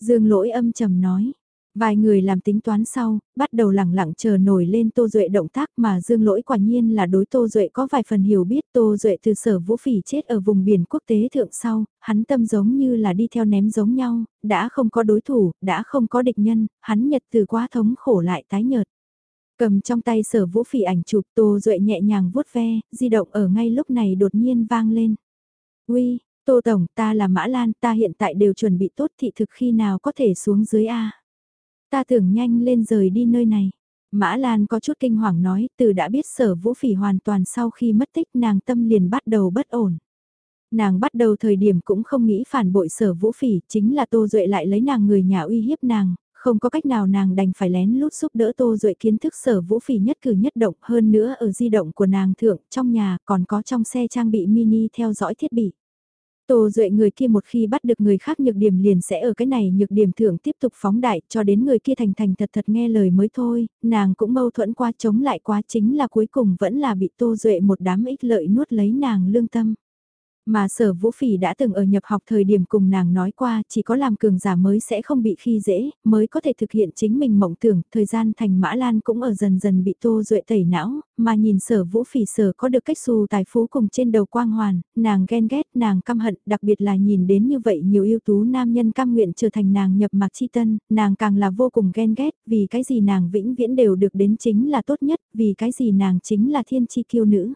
Dương lỗi âm trầm nói, Vài người làm tính toán sau, bắt đầu lẳng lặng chờ nổi lên Tô Duệ động tác mà Dương Lỗi quả nhiên là đối Tô Duệ có vài phần hiểu biết Tô Duệ từ sở vũ phỉ chết ở vùng biển quốc tế thượng sau, hắn tâm giống như là đi theo ném giống nhau, đã không có đối thủ, đã không có địch nhân, hắn nhật từ quá thống khổ lại tái nhợt. Cầm trong tay sở vũ phỉ ảnh chụp Tô Duệ nhẹ nhàng vuốt ve, di động ở ngay lúc này đột nhiên vang lên. Uy, Tô Tổng, ta là Mã Lan, ta hiện tại đều chuẩn bị tốt thị thực khi nào có thể xuống dưới A. Ta tưởng nhanh lên rời đi nơi này. Mã Lan có chút kinh hoàng nói, từ đã biết sở vũ phỉ hoàn toàn sau khi mất tích nàng tâm liền bắt đầu bất ổn. Nàng bắt đầu thời điểm cũng không nghĩ phản bội sở vũ phỉ, chính là Tô Duệ lại lấy nàng người nhà uy hiếp nàng, không có cách nào nàng đành phải lén lút giúp đỡ Tô Duệ kiến thức sở vũ phỉ nhất cử nhất động hơn nữa ở di động của nàng thượng trong nhà còn có trong xe trang bị mini theo dõi thiết bị. Tô Duệ người kia một khi bắt được người khác nhược điểm liền sẽ ở cái này nhược điểm thưởng tiếp tục phóng đại cho đến người kia thành thành thật thật nghe lời mới thôi, nàng cũng mâu thuẫn qua chống lại quá chính là cuối cùng vẫn là bị Tô Duệ một đám ích lợi nuốt lấy nàng lương tâm. Mà sở vũ phỉ đã từng ở nhập học thời điểm cùng nàng nói qua chỉ có làm cường giả mới sẽ không bị khi dễ, mới có thể thực hiện chính mình mộng tưởng, thời gian thành mã lan cũng ở dần dần bị tô duệ tẩy não, mà nhìn sở vũ phỉ sở có được cách xù tài phú cùng trên đầu quang hoàn, nàng ghen ghét, nàng căm hận, đặc biệt là nhìn đến như vậy nhiều yêu tú nam nhân cam nguyện trở thành nàng nhập mạc chi tân, nàng càng là vô cùng ghen ghét, vì cái gì nàng vĩnh viễn đều được đến chính là tốt nhất, vì cái gì nàng chính là thiên chi kiêu nữ.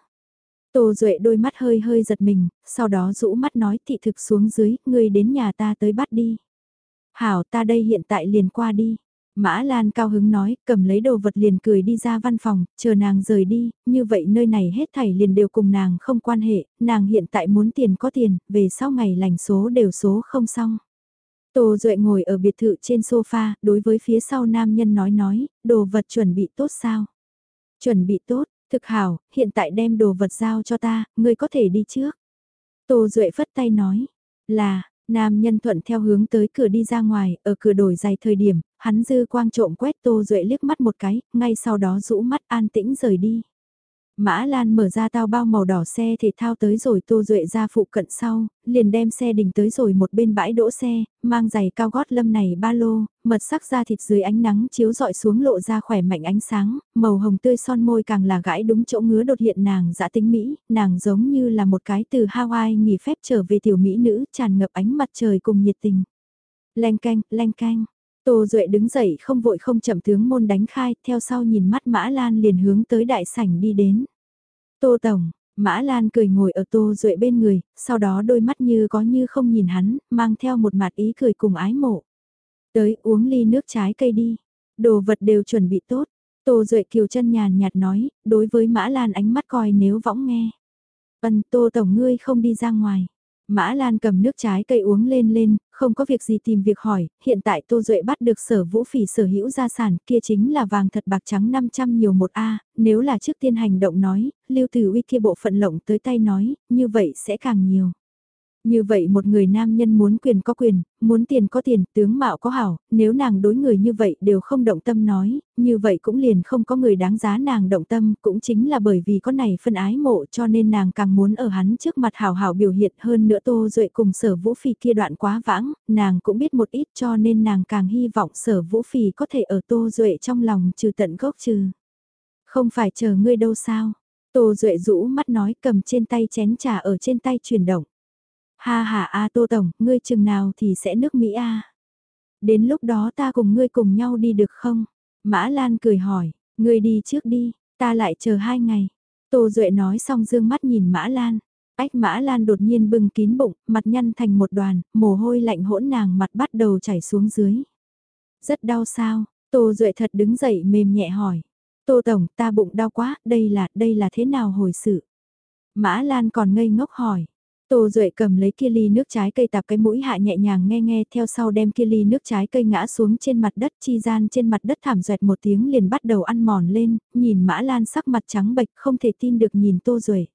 Tô Duệ đôi mắt hơi hơi giật mình, sau đó rũ mắt nói thị thực xuống dưới, ngươi đến nhà ta tới bắt đi. Hảo ta đây hiện tại liền qua đi. Mã Lan cao hứng nói, cầm lấy đồ vật liền cười đi ra văn phòng, chờ nàng rời đi, như vậy nơi này hết thảy liền đều cùng nàng không quan hệ, nàng hiện tại muốn tiền có tiền, về sau ngày lành số đều số không xong. Tô Duệ ngồi ở biệt thự trên sofa, đối với phía sau nam nhân nói nói, đồ vật chuẩn bị tốt sao? Chuẩn bị tốt, Thực hảo, hiện tại đem đồ vật giao cho ta, ngươi có thể đi trước. Tô Duệ phất tay nói, là, nam nhân thuận theo hướng tới cửa đi ra ngoài, ở cửa đổi dài thời điểm, hắn dư quang trộm quét Tô Duệ liếc mắt một cái, ngay sau đó rũ mắt an tĩnh rời đi. Mã Lan mở ra tao bao màu đỏ xe thể thao tới rồi Tô Duệ ra phụ cận sau, liền đem xe đình tới rồi một bên bãi đỗ xe, mang giày cao gót lâm này ba lô, mật sắc da thịt dưới ánh nắng chiếu dọi xuống lộ ra khỏe mạnh ánh sáng, màu hồng tươi son môi càng là gãi đúng chỗ ngứa đột hiện nàng dã tính Mỹ, nàng giống như là một cái từ Hawaii nghỉ phép trở về tiểu Mỹ nữ tràn ngập ánh mặt trời cùng nhiệt tình. Leng canh, leng canh. Tô Duệ đứng dậy không vội không chậm tướng môn đánh khai, theo sau nhìn mắt Mã Lan liền hướng tới đại sảnh đi đến. Tô Tổng, Mã Lan cười ngồi ở Tô Duệ bên người, sau đó đôi mắt như có như không nhìn hắn, mang theo một mặt ý cười cùng ái mộ. Tới uống ly nước trái cây đi, đồ vật đều chuẩn bị tốt. Tô Duệ kiều chân nhàn nhạt nói, đối với Mã Lan ánh mắt coi nếu võng nghe. Vân Tô Tổng ngươi không đi ra ngoài. Mã Lan cầm nước trái cây uống lên lên, không có việc gì tìm việc hỏi, hiện tại Tô Duệ bắt được sở vũ phỉ sở hữu gia sản kia chính là vàng thật bạc trắng 500 nhiều một A, nếu là trước tiên hành động nói, lưu từ uy kia bộ phận lộng tới tay nói, như vậy sẽ càng nhiều. Như vậy một người nam nhân muốn quyền có quyền, muốn tiền có tiền, tướng mạo có hảo, nếu nàng đối người như vậy đều không động tâm nói, như vậy cũng liền không có người đáng giá nàng động tâm, cũng chính là bởi vì có này phân ái mộ cho nên nàng càng muốn ở hắn trước mặt hảo hảo biểu hiện hơn nữa tô duệ cùng sở vũ phì kia đoạn quá vãng, nàng cũng biết một ít cho nên nàng càng hy vọng sở vũ phì có thể ở tô duệ trong lòng trừ tận gốc trừ. Không phải chờ ngươi đâu sao? Tô Duệ rũ mắt nói cầm trên tay chén trà ở trên tay chuyển động. Ha ha a Tô Tổng, ngươi chừng nào thì sẽ nước Mỹ a Đến lúc đó ta cùng ngươi cùng nhau đi được không? Mã Lan cười hỏi, ngươi đi trước đi, ta lại chờ hai ngày. Tô Duệ nói xong dương mắt nhìn Mã Lan. Ách Mã Lan đột nhiên bưng kín bụng, mặt nhăn thành một đoàn, mồ hôi lạnh hỗn nàng mặt bắt đầu chảy xuống dưới. Rất đau sao, Tô Duệ thật đứng dậy mềm nhẹ hỏi. Tô Tổng, ta bụng đau quá, đây là, đây là thế nào hồi sự? Mã Lan còn ngây ngốc hỏi. Tô Duệ cầm lấy kia ly nước trái cây tạp cái mũi hạ nhẹ nhàng nghe nghe theo sau đem kia ly nước trái cây ngã xuống trên mặt đất chi gian trên mặt đất thảm duệt một tiếng liền bắt đầu ăn mòn lên, nhìn Mã Lan sắc mặt trắng bệch không thể tin được nhìn Tô Duệ.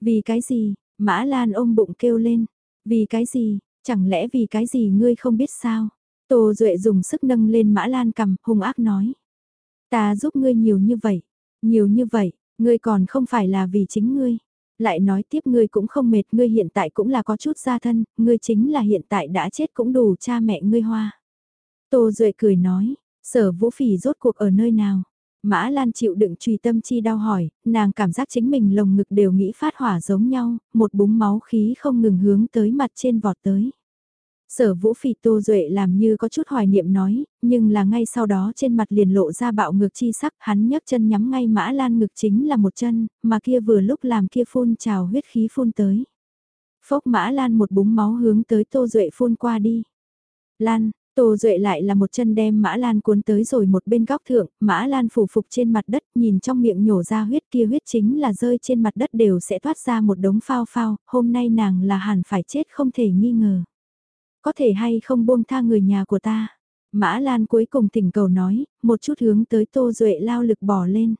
Vì cái gì? Mã Lan ôm bụng kêu lên. Vì cái gì? Chẳng lẽ vì cái gì ngươi không biết sao? Tô Duệ dùng sức nâng lên Mã Lan cầm, hung ác nói. Ta giúp ngươi nhiều như vậy, nhiều như vậy, ngươi còn không phải là vì chính ngươi. Lại nói tiếp ngươi cũng không mệt, ngươi hiện tại cũng là có chút gia thân, ngươi chính là hiện tại đã chết cũng đủ cha mẹ ngươi hoa. Tô Duệ cười nói, sở vũ phỉ rốt cuộc ở nơi nào? Mã Lan chịu đựng trùy tâm chi đau hỏi, nàng cảm giác chính mình lồng ngực đều nghĩ phát hỏa giống nhau, một búng máu khí không ngừng hướng tới mặt trên vọt tới. Sở vũ phỉ tô duệ làm như có chút hoài niệm nói, nhưng là ngay sau đó trên mặt liền lộ ra bạo ngược chi sắc, hắn nhấc chân nhắm ngay mã lan ngực chính là một chân, mà kia vừa lúc làm kia phun trào huyết khí phun tới. Phốc mã lan một búng máu hướng tới tô duệ phun qua đi. Lan, Tô Duệ lại là một chân đem Mã Lan cuốn tới rồi một bên góc thượng, Mã Lan phủ phục trên mặt đất nhìn trong miệng nhổ ra huyết kia huyết chính là rơi trên mặt đất đều sẽ thoát ra một đống phao phao, hôm nay nàng là hẳn phải chết không thể nghi ngờ có thể hay không buông tha người nhà của ta. Mã Lan cuối cùng tỉnh cầu nói, một chút hướng tới Tô Duệ lao lực bỏ lên.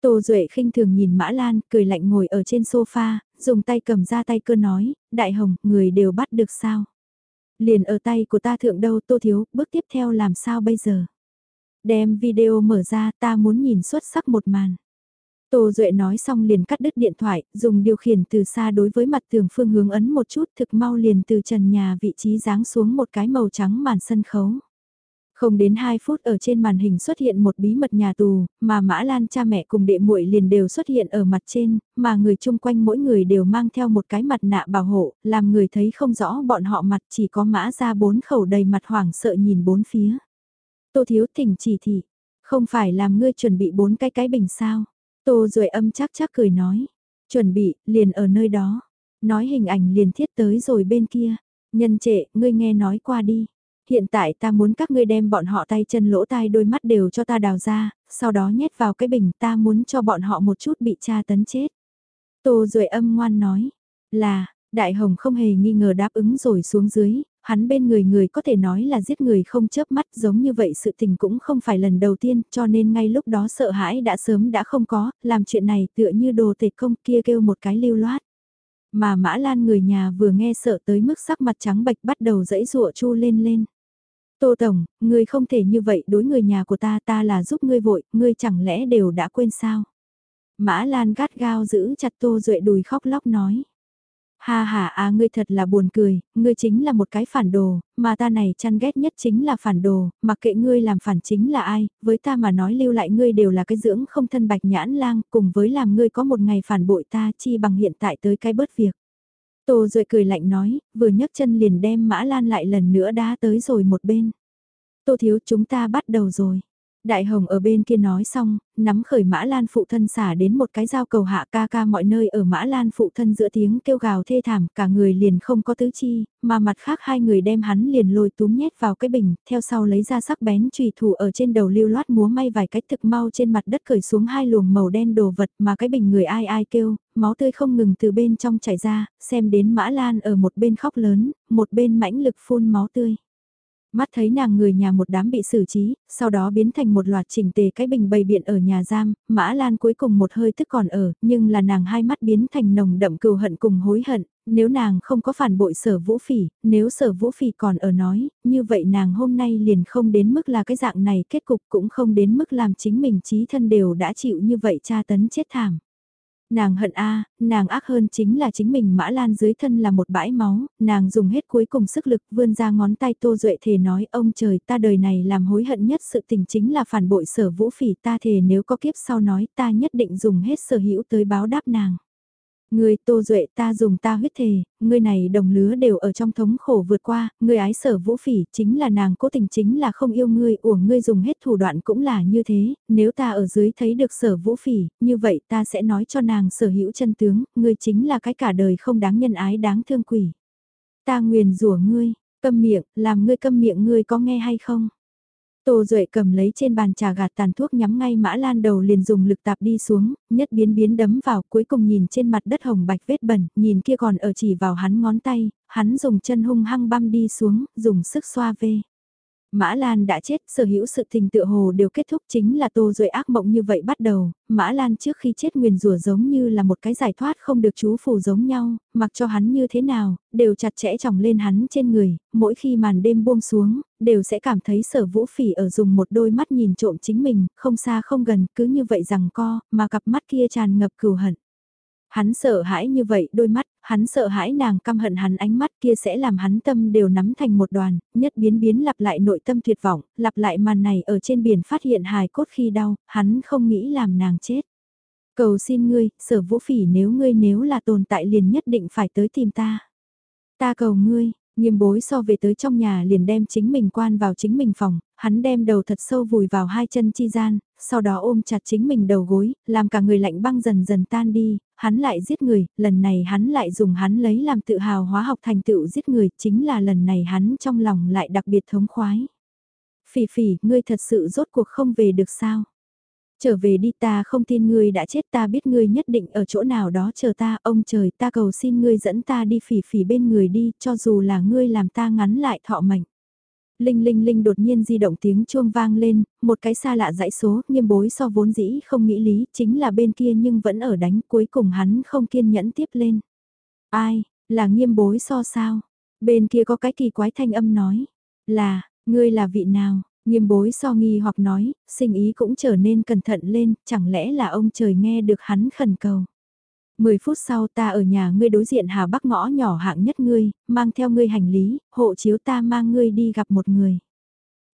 Tô Duệ khinh thường nhìn Mã Lan, cười lạnh ngồi ở trên sofa, dùng tay cầm ra tay cơ nói, đại hồng, người đều bắt được sao? Liền ở tay của ta thượng đâu Tô Thiếu, bước tiếp theo làm sao bây giờ? Đem video mở ra ta muốn nhìn xuất sắc một màn. Tô Duệ nói xong liền cắt đứt điện thoại, dùng điều khiển từ xa đối với mặt tường phương hướng ấn một chút thực mau liền từ trần nhà vị trí giáng xuống một cái màu trắng màn sân khấu. Không đến 2 phút ở trên màn hình xuất hiện một bí mật nhà tù, mà Mã Lan cha mẹ cùng đệ muội liền đều xuất hiện ở mặt trên, mà người chung quanh mỗi người đều mang theo một cái mặt nạ bảo hộ, làm người thấy không rõ bọn họ mặt chỉ có Mã ra bốn khẩu đầy mặt hoảng sợ nhìn bốn phía. Tô Thiếu Thỉnh chỉ thị, không phải làm ngươi chuẩn bị bốn cái cái bình sao. Tô rồi âm chắc chắc cười nói. Chuẩn bị, liền ở nơi đó. Nói hình ảnh liền thiết tới rồi bên kia. Nhân trệ, ngươi nghe nói qua đi. Hiện tại ta muốn các ngươi đem bọn họ tay chân lỗ tai đôi mắt đều cho ta đào ra, sau đó nhét vào cái bình ta muốn cho bọn họ một chút bị tra tấn chết. Tô rồi âm ngoan nói, là, Đại Hồng không hề nghi ngờ đáp ứng rồi xuống dưới, hắn bên người người có thể nói là giết người không chớp mắt giống như vậy sự tình cũng không phải lần đầu tiên cho nên ngay lúc đó sợ hãi đã sớm đã không có, làm chuyện này tựa như đồ tệt công kia kêu một cái lưu loát. Mà Mã Lan người nhà vừa nghe sợ tới mức sắc mặt trắng bạch bắt đầu dẫy rụa chu lên lên. Tô Tổng, ngươi không thể như vậy đối người nhà của ta ta là giúp ngươi vội, ngươi chẳng lẽ đều đã quên sao? Mã Lan gắt gao giữ chặt Tô Duệ đùi khóc lóc nói. Ha ha à ngươi thật là buồn cười, ngươi chính là một cái phản đồ, mà ta này chăn ghét nhất chính là phản đồ, mặc kệ ngươi làm phản chính là ai, với ta mà nói lưu lại ngươi đều là cái dưỡng không thân bạch nhãn lang, cùng với làm ngươi có một ngày phản bội ta chi bằng hiện tại tới cái bớt việc. Tô Duệ cười lạnh nói, vừa nhấc chân liền đem Mã Lan lại lần nữa đá tới rồi một bên. Tô Thiếu chúng ta bắt đầu rồi. Đại Hồng ở bên kia nói xong, nắm khởi Mã Lan phụ thân xả đến một cái dao cầu hạ ca ca mọi nơi ở Mã Lan phụ thân giữa tiếng kêu gào thê thảm, cả người liền không có tứ chi, mà mặt khác hai người đem hắn liền lôi túm nhét vào cái bình, theo sau lấy ra sắc bén trùy thủ ở trên đầu lưu loát múa may vài cách thực mau trên mặt đất cởi xuống hai luồng màu đen đồ vật mà cái bình người ai ai kêu, máu tươi không ngừng từ bên trong chảy ra, xem đến Mã Lan ở một bên khóc lớn, một bên mãnh lực phun máu tươi. Mắt thấy nàng người nhà một đám bị xử trí, sau đó biến thành một loạt chỉnh tề cái bình bày biện ở nhà giam, Mã Lan cuối cùng một hơi tức còn ở, nhưng là nàng hai mắt biến thành nồng đậm cừu hận cùng hối hận, nếu nàng không có phản bội sở vũ phỉ, nếu sở vũ phỉ còn ở nói, như vậy nàng hôm nay liền không đến mức là cái dạng này kết cục cũng không đến mức làm chính mình trí thân đều đã chịu như vậy tra tấn chết thảm. Nàng hận a, nàng ác hơn chính là chính mình Mã Lan dưới thân là một bãi máu, nàng dùng hết cuối cùng sức lực vươn ra ngón tay Tô Duệ thề nói ông trời ta đời này làm hối hận nhất sự tình chính là phản bội sở vũ phỉ ta thề nếu có kiếp sau nói ta nhất định dùng hết sở hữu tới báo đáp nàng. Người Tô Duệ ta dùng ta huyết thề, người này đồng lứa đều ở trong thống khổ vượt qua, người ái sở vũ phỉ chính là nàng cố tình chính là không yêu ngươi, uổng ngươi dùng hết thủ đoạn cũng là như thế, nếu ta ở dưới thấy được sở vũ phỉ, như vậy ta sẽ nói cho nàng sở hữu chân tướng, ngươi chính là cái cả đời không đáng nhân ái đáng thương quỷ. Ta nguyền rủa ngươi, câm miệng, làm ngươi câm miệng ngươi có nghe hay không? Tô Duệ cầm lấy trên bàn trà gạt tàn thuốc nhắm ngay Mã Lan đầu liền dùng lực tạp đi xuống, nhất biến biến đấm vào cuối cùng nhìn trên mặt đất hồng bạch vết bẩn, nhìn kia còn ở chỉ vào hắn ngón tay, hắn dùng chân hung hăng băm đi xuống, dùng sức xoa về. Mã Lan đã chết, sở hữu sự tình tựa hồ đều kết thúc chính là Tô Duệ ác mộng như vậy bắt đầu, Mã Lan trước khi chết nguyền rủa giống như là một cái giải thoát không được chú phù giống nhau, mặc cho hắn như thế nào, đều chặt chẽ chồng lên hắn trên người, mỗi khi màn đêm buông xuống, đều sẽ cảm thấy sở vũ phỉ ở dùng một đôi mắt nhìn trộm chính mình, không xa không gần, cứ như vậy rằng co, mà cặp mắt kia tràn ngập cừu hận. Hắn sợ hãi như vậy đôi mắt, hắn sợ hãi nàng căm hận hắn ánh mắt kia sẽ làm hắn tâm đều nắm thành một đoàn, nhất biến biến lặp lại nội tâm tuyệt vọng, lặp lại màn này ở trên biển phát hiện hài cốt khi đau, hắn không nghĩ làm nàng chết. Cầu xin ngươi, sở vũ phỉ nếu ngươi nếu là tồn tại liền nhất định phải tới tìm ta. Ta cầu ngươi, Nghiêm bối so về tới trong nhà liền đem chính mình quan vào chính mình phòng, hắn đem đầu thật sâu vùi vào hai chân chi gian, sau đó ôm chặt chính mình đầu gối, làm cả người lạnh băng dần dần tan đi, hắn lại giết người, lần này hắn lại dùng hắn lấy làm tự hào hóa học thành tựu giết người, chính là lần này hắn trong lòng lại đặc biệt thống khoái. Phỉ phỉ, ngươi thật sự rốt cuộc không về được sao? Trở về đi ta không tin ngươi đã chết ta biết ngươi nhất định ở chỗ nào đó chờ ta, ông trời ta cầu xin ngươi dẫn ta đi phỉ phỉ bên người đi, cho dù là ngươi làm ta ngắn lại thọ mệnh. Linh linh linh đột nhiên di động tiếng chuông vang lên, một cái xa lạ dãy số, nghiêm bối so vốn dĩ không nghĩ lý, chính là bên kia nhưng vẫn ở đánh, cuối cùng hắn không kiên nhẫn tiếp lên. Ai, là nghiêm bối so sao? Bên kia có cái kỳ quái thanh âm nói, là, ngươi là vị nào? Nghiêm bối so nghi hoặc nói, sinh ý cũng trở nên cẩn thận lên, chẳng lẽ là ông trời nghe được hắn khẩn cầu. Mười phút sau ta ở nhà ngươi đối diện Hà Bắc ngõ nhỏ hạng nhất ngươi, mang theo ngươi hành lý, hộ chiếu ta mang ngươi đi gặp một người.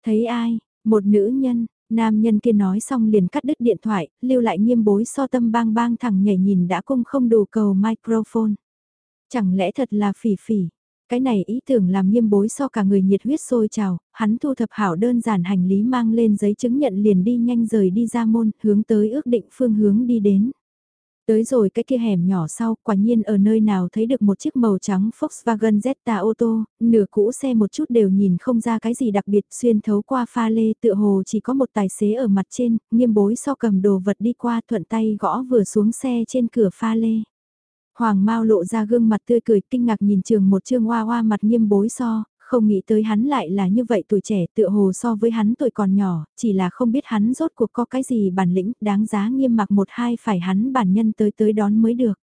Thấy ai, một nữ nhân, nam nhân kia nói xong liền cắt đứt điện thoại, lưu lại nghiêm bối so tâm bang bang thẳng nhảy nhìn đã cung không đủ cầu microphone. Chẳng lẽ thật là phỉ phỉ, cái này ý tưởng làm nghiêm bối so cả người nhiệt huyết sôi trào, hắn thu thập hảo đơn giản hành lý mang lên giấy chứng nhận liền đi nhanh rời đi ra môn, hướng tới ước định phương hướng đi đến. Tới rồi cái kia hẻm nhỏ sau, quả nhiên ở nơi nào thấy được một chiếc màu trắng Volkswagen Zeta ô tô, nửa cũ xe một chút đều nhìn không ra cái gì đặc biệt xuyên thấu qua pha lê tựa hồ chỉ có một tài xế ở mặt trên, nghiêm bối so cầm đồ vật đi qua thuận tay gõ vừa xuống xe trên cửa pha lê. Hoàng Mao lộ ra gương mặt tươi cười kinh ngạc nhìn trường một trương hoa hoa mặt nghiêm bối so, không nghĩ tới hắn lại là như vậy tuổi trẻ tựa hồ so với hắn tuổi còn nhỏ, chỉ là không biết hắn rốt cuộc có cái gì bản lĩnh đáng giá nghiêm mặc một hai phải hắn bản nhân tới tới đón mới được.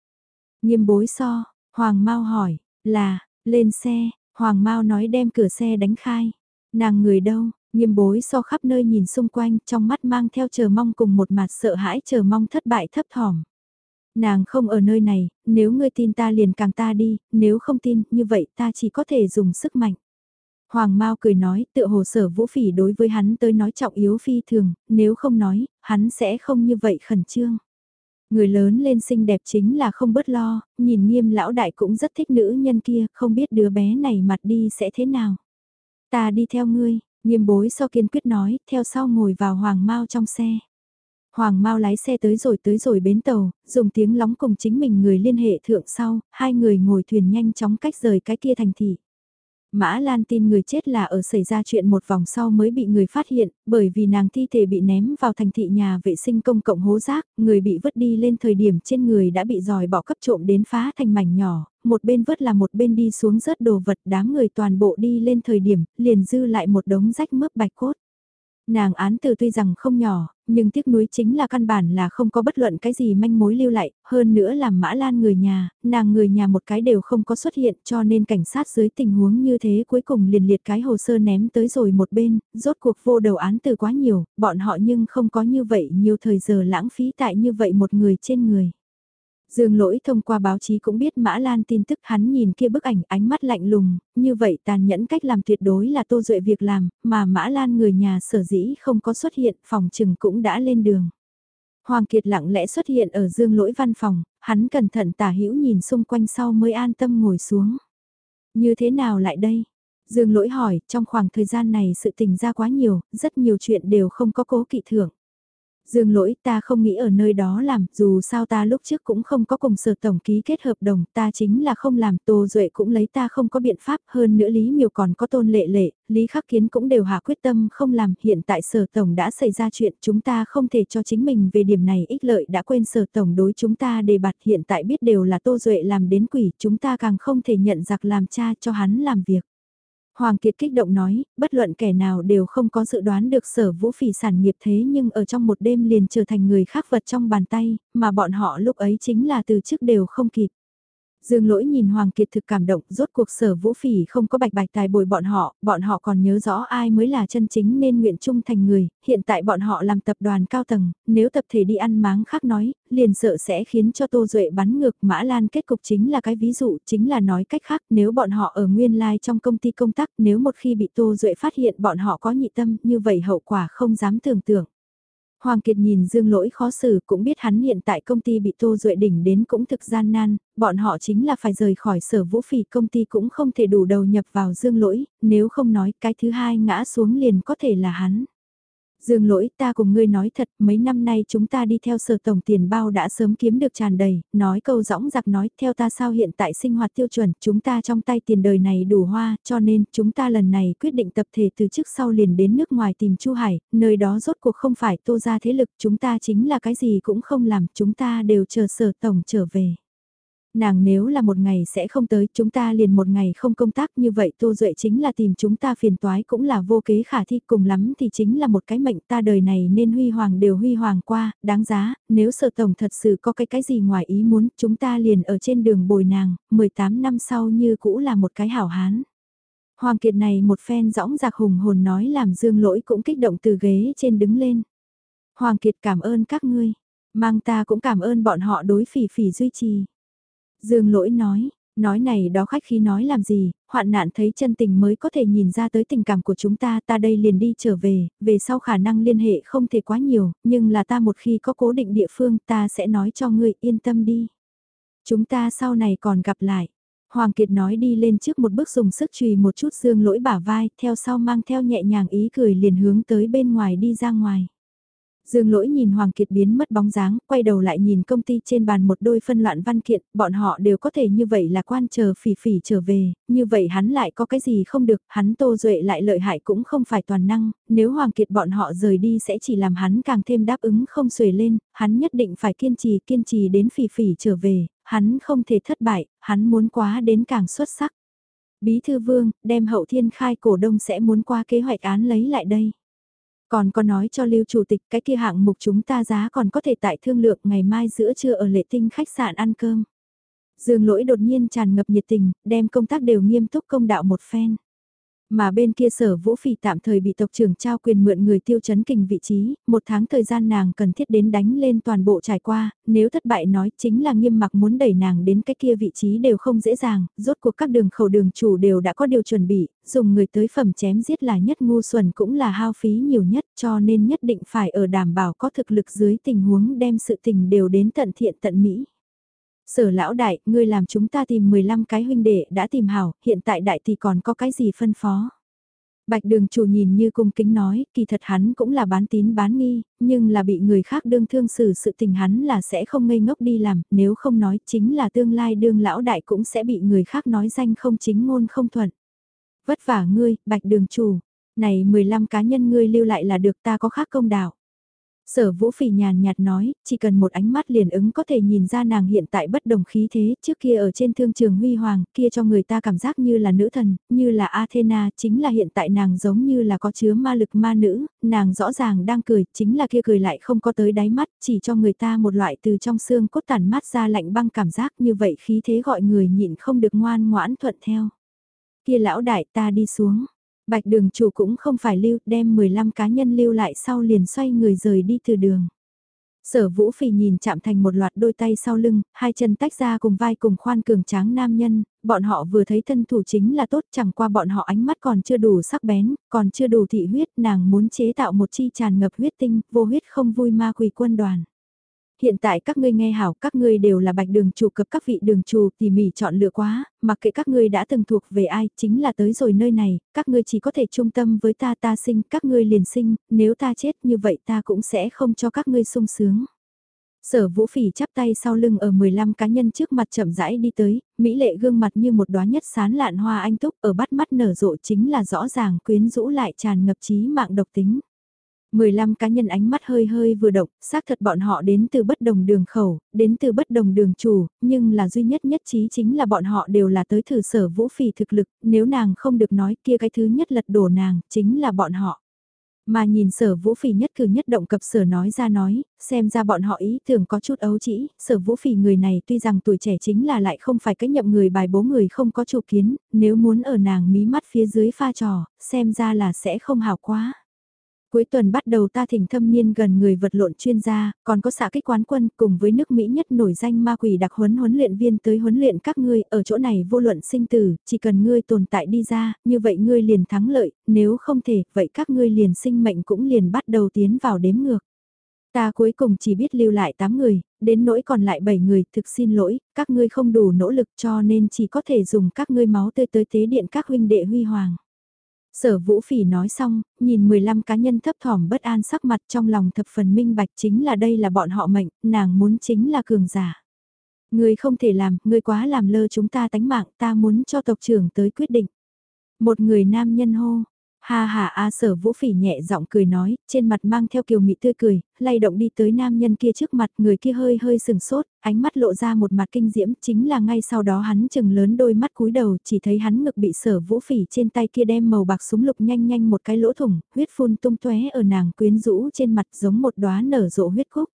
Nghiêm bối so, Hoàng Mao hỏi, là, lên xe, Hoàng Mao nói đem cửa xe đánh khai. Nàng người đâu, nghiêm bối so khắp nơi nhìn xung quanh trong mắt mang theo chờ mong cùng một mặt sợ hãi chờ mong thất bại thấp thỏm. Nàng không ở nơi này, nếu ngươi tin ta liền càng ta đi, nếu không tin, như vậy ta chỉ có thể dùng sức mạnh. Hoàng Mao cười nói, tựa hồ sở vũ phỉ đối với hắn tới nói trọng yếu phi thường, nếu không nói, hắn sẽ không như vậy khẩn trương. Người lớn lên xinh đẹp chính là không bớt lo, nhìn nghiêm lão đại cũng rất thích nữ nhân kia, không biết đứa bé này mặt đi sẽ thế nào. Ta đi theo ngươi, nghiêm bối so kiên quyết nói, theo sau ngồi vào Hoàng Mao trong xe. Hoàng Mao lái xe tới rồi tới rồi bến tàu, dùng tiếng lóng cùng chính mình người liên hệ thượng sau, hai người ngồi thuyền nhanh chóng cách rời cái kia thành thị. Mã Lan tin người chết là ở xảy ra chuyện một vòng sau mới bị người phát hiện, bởi vì nàng thi thể bị ném vào thành thị nhà vệ sinh công cộng hố rác, người bị vứt đi lên thời điểm trên người đã bị dòi bỏ cấp trộm đến phá thành mảnh nhỏ, một bên vứt là một bên đi xuống rớt đồ vật đám người toàn bộ đi lên thời điểm, liền dư lại một đống rách mướp bạch cốt. Nàng án từ tuy rằng không nhỏ, nhưng tiếc nuối chính là căn bản là không có bất luận cái gì manh mối lưu lại, hơn nữa làm mã lan người nhà, nàng người nhà một cái đều không có xuất hiện cho nên cảnh sát dưới tình huống như thế cuối cùng liền liệt cái hồ sơ ném tới rồi một bên, rốt cuộc vô đầu án từ quá nhiều, bọn họ nhưng không có như vậy nhiều thời giờ lãng phí tại như vậy một người trên người. Dương lỗi thông qua báo chí cũng biết Mã Lan tin tức hắn nhìn kia bức ảnh ánh mắt lạnh lùng, như vậy tàn nhẫn cách làm tuyệt đối là tô duệ việc làm, mà Mã Lan người nhà sở dĩ không có xuất hiện, phòng trừng cũng đã lên đường. Hoàng Kiệt lặng lẽ xuất hiện ở dương lỗi văn phòng, hắn cẩn thận tả hữu nhìn xung quanh sau mới an tâm ngồi xuống. Như thế nào lại đây? Dương lỗi hỏi, trong khoảng thời gian này sự tình ra quá nhiều, rất nhiều chuyện đều không có cố kỵ thưởng. Dương lỗi ta không nghĩ ở nơi đó làm, dù sao ta lúc trước cũng không có cùng sở tổng ký kết hợp đồng, ta chính là không làm, Tô Duệ cũng lấy ta không có biện pháp hơn nữa Lý Miều còn có tôn lệ lệ, Lý Khắc Kiến cũng đều hạ quyết tâm không làm, hiện tại sở tổng đã xảy ra chuyện, chúng ta không thể cho chính mình về điểm này ích lợi đã quên sở tổng đối chúng ta đề bạt hiện tại biết đều là Tô Duệ làm đến quỷ, chúng ta càng không thể nhận giặc làm cha cho hắn làm việc. Hoàng Kiệt kích động nói, bất luận kẻ nào đều không có dự đoán được sở vũ phỉ sản nghiệp thế nhưng ở trong một đêm liền trở thành người khác vật trong bàn tay, mà bọn họ lúc ấy chính là từ trước đều không kịp. Dương lỗi nhìn Hoàng Kiệt thực cảm động, rốt cuộc sở vũ phỉ không có bạch bạch tài bồi bọn họ, bọn họ còn nhớ rõ ai mới là chân chính nên nguyện trung thành người, hiện tại bọn họ làm tập đoàn cao tầng, nếu tập thể đi ăn máng khác nói, liền sợ sẽ khiến cho Tô Duệ bắn ngược Mã Lan kết cục chính là cái ví dụ, chính là nói cách khác nếu bọn họ ở nguyên lai like trong công ty công tác, nếu một khi bị Tô Duệ phát hiện bọn họ có nhị tâm, như vậy hậu quả không dám tưởng tượng. Hoàng Kiệt nhìn Dương Lỗi khó xử cũng biết hắn hiện tại công ty bị Tô Duệ đỉnh đến cũng thực gian nan, bọn họ chính là phải rời khỏi sở vũ phỉ công ty cũng không thể đủ đầu nhập vào Dương Lỗi, nếu không nói cái thứ hai ngã xuống liền có thể là hắn. Dương lỗi ta cùng ngươi nói thật, mấy năm nay chúng ta đi theo sở tổng tiền bao đã sớm kiếm được tràn đầy, nói câu rõng giặc nói, theo ta sao hiện tại sinh hoạt tiêu chuẩn, chúng ta trong tay tiền đời này đủ hoa, cho nên chúng ta lần này quyết định tập thể từ trước sau liền đến nước ngoài tìm Chu Hải, nơi đó rốt cuộc không phải tô ra thế lực, chúng ta chính là cái gì cũng không làm, chúng ta đều chờ sở tổng trở về. Nàng nếu là một ngày sẽ không tới, chúng ta liền một ngày không công tác như vậy Tô Duệ chính là tìm chúng ta phiền toái cũng là vô kế khả thi cùng lắm thì chính là một cái mệnh ta đời này nên huy hoàng đều huy hoàng qua, đáng giá, nếu sở tổng thật sự có cái cái gì ngoài ý muốn, chúng ta liền ở trên đường bồi nàng, 18 năm sau như cũ là một cái hảo hán. Hoàng Kiệt này một phen rõng giặc hùng hồn nói làm dương lỗi cũng kích động từ ghế trên đứng lên. Hoàng Kiệt cảm ơn các ngươi, mang ta cũng cảm ơn bọn họ đối phỉ phỉ duy trì. Dương lỗi nói, nói này đó khách khi nói làm gì, hoạn nạn thấy chân tình mới có thể nhìn ra tới tình cảm của chúng ta, ta đây liền đi trở về, về sau khả năng liên hệ không thể quá nhiều, nhưng là ta một khi có cố định địa phương ta sẽ nói cho ngươi yên tâm đi. Chúng ta sau này còn gặp lại. Hoàng Kiệt nói đi lên trước một bước dùng sức chùy một chút dương lỗi bả vai, theo sau mang theo nhẹ nhàng ý cười liền hướng tới bên ngoài đi ra ngoài. Dương lỗi nhìn Hoàng Kiệt biến mất bóng dáng, quay đầu lại nhìn công ty trên bàn một đôi phân loạn văn kiện, bọn họ đều có thể như vậy là quan chờ phỉ phỉ trở về, như vậy hắn lại có cái gì không được, hắn tô duệ lại lợi hại cũng không phải toàn năng, nếu Hoàng Kiệt bọn họ rời đi sẽ chỉ làm hắn càng thêm đáp ứng không xuề lên, hắn nhất định phải kiên trì kiên trì đến phỉ phỉ trở về, hắn không thể thất bại, hắn muốn quá đến càng xuất sắc. Bí thư vương, đem hậu thiên khai cổ đông sẽ muốn qua kế hoạch án lấy lại đây. Còn có nói cho Lưu Chủ tịch cái kia hạng mục chúng ta giá còn có thể tại thương lượng ngày mai giữa trưa ở lệ tinh khách sạn ăn cơm. Dương lỗi đột nhiên tràn ngập nhiệt tình, đem công tác đều nghiêm túc công đạo một phen. Mà bên kia sở vũ phỉ tạm thời bị tộc trưởng trao quyền mượn người tiêu chấn kình vị trí, một tháng thời gian nàng cần thiết đến đánh lên toàn bộ trải qua, nếu thất bại nói chính là nghiêm mặc muốn đẩy nàng đến cái kia vị trí đều không dễ dàng, rốt cuộc các đường khẩu đường chủ đều đã có điều chuẩn bị, dùng người tới phẩm chém giết là nhất ngu xuẩn cũng là hao phí nhiều nhất cho nên nhất định phải ở đảm bảo có thực lực dưới tình huống đem sự tình đều đến tận thiện tận Mỹ. Sở lão đại, ngươi làm chúng ta tìm 15 cái huynh đệ đã tìm hảo, hiện tại đại thì còn có cái gì phân phó. Bạch đường chủ nhìn như cung kính nói, kỳ thật hắn cũng là bán tín bán nghi, nhưng là bị người khác đương thương xử sự tình hắn là sẽ không ngây ngốc đi làm, nếu không nói chính là tương lai đương lão đại cũng sẽ bị người khác nói danh không chính ngôn không thuận. Vất vả ngươi, bạch đường chủ, này 15 cá nhân ngươi lưu lại là được ta có khác công đạo. Sở vũ phỉ nhàn nhạt nói, chỉ cần một ánh mắt liền ứng có thể nhìn ra nàng hiện tại bất đồng khí thế, trước kia ở trên thương trường huy hoàng, kia cho người ta cảm giác như là nữ thần, như là Athena, chính là hiện tại nàng giống như là có chứa ma lực ma nữ, nàng rõ ràng đang cười, chính là kia cười lại không có tới đáy mắt, chỉ cho người ta một loại từ trong xương cốt tàn mát ra lạnh băng cảm giác như vậy khí thế gọi người nhịn không được ngoan ngoãn thuận theo. Kia lão đại ta đi xuống. Bạch đường chủ cũng không phải lưu, đem 15 cá nhân lưu lại sau liền xoay người rời đi từ đường. Sở vũ phì nhìn chạm thành một loạt đôi tay sau lưng, hai chân tách ra cùng vai cùng khoan cường tráng nam nhân, bọn họ vừa thấy thân thủ chính là tốt chẳng qua bọn họ ánh mắt còn chưa đủ sắc bén, còn chưa đủ thị huyết, nàng muốn chế tạo một chi tràn ngập huyết tinh, vô huyết không vui ma quỷ quân đoàn. Hiện tại các ngươi nghe hảo, các ngươi đều là bạch đường chủ cập các vị đường chủ tỉ mỉ chọn lựa quá, mặc kệ các ngươi đã từng thuộc về ai, chính là tới rồi nơi này, các ngươi chỉ có thể trung tâm với ta ta sinh, các ngươi liền sinh, nếu ta chết như vậy ta cũng sẽ không cho các ngươi sung sướng. Sở vũ phỉ chắp tay sau lưng ở 15 cá nhân trước mặt chậm rãi đi tới, mỹ lệ gương mặt như một đóa nhất sán lạn hoa anh túc ở bắt mắt nở rộ chính là rõ ràng quyến rũ lại tràn ngập trí mạng độc tính. 15 cá nhân ánh mắt hơi hơi vừa động, xác thật bọn họ đến từ bất đồng đường khẩu, đến từ bất đồng đường chủ, nhưng là duy nhất nhất trí chính là bọn họ đều là tới thử sở vũ phỉ thực lực, nếu nàng không được nói kia cái thứ nhất lật đổ nàng, chính là bọn họ. Mà nhìn sở vũ phỉ nhất cử nhất động cập sở nói ra nói, xem ra bọn họ ý tưởng có chút ấu trĩ, sở vũ phỉ người này tuy rằng tuổi trẻ chính là lại không phải cách nhậm người bài bố người không có chủ kiến, nếu muốn ở nàng mí mắt phía dưới pha trò, xem ra là sẽ không hào quá. Cuối tuần bắt đầu ta thỉnh thâm niên gần người vật lộn chuyên gia, còn có xã kích quán quân cùng với nước Mỹ nhất nổi danh ma quỷ đặc huấn huấn luyện viên tới huấn luyện các ngươi ở chỗ này vô luận sinh tử, chỉ cần ngươi tồn tại đi ra, như vậy ngươi liền thắng lợi, nếu không thể, vậy các ngươi liền sinh mệnh cũng liền bắt đầu tiến vào đếm ngược. Ta cuối cùng chỉ biết lưu lại 8 người, đến nỗi còn lại 7 người, thực xin lỗi, các ngươi không đủ nỗ lực cho nên chỉ có thể dùng các ngươi máu tươi tới tế điện các huynh đệ huy hoàng. Sở Vũ Phỉ nói xong, nhìn 15 cá nhân thấp thỏm bất an sắc mặt trong lòng thập phần minh bạch chính là đây là bọn họ mệnh, nàng muốn chính là cường giả. Người không thể làm, người quá làm lơ chúng ta tánh mạng, ta muốn cho tộc trưởng tới quyết định. Một người nam nhân hô, Ha ha a sở vũ phỉ nhẹ giọng cười nói, trên mặt mang theo kiều mị tươi cười, lay động đi tới nam nhân kia trước mặt, người kia hơi hơi sừng sốt, ánh mắt lộ ra một mặt kinh diễm, chính là ngay sau đó hắn chừng lớn đôi mắt cúi đầu, chỉ thấy hắn ngực bị sở vũ phỉ trên tay kia đem màu bạc súng lục nhanh nhanh một cái lỗ thủng, huyết phun tung tóe ở nàng quyến rũ trên mặt giống một đóa nở rộ huyết khúc.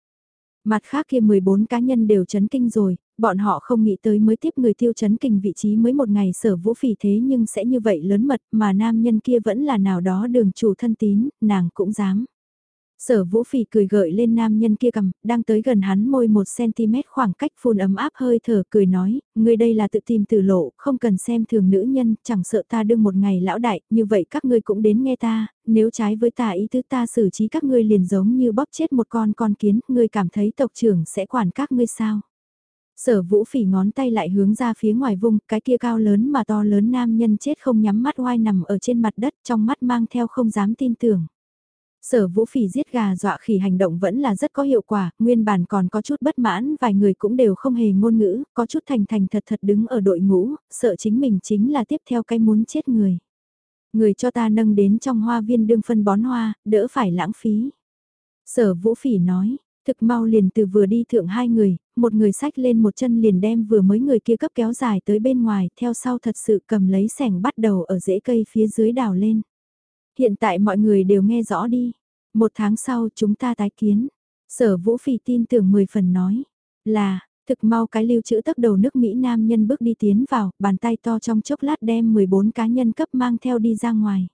Mặt khác kia 14 cá nhân đều chấn kinh rồi, bọn họ không nghĩ tới mới tiếp người tiêu chấn kinh vị trí mới một ngày sở vũ phỉ thế nhưng sẽ như vậy lớn mật mà nam nhân kia vẫn là nào đó đường chủ thân tín, nàng cũng dám. Sở vũ phỉ cười gợi lên nam nhân kia cầm, đang tới gần hắn môi 1cm khoảng cách phun ấm áp hơi thở cười nói, người đây là tự tìm tử lộ, không cần xem thường nữ nhân, chẳng sợ ta đương một ngày lão đại, như vậy các ngươi cũng đến nghe ta, nếu trái với ta ý tứ ta xử trí các ngươi liền giống như bóp chết một con con kiến, ngươi cảm thấy tộc trưởng sẽ quản các ngươi sao. Sở vũ phỉ ngón tay lại hướng ra phía ngoài vùng, cái kia cao lớn mà to lớn nam nhân chết không nhắm mắt oai nằm ở trên mặt đất trong mắt mang theo không dám tin tưởng. Sở vũ phỉ giết gà dọa khỉ hành động vẫn là rất có hiệu quả, nguyên bản còn có chút bất mãn, vài người cũng đều không hề ngôn ngữ, có chút thành thành thật thật đứng ở đội ngũ, sợ chính mình chính là tiếp theo cái muốn chết người. Người cho ta nâng đến trong hoa viên đương phân bón hoa, đỡ phải lãng phí. Sở vũ phỉ nói, thực mau liền từ vừa đi thượng hai người, một người sách lên một chân liền đem vừa mới người kia cấp kéo dài tới bên ngoài, theo sau thật sự cầm lấy sẻng bắt đầu ở rễ cây phía dưới đào lên. Hiện tại mọi người đều nghe rõ đi. Một tháng sau chúng ta tái kiến. Sở Vũ Phỉ tin tưởng 10 phần nói. Là, Thực mau cái lưu trữ tốc đầu nước Mỹ nam nhân bước đi tiến vào, bàn tay to trong chốc lát đem 14 cá nhân cấp mang theo đi ra ngoài.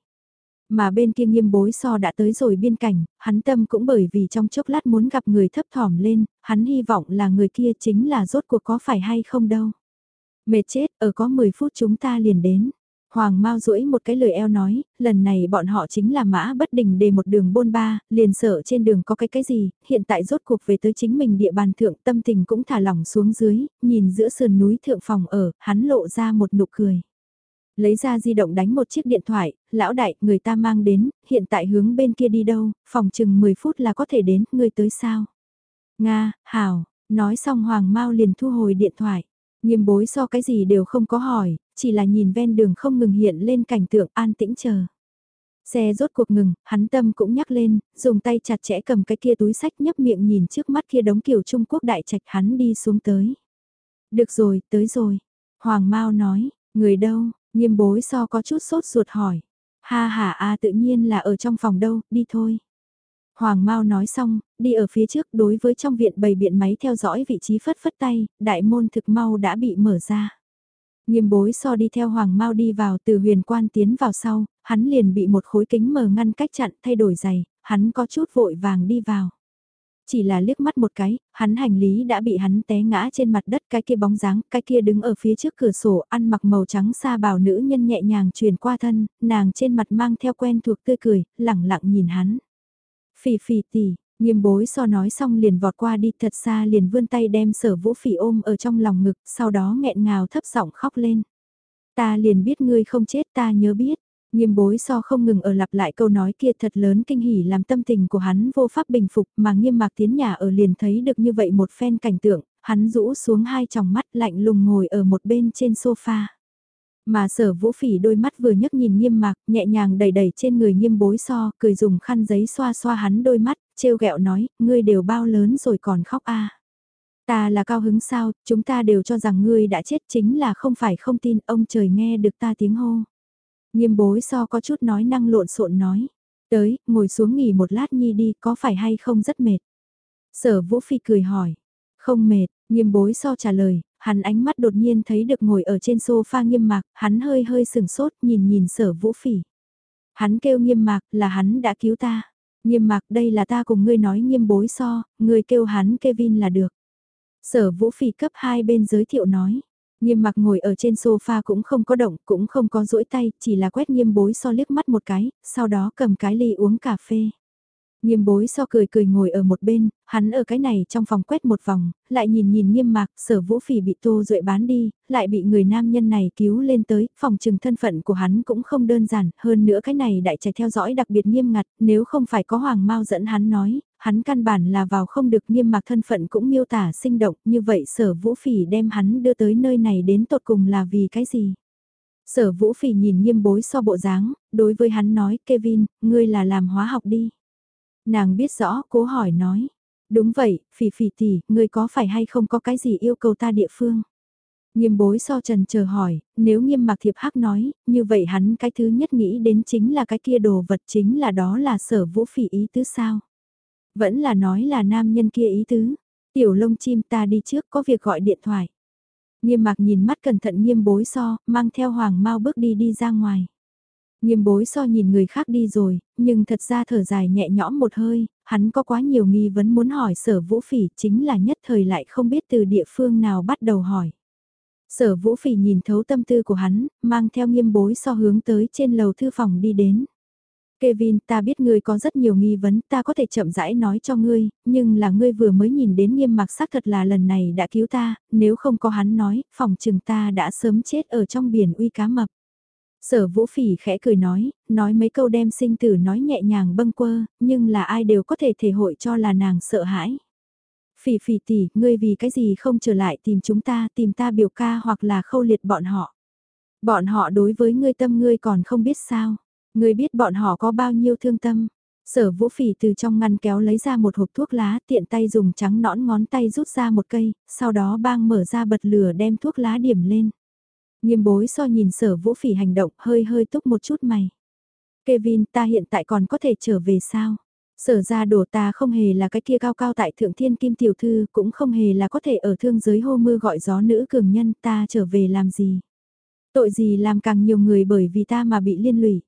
Mà bên kia nghiêm bối so đã tới rồi biên cảnh, hắn tâm cũng bởi vì trong chốc lát muốn gặp người thấp thỏm lên, hắn hy vọng là người kia chính là rốt cuộc có phải hay không đâu. Mệt chết, ở có 10 phút chúng ta liền đến. Hoàng Mao duỗi một cái lời eo nói, lần này bọn họ chính là mã bất đình đề một đường bôn ba, liền sợ trên đường có cái cái gì, hiện tại rốt cuộc về tới chính mình địa bàn thượng tâm tình cũng thả lỏng xuống dưới, nhìn giữa sườn núi thượng phòng ở, hắn lộ ra một nụ cười. Lấy ra di động đánh một chiếc điện thoại, lão đại, người ta mang đến, hiện tại hướng bên kia đi đâu, phòng chừng 10 phút là có thể đến, người tới sao? Nga, Hảo, nói xong Hoàng Mao liền thu hồi điện thoại. Nghiêm bối so cái gì đều không có hỏi, chỉ là nhìn ven đường không ngừng hiện lên cảnh tượng an tĩnh chờ. Xe rốt cuộc ngừng, hắn tâm cũng nhắc lên, dùng tay chặt chẽ cầm cái kia túi sách nhấp miệng nhìn trước mắt kia đống kiểu Trung Quốc đại trạch hắn đi xuống tới. Được rồi, tới rồi. Hoàng Mao nói, người đâu, nghiêm bối so có chút sốt ruột hỏi. Ha ha a tự nhiên là ở trong phòng đâu, đi thôi. Hoàng Mao nói xong, đi ở phía trước đối với trong viện bày biện máy theo dõi vị trí phất phất tay, đại môn thực mau đã bị mở ra. Nghiêm bối so đi theo Hoàng Mao đi vào từ huyền quan tiến vào sau, hắn liền bị một khối kính mờ ngăn cách chặn thay đổi giày, hắn có chút vội vàng đi vào. Chỉ là liếc mắt một cái, hắn hành lý đã bị hắn té ngã trên mặt đất cái kia bóng dáng, cái kia đứng ở phía trước cửa sổ ăn mặc màu trắng xa bảo nữ nhân nhẹ nhàng truyền qua thân, nàng trên mặt mang theo quen thuộc tươi cười, lẳng lặng nhìn hắn. Phỉ phỉ tỉ, nghiêm bối so nói xong liền vọt qua đi thật xa liền vươn tay đem sở vũ phỉ ôm ở trong lòng ngực, sau đó nghẹn ngào thấp giọng khóc lên. Ta liền biết ngươi không chết ta nhớ biết. Nghiêm bối so không ngừng ở lặp lại câu nói kia thật lớn kinh hỉ làm tâm tình của hắn vô pháp bình phục mà nghiêm mạc tiến nhà ở liền thấy được như vậy một phen cảnh tượng, hắn rũ xuống hai tròng mắt lạnh lùng ngồi ở một bên trên sofa. Mà sở vũ phỉ đôi mắt vừa nhấc nhìn nghiêm mạc, nhẹ nhàng đẩy đẩy trên người nghiêm bối so, cười dùng khăn giấy xoa xoa hắn đôi mắt, trêu ghẹo nói, ngươi đều bao lớn rồi còn khóc a Ta là cao hứng sao, chúng ta đều cho rằng ngươi đã chết chính là không phải không tin ông trời nghe được ta tiếng hô. Nghiêm bối so có chút nói năng lộn xộn nói, tới, ngồi xuống nghỉ một lát nhi đi, có phải hay không rất mệt. Sở vũ phi cười hỏi, không mệt, nghiêm bối so trả lời, hắn ánh mắt đột nhiên thấy được ngồi ở trên sofa nghiêm mạc, hắn hơi hơi sừng sốt nhìn nhìn sở vũ Phi, Hắn kêu nghiêm mạc là hắn đã cứu ta. Nghiêm mạc đây là ta cùng ngươi nói nghiêm bối so, ngươi kêu hắn Kevin là được. Sở vũ Phi cấp hai bên giới thiệu nói. Nghiêm mặc ngồi ở trên sofa cũng không có động, cũng không có duỗi tay, chỉ là quét nghiêm bối so liếc mắt một cái, sau đó cầm cái ly uống cà phê. Nghiêm bối so cười cười ngồi ở một bên, hắn ở cái này trong phòng quét một vòng, lại nhìn nhìn nghiêm mạc, sở vũ phỉ bị tô duệ bán đi, lại bị người nam nhân này cứu lên tới, phòng trừng thân phận của hắn cũng không đơn giản, hơn nữa cái này đại trẻ theo dõi đặc biệt nghiêm ngặt, nếu không phải có hoàng mau dẫn hắn nói, hắn căn bản là vào không được nghiêm mạc thân phận cũng miêu tả sinh động, như vậy sở vũ phỉ đem hắn đưa tới nơi này đến tột cùng là vì cái gì? Sở vũ phỉ nhìn nghiêm bối so bộ dáng, đối với hắn nói, Kevin, ngươi là làm hóa học đi. Nàng biết rõ, cố hỏi nói. Đúng vậy, phỉ phỉ tỷ, ngươi có phải hay không có cái gì yêu cầu ta địa phương? Nghiêm bối so trần chờ hỏi, nếu nghiêm mặc thiệp hắc nói, như vậy hắn cái thứ nhất nghĩ đến chính là cái kia đồ vật chính là đó là sở vũ phỉ ý tứ sao? Vẫn là nói là nam nhân kia ý tứ. Tiểu lông chim ta đi trước có việc gọi điện thoại. Nghiêm mặc nhìn mắt cẩn thận nghiêm bối so, mang theo hoàng mau bước đi đi ra ngoài. Nghiêm bối so nhìn người khác đi rồi, nhưng thật ra thở dài nhẹ nhõm một hơi, hắn có quá nhiều nghi vấn muốn hỏi sở vũ phỉ chính là nhất thời lại không biết từ địa phương nào bắt đầu hỏi. Sở vũ phỉ nhìn thấu tâm tư của hắn, mang theo nghiêm bối so hướng tới trên lầu thư phòng đi đến. Kevin, ta biết ngươi có rất nhiều nghi vấn, ta có thể chậm rãi nói cho ngươi, nhưng là ngươi vừa mới nhìn đến nghiêm mặc xác thật là lần này đã cứu ta, nếu không có hắn nói, phòng trừng ta đã sớm chết ở trong biển uy cá mập. Sở vũ phỉ khẽ cười nói, nói mấy câu đem sinh tử nói nhẹ nhàng bâng quơ, nhưng là ai đều có thể thể hội cho là nàng sợ hãi. Phỉ phỉ tỷ, ngươi vì cái gì không trở lại tìm chúng ta, tìm ta biểu ca hoặc là khâu liệt bọn họ. Bọn họ đối với ngươi tâm ngươi còn không biết sao. Ngươi biết bọn họ có bao nhiêu thương tâm. Sở vũ phỉ từ trong ngăn kéo lấy ra một hộp thuốc lá tiện tay dùng trắng nõn ngón tay rút ra một cây, sau đó bang mở ra bật lửa đem thuốc lá điểm lên. Nghiêm bối so nhìn sở vũ phỉ hành động hơi hơi túc một chút mày. Kevin ta hiện tại còn có thể trở về sao? Sở ra đổ ta không hề là cái kia cao cao tại thượng thiên kim tiểu thư, cũng không hề là có thể ở thương giới hô mưa gọi gió nữ cường nhân ta trở về làm gì. Tội gì làm càng nhiều người bởi vì ta mà bị liên lụy.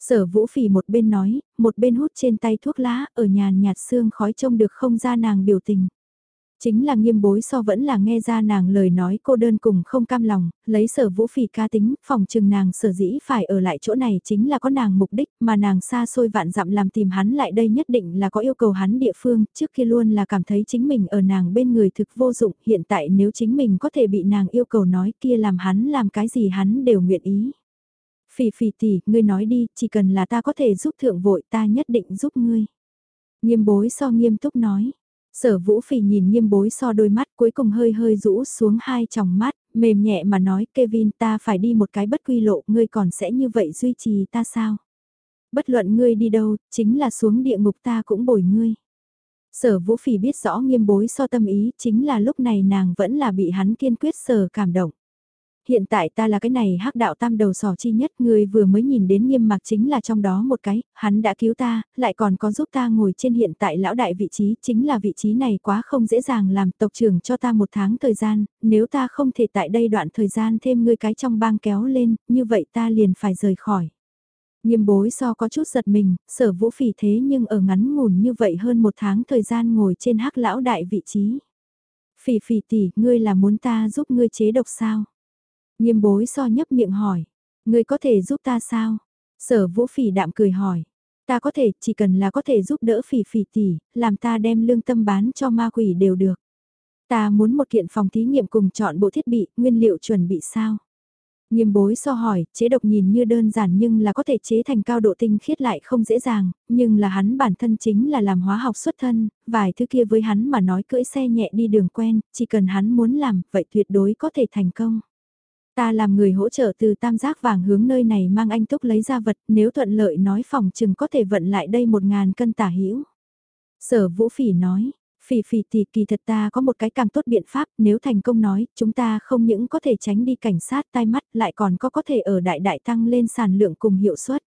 Sở vũ phỉ một bên nói, một bên hút trên tay thuốc lá, ở nhàn nhạt xương khói trông được không ra nàng biểu tình. Chính là nghiêm bối so vẫn là nghe ra nàng lời nói cô đơn cùng không cam lòng, lấy sở vũ phỉ ca tính, phòng trừng nàng sở dĩ phải ở lại chỗ này chính là có nàng mục đích mà nàng xa xôi vạn dặm làm tìm hắn lại đây nhất định là có yêu cầu hắn địa phương, trước kia luôn là cảm thấy chính mình ở nàng bên người thực vô dụng, hiện tại nếu chính mình có thể bị nàng yêu cầu nói kia làm hắn làm cái gì hắn đều nguyện ý. Phỉ phỉ tỷ, ngươi nói đi, chỉ cần là ta có thể giúp thượng vội ta nhất định giúp ngươi. Nghiêm bối so nghiêm túc nói. Sở vũ phỉ nhìn nghiêm bối so đôi mắt cuối cùng hơi hơi rũ xuống hai tròng mắt, mềm nhẹ mà nói Kevin ta phải đi một cái bất quy lộ, ngươi còn sẽ như vậy duy trì ta sao? Bất luận ngươi đi đâu, chính là xuống địa ngục ta cũng bồi ngươi. Sở vũ phỉ biết rõ nghiêm bối so tâm ý, chính là lúc này nàng vẫn là bị hắn kiên quyết sở cảm động hiện tại ta là cái này hắc đạo tam đầu sỏ chi nhất, người vừa mới nhìn đến nghiêm mặc chính là trong đó một cái, hắn đã cứu ta, lại còn có giúp ta ngồi trên hiện tại lão đại vị trí, chính là vị trí này quá không dễ dàng làm tộc trưởng cho ta một tháng thời gian, nếu ta không thể tại đây đoạn thời gian thêm ngươi cái trong bang kéo lên, như vậy ta liền phải rời khỏi. Nghiêm bối so có chút giật mình, sở vũ phỉ thế nhưng ở ngắn ngủn như vậy hơn một tháng thời gian ngồi trên hắc lão đại vị trí. Phỉ phỉ tỷ, ngươi là muốn ta giúp ngươi chế độc sao? Nghiêm bối so nhấp miệng hỏi, người có thể giúp ta sao? Sở vũ phỉ đạm cười hỏi, ta có thể, chỉ cần là có thể giúp đỡ phỉ phỉ tỷ, làm ta đem lương tâm bán cho ma quỷ đều được. Ta muốn một kiện phòng thí nghiệm cùng chọn bộ thiết bị, nguyên liệu chuẩn bị sao? Nghiêm bối so hỏi, chế độc nhìn như đơn giản nhưng là có thể chế thành cao độ tinh khiết lại không dễ dàng, nhưng là hắn bản thân chính là làm hóa học xuất thân, vài thứ kia với hắn mà nói cưỡi xe nhẹ đi đường quen, chỉ cần hắn muốn làm, vậy tuyệt đối có thể thành công. Ta làm người hỗ trợ từ tam giác vàng hướng nơi này mang anh Túc lấy ra vật, nếu thuận lợi nói phòng chừng có thể vận lại đây một ngàn cân tả hữu Sở vũ phỉ nói, phỉ phỉ thì kỳ thật ta có một cái càng tốt biện pháp, nếu thành công nói, chúng ta không những có thể tránh đi cảnh sát tai mắt, lại còn có có thể ở đại đại tăng lên sản lượng cùng hiệu suất.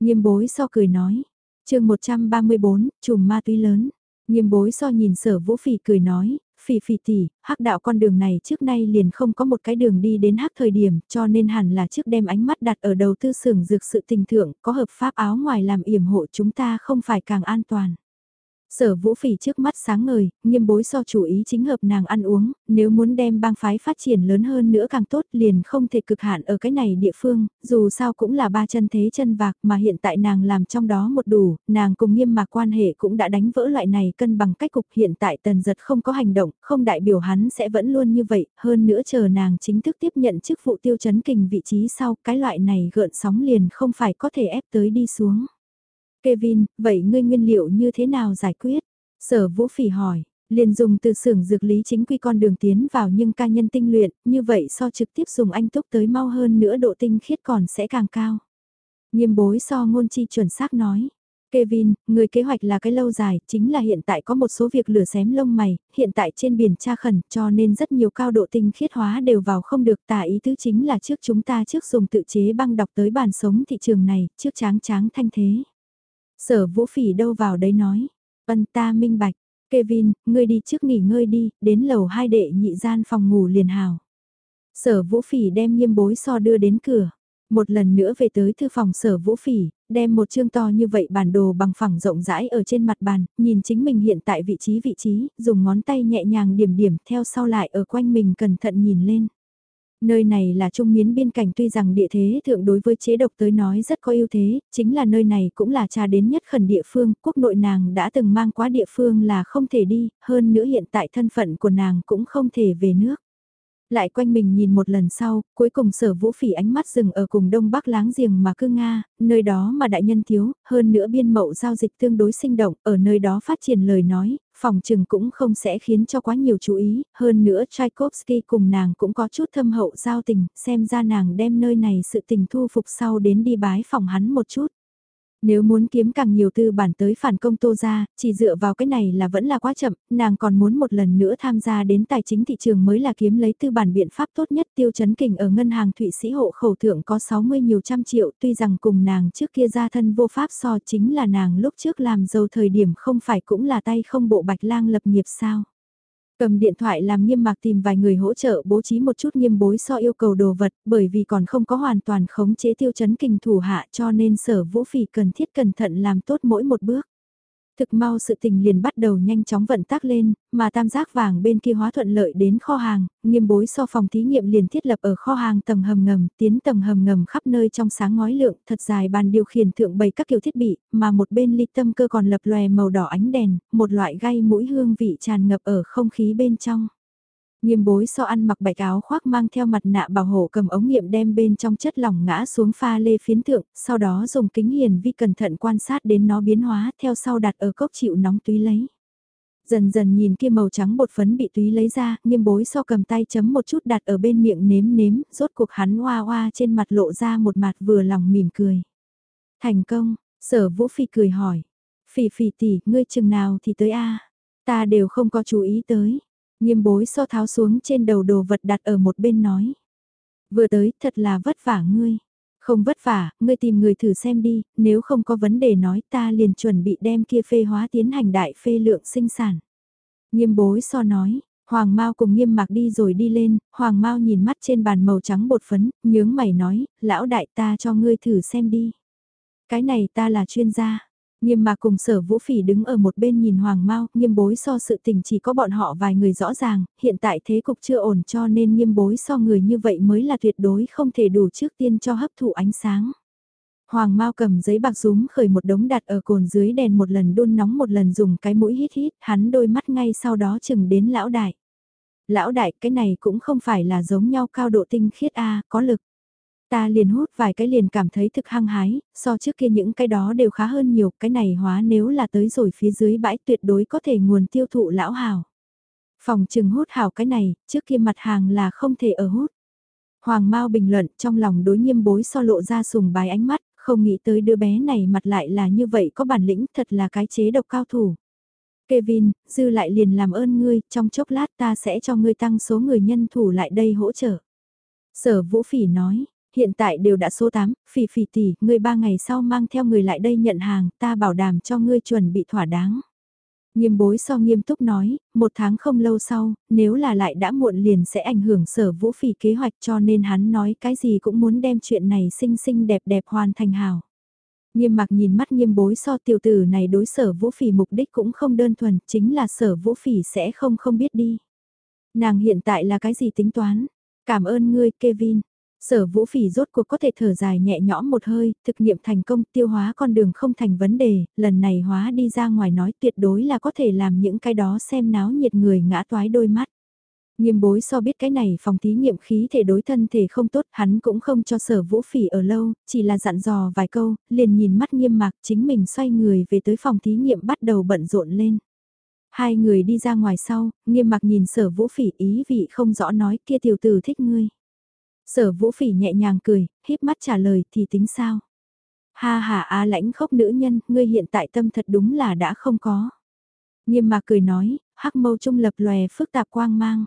Nghiêm bối so cười nói, chương 134, chùm ma túy lớn. Nghiêm bối so nhìn sở vũ phỉ cười nói, phỉ phỉ tỷ, hắc đạo con đường này trước nay liền không có một cái đường đi đến hắc thời điểm, cho nên hẳn là trước đem ánh mắt đặt ở đầu tư xưởng dược sự tình thượng, có hợp pháp áo ngoài làm yểm hộ chúng ta không phải càng an toàn. Sở vũ phỉ trước mắt sáng ngời, nghiêm bối so chủ ý chính hợp nàng ăn uống, nếu muốn đem bang phái phát triển lớn hơn nữa càng tốt liền không thể cực hạn ở cái này địa phương, dù sao cũng là ba chân thế chân vạc mà hiện tại nàng làm trong đó một đủ, nàng cùng nghiêm mạc quan hệ cũng đã đánh vỡ loại này cân bằng cách cục hiện tại tần giật không có hành động, không đại biểu hắn sẽ vẫn luôn như vậy, hơn nữa chờ nàng chính thức tiếp nhận chức vụ tiêu chấn kình vị trí sau, cái loại này gợn sóng liền không phải có thể ép tới đi xuống. Kevin, vậy ngươi nguyên liệu như thế nào giải quyết? Sở vũ phỉ hỏi, liền dùng từ xưởng dược lý chính quy con đường tiến vào nhưng ca nhân tinh luyện, như vậy so trực tiếp dùng anh túc tới mau hơn nữa độ tinh khiết còn sẽ càng cao. Nghiêm bối so ngôn chi chuẩn xác nói. Kevin, người kế hoạch là cái lâu dài, chính là hiện tại có một số việc lửa xém lông mày, hiện tại trên biển tra khẩn, cho nên rất nhiều cao độ tinh khiết hóa đều vào không được tả ý tứ chính là trước chúng ta trước dùng tự chế băng đọc tới bàn sống thị trường này, trước tráng tráng thanh thế. Sở vũ phỉ đâu vào đấy nói. Ân ta minh bạch. Kevin, ngươi đi trước nghỉ ngơi đi, đến lầu hai đệ nhị gian phòng ngủ liền hào. Sở vũ phỉ đem nghiêm bối so đưa đến cửa. Một lần nữa về tới thư phòng sở vũ phỉ, đem một chương to như vậy bản đồ bằng phẳng rộng rãi ở trên mặt bàn, nhìn chính mình hiện tại vị trí vị trí, dùng ngón tay nhẹ nhàng điểm điểm theo sau lại ở quanh mình cẩn thận nhìn lên. Nơi này là trung miến biên cảnh tuy rằng địa thế thượng đối với chế độc tới nói rất có ưu thế, chính là nơi này cũng là cha đến nhất khẩn địa phương, quốc nội nàng đã từng mang quá địa phương là không thể đi, hơn nữa hiện tại thân phận của nàng cũng không thể về nước. Lại quanh mình nhìn một lần sau, cuối cùng sở vũ phỉ ánh mắt dừng ở cùng đông bắc láng giềng mà cư Nga, nơi đó mà đại nhân thiếu, hơn nữa biên mậu giao dịch tương đối sinh động, ở nơi đó phát triển lời nói, phòng trừng cũng không sẽ khiến cho quá nhiều chú ý, hơn nữa Tchaikovsky cùng nàng cũng có chút thâm hậu giao tình, xem ra nàng đem nơi này sự tình thu phục sau đến đi bái phòng hắn một chút. Nếu muốn kiếm càng nhiều tư bản tới phản công Tô ra, chỉ dựa vào cái này là vẫn là quá chậm, nàng còn muốn một lần nữa tham gia đến tài chính thị trường mới là kiếm lấy tư bản biện pháp tốt nhất tiêu chấn kình ở ngân hàng Thụy Sĩ hộ khẩu thượng có 60 nhiều trăm triệu tuy rằng cùng nàng trước kia ra thân vô pháp so chính là nàng lúc trước làm giàu thời điểm không phải cũng là tay không bộ bạch lang lập nghiệp sao. Cầm điện thoại làm nghiêm mạc tìm vài người hỗ trợ bố trí một chút nghiêm bối so yêu cầu đồ vật, bởi vì còn không có hoàn toàn khống chế tiêu chấn kình thủ hạ cho nên sở vũ phỉ cần thiết cẩn thận làm tốt mỗi một bước. Thực mau sự tình liền bắt đầu nhanh chóng vận tác lên, mà tam giác vàng bên kia hóa thuận lợi đến kho hàng, nghiêm bối so phòng thí nghiệm liền thiết lập ở kho hàng tầng hầm ngầm, tiến tầng hầm ngầm khắp nơi trong sáng ngói lượng, thật dài bàn điều khiển thượng bày các kiểu thiết bị, mà một bên ly tâm cơ còn lập lòe màu đỏ ánh đèn, một loại gây mũi hương vị tràn ngập ở không khí bên trong. Nghiêm bối so ăn mặc bạch áo khoác mang theo mặt nạ bảo hộ cầm ống nghiệm đem bên trong chất lỏng ngã xuống pha lê phiến thượng, sau đó dùng kính hiền vi cẩn thận quan sát đến nó biến hóa theo sau đặt ở cốc chịu nóng túy lấy. Dần dần nhìn kia màu trắng bột phấn bị túy lấy ra, nghiêm bối so cầm tay chấm một chút đặt ở bên miệng nếm nếm, rốt cuộc hắn hoa hoa trên mặt lộ ra một mặt vừa lòng mỉm cười. Thành công, sở vũ phi cười hỏi. Phỉ phỉ tỷ, ngươi chừng nào thì tới a Ta đều không có chú ý tới. Nghiêm bối so tháo xuống trên đầu đồ vật đặt ở một bên nói. Vừa tới, thật là vất vả ngươi. Không vất vả, ngươi tìm người thử xem đi, nếu không có vấn đề nói ta liền chuẩn bị đem kia phê hóa tiến hành đại phê lượng sinh sản. Nghiêm bối so nói, Hoàng Mao cùng nghiêm mặc đi rồi đi lên, Hoàng Mao nhìn mắt trên bàn màu trắng bột phấn, nhướng mày nói, lão đại ta cho ngươi thử xem đi. Cái này ta là chuyên gia. Nghiêm mà cùng sở vũ phỉ đứng ở một bên nhìn hoàng mau, nghiêm bối so sự tình chỉ có bọn họ vài người rõ ràng, hiện tại thế cục chưa ổn cho nên nghiêm bối so người như vậy mới là tuyệt đối không thể đủ trước tiên cho hấp thụ ánh sáng. Hoàng Mao cầm giấy bạc rúm khởi một đống đặt ở cồn dưới đèn một lần đun nóng một lần dùng cái mũi hít hít, hắn đôi mắt ngay sau đó chừng đến lão đại. Lão đại cái này cũng không phải là giống nhau cao độ tinh khiết A, có lực. Ta liền hút vài cái liền cảm thấy thực hăng hái, so trước kia những cái đó đều khá hơn nhiều, cái này hóa nếu là tới rồi phía dưới bãi tuyệt đối có thể nguồn tiêu thụ lão hào. Phòng trừng hút hào cái này, trước kia mặt hàng là không thể ở hút. Hoàng Mao bình luận trong lòng đối nghiêm bối so lộ ra sùng bài ánh mắt, không nghĩ tới đứa bé này mặt lại là như vậy có bản lĩnh thật là cái chế độc cao thủ. Kevin, dư lại liền làm ơn ngươi, trong chốc lát ta sẽ cho ngươi tăng số người nhân thủ lại đây hỗ trợ. Sở Vũ Phỉ nói, hiện tại đều đã số 8, phỉ phỉ tỷ, ngươi ba ngày sau mang theo người lại đây nhận hàng, ta bảo đảm cho ngươi chuẩn bị thỏa đáng. Nghiêm bối so nghiêm túc nói, một tháng không lâu sau, nếu là lại đã muộn liền sẽ ảnh hưởng sở vũ phỉ kế hoạch cho nên hắn nói cái gì cũng muốn đem chuyện này xinh xinh đẹp đẹp hoàn thành hào. Nghiêm mặc nhìn mắt nghiêm bối so tiểu tử này đối sở vũ phỉ mục đích cũng không đơn thuần, chính là sở vũ phỉ sẽ không không biết đi. Nàng hiện tại là cái gì tính toán? Cảm ơn ngươi Kevin. Sở vũ phỉ rốt cuộc có thể thở dài nhẹ nhõm một hơi, thực nghiệm thành công tiêu hóa con đường không thành vấn đề, lần này hóa đi ra ngoài nói tuyệt đối là có thể làm những cái đó xem náo nhiệt người ngã toái đôi mắt. Nghiêm bối so biết cái này phòng thí nghiệm khí thể đối thân thể không tốt, hắn cũng không cho sở vũ phỉ ở lâu, chỉ là dặn dò vài câu, liền nhìn mắt nghiêm mạc chính mình xoay người về tới phòng thí nghiệm bắt đầu bận rộn lên. Hai người đi ra ngoài sau, nghiêm mạc nhìn sở vũ phỉ ý vị không rõ nói kia tiểu tử thích ngươi. Sở vũ phỉ nhẹ nhàng cười, híp mắt trả lời thì tính sao? Ha ha a lãnh khốc nữ nhân, ngươi hiện tại tâm thật đúng là đã không có. Nghiêm mà cười nói, hắc mâu trung lập lòe phức tạp quang mang.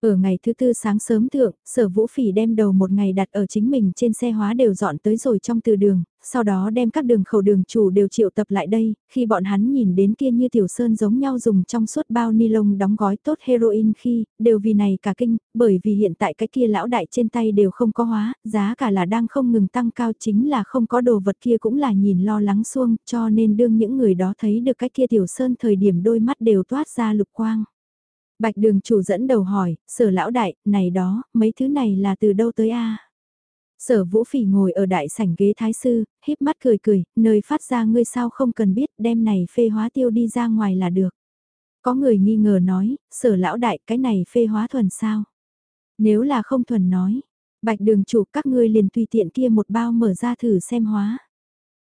Ở ngày thứ tư sáng sớm thượng, sở vũ phỉ đem đầu một ngày đặt ở chính mình trên xe hóa đều dọn tới rồi trong từ đường, sau đó đem các đường khẩu đường chủ đều triệu tập lại đây, khi bọn hắn nhìn đến kia như tiểu sơn giống nhau dùng trong suốt bao ni lông đóng gói tốt heroin khi, đều vì này cả kinh, bởi vì hiện tại cái kia lão đại trên tay đều không có hóa, giá cả là đang không ngừng tăng cao chính là không có đồ vật kia cũng là nhìn lo lắng xuông, cho nên đương những người đó thấy được cái kia tiểu sơn thời điểm đôi mắt đều toát ra lục quang. Bạch đường chủ dẫn đầu hỏi, sở lão đại, này đó, mấy thứ này là từ đâu tới a? Sở vũ phỉ ngồi ở đại sảnh ghế thái sư, híp mắt cười cười, nơi phát ra ngươi sao không cần biết đem này phê hóa tiêu đi ra ngoài là được. Có người nghi ngờ nói, sở lão đại cái này phê hóa thuần sao? Nếu là không thuần nói, bạch đường chủ các ngươi liền tùy tiện kia một bao mở ra thử xem hóa.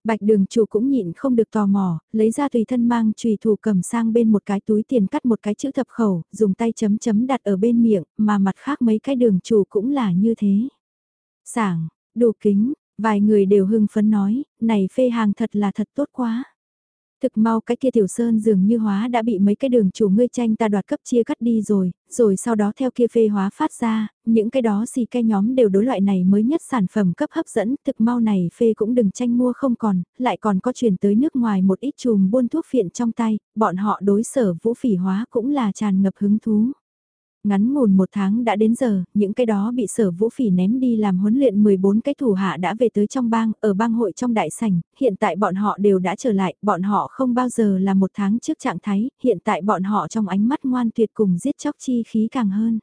Bạch đường chủ cũng nhịn không được tò mò, lấy ra tùy thân mang trùy thủ cầm sang bên một cái túi tiền cắt một cái chữ thập khẩu, dùng tay chấm chấm đặt ở bên miệng, mà mặt khác mấy cái đường chủ cũng là như thế. Sảng, đồ kính, Vài người đều hưng phấn nói, này phê hàng thật là thật tốt quá. Thực mau cái kia tiểu sơn dường như hóa đã bị mấy cái đường chủ ngươi tranh ta đoạt cấp chia cắt đi rồi, rồi sau đó theo kia phê hóa phát ra, những cái đó xì cái nhóm đều đối loại này mới nhất sản phẩm cấp hấp dẫn, thực mau này phê cũng đừng tranh mua không còn, lại còn có truyền tới nước ngoài một ít chùm buôn thuốc phiện trong tay, bọn họ đối sở vũ phỉ hóa cũng là tràn ngập hứng thú. Ngắn ngủn một tháng đã đến giờ, những cái đó bị sở vũ phỉ ném đi làm huấn luyện 14 cái thủ hạ đã về tới trong bang, ở bang hội trong đại sảnh, hiện tại bọn họ đều đã trở lại, bọn họ không bao giờ là một tháng trước trạng thái, hiện tại bọn họ trong ánh mắt ngoan tuyệt cùng giết chóc chi khí càng hơn.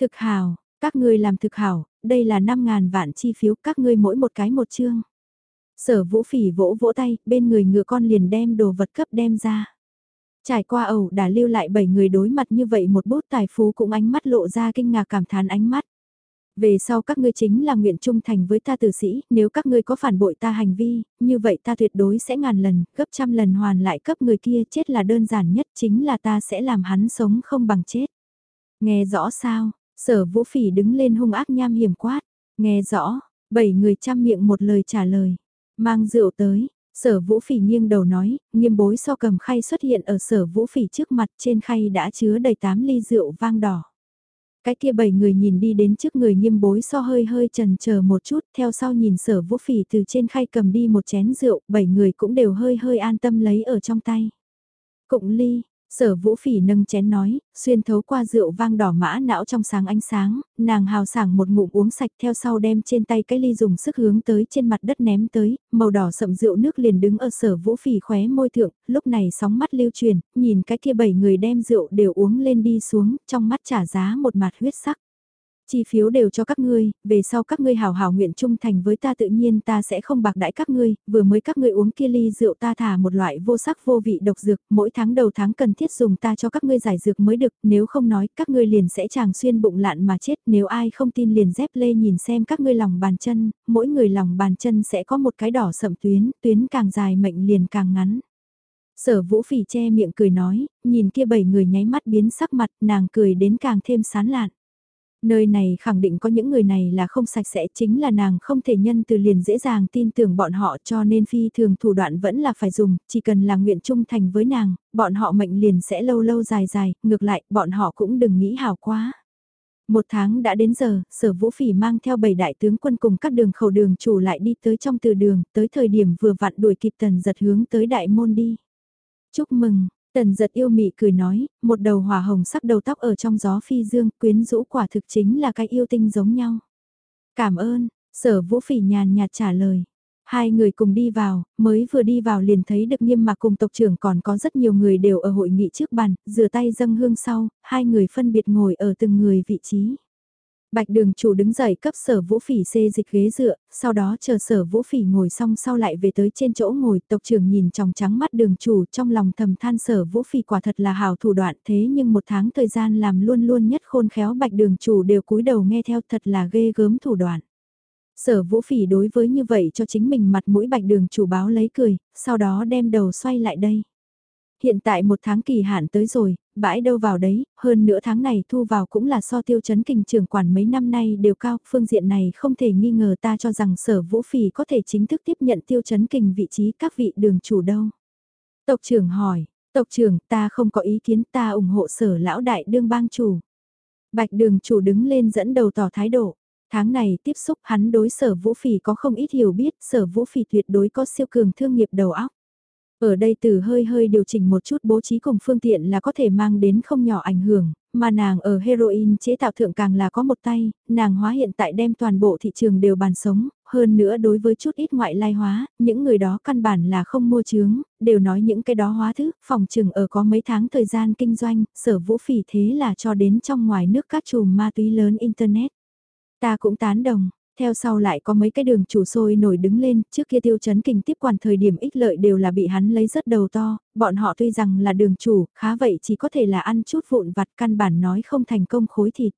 Thực hào, các ngươi làm thực hảo, đây là 5.000 vạn chi phiếu, các ngươi mỗi một cái một chương. Sở vũ phỉ vỗ vỗ tay, bên người ngựa con liền đem đồ vật cấp đem ra. Trải qua ẩu đã lưu lại 7 người đối mặt như vậy một bút tài phú cũng ánh mắt lộ ra kinh ngạc cảm thán ánh mắt. Về sau các ngươi chính là nguyện trung thành với ta tử sĩ, nếu các ngươi có phản bội ta hành vi, như vậy ta tuyệt đối sẽ ngàn lần, gấp trăm lần hoàn lại cấp người kia chết là đơn giản nhất chính là ta sẽ làm hắn sống không bằng chết. Nghe rõ sao, sở vũ phỉ đứng lên hung ác nham hiểm quát, nghe rõ, bảy người chăm miệng một lời trả lời, mang rượu tới, Sở vũ phỉ nghiêng đầu nói, nghiêm bối so cầm khay xuất hiện ở sở vũ phỉ trước mặt trên khay đã chứa đầy 8 ly rượu vang đỏ. Cái kia bảy người nhìn đi đến trước người nghiêm bối so hơi hơi trần chờ một chút, theo sau nhìn sở vũ phỉ từ trên khay cầm đi một chén rượu, bảy người cũng đều hơi hơi an tâm lấy ở trong tay. Cụng ly, Sở vũ phỉ nâng chén nói, xuyên thấu qua rượu vang đỏ mã não trong sáng ánh sáng, nàng hào sảng một ngụm uống sạch theo sau đem trên tay cái ly dùng sức hướng tới trên mặt đất ném tới, màu đỏ sậm rượu nước liền đứng ở sở vũ phỉ khóe môi thượng, lúc này sóng mắt lưu truyền, nhìn cái kia bảy người đem rượu đều uống lên đi xuống, trong mắt trả giá một mặt huyết sắc chi phiếu đều cho các ngươi, về sau các ngươi hảo hảo nguyện trung thành với ta tự nhiên ta sẽ không bạc đãi các ngươi, vừa mới các ngươi uống kia ly rượu ta thả một loại vô sắc vô vị độc dược, mỗi tháng đầu tháng cần thiết dùng ta cho các ngươi giải dược mới được, nếu không nói các ngươi liền sẽ chàng xuyên bụng lạn mà chết, nếu ai không tin liền dép lê nhìn xem các ngươi lòng bàn chân, mỗi người lòng bàn chân sẽ có một cái đỏ sậm tuyến, tuyến càng dài mệnh liền càng ngắn. Sở vũ phỉ che miệng cười nói, nhìn kia bảy người nháy mắt biến sắc mặt, nàng cười đến càng thêm sán lạn. Nơi này khẳng định có những người này là không sạch sẽ chính là nàng không thể nhân từ liền dễ dàng tin tưởng bọn họ cho nên phi thường thủ đoạn vẫn là phải dùng, chỉ cần là nguyện trung thành với nàng, bọn họ mệnh liền sẽ lâu lâu dài dài, ngược lại bọn họ cũng đừng nghĩ hào quá. Một tháng đã đến giờ, sở vũ phỉ mang theo bảy đại tướng quân cùng các đường khẩu đường chủ lại đi tới trong từ đường, tới thời điểm vừa vặn đuổi kịp tần giật hướng tới đại môn đi. Chúc mừng, Tần giật yêu mị cười nói, một đầu hỏa hồng sắc đầu tóc ở trong gió phi dương, quyến rũ quả thực chính là cái yêu tinh giống nhau. Cảm ơn, sở vũ phỉ nhàn nhạt trả lời. Hai người cùng đi vào, mới vừa đi vào liền thấy được nghiêm mạc cùng tộc trưởng còn có rất nhiều người đều ở hội nghị trước bàn, rửa tay dâng hương sau, hai người phân biệt ngồi ở từng người vị trí. Bạch đường chủ đứng dậy cấp sở vũ phỉ xê dịch ghế dựa, sau đó chờ sở vũ phỉ ngồi xong sau lại về tới trên chỗ ngồi, tộc trưởng nhìn trong trắng mắt đường chủ trong lòng thầm than sở vũ phỉ quả thật là hào thủ đoạn thế nhưng một tháng thời gian làm luôn luôn nhất khôn khéo bạch đường chủ đều cúi đầu nghe theo thật là ghê gớm thủ đoạn. Sở vũ phỉ đối với như vậy cho chính mình mặt mũi bạch đường chủ báo lấy cười, sau đó đem đầu xoay lại đây hiện tại một tháng kỳ hạn tới rồi, bãi đâu vào đấy, hơn nửa tháng này thu vào cũng là so tiêu chấn kình trưởng quản mấy năm nay đều cao, phương diện này không thể nghi ngờ ta cho rằng sở vũ phỉ có thể chính thức tiếp nhận tiêu chấn kình vị trí các vị đường chủ đâu. Tộc trưởng hỏi, tộc trưởng ta không có ý kiến ta ủng hộ sở lão đại đương bang chủ. Bạch đường chủ đứng lên dẫn đầu tỏ thái độ. Tháng này tiếp xúc hắn đối sở vũ phỉ có không ít hiểu biết, sở vũ phỉ tuyệt đối có siêu cường thương nghiệp đầu óc. Ở đây từ hơi hơi điều chỉnh một chút bố trí cùng phương tiện là có thể mang đến không nhỏ ảnh hưởng, mà nàng ở heroin chế tạo thượng càng là có một tay, nàng hóa hiện tại đem toàn bộ thị trường đều bàn sống, hơn nữa đối với chút ít ngoại lai hóa, những người đó căn bản là không mua chướng, đều nói những cái đó hóa thứ, phòng trừng ở có mấy tháng thời gian kinh doanh, sở vũ phỉ thế là cho đến trong ngoài nước các chùm ma túy lớn Internet. Ta cũng tán đồng, theo sau lại có mấy cái đường chủ sôi nổi đứng lên, trước kia tiêu chấn kinh tiếp quản thời điểm ích lợi đều là bị hắn lấy rất đầu to, bọn họ tuy rằng là đường chủ, khá vậy chỉ có thể là ăn chút vụn vặt căn bản nói không thành công khối thịt.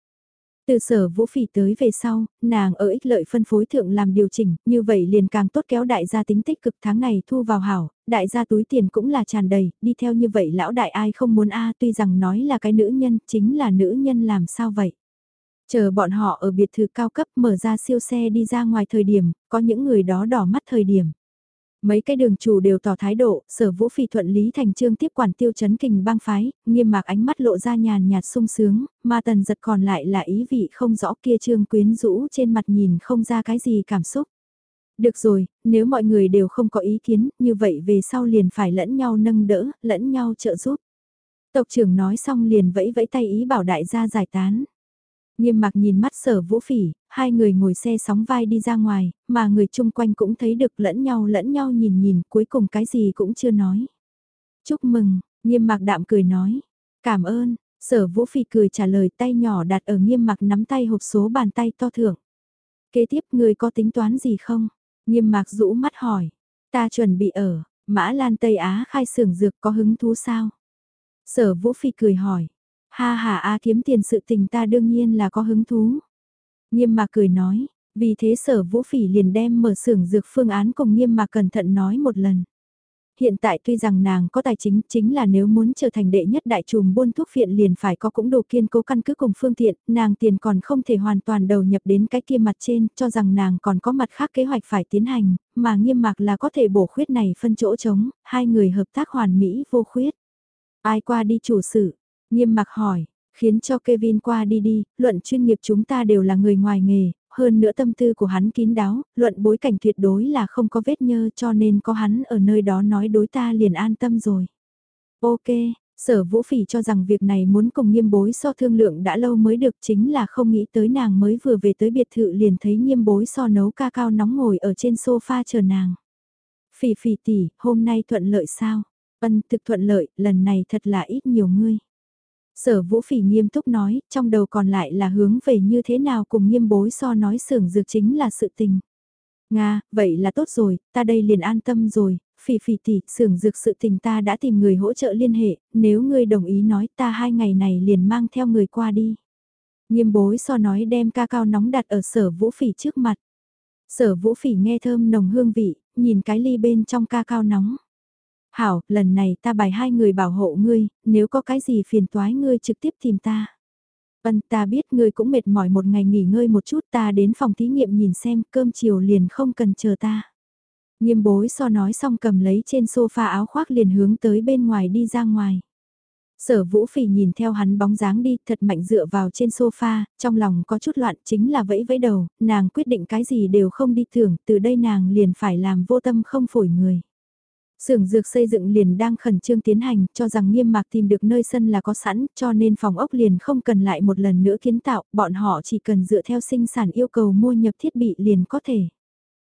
Từ sở vũ phỉ tới về sau, nàng ở ích lợi phân phối thượng làm điều chỉnh, như vậy liền càng tốt kéo đại gia tính tích cực tháng này thu vào hảo, đại gia túi tiền cũng là tràn đầy, đi theo như vậy lão đại ai không muốn a tuy rằng nói là cái nữ nhân, chính là nữ nhân làm sao vậy. Chờ bọn họ ở biệt thự cao cấp mở ra siêu xe đi ra ngoài thời điểm, có những người đó đỏ mắt thời điểm. Mấy cái đường chủ đều tỏ thái độ, sở vũ phi thuận lý thành trương tiếp quản tiêu chấn kình bang phái, nghiêm mạc ánh mắt lộ ra nhàn nhạt sung sướng, mà tần giật còn lại là ý vị không rõ kia trương quyến rũ trên mặt nhìn không ra cái gì cảm xúc. Được rồi, nếu mọi người đều không có ý kiến, như vậy về sau liền phải lẫn nhau nâng đỡ, lẫn nhau trợ giúp. Tộc trưởng nói xong liền vẫy vẫy tay ý bảo đại gia giải tán. Nghiêm mặc nhìn mắt sở vũ phỉ, hai người ngồi xe sóng vai đi ra ngoài, mà người chung quanh cũng thấy được lẫn nhau lẫn nhau nhìn nhìn, cuối cùng cái gì cũng chưa nói. Chúc mừng, nghiêm mặc đạm cười nói. Cảm ơn, sở vũ phỉ cười trả lời tay nhỏ đặt ở nghiêm mặc nắm tay hộp số bàn tay to thưởng. Kế tiếp người có tính toán gì không? Nghiêm mặc rũ mắt hỏi. Ta chuẩn bị ở, Mã Lan Tây Á khai xưởng dược có hứng thú sao? Sở vũ phỉ cười hỏi. Ha ha a kiếm tiền sự tình ta đương nhiên là có hứng thú. Nghiêm mạc cười nói, vì thế sở vũ phỉ liền đem mở xưởng dược phương án cùng nghiêm mạc cẩn thận nói một lần. Hiện tại tuy rằng nàng có tài chính chính là nếu muốn trở thành đệ nhất đại trùm buôn thuốc phiện liền phải có cũng đủ kiên cố căn cứ cùng phương tiện, nàng tiền còn không thể hoàn toàn đầu nhập đến cái kia mặt trên, cho rằng nàng còn có mặt khác kế hoạch phải tiến hành, mà nghiêm mạc là có thể bổ khuyết này phân chỗ trống, hai người hợp tác hoàn mỹ vô khuyết. Ai qua đi chủ sự, Nghiêm mặc hỏi, khiến cho Kevin qua đi đi, luận chuyên nghiệp chúng ta đều là người ngoài nghề, hơn nữa tâm tư của hắn kín đáo, luận bối cảnh tuyệt đối là không có vết nhơ cho nên có hắn ở nơi đó nói đối ta liền an tâm rồi. Ok, sở vũ phỉ cho rằng việc này muốn cùng nghiêm bối so thương lượng đã lâu mới được chính là không nghĩ tới nàng mới vừa về tới biệt thự liền thấy nghiêm bối so nấu ca cao nóng ngồi ở trên sofa chờ nàng. Phỉ phỉ tỷ, hôm nay thuận lợi sao? Ân thực thuận lợi, lần này thật là ít nhiều ngươi. Sở vũ phỉ nghiêm túc nói, trong đầu còn lại là hướng về như thế nào cùng nghiêm bối so nói xưởng dược chính là sự tình. Nga, vậy là tốt rồi, ta đây liền an tâm rồi, phỉ phỉ tỷ, xưởng dược sự tình ta đã tìm người hỗ trợ liên hệ, nếu ngươi đồng ý nói ta hai ngày này liền mang theo người qua đi. Nghiêm bối so nói đem ca cao nóng đặt ở sở vũ phỉ trước mặt. Sở vũ phỉ nghe thơm nồng hương vị, nhìn cái ly bên trong ca cao nóng. Hảo, lần này ta bài hai người bảo hộ ngươi, nếu có cái gì phiền toái ngươi trực tiếp tìm ta. Vân ta biết ngươi cũng mệt mỏi một ngày nghỉ ngơi một chút ta đến phòng thí nghiệm nhìn xem cơm chiều liền không cần chờ ta. Nghiêm bối so nói xong cầm lấy trên sofa áo khoác liền hướng tới bên ngoài đi ra ngoài. Sở vũ phỉ nhìn theo hắn bóng dáng đi thật mạnh dựa vào trên sofa, trong lòng có chút loạn chính là vẫy vẫy đầu, nàng quyết định cái gì đều không đi thưởng, từ đây nàng liền phải làm vô tâm không phổi người xưởng dược xây dựng liền đang khẩn trương tiến hành, cho rằng nghiêm mạc tìm được nơi sân là có sẵn, cho nên phòng ốc liền không cần lại một lần nữa kiến tạo, bọn họ chỉ cần dựa theo sinh sản yêu cầu mua nhập thiết bị liền có thể.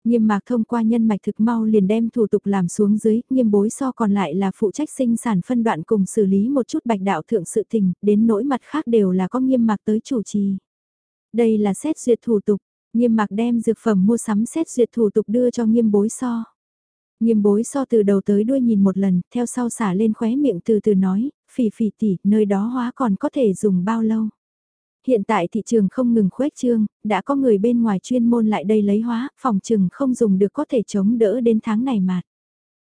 Nghiêm mạc thông qua nhân mạch thực mau liền đem thủ tục làm xuống dưới, nghiêm bối so còn lại là phụ trách sinh sản phân đoạn cùng xử lý một chút bạch đạo thượng sự tình, đến nỗi mặt khác đều là có nghiêm mạc tới chủ trì. Đây là xét duyệt thủ tục, nghiêm mạc đem dược phẩm mua sắm xét duyệt thủ tục đưa cho nghiêm bối so. Nghiêm bối so từ đầu tới đuôi nhìn một lần, theo sau xả lên khóe miệng từ từ nói, phỉ phỉ tỉ, nơi đó hóa còn có thể dùng bao lâu. Hiện tại thị trường không ngừng khuếch trương, đã có người bên ngoài chuyên môn lại đây lấy hóa, phòng trừng không dùng được có thể chống đỡ đến tháng này mà.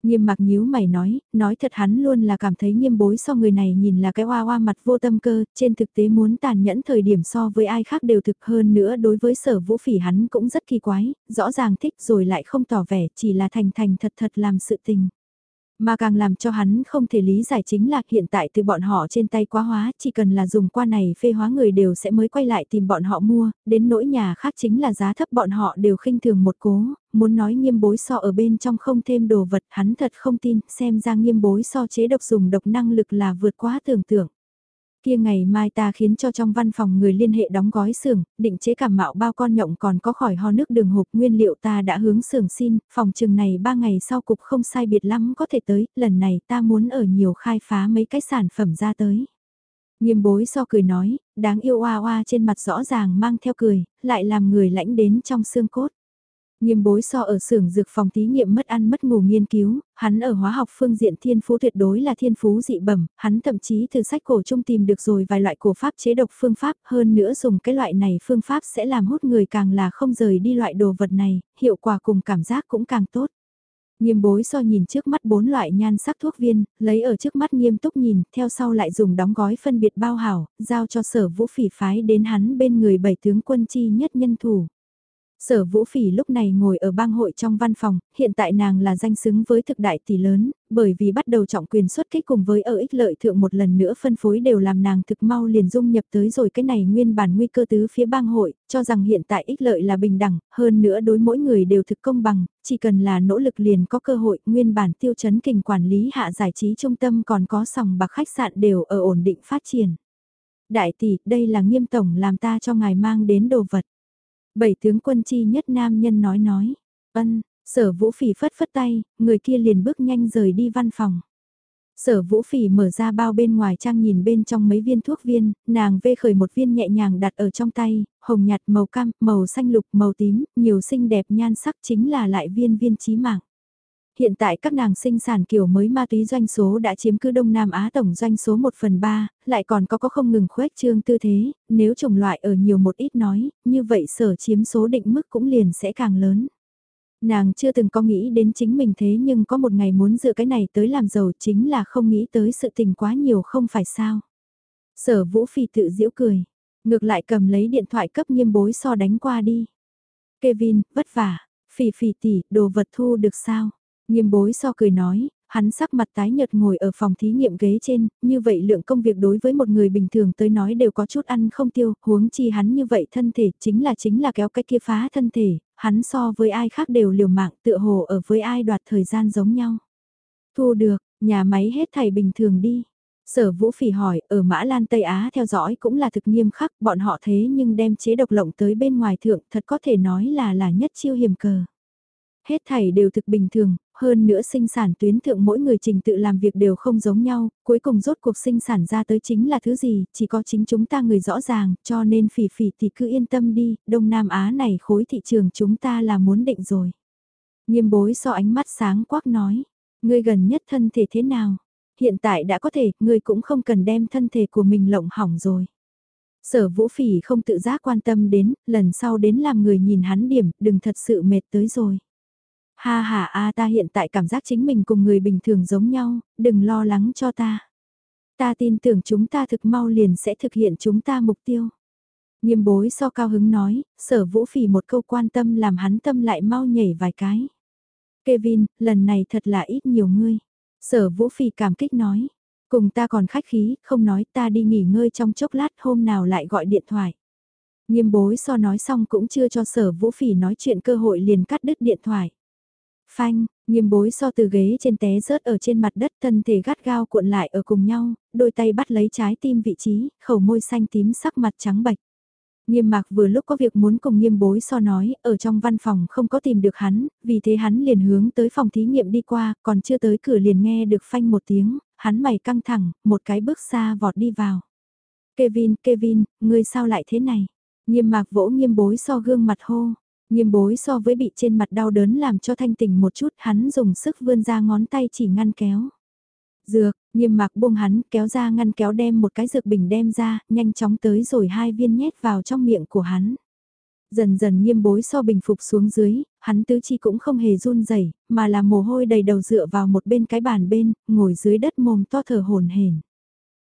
Nghiêm mặc nhíu mày nói, nói thật hắn luôn là cảm thấy nghiêm bối so người này nhìn là cái hoa hoa mặt vô tâm cơ, trên thực tế muốn tàn nhẫn thời điểm so với ai khác đều thực hơn nữa đối với sở vũ phỉ hắn cũng rất kỳ quái, rõ ràng thích rồi lại không tỏ vẻ chỉ là thành thành thật thật làm sự tình. Mà càng làm cho hắn không thể lý giải chính là hiện tại từ bọn họ trên tay quá hóa, chỉ cần là dùng qua này phê hóa người đều sẽ mới quay lại tìm bọn họ mua, đến nỗi nhà khác chính là giá thấp bọn họ đều khinh thường một cố, muốn nói nghiêm bối so ở bên trong không thêm đồ vật hắn thật không tin, xem ra nghiêm bối so chế độc dùng độc năng lực là vượt quá tưởng tượng. Kia ngày mai ta khiến cho trong văn phòng người liên hệ đóng gói xưởng, định chế cảm mạo bao con nhộng còn có khỏi ho nước đường hộp nguyên liệu ta đã hướng xưởng xin, phòng trường này ba ngày sau cục không sai biệt lắm có thể tới, lần này ta muốn ở nhiều khai phá mấy cái sản phẩm ra tới. Nghiêm bối so cười nói, đáng yêu oa oa trên mặt rõ ràng mang theo cười, lại làm người lãnh đến trong xương cốt. Nghiêm bối so ở xưởng dược phòng thí nghiệm mất ăn mất ngủ nghiên cứu, hắn ở hóa học phương diện thiên phú tuyệt đối là thiên phú dị bẩm, hắn thậm chí từ sách cổ trung tìm được rồi vài loại cổ pháp chế độc phương pháp, hơn nữa dùng cái loại này phương pháp sẽ làm hút người càng là không rời đi loại đồ vật này, hiệu quả cùng cảm giác cũng càng tốt. Nghiêm bối so nhìn trước mắt bốn loại nhan sắc thuốc viên, lấy ở trước mắt nghiêm túc nhìn, theo sau lại dùng đóng gói phân biệt bao hảo, giao cho sở vũ phỉ phái đến hắn bên người bảy tướng quân chi nhất nhân thủ. Sở Vũ Phỉ lúc này ngồi ở bang hội trong văn phòng, hiện tại nàng là danh xứng với thực đại tỷ lớn, bởi vì bắt đầu trọng quyền xuất kích cùng với ở ích lợi thượng một lần nữa phân phối đều làm nàng thực mau liền dung nhập tới rồi cái này nguyên bản nguy cơ tứ phía bang hội, cho rằng hiện tại ích lợi là bình đẳng, hơn nữa đối mỗi người đều thực công bằng, chỉ cần là nỗ lực liền có cơ hội, nguyên bản tiêu chấn kình quản lý hạ giải trí trung tâm còn có sòng bạc khách sạn đều ở ổn định phát triển. Đại tỷ, đây là nghiêm tổng làm ta cho ngài mang đến đồ vật. Bảy tướng quân chi nhất nam nhân nói nói. Ân, sở vũ phỉ phất phất tay, người kia liền bước nhanh rời đi văn phòng. Sở vũ phỉ mở ra bao bên ngoài trang nhìn bên trong mấy viên thuốc viên, nàng vê khởi một viên nhẹ nhàng đặt ở trong tay, hồng nhạt màu cam, màu xanh lục, màu tím, nhiều xinh đẹp nhan sắc chính là lại viên viên trí mạng. Hiện tại các nàng sinh sản kiểu mới ma túy doanh số đã chiếm cứ Đông Nam Á tổng doanh số 1 phần 3, lại còn có có không ngừng khuếch trương tư thế, nếu chủng loại ở nhiều một ít nói, như vậy sở chiếm số định mức cũng liền sẽ càng lớn. Nàng chưa từng có nghĩ đến chính mình thế nhưng có một ngày muốn dựa cái này tới làm giàu chính là không nghĩ tới sự tình quá nhiều không phải sao. Sở vũ phi tự giễu cười, ngược lại cầm lấy điện thoại cấp nghiêm bối so đánh qua đi. Kevin, vất vả, phì phì tỷ, đồ vật thu được sao? Nghiêm bối so cười nói, hắn sắc mặt tái nhợt ngồi ở phòng thí nghiệm ghế trên, như vậy lượng công việc đối với một người bình thường tới nói đều có chút ăn không tiêu, huống chi hắn như vậy thân thể chính là chính là kéo cái kia phá thân thể, hắn so với ai khác đều liều mạng tựa hồ ở với ai đoạt thời gian giống nhau. Thu được, nhà máy hết thảy bình thường đi. Sở Vũ Phỉ hỏi, ở Mã Lan Tây Á theo dõi cũng là thực nghiêm khắc, bọn họ thế nhưng đem chế độc lộng tới bên ngoài thượng thật có thể nói là là nhất chiêu hiểm cờ. Hết thảy đều thực bình thường, hơn nữa sinh sản tuyến thượng mỗi người trình tự làm việc đều không giống nhau, cuối cùng rốt cuộc sinh sản ra tới chính là thứ gì, chỉ có chính chúng ta người rõ ràng, cho nên phỉ phỉ thì cứ yên tâm đi, Đông Nam Á này khối thị trường chúng ta là muốn định rồi. Nghiêm bối so ánh mắt sáng quắc nói, ngươi gần nhất thân thể thế nào? Hiện tại đã có thể, ngươi cũng không cần đem thân thể của mình lộng hỏng rồi. Sở vũ phỉ không tự giác quan tâm đến, lần sau đến làm người nhìn hắn điểm, đừng thật sự mệt tới rồi. Ha ha a ta hiện tại cảm giác chính mình cùng người bình thường giống nhau, đừng lo lắng cho ta. Ta tin tưởng chúng ta thực mau liền sẽ thực hiện chúng ta mục tiêu. Nghiêm bối so cao hứng nói, sở vũ phỉ một câu quan tâm làm hắn tâm lại mau nhảy vài cái. Kevin, lần này thật là ít nhiều ngươi. Sở vũ phỉ cảm kích nói, cùng ta còn khách khí, không nói ta đi nghỉ ngơi trong chốc lát hôm nào lại gọi điện thoại. Nghiêm bối so nói xong cũng chưa cho sở vũ phỉ nói chuyện cơ hội liền cắt đứt điện thoại. Phanh, nghiêm bối so từ ghế trên té rớt ở trên mặt đất thân thể gắt gao cuộn lại ở cùng nhau, đôi tay bắt lấy trái tim vị trí, khẩu môi xanh tím sắc mặt trắng bạch. Nghiêm mạc vừa lúc có việc muốn cùng nghiêm bối so nói, ở trong văn phòng không có tìm được hắn, vì thế hắn liền hướng tới phòng thí nghiệm đi qua, còn chưa tới cửa liền nghe được phanh một tiếng, hắn mày căng thẳng, một cái bước xa vọt đi vào. Kevin, Kevin, ngươi sao lại thế này? Nghiêm mạc vỗ nghiêm bối so gương mặt hô, Nghiêm bối so với bị trên mặt đau đớn làm cho thanh tỉnh một chút hắn dùng sức vươn ra ngón tay chỉ ngăn kéo. Dược, nghiêm mạc buông hắn kéo ra ngăn kéo đem một cái dược bình đem ra, nhanh chóng tới rồi hai viên nhét vào trong miệng của hắn. Dần dần nghiêm bối so bình phục xuống dưới, hắn tứ chi cũng không hề run rẩy mà là mồ hôi đầy đầu dựa vào một bên cái bàn bên, ngồi dưới đất mồm to thở hồn hển.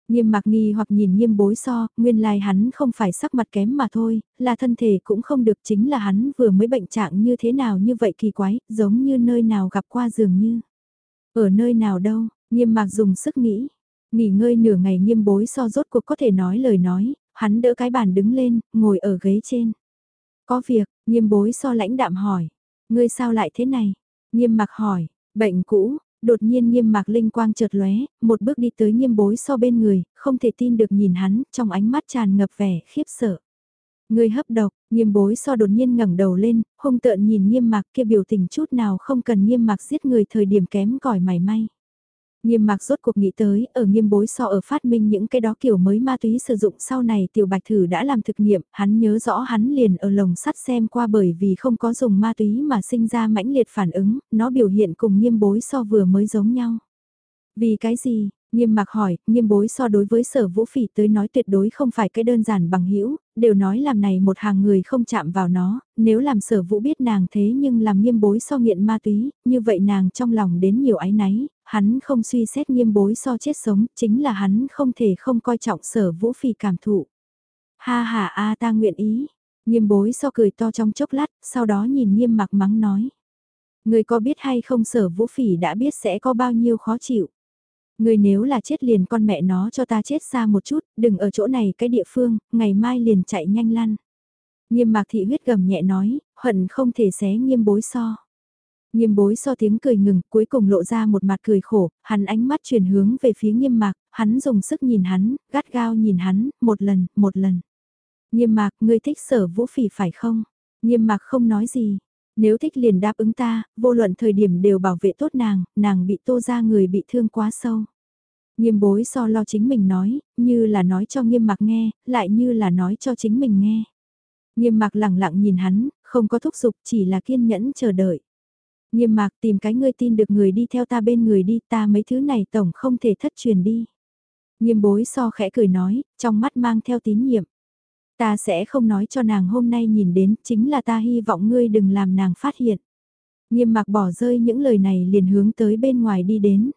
Nghiêm mặc nghi hoặc nhìn nghiêm bối so, nguyên lai hắn không phải sắc mặt kém mà thôi, là thân thể cũng không được chính là hắn vừa mới bệnh trạng như thế nào như vậy kỳ quái, giống như nơi nào gặp qua dường như. Ở nơi nào đâu, nghiêm mặc dùng sức nghĩ, nghỉ ngơi nửa ngày nghiêm bối so rốt cuộc có thể nói lời nói, hắn đỡ cái bàn đứng lên, ngồi ở ghế trên. Có việc, nghiêm bối so lãnh đạm hỏi, ngươi sao lại thế này? Nghiêm mặc hỏi, bệnh cũ, Đột nhiên nghiêm mạc linh quang chợt lóe, một bước đi tới nghiêm bối so bên người, không thể tin được nhìn hắn, trong ánh mắt tràn ngập vẻ khiếp sợ. Người hấp độc, nghiêm bối so đột nhiên ngẩng đầu lên, hung tợn nhìn nghiêm mạc kia biểu tình chút nào không cần nghiêm mạc giết người thời điểm kém cỏi mảy may. Nghiêm mạc rốt cuộc nghĩ tới, ở nghiêm bối so ở phát minh những cái đó kiểu mới ma túy sử dụng sau này tiểu bạch thử đã làm thực nghiệm, hắn nhớ rõ hắn liền ở lồng sắt xem qua bởi vì không có dùng ma túy mà sinh ra mãnh liệt phản ứng, nó biểu hiện cùng nghiêm bối so vừa mới giống nhau. Vì cái gì, Nghiêm mặc hỏi, nghiêm bối so đối với sở vũ phỉ tới nói tuyệt đối không phải cái đơn giản bằng hữu đều nói làm này một hàng người không chạm vào nó, nếu làm sở vũ biết nàng thế nhưng làm nghiêm bối so nghiện ma túy, như vậy nàng trong lòng đến nhiều ái náy, hắn không suy xét nghiêm bối so chết sống, chính là hắn không thể không coi trọng sở vũ phỉ cảm thụ. Ha ha a ta nguyện ý, nghiêm bối so cười to trong chốc lát, sau đó nhìn nghiêm mặc mắng nói. Người có biết hay không sở vũ phỉ đã biết sẽ có bao nhiêu khó chịu. Người nếu là chết liền con mẹ nó cho ta chết xa một chút, đừng ở chỗ này cái địa phương, ngày mai liền chạy nhanh lăn. Nghiêm mạc thị huyết gầm nhẹ nói, hận không thể xé nghiêm bối so. Nghiêm bối so tiếng cười ngừng, cuối cùng lộ ra một mặt cười khổ, hắn ánh mắt chuyển hướng về phía nghiêm mạc, hắn dùng sức nhìn hắn, gắt gao nhìn hắn, một lần, một lần. Nghiêm mạc, ngươi thích sở vũ phỉ phải không? Nghiêm mạc không nói gì. Nếu thích liền đáp ứng ta, vô luận thời điểm đều bảo vệ tốt nàng, nàng bị tô ra người bị thương quá sâu. Nghiêm bối so lo chính mình nói, như là nói cho nghiêm mạc nghe, lại như là nói cho chính mình nghe. Nghiêm mạc lặng lặng nhìn hắn, không có thúc giục chỉ là kiên nhẫn chờ đợi. Nghiêm mạc tìm cái ngươi tin được người đi theo ta bên người đi ta mấy thứ này tổng không thể thất truyền đi. Nghiêm bối so khẽ cười nói, trong mắt mang theo tín nhiệm. Ta sẽ không nói cho nàng hôm nay nhìn đến, chính là ta hy vọng ngươi đừng làm nàng phát hiện. Nghiêm mạc bỏ rơi những lời này liền hướng tới bên ngoài đi đến.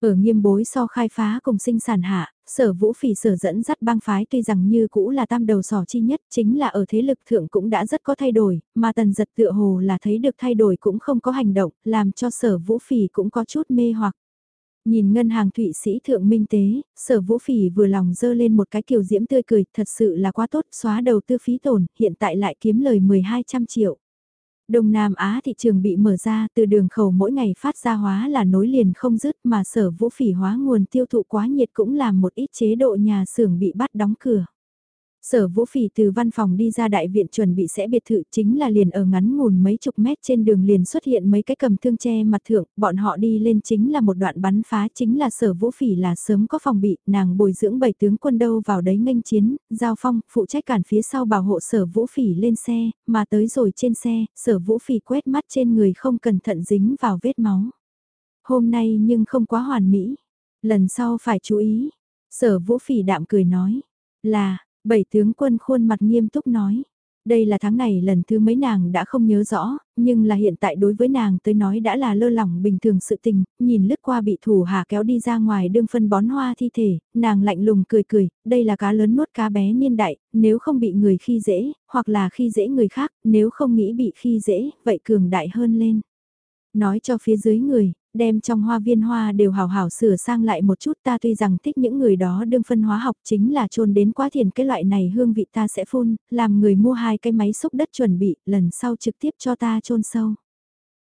Ở nghiêm bối so khai phá cùng sinh sản hạ, sở vũ phỉ sở dẫn dắt bang phái tuy rằng như cũ là tam đầu sỏ chi nhất chính là ở thế lực thượng cũng đã rất có thay đổi, mà tần giật tựa hồ là thấy được thay đổi cũng không có hành động, làm cho sở vũ phỉ cũng có chút mê hoặc. Nhìn ngân hàng thụy sĩ thượng minh tế, sở vũ phỉ vừa lòng dơ lên một cái kiều diễm tươi cười, thật sự là quá tốt, xóa đầu tư phí tổn, hiện tại lại kiếm lời 1200 triệu. Đông Nam Á thị trường bị mở ra, từ đường khẩu mỗi ngày phát ra hóa là nối liền không dứt mà sở vũ phỉ hóa nguồn tiêu thụ quá nhiệt cũng làm một ít chế độ nhà xưởng bị bắt đóng cửa. Sở Vũ Phỉ từ văn phòng đi ra đại viện chuẩn bị sẽ biệt thự chính là liền ở ngắn ngủn mấy chục mét trên đường liền xuất hiện mấy cái cầm thương che mặt thượng, bọn họ đi lên chính là một đoạn bắn phá chính là Sở Vũ Phỉ là sớm có phòng bị, nàng bồi dưỡng bảy tướng quân đâu vào đấy nghênh chiến, giao phong, phụ trách cản phía sau bảo hộ Sở Vũ Phỉ lên xe, mà tới rồi trên xe, Sở Vũ Phỉ quét mắt trên người không cẩn thận dính vào vết máu. Hôm nay nhưng không quá hoàn mỹ, lần sau phải chú ý. Sở Vũ Phỉ đạm cười nói, là, Bảy tướng quân khuôn mặt nghiêm túc nói. Đây là tháng này lần thứ mấy nàng đã không nhớ rõ, nhưng là hiện tại đối với nàng tới nói đã là lơ lỏng bình thường sự tình, nhìn lướt qua bị thủ hạ kéo đi ra ngoài đương phân bón hoa thi thể, nàng lạnh lùng cười cười, đây là cá lớn nuốt cá bé niên đại, nếu không bị người khi dễ, hoặc là khi dễ người khác, nếu không nghĩ bị khi dễ, vậy cường đại hơn lên. Nói cho phía dưới người, đem trong hoa viên hoa đều hào hảo sửa sang lại một chút ta tuy rằng thích những người đó đương phân hóa học chính là trôn đến quá thiền cái loại này hương vị ta sẽ phun, làm người mua hai cái máy xúc đất chuẩn bị, lần sau trực tiếp cho ta trôn sâu.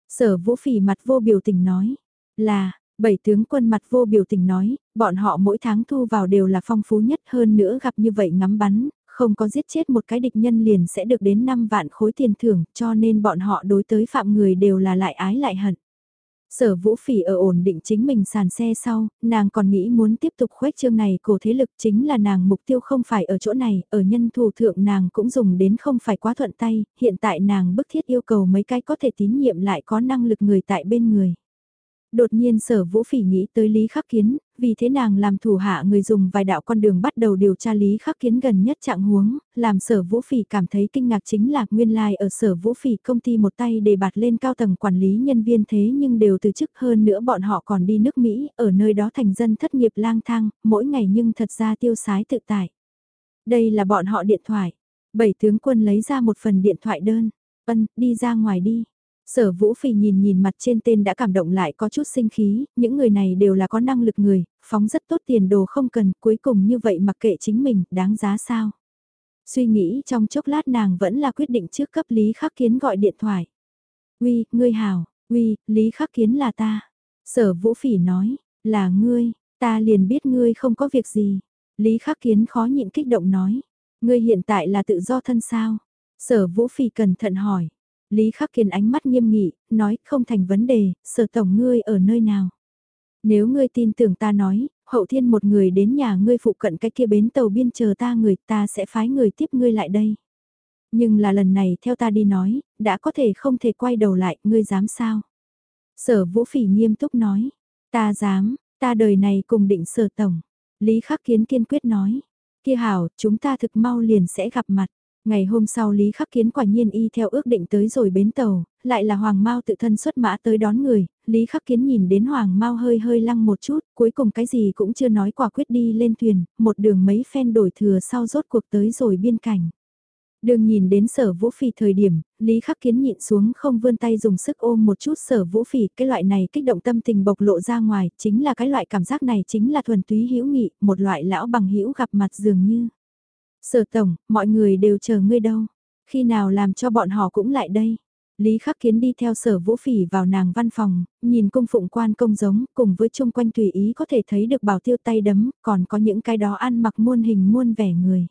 Sở vũ phỉ mặt vô biểu tình nói, là, bảy tướng quân mặt vô biểu tình nói, bọn họ mỗi tháng thu vào đều là phong phú nhất hơn nữa gặp như vậy ngắm bắn, không có giết chết một cái địch nhân liền sẽ được đến 5 vạn khối tiền thưởng cho nên bọn họ đối tới phạm người đều là lại ái lại hận. Sở Vũ Phỉ ở ổn định chính mình sàn xe sau, nàng còn nghĩ muốn tiếp tục khuếch trương này cổ thế lực chính là nàng mục tiêu không phải ở chỗ này, ở nhân thù thượng nàng cũng dùng đến không phải quá thuận tay, hiện tại nàng bức thiết yêu cầu mấy cái có thể tín nhiệm lại có năng lực người tại bên người. Đột nhiên sở vũ phỉ nghĩ tới Lý Khắc Kiến, vì thế nàng làm thủ hạ người dùng vài đạo con đường bắt đầu điều tra Lý Khắc Kiến gần nhất trạng huống, làm sở vũ phỉ cảm thấy kinh ngạc chính là nguyên lai like ở sở vũ phỉ công ty một tay để bạt lên cao tầng quản lý nhân viên thế nhưng đều từ chức hơn nữa bọn họ còn đi nước Mỹ, ở nơi đó thành dân thất nghiệp lang thang, mỗi ngày nhưng thật ra tiêu sái tự tại. Đây là bọn họ điện thoại. Bảy tướng quân lấy ra một phần điện thoại đơn. Ân, đi ra ngoài đi. Sở Vũ Phỉ nhìn nhìn mặt trên tên đã cảm động lại có chút sinh khí, những người này đều là có năng lực người, phóng rất tốt tiền đồ không cần, cuối cùng như vậy mặc kệ chính mình, đáng giá sao. Suy nghĩ trong chốc lát nàng vẫn là quyết định trước cấp Lý Khắc Kiến gọi điện thoại. Uy, ngươi hào, uy, Lý Khắc Kiến là ta. Sở Vũ Phỉ nói, là ngươi, ta liền biết ngươi không có việc gì. Lý Khắc Kiến khó nhịn kích động nói, ngươi hiện tại là tự do thân sao? Sở Vũ Phỉ cẩn thận hỏi, Lý Khắc Kiên ánh mắt nghiêm nghị, nói không thành vấn đề, sở tổng ngươi ở nơi nào. Nếu ngươi tin tưởng ta nói, hậu thiên một người đến nhà ngươi phụ cận cái kia bến tàu biên chờ ta người ta sẽ phái người tiếp ngươi lại đây. Nhưng là lần này theo ta đi nói, đã có thể không thể quay đầu lại, ngươi dám sao? Sở vũ phỉ nghiêm túc nói, ta dám, Ta đời này cùng định sở tổng. Lý Khắc Kiến kiên quyết nói. Kia hảo, chúng ta thực mau liền sẽ gặp mặt. Ngày hôm sau Lý Khắc Kiến quả nhiên y theo ước định tới rồi bến tàu, lại là Hoàng Mao tự thân xuất mã tới đón người, Lý Khắc Kiến nhìn đến Hoàng Mao hơi hơi lăng một chút, cuối cùng cái gì cũng chưa nói quả quyết đi lên thuyền, một đường mấy phen đổi thừa sau rốt cuộc tới rồi biên cảnh. Đường nhìn đến sở vũ phỉ thời điểm, Lý Khắc Kiến nhịn xuống không vươn tay dùng sức ôm một chút sở vũ phỉ, cái loại này kích động tâm tình bộc lộ ra ngoài, chính là cái loại cảm giác này chính là thuần túy hữu nghị, một loại lão bằng hữu gặp mặt dường như. Sở tổng, mọi người đều chờ ngươi đâu, khi nào làm cho bọn họ cũng lại đây. Lý Khắc Kiến đi theo sở vũ phỉ vào nàng văn phòng, nhìn cung phụng quan công giống, cùng với chung quanh tùy ý có thể thấy được bảo tiêu tay đấm, còn có những cái đó ăn mặc muôn hình muôn vẻ người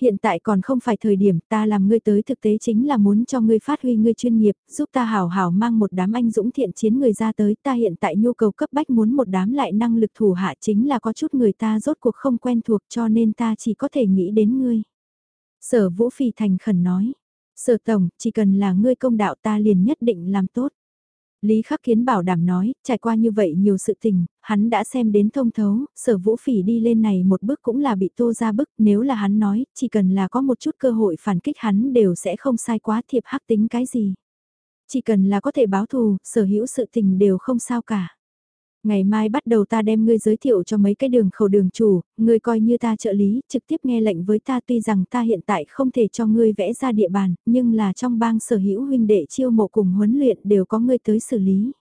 hiện tại còn không phải thời điểm ta làm ngươi tới thực tế chính là muốn cho ngươi phát huy ngươi chuyên nghiệp, giúp ta hảo hảo mang một đám anh dũng thiện chiến người ra tới, ta hiện tại nhu cầu cấp bách muốn một đám lại năng lực thủ hạ chính là có chút người ta rốt cuộc không quen thuộc cho nên ta chỉ có thể nghĩ đến ngươi. Sở Vũ Phì thành khẩn nói, sở tổng, chỉ cần là ngươi công đạo ta liền nhất định làm tốt. Lý Khắc Kiến bảo đảm nói, trải qua như vậy nhiều sự tình, hắn đã xem đến thông thấu, sở vũ phỉ đi lên này một bước cũng là bị tô ra bức, nếu là hắn nói, chỉ cần là có một chút cơ hội phản kích hắn đều sẽ không sai quá thiệp hắc tính cái gì. Chỉ cần là có thể báo thù, sở hữu sự tình đều không sao cả. Ngày mai bắt đầu ta đem ngươi giới thiệu cho mấy cái đường khẩu đường chủ, ngươi coi như ta trợ lý, trực tiếp nghe lệnh với ta tuy rằng ta hiện tại không thể cho ngươi vẽ ra địa bàn, nhưng là trong bang sở hữu huynh đệ chiêu mộ cùng huấn luyện đều có ngươi tới xử lý.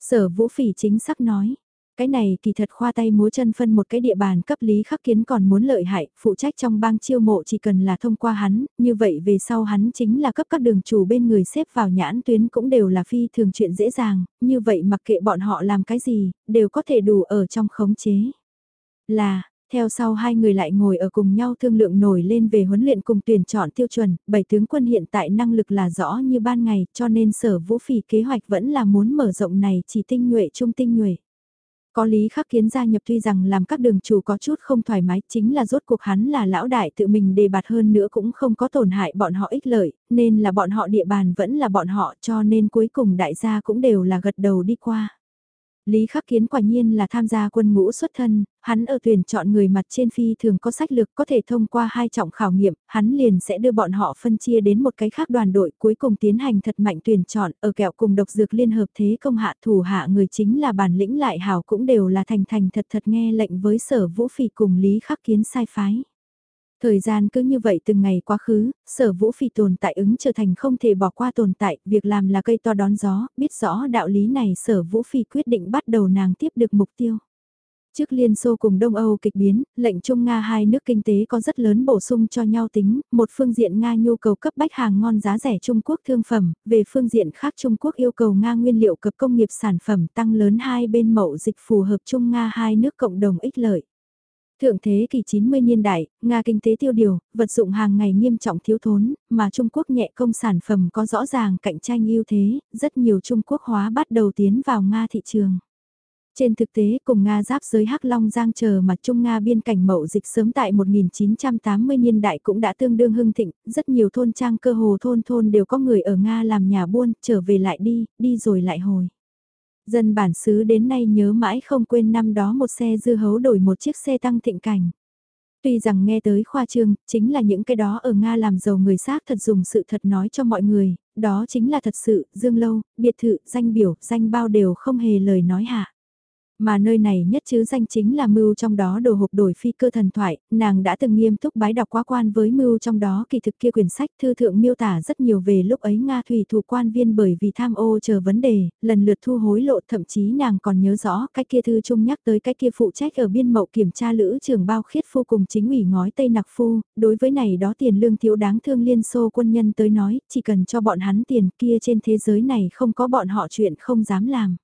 Sở vũ phỉ chính xác nói, cái này kỳ thật khoa tay múa chân phân một cái địa bàn cấp lý khắc kiến còn muốn lợi hại, phụ trách trong bang chiêu mộ chỉ cần là thông qua hắn, như vậy về sau hắn chính là cấp các đường chủ bên người xếp vào nhãn tuyến cũng đều là phi thường chuyện dễ dàng, như vậy mặc kệ bọn họ làm cái gì, đều có thể đủ ở trong khống chế. Là, theo sau hai người lại ngồi ở cùng nhau thương lượng nổi lên về huấn luyện cùng tuyển chọn tiêu chuẩn, bảy tướng quân hiện tại năng lực là rõ như ban ngày cho nên sở vũ phỉ kế hoạch vẫn là muốn mở rộng này chỉ tinh nhuệ trung tinh nhuệ. Có lý khắc kiến gia nhập tuy rằng làm các đường chủ có chút không thoải mái chính là rốt cuộc hắn là lão đại tự mình đề bạt hơn nữa cũng không có tổn hại bọn họ ích lợi, nên là bọn họ địa bàn vẫn là bọn họ cho nên cuối cùng đại gia cũng đều là gật đầu đi qua. Lý Khắc Kiến quả nhiên là tham gia quân ngũ xuất thân, hắn ở tuyển chọn người mặt trên phi thường có sách lược có thể thông qua hai trọng khảo nghiệm, hắn liền sẽ đưa bọn họ phân chia đến một cái khác đoàn đội cuối cùng tiến hành thật mạnh tuyển chọn ở kẹo cùng độc dược liên hợp thế công hạ thủ hạ người chính là bản lĩnh lại hảo cũng đều là thành thành thật thật nghe lệnh với sở vũ phỉ cùng Lý Khắc Kiến sai phái. Thời gian cứ như vậy từng ngày quá khứ, sở vũ phi tồn tại ứng trở thành không thể bỏ qua tồn tại, việc làm là cây to đón gió, biết rõ đạo lý này sở vũ phi quyết định bắt đầu nàng tiếp được mục tiêu. Trước Liên Xô cùng Đông Âu kịch biến, lệnh Trung Nga hai nước kinh tế có rất lớn bổ sung cho nhau tính, một phương diện Nga nhu cầu cấp bách hàng ngon giá rẻ Trung Quốc thương phẩm, về phương diện khác Trung Quốc yêu cầu Nga nguyên liệu cập công nghiệp sản phẩm tăng lớn hai bên mậu dịch phù hợp Trung Nga hai nước cộng đồng ích lợi. Thượng thế kỷ 90 niên đại, Nga kinh tế tiêu điều, vật dụng hàng ngày nghiêm trọng thiếu thốn, mà Trung Quốc nhẹ công sản phẩm có rõ ràng cạnh tranh ưu thế, rất nhiều Trung Quốc hóa bắt đầu tiến vào Nga thị trường. Trên thực tế, cùng Nga giáp giới Hắc Long Giang chờ mà Trung Nga biên cảnh mậu dịch sớm tại 1980 niên đại cũng đã tương đương hưng thịnh, rất nhiều thôn trang cơ hồ thôn thôn đều có người ở Nga làm nhà buôn, trở về lại đi, đi rồi lại hồi. Dân bản xứ đến nay nhớ mãi không quên năm đó một xe dư hấu đổi một chiếc xe tăng thịnh cảnh. Tuy rằng nghe tới khoa trương, chính là những cái đó ở Nga làm giàu người xác thật dùng sự thật nói cho mọi người, đó chính là thật sự, dương lâu, biệt thự, danh biểu, danh bao đều không hề lời nói hạ. Mà nơi này nhất chứ danh chính là mưu trong đó đồ hộp đổi phi cơ thần thoại, nàng đã từng nghiêm túc bái đọc quá quan với mưu trong đó kỳ thực kia quyển sách thư thượng miêu tả rất nhiều về lúc ấy Nga thủy thủ quan viên bởi vì tham ô chờ vấn đề, lần lượt thu hối lộ thậm chí nàng còn nhớ rõ cái kia thư chung nhắc tới cái kia phụ trách ở biên mậu kiểm tra lữ trường bao khiết phu cùng chính ủy ngói Tây Nặc Phu, đối với này đó tiền lương thiếu đáng thương liên xô quân nhân tới nói, chỉ cần cho bọn hắn tiền kia trên thế giới này không có bọn họ chuyện không dám làm.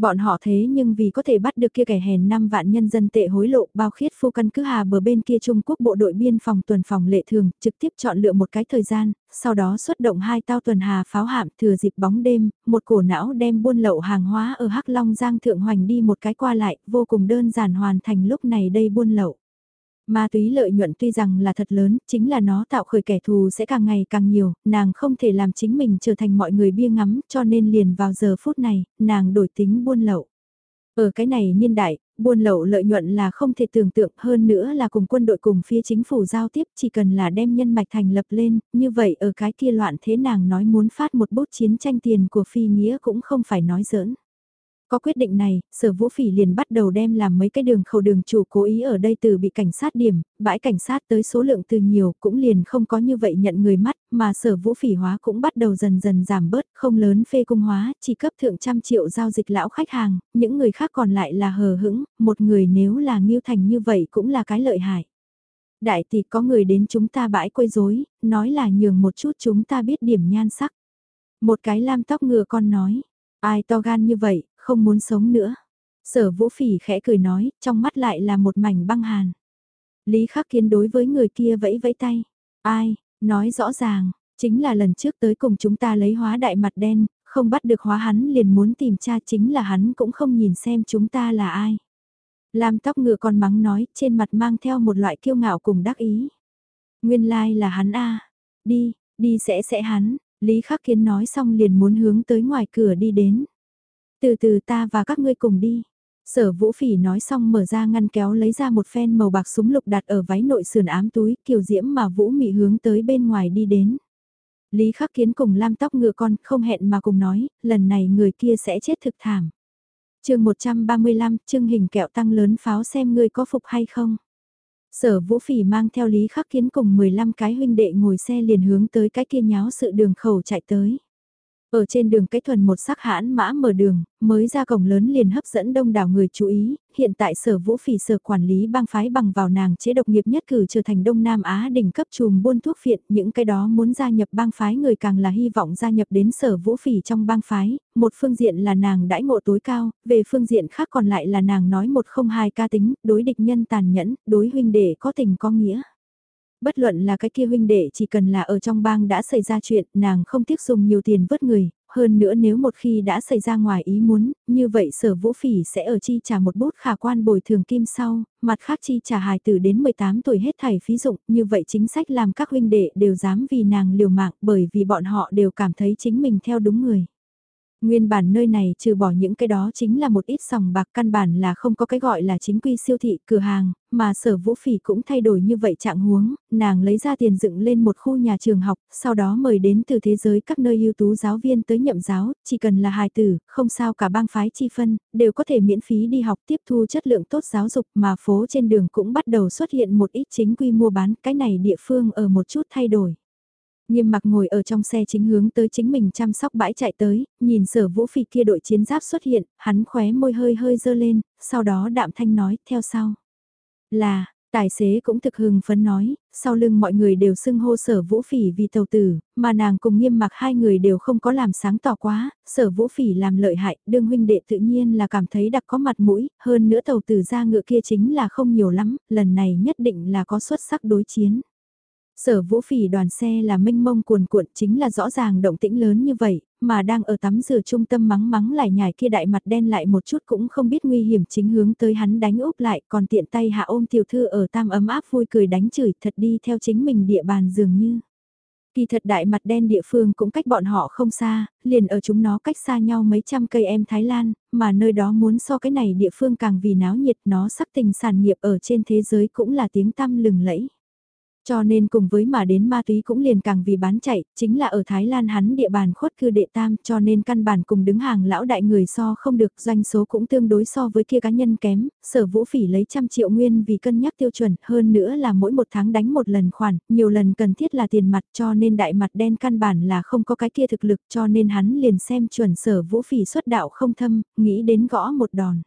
Bọn họ thế nhưng vì có thể bắt được kia kẻ hèn 5 vạn nhân dân tệ hối lộ bao khiết phu căn cứ hà bờ bên kia Trung Quốc bộ đội biên phòng tuần phòng lệ thường, trực tiếp chọn lựa một cái thời gian, sau đó xuất động hai tao tuần hà pháo hạm thừa dịp bóng đêm, một cổ não đem buôn lậu hàng hóa ở Hắc Long Giang Thượng Hoành đi một cái qua lại, vô cùng đơn giản hoàn thành lúc này đây buôn lậu. Ma túy lợi nhuận tuy rằng là thật lớn, chính là nó tạo khởi kẻ thù sẽ càng ngày càng nhiều, nàng không thể làm chính mình trở thành mọi người bia ngắm, cho nên liền vào giờ phút này, nàng đổi tính buôn lậu. Ở cái này niên đại, buôn lậu lợi nhuận là không thể tưởng tượng hơn nữa là cùng quân đội cùng phía chính phủ giao tiếp chỉ cần là đem nhân mạch thành lập lên, như vậy ở cái kia loạn thế nàng nói muốn phát một bút chiến tranh tiền của phi nghĩa cũng không phải nói giỡn. Có quyết định này, sở vũ phỉ liền bắt đầu đem làm mấy cái đường khẩu đường chủ cố ý ở đây từ bị cảnh sát điểm, bãi cảnh sát tới số lượng từ nhiều cũng liền không có như vậy nhận người mắt, mà sở vũ phỉ hóa cũng bắt đầu dần dần giảm bớt, không lớn phê cung hóa, chỉ cấp thượng trăm triệu giao dịch lão khách hàng, những người khác còn lại là hờ hững, một người nếu là nghiêu thành như vậy cũng là cái lợi hại. Đại tỷ có người đến chúng ta bãi quấy rối, nói là nhường một chút chúng ta biết điểm nhan sắc. Một cái lam tóc ngựa con nói, ai to gan như vậy, không muốn sống nữa. Sở vũ phỉ khẽ cười nói, trong mắt lại là một mảnh băng hàn. Lý khắc kiến đối với người kia vẫy vẫy tay. Ai, nói rõ ràng, chính là lần trước tới cùng chúng ta lấy hóa đại mặt đen, không bắt được hóa hắn liền muốn tìm cha chính là hắn cũng không nhìn xem chúng ta là ai. Lam tóc ngựa còn mắng nói, trên mặt mang theo một loại kiêu ngạo cùng đắc ý. Nguyên lai like là hắn a đi, đi sẽ sẽ hắn, Lý Khắc Kiến nói xong liền muốn hướng tới ngoài cửa đi đến. Từ từ ta và các ngươi cùng đi. Sở vũ phỉ nói xong mở ra ngăn kéo lấy ra một phen màu bạc súng lục đặt ở váy nội sườn ám túi kiều diễm mà vũ mị hướng tới bên ngoài đi đến. Lý khắc kiến cùng lam tóc ngựa con không hẹn mà cùng nói, lần này người kia sẽ chết thực thảm. chương 135, chương hình kẹo tăng lớn pháo xem ngươi có phục hay không. Sở vũ phỉ mang theo Lý khắc kiến cùng 15 cái huynh đệ ngồi xe liền hướng tới cái kia nháo sự đường khẩu chạy tới. Ở trên đường cái thuần một sắc hãn mã mở đường, mới ra cổng lớn liền hấp dẫn đông đảo người chú ý, hiện tại sở vũ phỉ sở quản lý bang phái bằng vào nàng chế độc nghiệp nhất cử trở thành Đông Nam Á đỉnh cấp chùm buôn thuốc phiện, những cái đó muốn gia nhập bang phái người càng là hy vọng gia nhập đến sở vũ phỉ trong bang phái, một phương diện là nàng đãi ngộ tối cao, về phương diện khác còn lại là nàng nói một không hai ca tính, đối địch nhân tàn nhẫn, đối huynh đệ có tình có nghĩa. Bất luận là cái kia huynh đệ chỉ cần là ở trong bang đã xảy ra chuyện, nàng không tiếc dùng nhiều tiền vớt người, hơn nữa nếu một khi đã xảy ra ngoài ý muốn, như vậy sở vũ phỉ sẽ ở chi trả một bút khả quan bồi thường kim sau, mặt khác chi trả hài tử đến 18 tuổi hết thảy phí dụng, như vậy chính sách làm các huynh đệ đều dám vì nàng liều mạng bởi vì bọn họ đều cảm thấy chính mình theo đúng người. Nguyên bản nơi này trừ bỏ những cái đó chính là một ít sòng bạc căn bản là không có cái gọi là chính quy siêu thị cửa hàng, mà sở vũ phỉ cũng thay đổi như vậy trạng huống, nàng lấy ra tiền dựng lên một khu nhà trường học, sau đó mời đến từ thế giới các nơi ưu tú giáo viên tới nhậm giáo, chỉ cần là hài tử, không sao cả bang phái chi phân, đều có thể miễn phí đi học tiếp thu chất lượng tốt giáo dục mà phố trên đường cũng bắt đầu xuất hiện một ít chính quy mua bán, cái này địa phương ở một chút thay đổi. Nghiêm mặc ngồi ở trong xe chính hướng tới chính mình chăm sóc bãi chạy tới, nhìn sở vũ phi kia đội chiến giáp xuất hiện, hắn khóe môi hơi hơi dơ lên, sau đó đạm thanh nói, theo sau. Là, tài xế cũng thực hưng phấn nói, sau lưng mọi người đều xưng hô sở vũ phỉ vì tàu tử, mà nàng cùng nghiêm mặc hai người đều không có làm sáng tỏ quá, sở vũ phỉ làm lợi hại, đương huynh đệ tự nhiên là cảm thấy đặc có mặt mũi, hơn nữa tàu tử ra ngựa kia chính là không nhiều lắm, lần này nhất định là có xuất sắc đối chiến. Sở vũ phỉ đoàn xe là mênh mông cuồn cuộn chính là rõ ràng động tĩnh lớn như vậy, mà đang ở tắm rửa trung tâm mắng mắng lại nhảy kia đại mặt đen lại một chút cũng không biết nguy hiểm chính hướng tới hắn đánh úp lại còn tiện tay hạ ôm tiểu thư ở tam ấm áp vui cười đánh chửi thật đi theo chính mình địa bàn dường như. Kỳ thật đại mặt đen địa phương cũng cách bọn họ không xa, liền ở chúng nó cách xa nhau mấy trăm cây em Thái Lan, mà nơi đó muốn so cái này địa phương càng vì náo nhiệt nó sắc tình sản nghiệp ở trên thế giới cũng là tiếng tăm lừng lẫy. Cho nên cùng với mà đến ma túy cũng liền càng vì bán chạy, chính là ở Thái Lan hắn địa bàn khuất cư đệ tam cho nên căn bản cùng đứng hàng lão đại người so không được doanh số cũng tương đối so với kia cá nhân kém, sở vũ phỉ lấy trăm triệu nguyên vì cân nhắc tiêu chuẩn hơn nữa là mỗi một tháng đánh một lần khoản, nhiều lần cần thiết là tiền mặt cho nên đại mặt đen căn bản là không có cái kia thực lực cho nên hắn liền xem chuẩn sở vũ phỉ xuất đạo không thâm, nghĩ đến gõ một đòn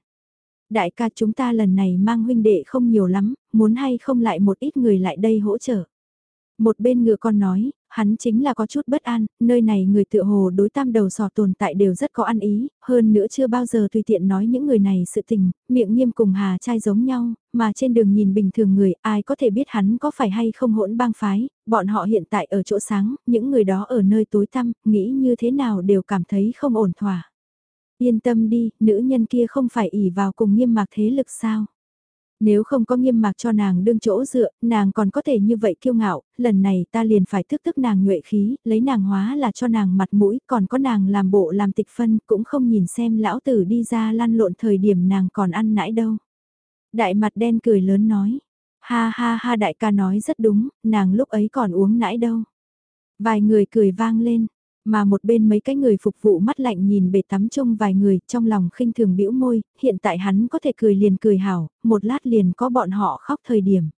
đại ca chúng ta lần này mang huynh đệ không nhiều lắm, muốn hay không lại một ít người lại đây hỗ trợ. Một bên ngựa con nói, hắn chính là có chút bất an, nơi này người tựa hồ đối tam đầu sò tồn tại đều rất có ăn ý, hơn nữa chưa bao giờ tùy tiện nói những người này sự tình, miệng nghiêm cùng hà trai giống nhau, mà trên đường nhìn bình thường người ai có thể biết hắn có phải hay không hỗn bang phái, bọn họ hiện tại ở chỗ sáng, những người đó ở nơi tối tăm, nghĩ như thế nào đều cảm thấy không ổn thỏa. Yên tâm đi, nữ nhân kia không phải ỉ vào cùng nghiêm mạc thế lực sao. Nếu không có nghiêm mạc cho nàng đương chỗ dựa, nàng còn có thể như vậy kiêu ngạo, lần này ta liền phải thức thức nàng nhuệ khí, lấy nàng hóa là cho nàng mặt mũi, còn có nàng làm bộ làm tịch phân, cũng không nhìn xem lão tử đi ra lăn lộn thời điểm nàng còn ăn nãi đâu. Đại mặt đen cười lớn nói, ha ha ha đại ca nói rất đúng, nàng lúc ấy còn uống nãi đâu. Vài người cười vang lên, mà một bên mấy cái người phục vụ mắt lạnh nhìn bể tắm chung vài người trong lòng khinh thường bĩu môi, hiện tại hắn có thể cười liền cười hảo, một lát liền có bọn họ khóc thời điểm.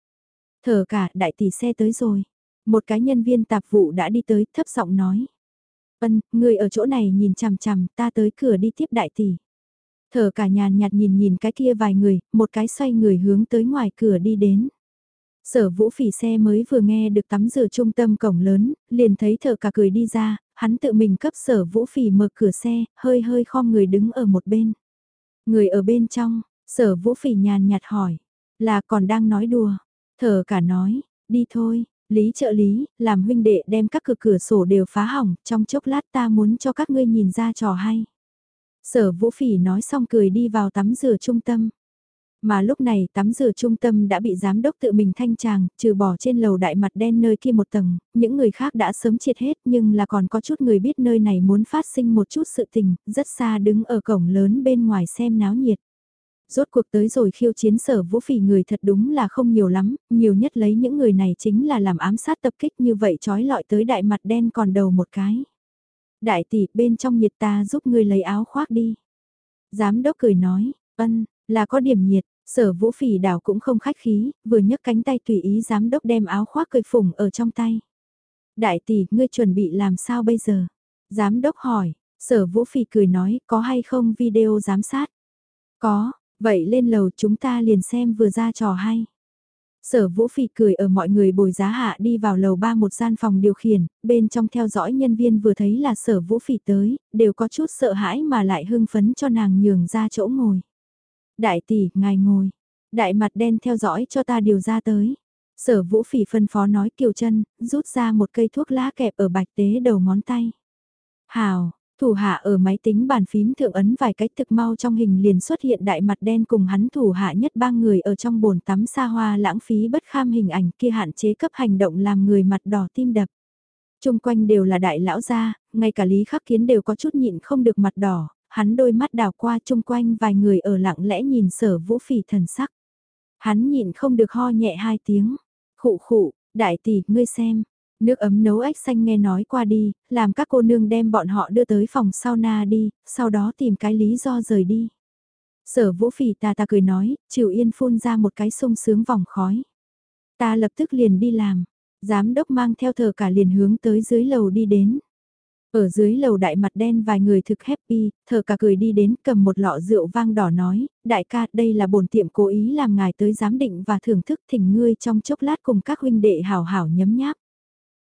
Thở cả đại tỷ xe tới rồi. Một cái nhân viên tạp vụ đã đi tới thấp giọng nói. Ân, người ở chỗ này nhìn chằm chằm ta tới cửa đi tiếp đại tỷ. Thở cả nhàn nhạt nhìn nhìn cái kia vài người, một cái xoay người hướng tới ngoài cửa đi đến. Sở vũ phỉ xe mới vừa nghe được tắm rửa trung tâm cổng lớn, liền thấy thợ cả cười đi ra, hắn tự mình cấp sở vũ phỉ mở cửa xe, hơi hơi khom người đứng ở một bên. Người ở bên trong, sở vũ phỉ nhàn nhạt hỏi, là còn đang nói đùa, thở cả nói, đi thôi, lý trợ lý, làm huynh đệ đem các cửa cửa sổ đều phá hỏng, trong chốc lát ta muốn cho các ngươi nhìn ra trò hay. Sở vũ phỉ nói xong cười đi vào tắm rửa trung tâm. Mà lúc này tắm rửa trung tâm đã bị giám đốc tự mình thanh tràng, trừ bỏ trên lầu đại mặt đen nơi kia một tầng, những người khác đã sớm triệt hết nhưng là còn có chút người biết nơi này muốn phát sinh một chút sự tình, rất xa đứng ở cổng lớn bên ngoài xem náo nhiệt. Rốt cuộc tới rồi khiêu chiến sở vũ phỉ người thật đúng là không nhiều lắm, nhiều nhất lấy những người này chính là làm ám sát tập kích như vậy trói lọi tới đại mặt đen còn đầu một cái. Đại tỷ bên trong nhiệt ta giúp ngươi lấy áo khoác đi. Giám đốc cười nói, ân, là có điểm nhiệt, sở vũ phỉ đảo cũng không khách khí, vừa nhấc cánh tay tùy ý giám đốc đem áo khoác cười phủng ở trong tay. Đại tỷ, ngươi chuẩn bị làm sao bây giờ? Giám đốc hỏi, sở vũ phỉ cười nói, có hay không video giám sát? Có, vậy lên lầu chúng ta liền xem vừa ra trò hay. Sở Vũ Phỉ cười ở mọi người bồi giá hạ đi vào lầu ba một gian phòng điều khiển, bên trong theo dõi nhân viên vừa thấy là Sở Vũ Phỉ tới, đều có chút sợ hãi mà lại hưng phấn cho nàng nhường ra chỗ ngồi. Đại tỷ, ngài ngồi. Đại mặt đen theo dõi cho ta điều ra tới. Sở vũ phỉ phân phó nói kiều chân, rút ra một cây thuốc lá kẹp ở bạch tế đầu ngón tay. Hào, thủ hạ ở máy tính bàn phím thượng ấn vài cách thực mau trong hình liền xuất hiện đại mặt đen cùng hắn thủ hạ nhất ba người ở trong bồn tắm xa hoa lãng phí bất kham hình ảnh kia hạn chế cấp hành động làm người mặt đỏ tim đập. Trung quanh đều là đại lão gia, ngay cả Lý Khắc Kiến đều có chút nhịn không được mặt đỏ, hắn đôi mắt đào qua chung quanh vài người ở lặng lẽ nhìn sở vũ phỉ thần sắc. Hắn nhịn không được ho nhẹ hai tiếng, khụ khụ, đại tỷ, ngươi xem. Nước ấm nấu ếch xanh nghe nói qua đi, làm các cô nương đem bọn họ đưa tới phòng sauna đi, sau đó tìm cái lý do rời đi. Sở vũ phỉ ta ta cười nói, chịu yên phun ra một cái sung sướng vòng khói. Ta lập tức liền đi làm, giám đốc mang theo thờ cả liền hướng tới dưới lầu đi đến. Ở dưới lầu đại mặt đen vài người thực happy, thở cả cười đi đến cầm một lọ rượu vang đỏ nói, đại ca đây là bổn tiệm cố ý làm ngài tới giám định và thưởng thức thỉnh ngươi trong chốc lát cùng các huynh đệ hảo hảo nhấm nháp.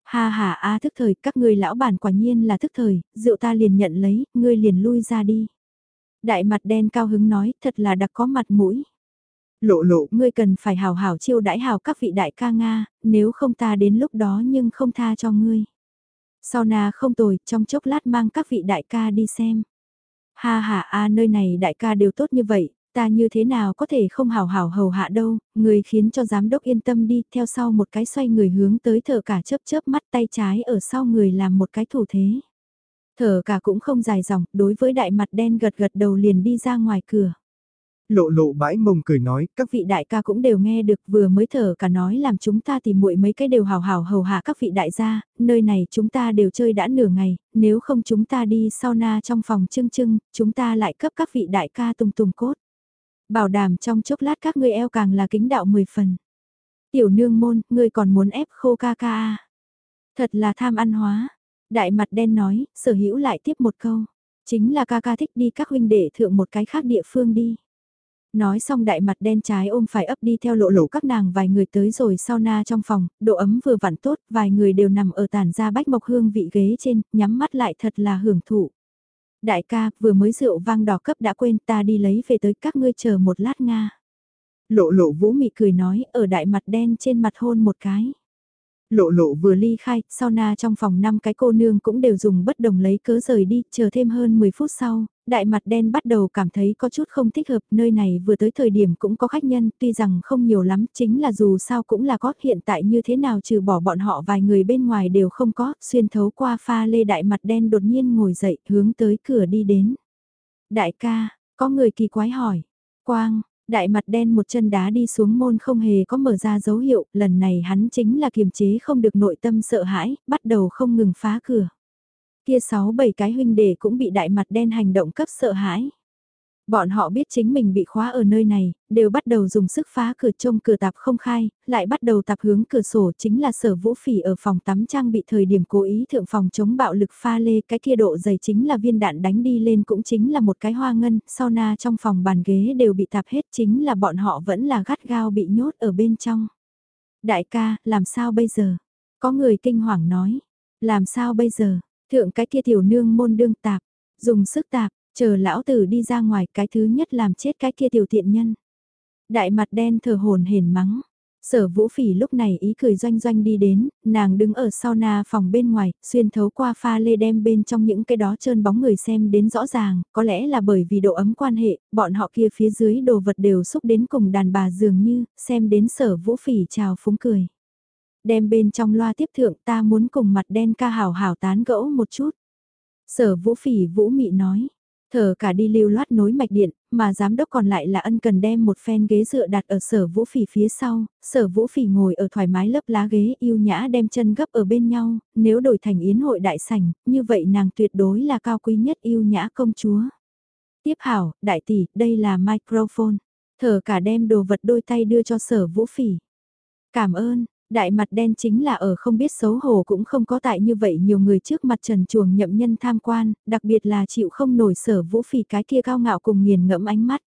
Ha ha a thức thời, các ngươi lão bản quả nhiên là thức thời, rượu ta liền nhận lấy, ngươi liền lui ra đi. Đại mặt đen cao hứng nói, thật là đặc có mặt mũi. Lộ lộ, ngươi cần phải hảo hảo chiêu đãi hảo các vị đại ca Nga, nếu không ta đến lúc đó nhưng không tha cho ngươi. Sauna không tồi, trong chốc lát mang các vị đại ca đi xem. Ha ha a nơi này đại ca đều tốt như vậy, ta như thế nào có thể không hào hào hầu hạ đâu, người khiến cho giám đốc yên tâm đi, theo sau một cái xoay người hướng tới thở cả chớp chớp mắt tay trái ở sau người làm một cái thủ thế. Thở cả cũng không dài dòng, đối với đại mặt đen gật gật đầu liền đi ra ngoài cửa lộ lộ bãi mông cười nói, các vị đại ca cũng đều nghe được vừa mới thở cả nói làm chúng ta tìm muội mấy cái đều hào hào hầu hạ các vị đại gia, nơi này chúng ta đều chơi đã nửa ngày, nếu không chúng ta đi sauna trong phòng trưng trưng, chúng ta lại cấp các vị đại ca tung tung cốt. Bảo đảm trong chốc lát các ngươi eo càng là kính đạo 10 phần. Tiểu nương môn, ngươi còn muốn ép khô ca ca à. Thật là tham ăn hóa. Đại mặt đen nói, sở hữu lại tiếp một câu. Chính là ca ca thích đi các huynh đệ thượng một cái khác địa phương đi. Nói xong đại mặt đen trái ôm phải ấp đi theo lộ lộ các nàng vài người tới rồi sau na trong phòng, độ ấm vừa vặn tốt, vài người đều nằm ở tàn ra bách mộc hương vị ghế trên, nhắm mắt lại thật là hưởng thụ. Đại ca, vừa mới rượu vang đỏ cấp đã quên ta đi lấy về tới các ngươi chờ một lát Nga. Lộ lộ vũ mị cười nói, ở đại mặt đen trên mặt hôn một cái. Lộ lộ vừa ly khai, sau na trong phòng năm cái cô nương cũng đều dùng bất đồng lấy cớ rời đi, chờ thêm hơn 10 phút sau, đại mặt đen bắt đầu cảm thấy có chút không thích hợp, nơi này vừa tới thời điểm cũng có khách nhân, tuy rằng không nhiều lắm, chính là dù sao cũng là có, hiện tại như thế nào trừ bỏ bọn họ vài người bên ngoài đều không có, xuyên thấu qua pha lê đại mặt đen đột nhiên ngồi dậy, hướng tới cửa đi đến. Đại ca, có người kỳ quái hỏi, quang, đại mặt đen một chân đá đi xuống môn không hề có mở ra dấu hiệu, lần này hắn chính là kiềm chế không được nội tâm sợ hãi, bắt đầu không ngừng phá cửa. Kia sáu bảy cái huynh đệ cũng bị đại mặt đen hành động cấp sợ hãi. Bọn họ biết chính mình bị khóa ở nơi này, đều bắt đầu dùng sức phá cửa trông cửa tạp không khai, lại bắt đầu tạp hướng cửa sổ chính là sở vũ phỉ ở phòng tắm trang bị thời điểm cố ý thượng phòng chống bạo lực pha lê cái kia độ dày chính là viên đạn đánh đi lên cũng chính là một cái hoa ngân, sau na trong phòng bàn ghế đều bị tạp hết chính là bọn họ vẫn là gắt gao bị nhốt ở bên trong. Đại ca, làm sao bây giờ? Có người kinh hoàng nói, làm sao bây giờ? Thượng cái kia tiểu nương môn đương tạp, dùng sức tạp, chờ lão tử đi ra ngoài cái thứ nhất làm chết cái kia tiểu tiện nhân. Đại mặt đen thờ hồn hển mắng. Sở vũ phỉ lúc này ý cười doanh doanh đi đến, nàng đứng ở sau na phòng bên ngoài, xuyên thấu qua pha lê đem bên trong những cái đó trơn bóng người xem đến rõ ràng, có lẽ là bởi vì độ ấm quan hệ, bọn họ kia phía dưới đồ vật đều xúc đến cùng đàn bà dường như, xem đến sở vũ phỉ chào phúng cười. Đem bên trong loa tiếp thượng ta muốn cùng mặt đen ca hảo hảo tán gẫu một chút. Sở vũ phỉ vũ mị nói, thở cả đi lưu loát nối mạch điện, mà giám đốc còn lại là ân cần đem một phen ghế dựa đặt ở sở vũ phỉ phía sau, sở vũ phỉ ngồi ở thoải mái lớp lá ghế yêu nhã đem chân gấp ở bên nhau, nếu đổi thành yến hội đại sảnh, như vậy nàng tuyệt đối là cao quý nhất yêu nhã công chúa. Tiếp hảo, đại tỷ, đây là microphone. Thở cả đem đồ vật đôi tay đưa cho sở vũ phỉ. Cảm ơn, Đại mặt đen chính là ở không biết xấu hổ cũng không có tại như vậy nhiều người trước mặt trần chuồng nhậm nhân tham quan, đặc biệt là chịu không nổi sở vũ phỉ cái kia cao ngạo cùng nghiền ngẫm ánh mắt.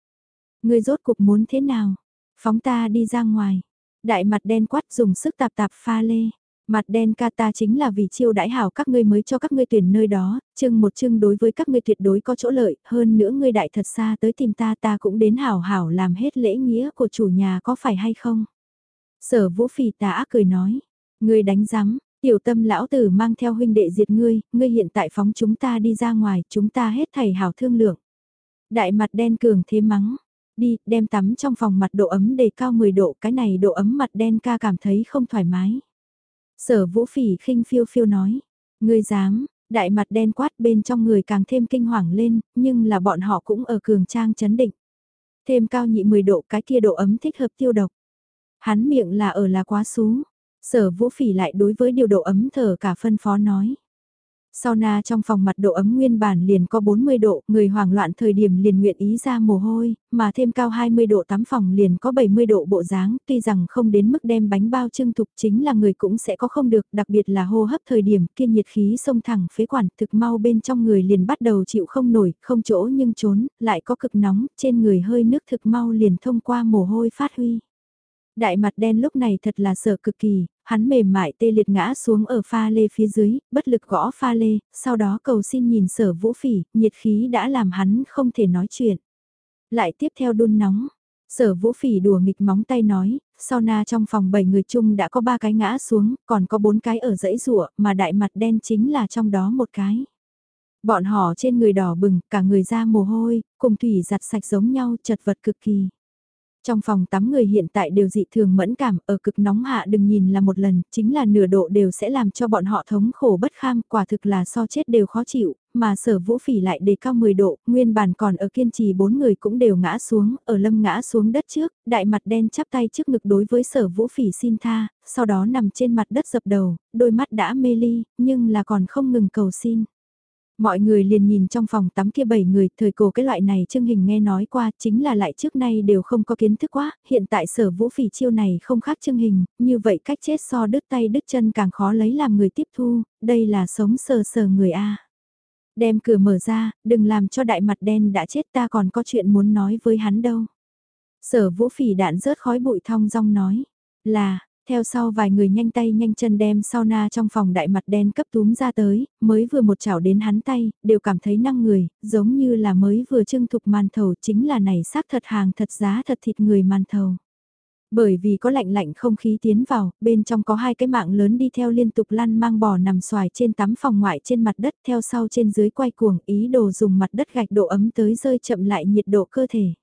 Người rốt cục muốn thế nào? Phóng ta đi ra ngoài. Đại mặt đen quát dùng sức tạp tạp pha lê. Mặt đen ca ta chính là vì chiêu đãi hảo các ngươi mới cho các ngươi tuyển nơi đó, chưng một chưng đối với các ngươi tuyệt đối có chỗ lợi, hơn nữa ngươi đại thật xa tới tìm ta ta cũng đến hảo hảo làm hết lễ nghĩa của chủ nhà có phải hay không? Sở vũ phì tà ác cười nói, ngươi đánh rắm, tiểu tâm lão tử mang theo huynh đệ diệt ngươi, ngươi hiện tại phóng chúng ta đi ra ngoài, chúng ta hết thầy hảo thương lượng. Đại mặt đen cường thế mắng, đi, đem tắm trong phòng mặt độ ấm đề cao 10 độ, cái này độ ấm mặt đen ca cảm thấy không thoải mái. Sở vũ phỉ khinh phiêu phiêu nói, ngươi dám, đại mặt đen quát bên trong người càng thêm kinh hoàng lên, nhưng là bọn họ cũng ở cường trang chấn định. Thêm cao nhị 10 độ cái kia độ ấm thích hợp tiêu độc. Hắn miệng là ở là quá xú. Sở vũ phỉ lại đối với điều độ ấm thở cả phân phó nói. Sauna trong phòng mặt độ ấm nguyên bản liền có 40 độ, người hoảng loạn thời điểm liền nguyện ý ra mồ hôi, mà thêm cao 20 độ tắm phòng liền có 70 độ bộ dáng, tuy rằng không đến mức đem bánh bao trưng thục chính là người cũng sẽ có không được, đặc biệt là hô hấp thời điểm kia nhiệt khí sông thẳng phế quản thực mau bên trong người liền bắt đầu chịu không nổi, không chỗ nhưng trốn, lại có cực nóng, trên người hơi nước thực mau liền thông qua mồ hôi phát huy. Đại mặt đen lúc này thật là sợ cực kỳ, hắn mềm mại tê liệt ngã xuống ở pha lê phía dưới, bất lực gõ pha lê, sau đó cầu xin nhìn sở vũ phỉ, nhiệt khí đã làm hắn không thể nói chuyện. Lại tiếp theo đun nóng, sở vũ phỉ đùa nghịch móng tay nói, sau na trong phòng 7 người chung đã có 3 cái ngã xuống, còn có 4 cái ở dãy rụa, mà đại mặt đen chính là trong đó một cái. Bọn họ trên người đỏ bừng, cả người ra mồ hôi, cùng thủy giặt sạch giống nhau, chật vật cực kỳ. Trong phòng tắm người hiện tại đều dị thường mẫn cảm, ở cực nóng hạ đừng nhìn là một lần, chính là nửa độ đều sẽ làm cho bọn họ thống khổ bất kham, quả thực là so chết đều khó chịu, mà sở vũ phỉ lại đề cao 10 độ, nguyên bản còn ở kiên trì bốn người cũng đều ngã xuống, ở lâm ngã xuống đất trước, đại mặt đen chắp tay trước ngực đối với sở vũ phỉ xin tha, sau đó nằm trên mặt đất dập đầu, đôi mắt đã mê ly, nhưng là còn không ngừng cầu xin. Mọi người liền nhìn trong phòng tắm kia bảy người, thời cổ cái loại này Trương Hình nghe nói qua, chính là lại trước nay đều không có kiến thức quá, hiện tại sở vũ phỉ chiêu này không khác Trương Hình, như vậy cách chết so đứt tay đứt chân càng khó lấy làm người tiếp thu, đây là sống sờ sờ người A. Đem cửa mở ra, đừng làm cho đại mặt đen đã chết ta còn có chuyện muốn nói với hắn đâu. Sở vũ phỉ đạn rớt khói bụi thong rong nói, là, theo sau vài người nhanh tay nhanh chân đem sauna trong phòng đại mặt đen cấp túm ra tới, mới vừa một chảo đến hắn tay, đều cảm thấy năng người, giống như là mới vừa trưng thục màn thầu chính là này xác thật hàng thật giá thật thịt người màn thầu. Bởi vì có lạnh lạnh không khí tiến vào, bên trong có hai cái mạng lớn đi theo liên tục lăn mang bò nằm xoài trên tắm phòng ngoại trên mặt đất theo sau trên dưới quay cuồng ý đồ dùng mặt đất gạch độ ấm tới rơi chậm lại nhiệt độ cơ thể.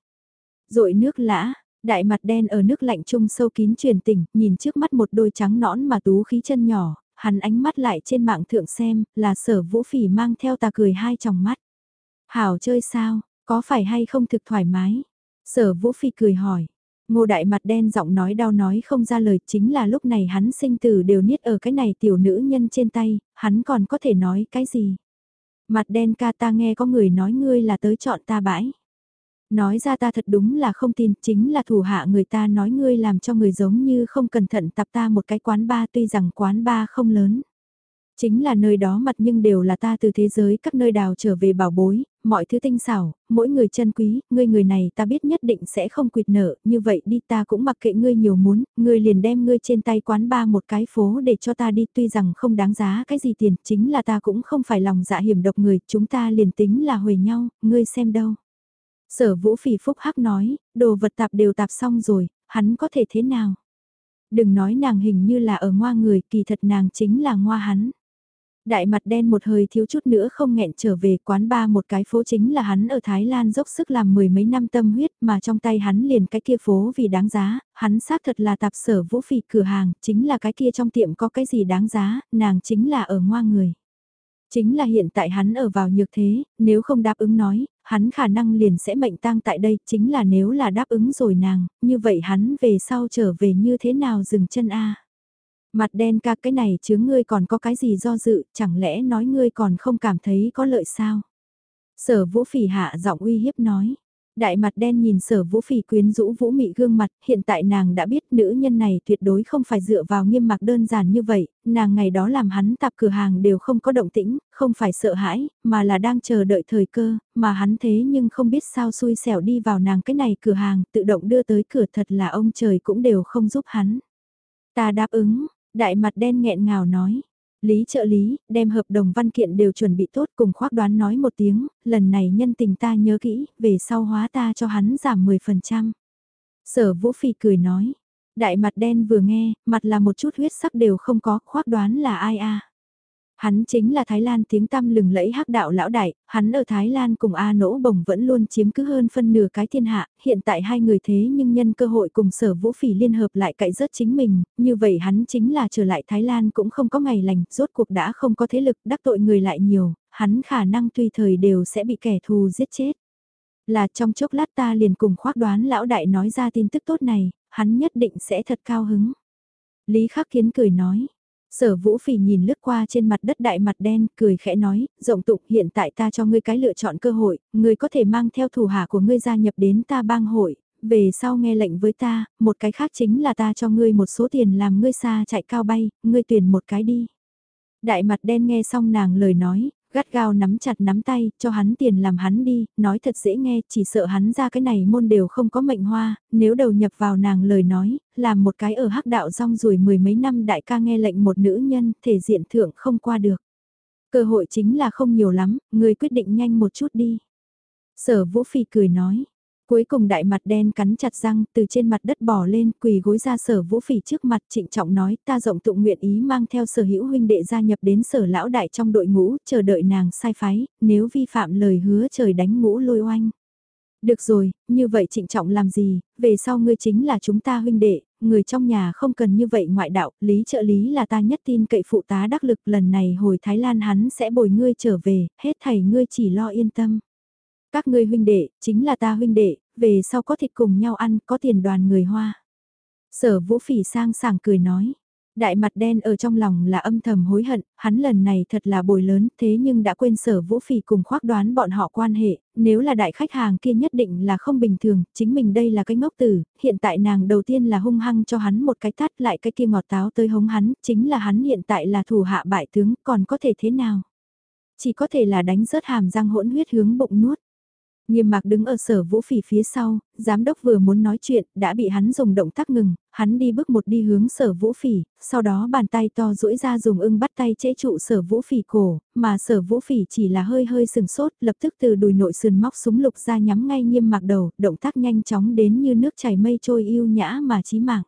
Rội nước lã, đại mặt đen ở nước lạnh trung sâu kín truyền tỉnh, nhìn trước mắt một đôi trắng nõn mà tú khí chân nhỏ, hắn ánh mắt lại trên mạng thượng xem, là sở vũ phỉ mang theo tà cười hai tròng mắt. Hảo chơi sao, có phải hay không thực thoải mái? Sở vũ phỉ cười hỏi. Ngô đại mặt đen giọng nói đau nói không ra lời chính là lúc này hắn sinh tử đều niết ở cái này tiểu nữ nhân trên tay, hắn còn có thể nói cái gì? Mặt đen ca ta nghe có người nói ngươi là tới chọn ta bãi. Nói ra ta thật đúng là không tin, chính là thủ hạ người ta nói ngươi làm cho người giống như không cẩn thận tập ta một cái quán ba tuy rằng quán ba không lớn. Chính là nơi đó mặt nhưng đều là ta từ thế giới các nơi đào trở về bảo bối, mọi thứ tinh xảo, mỗi người chân quý, ngươi người này ta biết nhất định sẽ không quyệt nợ, như vậy đi ta cũng mặc kệ ngươi nhiều muốn, ngươi liền đem ngươi trên tay quán ba một cái phố để cho ta đi tuy rằng không đáng giá cái gì tiền, chính là ta cũng không phải lòng dạ hiểm độc người, chúng ta liền tính là huề nhau, ngươi xem đâu. Sở vũ phỉ phúc hắc nói, đồ vật tạp đều tạp xong rồi, hắn có thể thế nào? Đừng nói nàng hình như là ở ngoa người, kỳ thật nàng chính là ngoa hắn. Đại mặt đen một hơi thiếu chút nữa không nghẹn trở về quán ba một cái phố chính là hắn ở Thái Lan dốc sức làm mười mấy năm tâm huyết mà trong tay hắn liền cái kia phố vì đáng giá, hắn xác thật là tạp sở vũ phỉ cửa hàng, chính là cái kia trong tiệm có cái gì đáng giá, nàng chính là ở ngoa người. Chính là hiện tại hắn ở vào nhược thế, nếu không đáp ứng nói, hắn khả năng liền sẽ mệnh tang tại đây, chính là nếu là đáp ứng rồi nàng, như vậy hắn về sau trở về như thế nào dừng chân a Mặt đen ca cái này chứ ngươi còn có cái gì do dự, chẳng lẽ nói ngươi còn không cảm thấy có lợi sao? Sở vũ phỉ hạ giọng uy hiếp nói. Đại mặt đen nhìn sở vũ phỉ quyến rũ vũ mị gương mặt, hiện tại nàng đã biết nữ nhân này tuyệt đối không phải dựa vào nghiêm mặc đơn giản như vậy, nàng ngày đó làm hắn tạp cửa hàng đều không có động tĩnh, không phải sợ hãi, mà là đang chờ đợi thời cơ, mà hắn thế nhưng không biết sao xui xẻo đi vào nàng cái này cửa hàng, tự động đưa tới cửa thật là ông trời cũng đều không giúp hắn. Ta đáp ứng, đại mặt đen nghẹn ngào nói, Lý trợ lý, đem hợp đồng văn kiện đều chuẩn bị tốt cùng khoác đoán nói một tiếng, lần này nhân tình ta nhớ kỹ, về sau hóa ta cho hắn giảm 10%. Sở vũ phi cười nói, đại mặt đen vừa nghe, mặt là một chút huyết sắc đều không có, khoác đoán là ai a Hắn chính là Thái Lan tiếng tăm lừng lẫy hắc đạo lão đại, hắn ở Thái Lan cùng A nỗ bồng vẫn luôn chiếm cứ hơn phân nửa cái thiên hạ, hiện tại hai người thế nhưng nhân cơ hội cùng sở vũ phỉ liên hợp lại cậy rớt chính mình, như vậy hắn chính là trở lại Thái Lan cũng không có ngày lành, rốt cuộc đã không có thế lực đắc tội người lại nhiều, hắn khả năng tùy thời đều sẽ bị kẻ thù giết chết. Là trong chốc lát ta liền cùng khoác đoán lão đại nói ra tin tức tốt này, hắn nhất định sẽ thật cao hứng. Lý Khắc Kiến cười nói Sở vũ phỉ nhìn lướt qua trên mặt đất đại mặt đen, cười khẽ nói, rộng tụng hiện tại ta cho ngươi cái lựa chọn cơ hội, ngươi có thể mang theo thủ hạ của ngươi gia nhập đến ta bang hội, về sau nghe lệnh với ta, một cái khác chính là ta cho ngươi một số tiền làm ngươi xa chạy cao bay, ngươi tuyển một cái đi. Đại mặt đen nghe xong nàng lời nói, gắt gao nắm chặt nắm tay, cho hắn tiền làm hắn đi, nói thật dễ nghe, chỉ sợ hắn ra cái này môn đều không có mệnh hoa, nếu đầu nhập vào nàng lời nói, làm một cái ở hắc đạo rong rủi mười mấy năm đại ca nghe lệnh một nữ nhân, thể diện thượng không qua được. Cơ hội chính là không nhiều lắm, người quyết định nhanh một chút đi. Sở Vũ Phi cười nói, Cuối cùng đại mặt đen cắn chặt răng, từ trên mặt đất bỏ lên, quỳ gối ra sở vũ phỉ trước mặt trịnh trọng nói, ta rộng tụng nguyện ý mang theo sở hữu huynh đệ gia nhập đến sở lão đại trong đội ngũ, chờ đợi nàng sai phái, nếu vi phạm lời hứa trời đánh ngũ lôi oanh. Được rồi, như vậy trịnh trọng làm gì, về sau ngươi chính là chúng ta huynh đệ, người trong nhà không cần như vậy ngoại đạo, lý trợ lý là ta nhất tin cậy phụ tá đắc lực lần này hồi Thái Lan hắn sẽ bồi ngươi trở về, hết thầy ngươi chỉ lo yên tâm. Các ngươi huynh đệ, chính là ta huynh đệ, về sau có thịt cùng nhau ăn, có tiền đoàn người hoa. Sở vũ phỉ sang sảng cười nói. Đại mặt đen ở trong lòng là âm thầm hối hận, hắn lần này thật là bồi lớn thế nhưng đã quên sở vũ phỉ cùng khoác đoán bọn họ quan hệ, nếu là đại khách hàng kia nhất định là không bình thường, chính mình đây là cái ngốc tử, hiện tại nàng đầu tiên là hung hăng cho hắn một cái tát lại cái kia ngọt táo tới hống hắn, chính là hắn hiện tại là thủ hạ bại tướng, còn có thể thế nào? Chỉ có thể là đánh rớt hàm răng hỗn huyết hướng bụng nuốt. Nghiêm mạc đứng ở sở vũ phỉ phía sau, giám đốc vừa muốn nói chuyện, đã bị hắn dùng động tác ngừng, hắn đi bước một đi hướng sở vũ phỉ, sau đó bàn tay to duỗi ra dùng ưng bắt tay chế trụ sở vũ phỉ cổ, mà sở vũ phỉ chỉ là hơi hơi sừng sốt, lập tức từ đùi nội sườn móc súng lục ra nhắm ngay nghiêm mạc đầu, động tác nhanh chóng đến như nước chảy mây trôi yêu nhã mà chí mạng.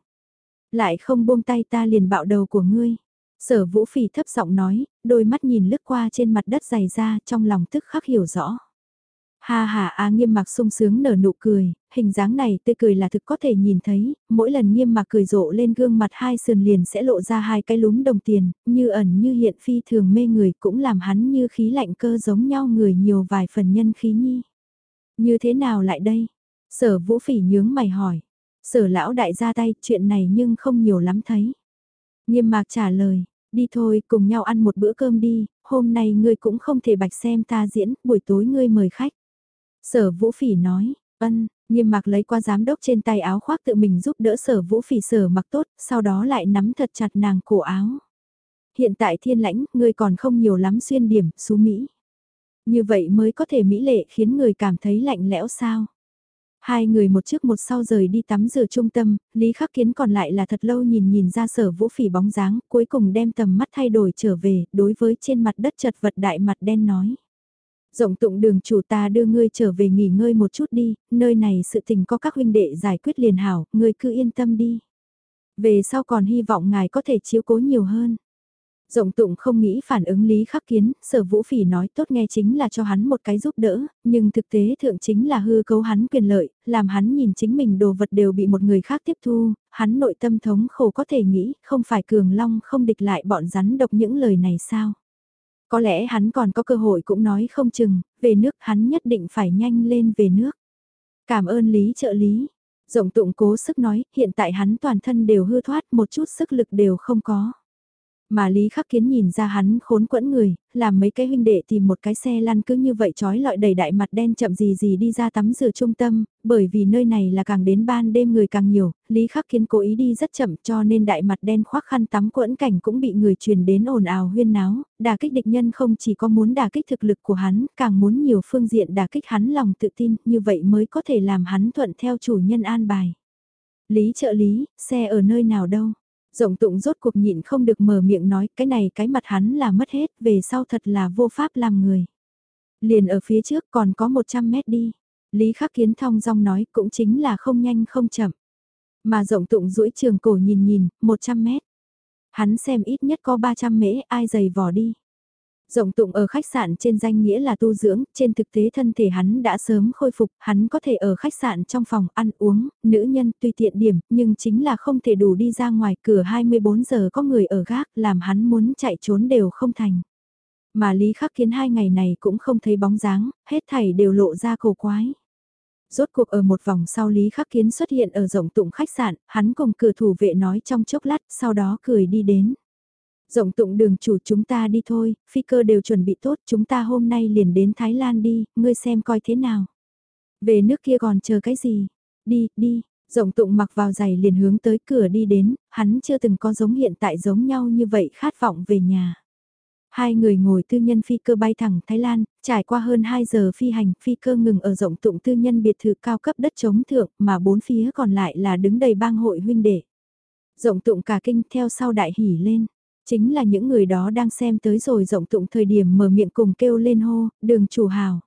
Lại không buông tay ta liền bạo đầu của ngươi. Sở vũ phỉ thấp giọng nói, đôi mắt nhìn lướt qua trên mặt đất dày ra trong lòng tức khắc hiểu rõ. Ha ha a nghiêm mặc sung sướng nở nụ cười, hình dáng này tươi cười là thực có thể nhìn thấy, mỗi lần nghiêm mặc cười rộ lên gương mặt hai sườn liền sẽ lộ ra hai cái lúm đồng tiền, như ẩn như hiện phi thường mê người cũng làm hắn như khí lạnh cơ giống nhau người nhiều vài phần nhân khí nhi. Như thế nào lại đây? Sở vũ phỉ nhướng mày hỏi. Sở lão đại ra tay chuyện này nhưng không nhiều lắm thấy. Nghiêm mạc trả lời, đi thôi cùng nhau ăn một bữa cơm đi, hôm nay ngươi cũng không thể bạch xem ta diễn, buổi tối ngươi mời khách. Sở Vũ Phỉ nói, ân, nghiêm mặc lấy qua giám đốc trên tay áo khoác tự mình giúp đỡ sở Vũ Phỉ sở mặc tốt, sau đó lại nắm thật chặt nàng cổ áo. Hiện tại thiên lãnh, ngươi còn không nhiều lắm xuyên điểm, xú Mỹ. Như vậy mới có thể mỹ lệ khiến người cảm thấy lạnh lẽo sao. Hai người một trước một sau rời đi tắm rửa trung tâm, Lý Khắc Kiến còn lại là thật lâu nhìn nhìn ra sở vũ phỉ bóng dáng, cuối cùng đem tầm mắt thay đổi trở về, đối với trên mặt đất chật vật đại mặt đen nói. Rộng tụng đường chủ ta đưa ngươi trở về nghỉ ngơi một chút đi, nơi này sự tình có các huynh đệ giải quyết liền hảo, ngươi cứ yên tâm đi. Về sau còn hy vọng ngài có thể chiếu cố nhiều hơn. Rộng tụng không nghĩ phản ứng Lý Khắc Kiến, sở vũ phỉ nói tốt nghe chính là cho hắn một cái giúp đỡ, nhưng thực tế thượng chính là hư cấu hắn quyền lợi, làm hắn nhìn chính mình đồ vật đều bị một người khác tiếp thu, hắn nội tâm thống khổ có thể nghĩ, không phải cường long không địch lại bọn rắn độc những lời này sao. Có lẽ hắn còn có cơ hội cũng nói không chừng, về nước hắn nhất định phải nhanh lên về nước. Cảm ơn Lý trợ lý. Rộng tụng cố sức nói, hiện tại hắn toàn thân đều hư thoát, một chút sức lực đều không có. Mà Lý Khắc Kiến nhìn ra hắn khốn quẫn người, làm mấy cái huynh đệ tìm một cái xe lăn cứ như vậy trói lọi đầy đại mặt đen chậm gì gì đi ra tắm rửa trung tâm, bởi vì nơi này là càng đến ban đêm người càng nhiều, Lý Khắc Kiến cố ý đi rất chậm cho nên đại mặt đen khoác khăn tắm quẫn cảnh cũng bị người truyền đến ồn ào huyên náo, đả kích địch nhân không chỉ có muốn đả kích thực lực của hắn, càng muốn nhiều phương diện đả kích hắn lòng tự tin, như vậy mới có thể làm hắn thuận theo chủ nhân an bài. Lý trợ lý, xe ở nơi nào đâu? Rộng tụng rốt cuộc nhịn không được mở miệng nói cái này cái mặt hắn là mất hết, về sau thật là vô pháp làm người. Liền ở phía trước còn có 100 mét đi. Lý Khắc Kiến thong dong nói cũng chính là không nhanh không chậm. Mà rộng tụng duỗi trường cổ nhìn nhìn, 100 mét. Hắn xem ít nhất có 300 mễ ai dày vò đi. Rộng tụng ở khách sạn trên danh nghĩa là tu dưỡng, trên thực tế thân thể hắn đã sớm khôi phục, hắn có thể ở khách sạn trong phòng ăn uống, nữ nhân tùy tiện điểm, nhưng chính là không thể đủ đi ra ngoài cửa 24 giờ có người ở gác, làm hắn muốn chạy trốn đều không thành. Mà Lý Khắc Kiến hai ngày này cũng không thấy bóng dáng, hết thảy đều lộ ra cổ quái. Rốt cuộc ở một vòng sau Lý Khắc Kiến xuất hiện ở rộng tụng khách sạn, hắn cùng cửa thủ vệ nói trong chốc lát, sau đó cười đi đến. Rộng tụng đường chủ chúng ta đi thôi, phi cơ đều chuẩn bị tốt, chúng ta hôm nay liền đến Thái Lan đi, ngươi xem coi thế nào. Về nước kia còn chờ cái gì? Đi, đi, rộng tụng mặc vào giày liền hướng tới cửa đi đến, hắn chưa từng có giống hiện tại giống nhau như vậy khát vọng về nhà. Hai người ngồi tư nhân phi cơ bay thẳng Thái Lan, trải qua hơn 2 giờ phi hành, phi cơ ngừng ở rộng tụng tư nhân biệt thự cao cấp đất chống thượng, mà bốn phía còn lại là đứng đầy bang hội huynh đệ. Rộng tụng cả kinh theo sau đại hỉ lên. Chính là những người đó đang xem tới rồi rộng tụng thời điểm mở miệng cùng kêu lên hô, đường chủ hào.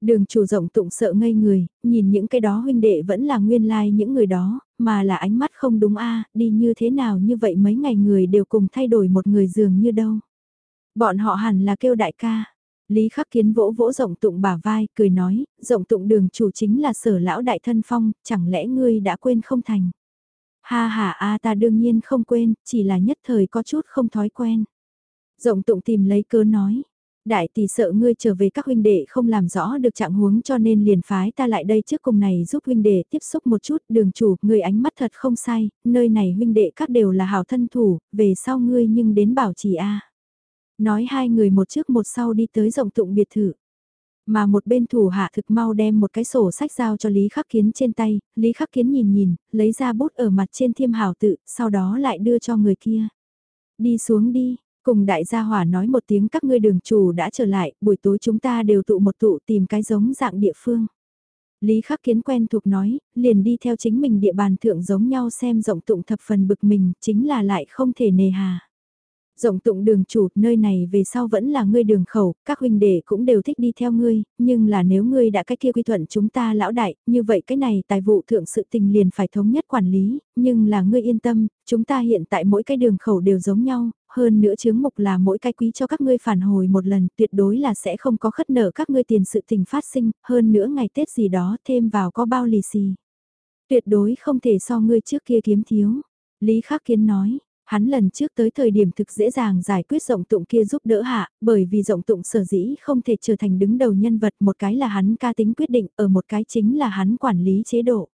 Đường chủ rộng tụng sợ ngây người, nhìn những cái đó huynh đệ vẫn là nguyên lai like những người đó, mà là ánh mắt không đúng a đi như thế nào như vậy mấy ngày người đều cùng thay đổi một người dường như đâu. Bọn họ hẳn là kêu đại ca. Lý khắc kiến vỗ vỗ rộng tụng bả vai, cười nói, rộng tụng đường chủ chính là sở lão đại thân phong, chẳng lẽ ngươi đã quên không thành. Ha ha a ta đương nhiên không quên, chỉ là nhất thời có chút không thói quen. Rộng tụng tìm lấy cớ nói. Đại tỷ sợ ngươi trở về các huynh đệ không làm rõ được trạng huống cho nên liền phái ta lại đây trước cùng này giúp huynh đệ tiếp xúc một chút đường chủ, ngươi ánh mắt thật không sai, nơi này huynh đệ các đều là hảo thân thủ, về sau ngươi nhưng đến bảo trì a. Nói hai người một trước một sau đi tới rộng tụng biệt thự. Mà một bên thủ hạ thực mau đem một cái sổ sách giao cho Lý Khắc Kiến trên tay, Lý Khắc Kiến nhìn nhìn, lấy ra bút ở mặt trên thiêm hảo tự, sau đó lại đưa cho người kia. Đi xuống đi, cùng đại gia hỏa nói một tiếng các ngươi đường chủ đã trở lại, buổi tối chúng ta đều tụ một tụ tìm cái giống dạng địa phương. Lý Khắc Kiến quen thuộc nói, liền đi theo chính mình địa bàn thượng giống nhau xem rộng tụng thập phần bực mình, chính là lại không thể nề hà. Rộng tụng đường chủ, nơi này về sau vẫn là ngươi đường khẩu, các huynh đệ cũng đều thích đi theo ngươi, nhưng là nếu ngươi đã cách kia quy thuận chúng ta lão đại, như vậy cái này tài vụ thượng sự tình liền phải thống nhất quản lý, nhưng là ngươi yên tâm, chúng ta hiện tại mỗi cái đường khẩu đều giống nhau, hơn nữa chứng mục là mỗi cái quý cho các ngươi phản hồi một lần, tuyệt đối là sẽ không có khất nợ các ngươi tiền sự tình phát sinh, hơn nữa ngày Tết gì đó thêm vào có bao lì xì. Tuyệt đối không thể so ngươi trước kia kiếm thiếu. Lý Khắc Kiến nói, Hắn lần trước tới thời điểm thực dễ dàng giải quyết rộng tụng kia giúp đỡ hạ, bởi vì rộng tụng sở dĩ không thể trở thành đứng đầu nhân vật một cái là hắn ca tính quyết định, ở một cái chính là hắn quản lý chế độ.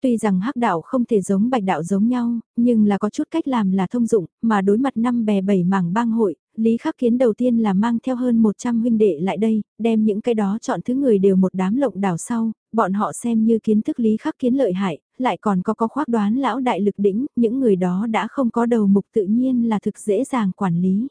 Tuy rằng hắc đạo không thể giống bạch đạo giống nhau, nhưng là có chút cách làm là thông dụng, mà đối mặt năm bè bảy mảng bang hội, Lý Khắc Kiến đầu tiên là mang theo hơn 100 huynh đệ lại đây, đem những cái đó chọn thứ người đều một đám lộng đảo sau, bọn họ xem như kiến thức Lý Khắc Kiến lợi hại, lại còn có có khoác đoán lão đại lực đỉnh, những người đó đã không có đầu mục tự nhiên là thực dễ dàng quản lý.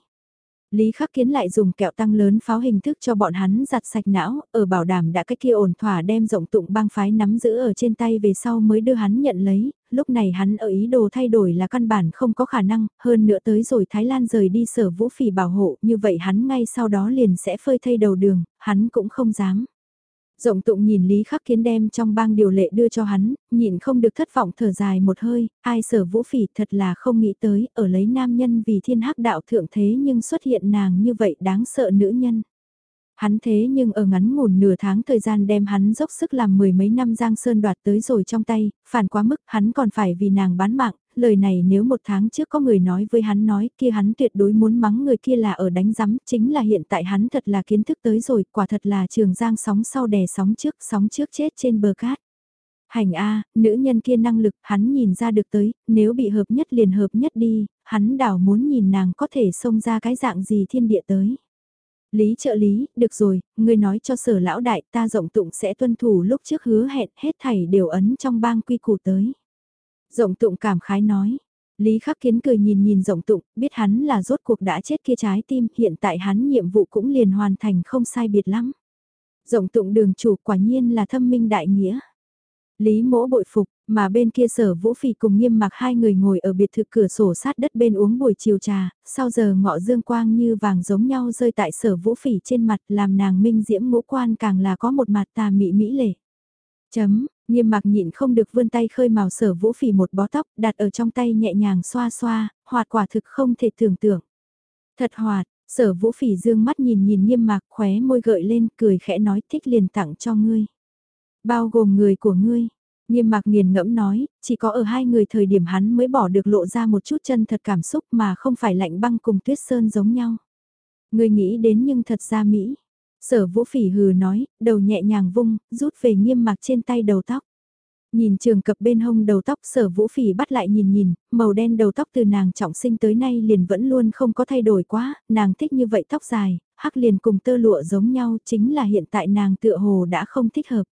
Lý Khắc Kiến lại dùng kẹo tăng lớn pháo hình thức cho bọn hắn giặt sạch não, ở bảo đảm đã cách kia ổn thỏa đem rộng tụng bang phái nắm giữ ở trên tay về sau mới đưa hắn nhận lấy, lúc này hắn ở ý đồ thay đổi là căn bản không có khả năng, hơn nữa tới rồi Thái Lan rời đi sở vũ phỉ bảo hộ, như vậy hắn ngay sau đó liền sẽ phơi thay đầu đường, hắn cũng không dám. Rộng tụng nhìn Lý Khắc Kiến đem trong bang điều lệ đưa cho hắn, nhìn không được thất vọng thở dài một hơi, ai sở vũ phỉ thật là không nghĩ tới, ở lấy nam nhân vì thiên hắc đạo thượng thế nhưng xuất hiện nàng như vậy đáng sợ nữ nhân. Hắn thế nhưng ở ngắn ngủn nửa tháng thời gian đem hắn dốc sức làm mười mấy năm Giang Sơn đoạt tới rồi trong tay, phản quá mức hắn còn phải vì nàng bán mạng, lời này nếu một tháng trước có người nói với hắn nói kia hắn tuyệt đối muốn mắng người kia là ở đánh rắm, chính là hiện tại hắn thật là kiến thức tới rồi, quả thật là trường Giang sóng sau đè sóng trước, sóng trước chết trên bờ cát. Hành A, nữ nhân kia năng lực hắn nhìn ra được tới, nếu bị hợp nhất liền hợp nhất đi, hắn đảo muốn nhìn nàng có thể xông ra cái dạng gì thiên địa tới. Lý trợ lý, được rồi, ngươi nói cho sở lão đại ta rộng tụng sẽ tuân thủ lúc trước hứa hẹn hết thảy đều ấn trong bang quy củ tới. Rộng tụng cảm khái nói. Lý khắc kiến cười nhìn nhìn rộng tụng, biết hắn là rốt cuộc đã chết kia trái tim, hiện tại hắn nhiệm vụ cũng liền hoàn thành không sai biệt lắm. Rộng tụng đường chủ quả nhiên là thâm minh đại nghĩa. Lý mỗ bội phục, mà bên kia sở vũ phỉ cùng nghiêm mặc hai người ngồi ở biệt thự cửa sổ sát đất bên uống buổi chiều trà, sau giờ ngọ dương quang như vàng giống nhau rơi tại sở vũ phỉ trên mặt làm nàng minh diễm ngũ quan càng là có một mặt tà mị mỹ lệ. Chấm, nghiêm mạc nhịn không được vươn tay khơi màu sở vũ phỉ một bó tóc đặt ở trong tay nhẹ nhàng xoa xoa, hoạt quả thực không thể tưởng tượng. Thật hoạt, sở vũ phỉ dương mắt nhìn nhìn nghiêm mạc khóe môi gợi lên cười khẽ nói thích liền tặng cho ngươi. Bao gồm người của ngươi. Nghiêm mạc nghiền ngẫm nói, chỉ có ở hai người thời điểm hắn mới bỏ được lộ ra một chút chân thật cảm xúc mà không phải lạnh băng cùng tuyết sơn giống nhau. Người nghĩ đến nhưng thật ra Mỹ. Sở vũ phỉ hừ nói, đầu nhẹ nhàng vung, rút về nghiêm mạc trên tay đầu tóc. Nhìn trường cập bên hông đầu tóc sở vũ phỉ bắt lại nhìn nhìn, màu đen đầu tóc từ nàng trọng sinh tới nay liền vẫn luôn không có thay đổi quá, nàng thích như vậy tóc dài, hắc liền cùng tơ lụa giống nhau chính là hiện tại nàng tựa hồ đã không thích hợp.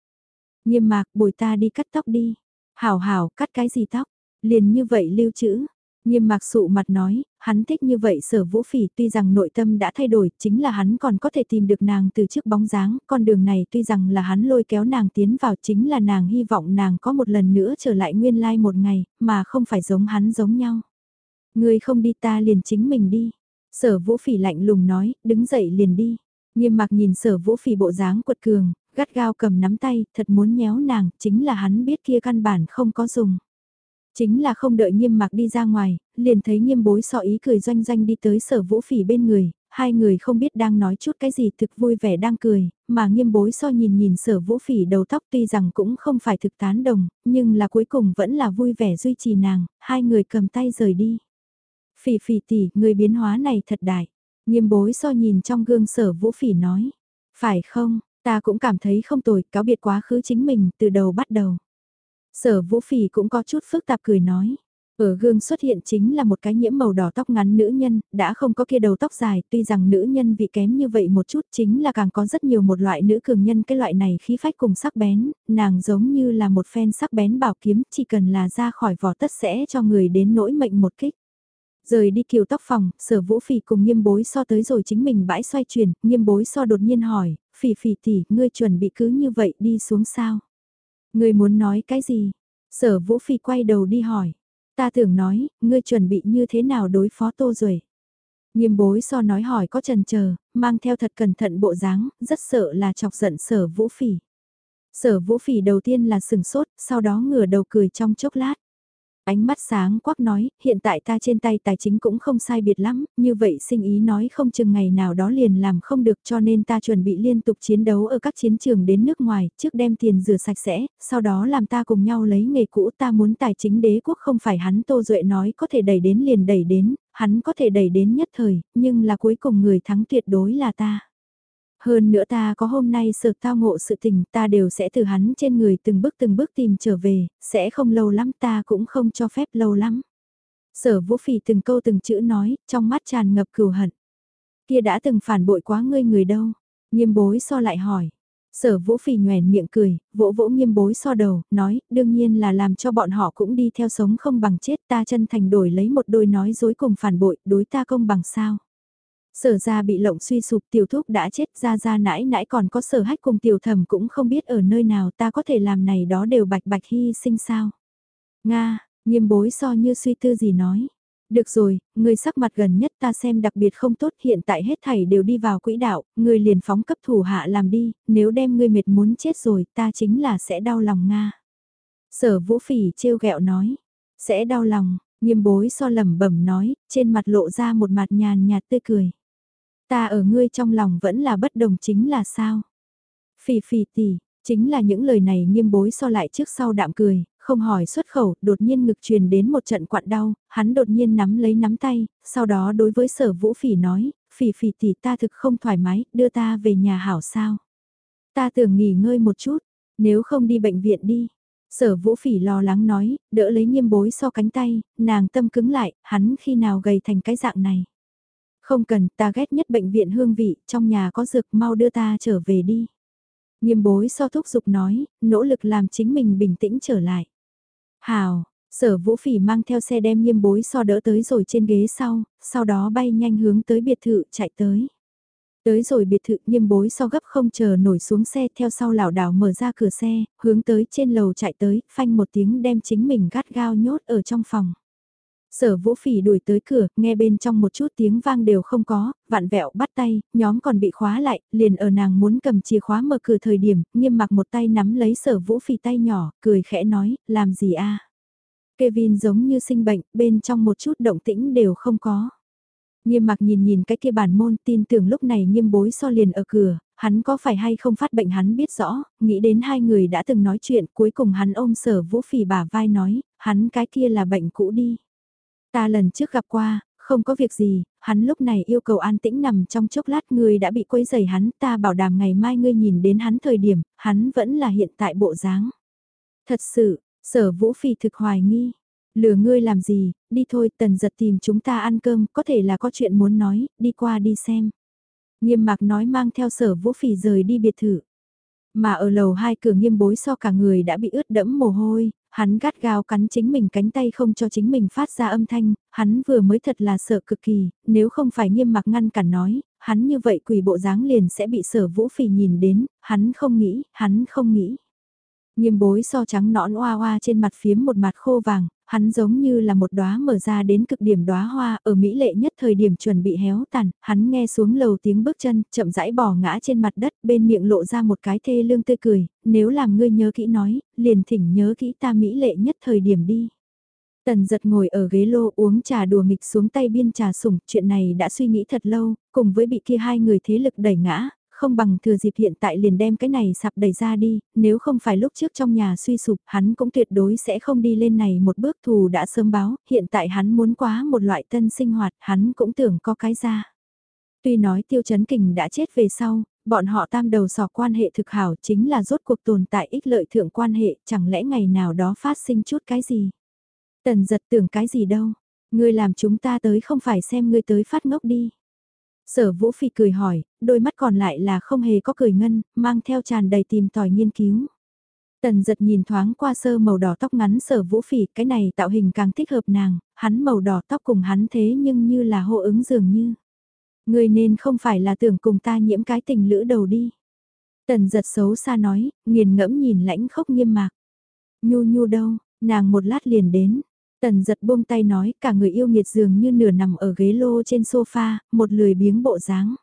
Nghiêm mạc bồi ta đi cắt tóc đi. Hảo hảo, cắt cái gì tóc? Liền như vậy lưu trữ. Nghiêm mạc sụ mặt nói, hắn thích như vậy sở vũ phỉ tuy rằng nội tâm đã thay đổi, chính là hắn còn có thể tìm được nàng từ trước bóng dáng, con đường này tuy rằng là hắn lôi kéo nàng tiến vào chính là nàng hy vọng nàng có một lần nữa trở lại nguyên lai một ngày, mà không phải giống hắn giống nhau. Người không đi ta liền chính mình đi. Sở vũ phỉ lạnh lùng nói, đứng dậy liền đi. Nghiêm mặc nhìn sở vũ phỉ bộ dáng quật cường, gắt gao cầm nắm tay, thật muốn nhéo nàng, chính là hắn biết kia căn bản không có dùng. Chính là không đợi nghiêm mặc đi ra ngoài, liền thấy nghiêm bối so ý cười doanh doanh đi tới sở vũ phỉ bên người, hai người không biết đang nói chút cái gì thực vui vẻ đang cười, mà nghiêm bối so nhìn nhìn sở vũ phỉ đầu tóc tuy rằng cũng không phải thực tán đồng, nhưng là cuối cùng vẫn là vui vẻ duy trì nàng, hai người cầm tay rời đi. Phỉ phỉ tỷ, người biến hóa này thật đại. Nghiêm bối so nhìn trong gương sở vũ phỉ nói. Phải không, Ta cũng cảm thấy không tồi, cáo biệt quá khứ chính mình, từ đầu bắt đầu. Sở vũ phỉ cũng có chút phức tạp cười nói. Ở gương xuất hiện chính là một cái nhiễm màu đỏ tóc ngắn nữ nhân, đã không có kia đầu tóc dài, tuy rằng nữ nhân vị kém như vậy một chút chính là càng có rất nhiều một loại nữ cường nhân cái loại này khí phách cùng sắc bén, nàng giống như là một phen sắc bén bảo kiếm, chỉ cần là ra khỏi vỏ tất sẽ cho người đến nỗi mệnh một kích. Rời đi kiều tóc phòng, sở vũ phỉ cùng nghiêm bối so tới rồi chính mình bãi xoay chuyển, nghiêm bối so đột nhiên hỏi, phỉ phỉ tỷ, ngươi chuẩn bị cứ như vậy đi xuống sao? Ngươi muốn nói cái gì? Sở Vũ Phi quay đầu đi hỏi. Ta tưởng nói, ngươi chuẩn bị như thế nào đối phó Tô Duệ? Nghiêm bối so nói hỏi có trần chờ mang theo thật cẩn thận bộ dáng, rất sợ là chọc giận sở Vũ Phỉ. Sở Vũ Phỉ đầu tiên là sừng sốt, sau đó ngửa đầu cười trong chốc lát. Ánh mắt sáng quắc nói, hiện tại ta trên tay tài chính cũng không sai biệt lắm, như vậy sinh ý nói không chừng ngày nào đó liền làm không được cho nên ta chuẩn bị liên tục chiến đấu ở các chiến trường đến nước ngoài, trước đem tiền rửa sạch sẽ, sau đó làm ta cùng nhau lấy nghề cũ ta muốn tài chính đế quốc không phải hắn Tô Duệ nói có thể đẩy đến liền đẩy đến, hắn có thể đẩy đến nhất thời, nhưng là cuối cùng người thắng tuyệt đối là ta. Hơn nữa ta có hôm nay sợ tao ngộ sự tình ta đều sẽ từ hắn trên người từng bước từng bước tìm trở về, sẽ không lâu lắm ta cũng không cho phép lâu lắm. Sở vũ phỉ từng câu từng chữ nói, trong mắt tràn ngập cừu hận. Kia đã từng phản bội quá ngươi người đâu? Nghiêm bối so lại hỏi. Sở vũ phỉ nhoèn miệng cười, vỗ vỗ nghiêm bối so đầu, nói, đương nhiên là làm cho bọn họ cũng đi theo sống không bằng chết ta chân thành đổi lấy một đôi nói dối cùng phản bội, đối ta công bằng sao. Sở ra bị lộng suy sụp tiểu thúc đã chết ra ra nãi nãi còn có sở hách cùng tiểu thẩm cũng không biết ở nơi nào ta có thể làm này đó đều bạch bạch hy sinh sao. Nga, nghiêm bối so như suy tư gì nói. Được rồi, người sắc mặt gần nhất ta xem đặc biệt không tốt hiện tại hết thảy đều đi vào quỹ đạo, người liền phóng cấp thủ hạ làm đi, nếu đem ngươi mệt muốn chết rồi ta chính là sẽ đau lòng Nga. Sở vũ phỉ trêu ghẹo nói, sẽ đau lòng, nghiêm bối so lẩm bẩm nói, trên mặt lộ ra một mặt nhàn nhạt tươi cười. Ta ở ngươi trong lòng vẫn là bất đồng chính là sao? Phỉ phỉ tỷ, chính là những lời này nghiêm bối so lại trước sau đạm cười, không hỏi xuất khẩu, đột nhiên ngực truyền đến một trận quặn đau, hắn đột nhiên nắm lấy nắm tay, sau đó đối với sở vũ phỉ nói, phỉ phỉ tỷ ta thực không thoải mái, đưa ta về nhà hảo sao. Ta tưởng nghỉ ngơi một chút, nếu không đi bệnh viện đi. Sở vũ phỉ lo lắng nói, đỡ lấy nghiêm bối so cánh tay, nàng tâm cứng lại, hắn khi nào gầy thành cái dạng này. Không cần, ta ghét nhất bệnh viện hương vị, trong nhà có dược mau đưa ta trở về đi. Nghiêm bối so thúc giục nói, nỗ lực làm chính mình bình tĩnh trở lại. Hào, sở vũ phỉ mang theo xe đem nghiêm bối so đỡ tới rồi trên ghế sau, sau đó bay nhanh hướng tới biệt thự chạy tới. Tới rồi biệt thự nghiêm bối so gấp không chờ nổi xuống xe theo sau lão đảo mở ra cửa xe, hướng tới trên lầu chạy tới, phanh một tiếng đem chính mình gắt gao nhốt ở trong phòng. Sở vũ phỉ đuổi tới cửa, nghe bên trong một chút tiếng vang đều không có, vạn vẹo bắt tay, nhóm còn bị khóa lại, liền ở nàng muốn cầm chìa khóa mở cửa thời điểm, nghiêm mặc một tay nắm lấy sở vũ phỉ tay nhỏ, cười khẽ nói, làm gì a Kevin giống như sinh bệnh, bên trong một chút động tĩnh đều không có. Nghiêm mặc nhìn nhìn cái kia bản môn tin tưởng lúc này nghiêm bối so liền ở cửa, hắn có phải hay không phát bệnh hắn biết rõ, nghĩ đến hai người đã từng nói chuyện cuối cùng hắn ôm sở vũ phỉ bà vai nói, hắn cái kia là bệnh cũ đi. Ta lần trước gặp qua, không có việc gì, hắn lúc này yêu cầu an tĩnh nằm trong chốc lát Ngươi đã bị quấy rầy hắn, ta bảo đảm ngày mai ngươi nhìn đến hắn thời điểm, hắn vẫn là hiện tại bộ dáng. Thật sự, sở vũ phi thực hoài nghi. Lừa ngươi làm gì, đi thôi tần giật tìm chúng ta ăn cơm, có thể là có chuyện muốn nói, đi qua đi xem. Nghiêm mạc nói mang theo sở vũ phỉ rời đi biệt thự. Mà ở lầu hai cửa nghiêm bối so cả người đã bị ướt đẫm mồ hôi, Hắn gắt gao cắn chính mình cánh tay không cho chính mình phát ra âm thanh, hắn vừa mới thật là sợ cực kỳ, nếu không phải nghiêm mặc ngăn cản nói, hắn như vậy quỷ bộ dáng liền sẽ bị sở vũ phỉ nhìn đến, hắn không nghĩ, hắn không nghĩ. Nghiêm bối so trắng nõn oa oa trên mặt phiếm một mặt khô vàng, hắn giống như là một đóa mở ra đến cực điểm đóa hoa ở Mỹ lệ nhất thời điểm chuẩn bị héo tàn, hắn nghe xuống lầu tiếng bước chân, chậm rãi bỏ ngã trên mặt đất, bên miệng lộ ra một cái thê lương tươi cười, nếu làm ngươi nhớ kỹ nói, liền thỉnh nhớ kỹ ta Mỹ lệ nhất thời điểm đi. Tần giật ngồi ở ghế lô uống trà đùa nghịch xuống tay biên trà sủng, chuyện này đã suy nghĩ thật lâu, cùng với bị kia hai người thế lực đẩy ngã, không bằng thừa dịp hiện tại liền đem cái này sạp đẩy ra đi, nếu không phải lúc trước trong nhà suy sụp, hắn cũng tuyệt đối sẽ không đi lên này một bước thù đã sớm báo, hiện tại hắn muốn quá một loại tân sinh hoạt, hắn cũng tưởng có cái ra. Tuy nói tiêu chấn kình đã chết về sau, bọn họ tam đầu sò quan hệ thực hảo chính là rốt cuộc tồn tại ích lợi thượng quan hệ, chẳng lẽ ngày nào đó phát sinh chút cái gì. Tần giật tưởng cái gì đâu, ngươi làm chúng ta tới không phải xem ngươi tới phát ngốc đi. Sở Vũ Phi cười hỏi, đôi mắt còn lại là không hề có cười ngân, mang theo tràn đầy tìm tòi nghiên cứu. Tần giật nhìn thoáng qua sơ màu đỏ tóc ngắn sở vũ phỉ, cái này tạo hình càng thích hợp nàng, hắn màu đỏ tóc cùng hắn thế nhưng như là hô ứng dường như. Người nên không phải là tưởng cùng ta nhiễm cái tình lữ đầu đi. Tần giật xấu xa nói, nghiền ngẫm nhìn lãnh khốc nghiêm mạc. Nhu nhu đâu, nàng một lát liền đến. Tần giật buông tay nói cả người yêu nghiệt dường như nửa nằm ở ghế lô trên sofa, một lười biếng bộ dáng.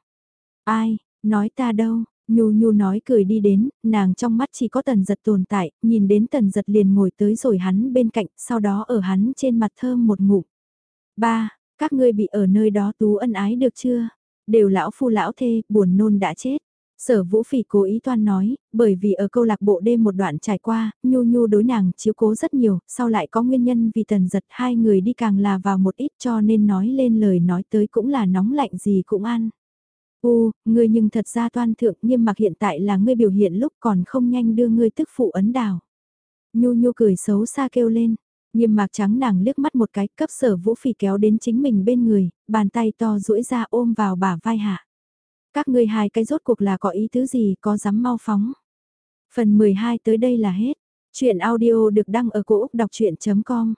Ai, nói ta đâu, Nhu Nhu nói cười đi đến, nàng trong mắt chỉ có tần giật tồn tại, nhìn đến tần giật liền ngồi tới rồi hắn bên cạnh, sau đó ở hắn trên mặt thơm một ngụm. Ba, các ngươi bị ở nơi đó tú ân ái được chưa? Đều lão phu lão thê, buồn nôn đã chết. Sở Vũ Phỉ cố ý toan nói, bởi vì ở câu lạc bộ đêm một đoạn trải qua, Nhu Nhu đối nàng chiếu cố rất nhiều, sau lại có nguyên nhân vì tần giật hai người đi càng là vào một ít cho nên nói lên lời nói tới cũng là nóng lạnh gì cũng ăn. U, ngươi nhưng thật ra toan thượng nghiêm mặc hiện tại là ngươi biểu hiện lúc còn không nhanh đưa ngươi tức phụ ấn đảo. Nhu Nhu cười xấu xa kêu lên, nghiêm mạc trắng nàng liếc mắt một cái cấp sở vũ phỉ kéo đến chính mình bên người, bàn tay to duỗi ra ôm vào bả vai hạ. Các ngươi hai cái rốt cuộc là có ý tứ gì, có dám mau phóng. Phần 12 tới đây là hết. Chuyện audio được đăng ở cổ Úc đọc chuyện.com